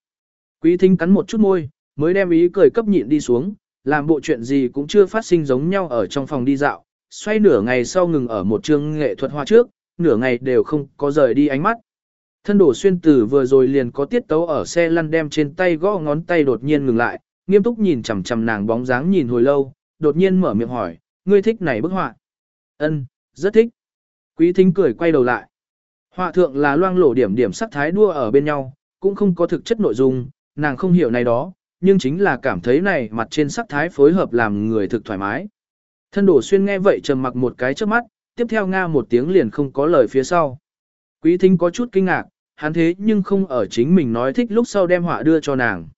Quý thính cắn một chút môi, mới đem ý cười cấp nhịn đi xuống, làm bộ chuyện gì cũng chưa phát sinh giống nhau ở trong phòng đi dạo, xoay nửa ngày sau ngừng ở một chương nghệ thuật hoa trước, nửa ngày đều không có rời đi ánh mắt. Thân đổ xuyên tử vừa rồi liền có tiết tấu ở xe lăn đem trên tay gõ ngón tay đột nhiên ngừng lại, nghiêm túc nhìn chằm chằm nàng bóng dáng nhìn hồi lâu, đột nhiên mở miệng hỏi, ngươi thích này bức họa? Ân, rất thích. Quý thính cười quay đầu lại. Họa thượng là loang lổ điểm điểm sắc thái đua ở bên nhau, cũng không có thực chất nội dung, nàng không hiểu này đó, nhưng chính là cảm thấy này mặt trên sắc thái phối hợp làm người thực thoải mái. Thân đổ xuyên nghe vậy trầm mặc một cái trước mắt, tiếp theo nga một tiếng liền không có lời phía sau. Quý thính có chút kinh ngạc, hắn thế nhưng không ở chính mình nói thích lúc sau đem họa đưa cho nàng.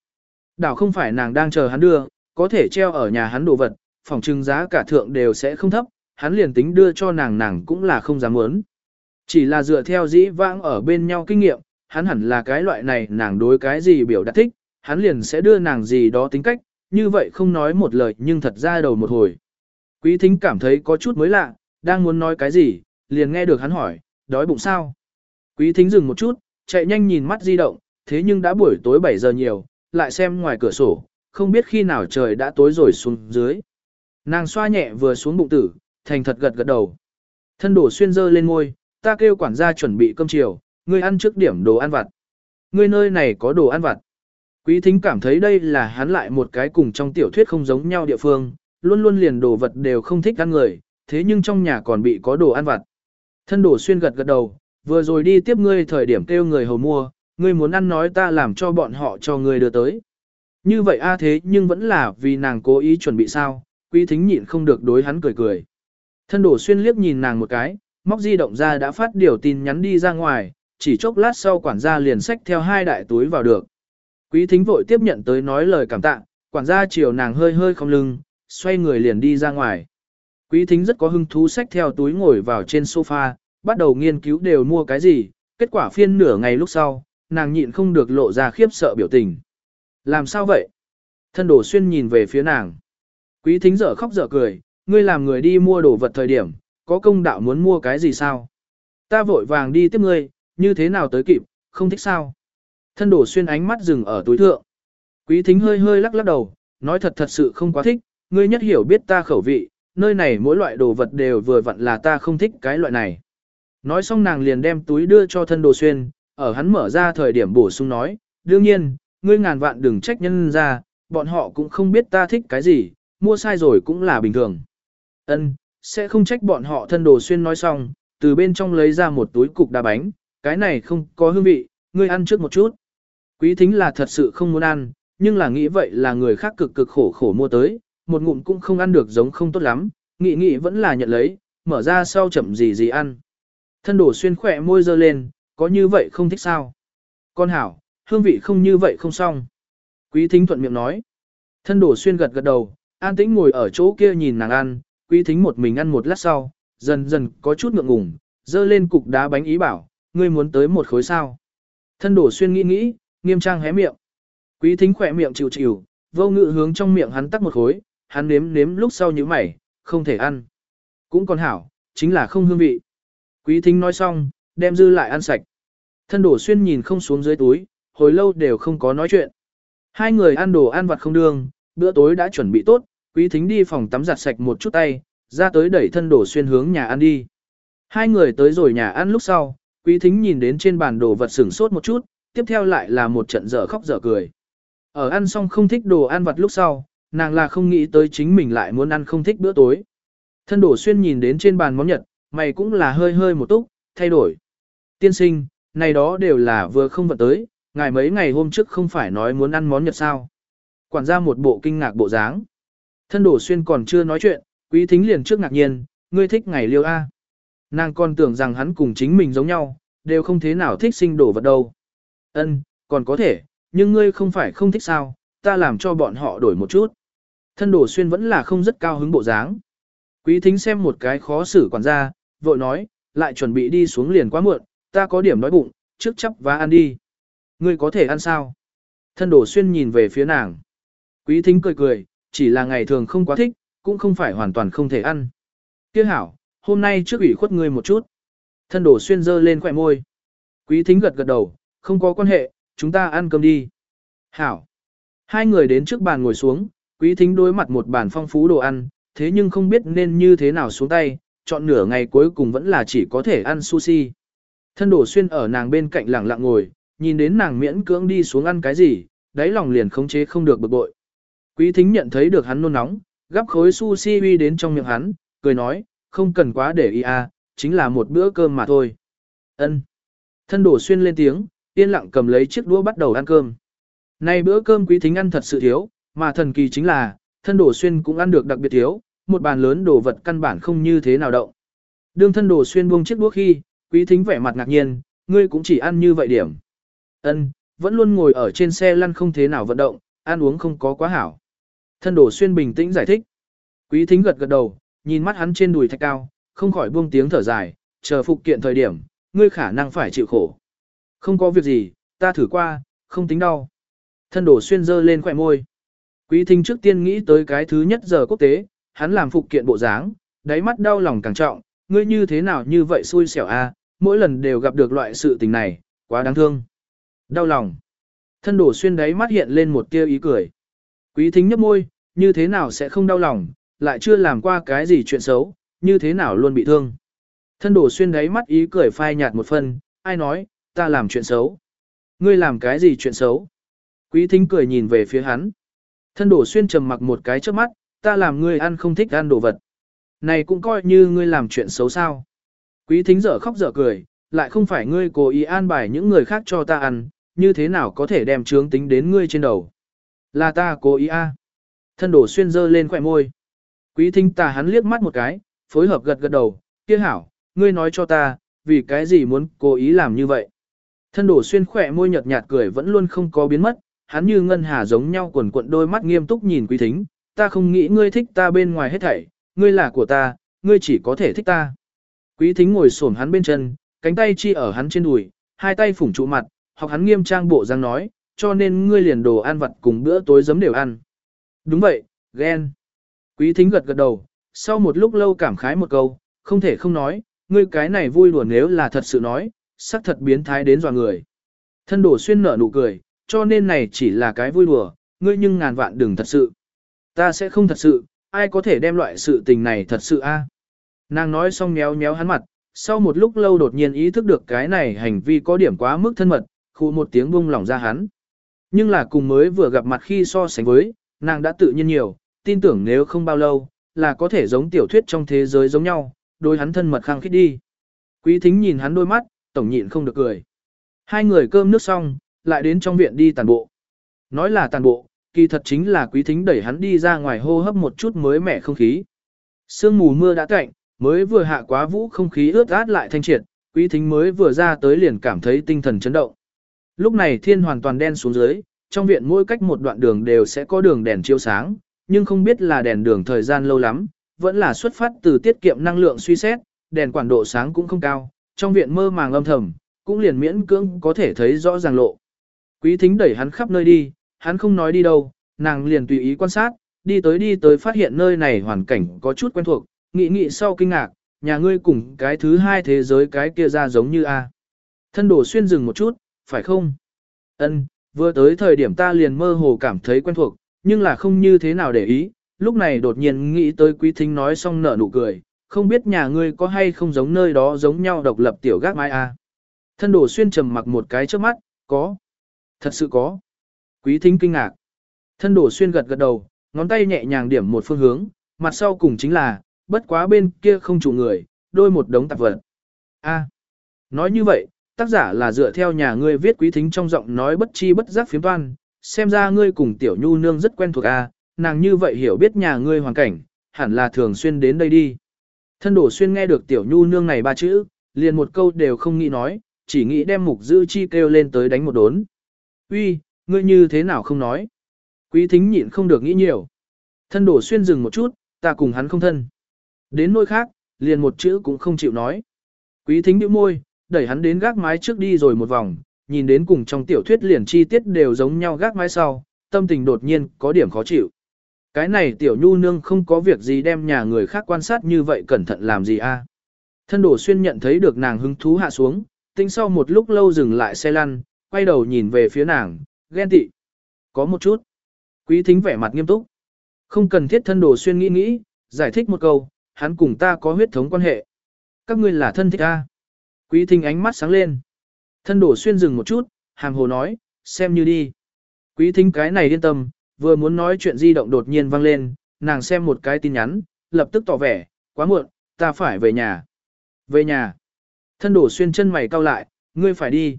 Đảo không phải nàng đang chờ hắn đưa, có thể treo ở nhà hắn đồ vật, phòng trưng giá cả thượng đều sẽ không thấp, hắn liền tính đưa cho nàng nàng cũng là không dám muốn. Chỉ là dựa theo dĩ vãng ở bên nhau kinh nghiệm, hắn hẳn là cái loại này nàng đối cái gì biểu đạt thích, hắn liền sẽ đưa nàng gì đó tính cách, như vậy không nói một lời nhưng thật ra đầu một hồi. Quý thính cảm thấy có chút mới lạ, đang muốn nói cái gì, liền nghe được hắn hỏi, đói bụng sao? Quý thính dừng một chút, chạy nhanh nhìn mắt di động, thế nhưng đã buổi tối 7 giờ nhiều, lại xem ngoài cửa sổ, không biết khi nào trời đã tối rồi xuống dưới. Nàng xoa nhẹ vừa xuống bụng tử, thành thật gật gật đầu. Thân đổ xuyên dơ lên ngôi, ta kêu quản gia chuẩn bị cơm chiều, ngươi ăn trước điểm đồ ăn vặt. Ngươi nơi này có đồ ăn vặt. Quý thính cảm thấy đây là hắn lại một cái cùng trong tiểu thuyết không giống nhau địa phương, luôn luôn liền đồ vật đều không thích ăn người, thế nhưng trong nhà còn bị có đồ ăn vặt. Thân đổ xuyên gật gật đầu, vừa rồi đi tiếp ngươi thời điểm kêu người hầu mua, ngươi muốn ăn nói ta làm cho bọn họ cho ngươi đưa tới. Như vậy a thế nhưng vẫn là vì nàng cố ý chuẩn bị sao, quý thính nhịn không được đối hắn cười cười. Thân đổ xuyên liếc nhìn nàng một cái, móc di động ra đã phát điều tin nhắn đi ra ngoài, chỉ chốc lát sau quản gia liền xách theo hai đại túi vào được. Quý thính vội tiếp nhận tới nói lời cảm tạ, quản gia chiều nàng hơi hơi không lưng, xoay người liền đi ra ngoài. Quý thính rất có hứng thú xách theo túi ngồi vào trên sofa, bắt đầu nghiên cứu đều mua cái gì, kết quả phiên nửa ngày lúc sau, nàng nhịn không được lộ ra khiếp sợ biểu tình. Làm sao vậy? Thân đổ xuyên nhìn về phía nàng. Quý thính dở khóc dở cười, ngươi làm người đi mua đồ vật thời điểm, có công đạo muốn mua cái gì sao? Ta vội vàng đi tiếp ngươi, như thế nào tới kịp, không thích sao? Thân đổ xuyên ánh mắt dừng ở túi thượng. Quý thính hơi hơi lắc lắc đầu, nói thật thật sự không quá thích, ngươi nhất hiểu biết ta khẩu vị, nơi này mỗi loại đồ vật đều vừa vặn là ta không thích cái loại này. Nói xong nàng liền đem túi đưa cho thân đồ xuyên, ở hắn mở ra thời điểm bổ sung nói, đương nhiên, ngươi ngàn vạn đừng trách nhân ra, bọn họ cũng không biết ta thích cái gì, mua sai rồi cũng là bình thường. Ân, sẽ không trách bọn họ thân đồ xuyên nói xong, từ bên trong lấy ra một túi cục đá bánh, cái này không có hương vị, ngươi ăn trước một chút. Quý thính là thật sự không muốn ăn, nhưng là nghĩ vậy là người khác cực cực khổ khổ mua tới, một ngụm cũng không ăn được giống không tốt lắm, nghĩ nghĩ vẫn là nhận lấy, mở ra sau chậm gì gì ăn. Thân đổ xuyên khỏe môi dơ lên, có như vậy không thích sao? Con hảo, hương vị không như vậy không xong. Quý thính thuận miệng nói. Thân đổ xuyên gật gật đầu, an tĩnh ngồi ở chỗ kia nhìn nàng ăn, quý thính một mình ăn một lát sau, dần dần có chút ngượng ngùng, dơ lên cục đá bánh ý bảo, ngươi muốn tới một khối sao. Thân đổ xuyên nghĩ nghĩ, nghiêm trang hé miệng. Quý thính khỏe miệng chịu chịu, vô ngự hướng trong miệng hắn tắc một khối, hắn nếm nếm lúc sau như mày, không thể ăn. Cũng còn hảo, chính là không hương vị. Quý thính nói xong, đem dư lại ăn sạch. Thân đổ xuyên nhìn không xuống dưới túi, hồi lâu đều không có nói chuyện. Hai người ăn đồ ăn vặt không đương, bữa tối đã chuẩn bị tốt, quý thính đi phòng tắm giặt sạch một chút tay, ra tới đẩy thân đổ xuyên hướng nhà ăn đi. Hai người tới rồi nhà ăn lúc sau, quý thính nhìn đến trên bàn đồ vật sửng sốt một chút, tiếp theo lại là một trận dở khóc dở cười. Ở ăn xong không thích đồ ăn vặt lúc sau, nàng là không nghĩ tới chính mình lại muốn ăn không thích bữa tối. Thân đổ xuyên nhìn đến trên bàn món nhật, mày cũng là hơi hơi một túc, thay đổi. Tiên sinh, này đó đều là vừa không vận tới, ngài mấy ngày hôm trước không phải nói muốn ăn món Nhật sao. Quản gia một bộ kinh ngạc bộ dáng. Thân đổ xuyên còn chưa nói chuyện, quý thính liền trước ngạc nhiên, ngươi thích ngày liêu A. Nàng còn tưởng rằng hắn cùng chính mình giống nhau, đều không thế nào thích sinh đổ vật đâu. Ân, còn có thể, nhưng ngươi không phải không thích sao, ta làm cho bọn họ đổi một chút. Thân đổ xuyên vẫn là không rất cao hứng bộ dáng. Quý thính xem một cái khó xử quản gia, vội nói, lại chuẩn bị đi xuống liền quá muộn, ta có điểm đói bụng, trước chấp và ăn đi. Ngươi có thể ăn sao? Thân đổ xuyên nhìn về phía nàng. Quý thính cười cười, chỉ là ngày thường không quá thích, cũng không phải hoàn toàn không thể ăn. Tiếc hảo, hôm nay trước ủy khuất ngươi một chút. Thân đổ xuyên dơ lên khỏe môi. Quý thính gật gật đầu, không có quan hệ, chúng ta ăn cơm đi. Hảo. Hai người đến trước bàn ngồi xuống, quý thính đối mặt một bàn phong phú đồ ăn, thế nhưng không biết nên như thế nào xuống tay, chọn nửa ngày cuối cùng vẫn là chỉ có thể ăn sushi. Thân đổ xuyên ở nàng bên cạnh lặng lặng ngồi, nhìn đến nàng miễn cưỡng đi xuống ăn cái gì, đáy lòng liền khống chế không được bực bội. Quý thính nhận thấy được hắn nôn nóng, gắp khối sushi uy đến trong miệng hắn, cười nói, không cần quá để ý à, chính là một bữa cơm mà thôi. Ân. Thân đổ xuyên lên tiếng, yên lặng cầm lấy chiếc đũa bắt đầu ăn cơm. Nay bữa cơm quý thính ăn thật sự thiếu, mà thần kỳ chính là, thân đổ xuyên cũng ăn được đặc biệt thiếu, một bàn lớn đồ vật căn bản không như thế nào động. Đương thân đổ xuyên buông chiếc đũa khi, quý thính vẻ mặt ngạc nhiên, ngươi cũng chỉ ăn như vậy điểm. Ân, vẫn luôn ngồi ở trên xe lăn không thế nào vận động, ăn uống không có quá hảo. Thân đổ xuyên bình tĩnh giải thích. Quý thính gật gật đầu, nhìn mắt hắn trên đùi thạch cao, không khỏi buông tiếng thở dài, chờ phục kiện thời điểm, ngươi khả năng phải chịu khổ. Không có việc gì, ta thử qua, không tính đau. Thân đổ xuyên dơ lên khỏe môi. Quý thính trước tiên nghĩ tới cái thứ nhất giờ quốc tế, hắn làm phục kiện bộ dáng, đáy mắt đau lòng càng trọng, ngươi như thế nào như vậy xui xẻo a, mỗi lần đều gặp được loại sự tình này, quá đáng thương. Đau lòng. Thân đổ xuyên đáy mắt hiện lên một tia ý cười. Quý thính nhấp môi, như thế nào sẽ không đau lòng, lại chưa làm qua cái gì chuyện xấu, như thế nào luôn bị thương. Thân đổ xuyên đáy mắt ý cười phai nhạt một phần, ai nói, ta làm chuyện xấu. Ngươi làm cái gì chuyện xấu? Quý thính cười nhìn về phía hắn. Thân đổ xuyên trầm mặc một cái trước mắt, ta làm ngươi ăn không thích ăn đồ vật. Này cũng coi như ngươi làm chuyện xấu sao. Quý thính dở khóc dở cười, lại không phải ngươi cố ý an bài những người khác cho ta ăn, như thế nào có thể đem trướng tính đến ngươi trên đầu. Là ta cố ý a. À. Thân đổ xuyên dơ lên khỏe môi. Quý thính ta hắn liếc mắt một cái, phối hợp gật gật đầu, kia hảo, ngươi nói cho ta, vì cái gì muốn cố ý làm như vậy. Thân đổ xuyên khỏe môi nhợt nhạt cười vẫn luôn không có biến mất, hắn như ngân hà giống nhau quần cuộn đôi mắt nghiêm túc nhìn quý thính, ta không nghĩ ngươi thích ta bên ngoài hết thảy, ngươi là của ta, ngươi chỉ có thể thích ta. Quý thính ngồi xổm hắn bên chân, cánh tay chi ở hắn trên đùi, hai tay phủng trụ mặt, hoặc hắn nghiêm trang bộ răng nói, cho nên ngươi liền đồ ăn vặt cùng bữa tối giấm đều ăn. Đúng vậy, ghen. Quý thính gật gật đầu, sau một lúc lâu cảm khái một câu, không thể không nói, ngươi cái này vui đùa nếu là thật sự nói, sắc thật biến thái đến dò người. Thân đổ xuyên nở nụ cười, cho nên này chỉ là cái vui đùa, ngươi nhưng ngàn vạn đừng thật sự. Ta sẽ không thật sự, ai có thể đem loại sự tình này thật sự a? Nàng nói xong méo méo hắn mặt, sau một lúc lâu đột nhiên ý thức được cái này hành vi có điểm quá mức thân mật, khu một tiếng buông lỏng ra hắn. Nhưng là cùng mới vừa gặp mặt khi so sánh với, nàng đã tự nhiên nhiều, tin tưởng nếu không bao lâu, là có thể giống tiểu thuyết trong thế giới giống nhau, đôi hắn thân mật khăng khít đi. Quý thính nhìn hắn đôi mắt, tổng nhịn không được cười. Hai người cơm nước xong, lại đến trong viện đi tàn bộ. Nói là tàn bộ, kỳ thật chính là quý thính đẩy hắn đi ra ngoài hô hấp một chút mới mẻ không khí. Sương mù mưa đã tạnh, mới vừa hạ quá vũ không khí ướt át lại thanh triệt, quý thính mới vừa ra tới liền cảm thấy tinh thần chấn động. Lúc này thiên hoàn toàn đen xuống dưới, trong viện mỗi cách một đoạn đường đều sẽ có đường đèn chiếu sáng, nhưng không biết là đèn đường thời gian lâu lắm, vẫn là xuất phát từ tiết kiệm năng lượng suy xét, đèn quản độ sáng cũng không cao, trong viện mơ màng âm thầm, cũng liền miễn cưỡng có thể thấy rõ ràng lộ. Quý thính đẩy hắn khắp nơi đi, hắn không nói đi đâu, nàng liền tùy ý quan sát, đi tới đi tới phát hiện nơi này hoàn cảnh có chút quen thuộc, nghĩ nghĩ sau kinh ngạc, nhà ngươi cùng cái thứ hai thế giới cái kia ra giống như A. Thân đổ xuyên dừng một chút, phải không? Ân, vừa tới thời điểm ta liền mơ hồ cảm thấy quen thuộc, nhưng là không như thế nào để ý, lúc này đột nhiên nghĩ tới quý thính nói xong nở nụ cười, không biết nhà ngươi có hay không giống nơi đó giống nhau độc lập tiểu gác mai A. Thân đổ xuyên trầm mặc một cái trước mắt, có. Thật sự có. Quý thính kinh ngạc. Thân đổ xuyên gật gật đầu, ngón tay nhẹ nhàng điểm một phương hướng, mặt sau cùng chính là, bất quá bên kia không chủ người, đôi một đống tạp vật. A. Nói như vậy, tác giả là dựa theo nhà ngươi viết quý thính trong giọng nói bất chi bất giác phiếm toan, xem ra ngươi cùng tiểu nhu nương rất quen thuộc a, à, nàng như vậy hiểu biết nhà ngươi hoàn cảnh, hẳn là thường xuyên đến đây đi. Thân đổ xuyên nghe được tiểu nhu nương này ba chữ, liền một câu đều không nghĩ nói, chỉ nghĩ đem mục dư chi kêu lên tới đánh một đốn. Uy, ngươi như thế nào không nói? Quý thính nhịn không được nghĩ nhiều. Thân đổ xuyên dừng một chút, ta cùng hắn không thân. Đến nơi khác, liền một chữ cũng không chịu nói. Quý thính bĩu môi, đẩy hắn đến gác mái trước đi rồi một vòng, nhìn đến cùng trong tiểu thuyết liền chi tiết đều giống nhau gác mái sau, tâm tình đột nhiên có điểm khó chịu. Cái này tiểu nhu nương không có việc gì đem nhà người khác quan sát như vậy cẩn thận làm gì a? Thân đổ xuyên nhận thấy được nàng hứng thú hạ xuống, tinh sau một lúc lâu dừng lại xe lăn, quay đầu nhìn về phía nàng, ghen tị. Có một chút. Quý thính vẻ mặt nghiêm túc. Không cần thiết thân đồ xuyên nghĩ nghĩ, giải thích một câu, hắn cùng ta có huyết thống quan hệ. Các ngươi là thân thích ta. Quý thính ánh mắt sáng lên. Thân đồ xuyên dừng một chút, hàm hồ nói, xem như đi. Quý thính cái này yên tâm, vừa muốn nói chuyện di động đột nhiên vang lên, nàng xem một cái tin nhắn, lập tức tỏ vẻ, quá muộn, ta phải về nhà. Về nhà. Thân đổ xuyên chân mày cau lại, ngươi phải đi.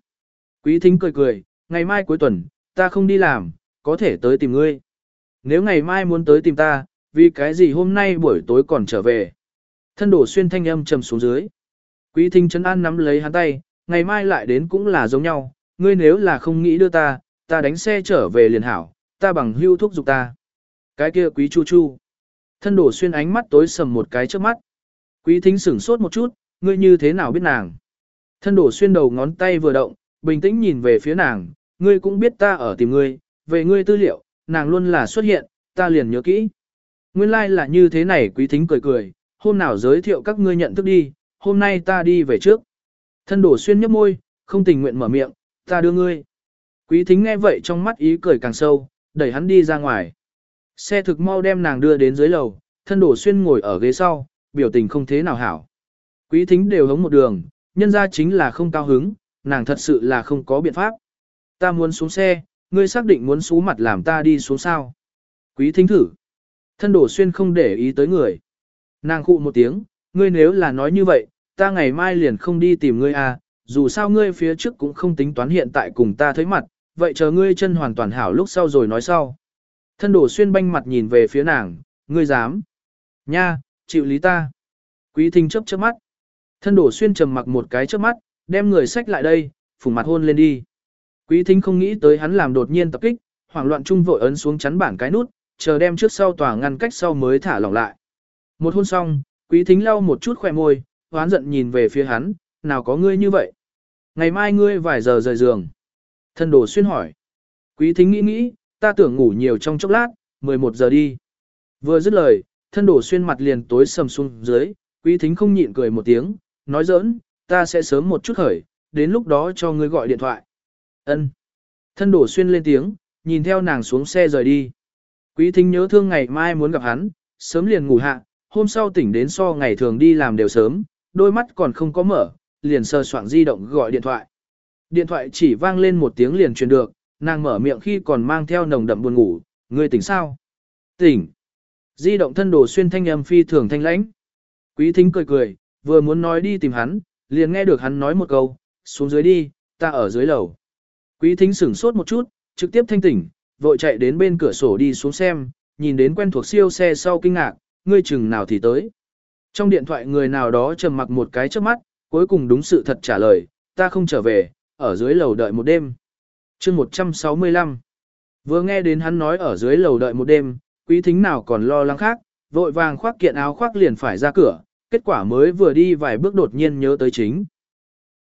Quý thính cười cười, ngày mai cuối tuần, ta không đi làm, có thể tới tìm ngươi. Nếu ngày mai muốn tới tìm ta, vì cái gì hôm nay buổi tối còn trở về. Thân đổ xuyên thanh âm trầm xuống dưới. Quý thính chấn an nắm lấy hắn tay, ngày mai lại đến cũng là giống nhau, ngươi nếu là không nghĩ đưa ta, ta đánh xe trở về liền hảo, ta bằng hưu thúc giục ta. Cái kia quý chu chu. Thân đổ xuyên ánh mắt tối sầm một cái trước mắt. Quý thính sửng sốt một chút, ngươi như thế nào biết nàng. Thân đổ xuyên đầu ngón tay vừa động, bình tĩnh nhìn về phía nàng, ngươi cũng biết ta ở tìm ngươi, về ngươi tư liệu, nàng luôn là xuất hiện, ta liền nhớ kỹ. Nguyên lai like là như thế này quý thính cười cười, hôm nào giới thiệu các ngươi nhận thức đi, hôm nay ta đi về trước. Thân đổ xuyên nhấp môi, không tình nguyện mở miệng, ta đưa ngươi. Quý thính nghe vậy trong mắt ý cười càng sâu, đẩy hắn đi ra ngoài. Xe thực mau đem nàng đưa đến dưới lầu, thân đổ xuyên ngồi ở ghế sau, biểu tình không thế nào hảo. Quý thính đều hống một đường, nhân ra chính là không cao hứng, nàng thật sự là không có biện pháp. Ta muốn xuống xe, ngươi xác định muốn xuống mặt làm ta đi xuống sao. Quý thính thử. Thân đổ xuyên không để ý tới người. Nàng khụ một tiếng, ngươi nếu là nói như vậy, ta ngày mai liền không đi tìm ngươi à, dù sao ngươi phía trước cũng không tính toán hiện tại cùng ta thấy mặt, vậy chờ ngươi chân hoàn toàn hảo lúc sau rồi nói sau. Thân đổ xuyên banh mặt nhìn về phía nàng, ngươi dám. Nha, chịu lý ta. Quý thính chấp chớp mắt. Thân đổ xuyên trầm mặc một cái chớp mắt, đem người sách lại đây, phủ mặt hôn lên đi. Quý thính không nghĩ tới hắn làm đột nhiên tập kích, hoảng loạn trung vội ấn xuống chắn bảng cái nút, chờ đem trước sau tòa ngăn cách sau mới thả lỏng lại. Một hôn xong, quý thính lau một chút khỏe môi, hoán giận nhìn về phía hắn, nào có ngươi như vậy. Ngày mai ngươi vài giờ rời giường. Thân đồ xuyên hỏi. Quý thính nghĩ nghĩ, ta tưởng ngủ nhiều trong chốc lát, 11 giờ đi. Vừa dứt lời, thân đồ xuyên mặt liền tối sầm xuống dưới, quý thính không nhịn cười một tiếng, nói giỡn, ta sẽ sớm một chút khởi, đến lúc đó cho ngươi gọi điện thoại. Ân. Thân đổ xuyên lên tiếng, nhìn theo nàng xuống xe rời đi. Quý thính nhớ thương ngày mai muốn gặp hắn, sớm liền ngủ hạ, hôm sau tỉnh đến so ngày thường đi làm đều sớm, đôi mắt còn không có mở, liền sơ soạn di động gọi điện thoại. Điện thoại chỉ vang lên một tiếng liền truyền được, nàng mở miệng khi còn mang theo nồng đậm buồn ngủ, ngươi tỉnh sao? Tỉnh. Di động thân đồ xuyên thanh âm phi thường thanh lãnh. Quý thính cười cười, vừa muốn nói đi tìm hắn, liền nghe được hắn nói một câu, xuống dưới đi, ta ở dưới lầu. Quý thính sửng sốt một chút, trực tiếp thanh tỉnh, vội chạy đến bên cửa sổ đi xuống xem, nhìn đến quen thuộc siêu xe sau kinh ngạc, ngươi chừng nào thì tới. Trong điện thoại người nào đó trầm mặc một cái trước mắt, cuối cùng đúng sự thật trả lời, ta không trở về, ở dưới lầu đợi một đêm. chương 165 Vừa nghe đến hắn nói ở dưới lầu đợi một đêm, quý thính nào còn lo lắng khác, vội vàng khoác kiện áo khoác liền phải ra cửa, kết quả mới vừa đi vài bước đột nhiên nhớ tới chính.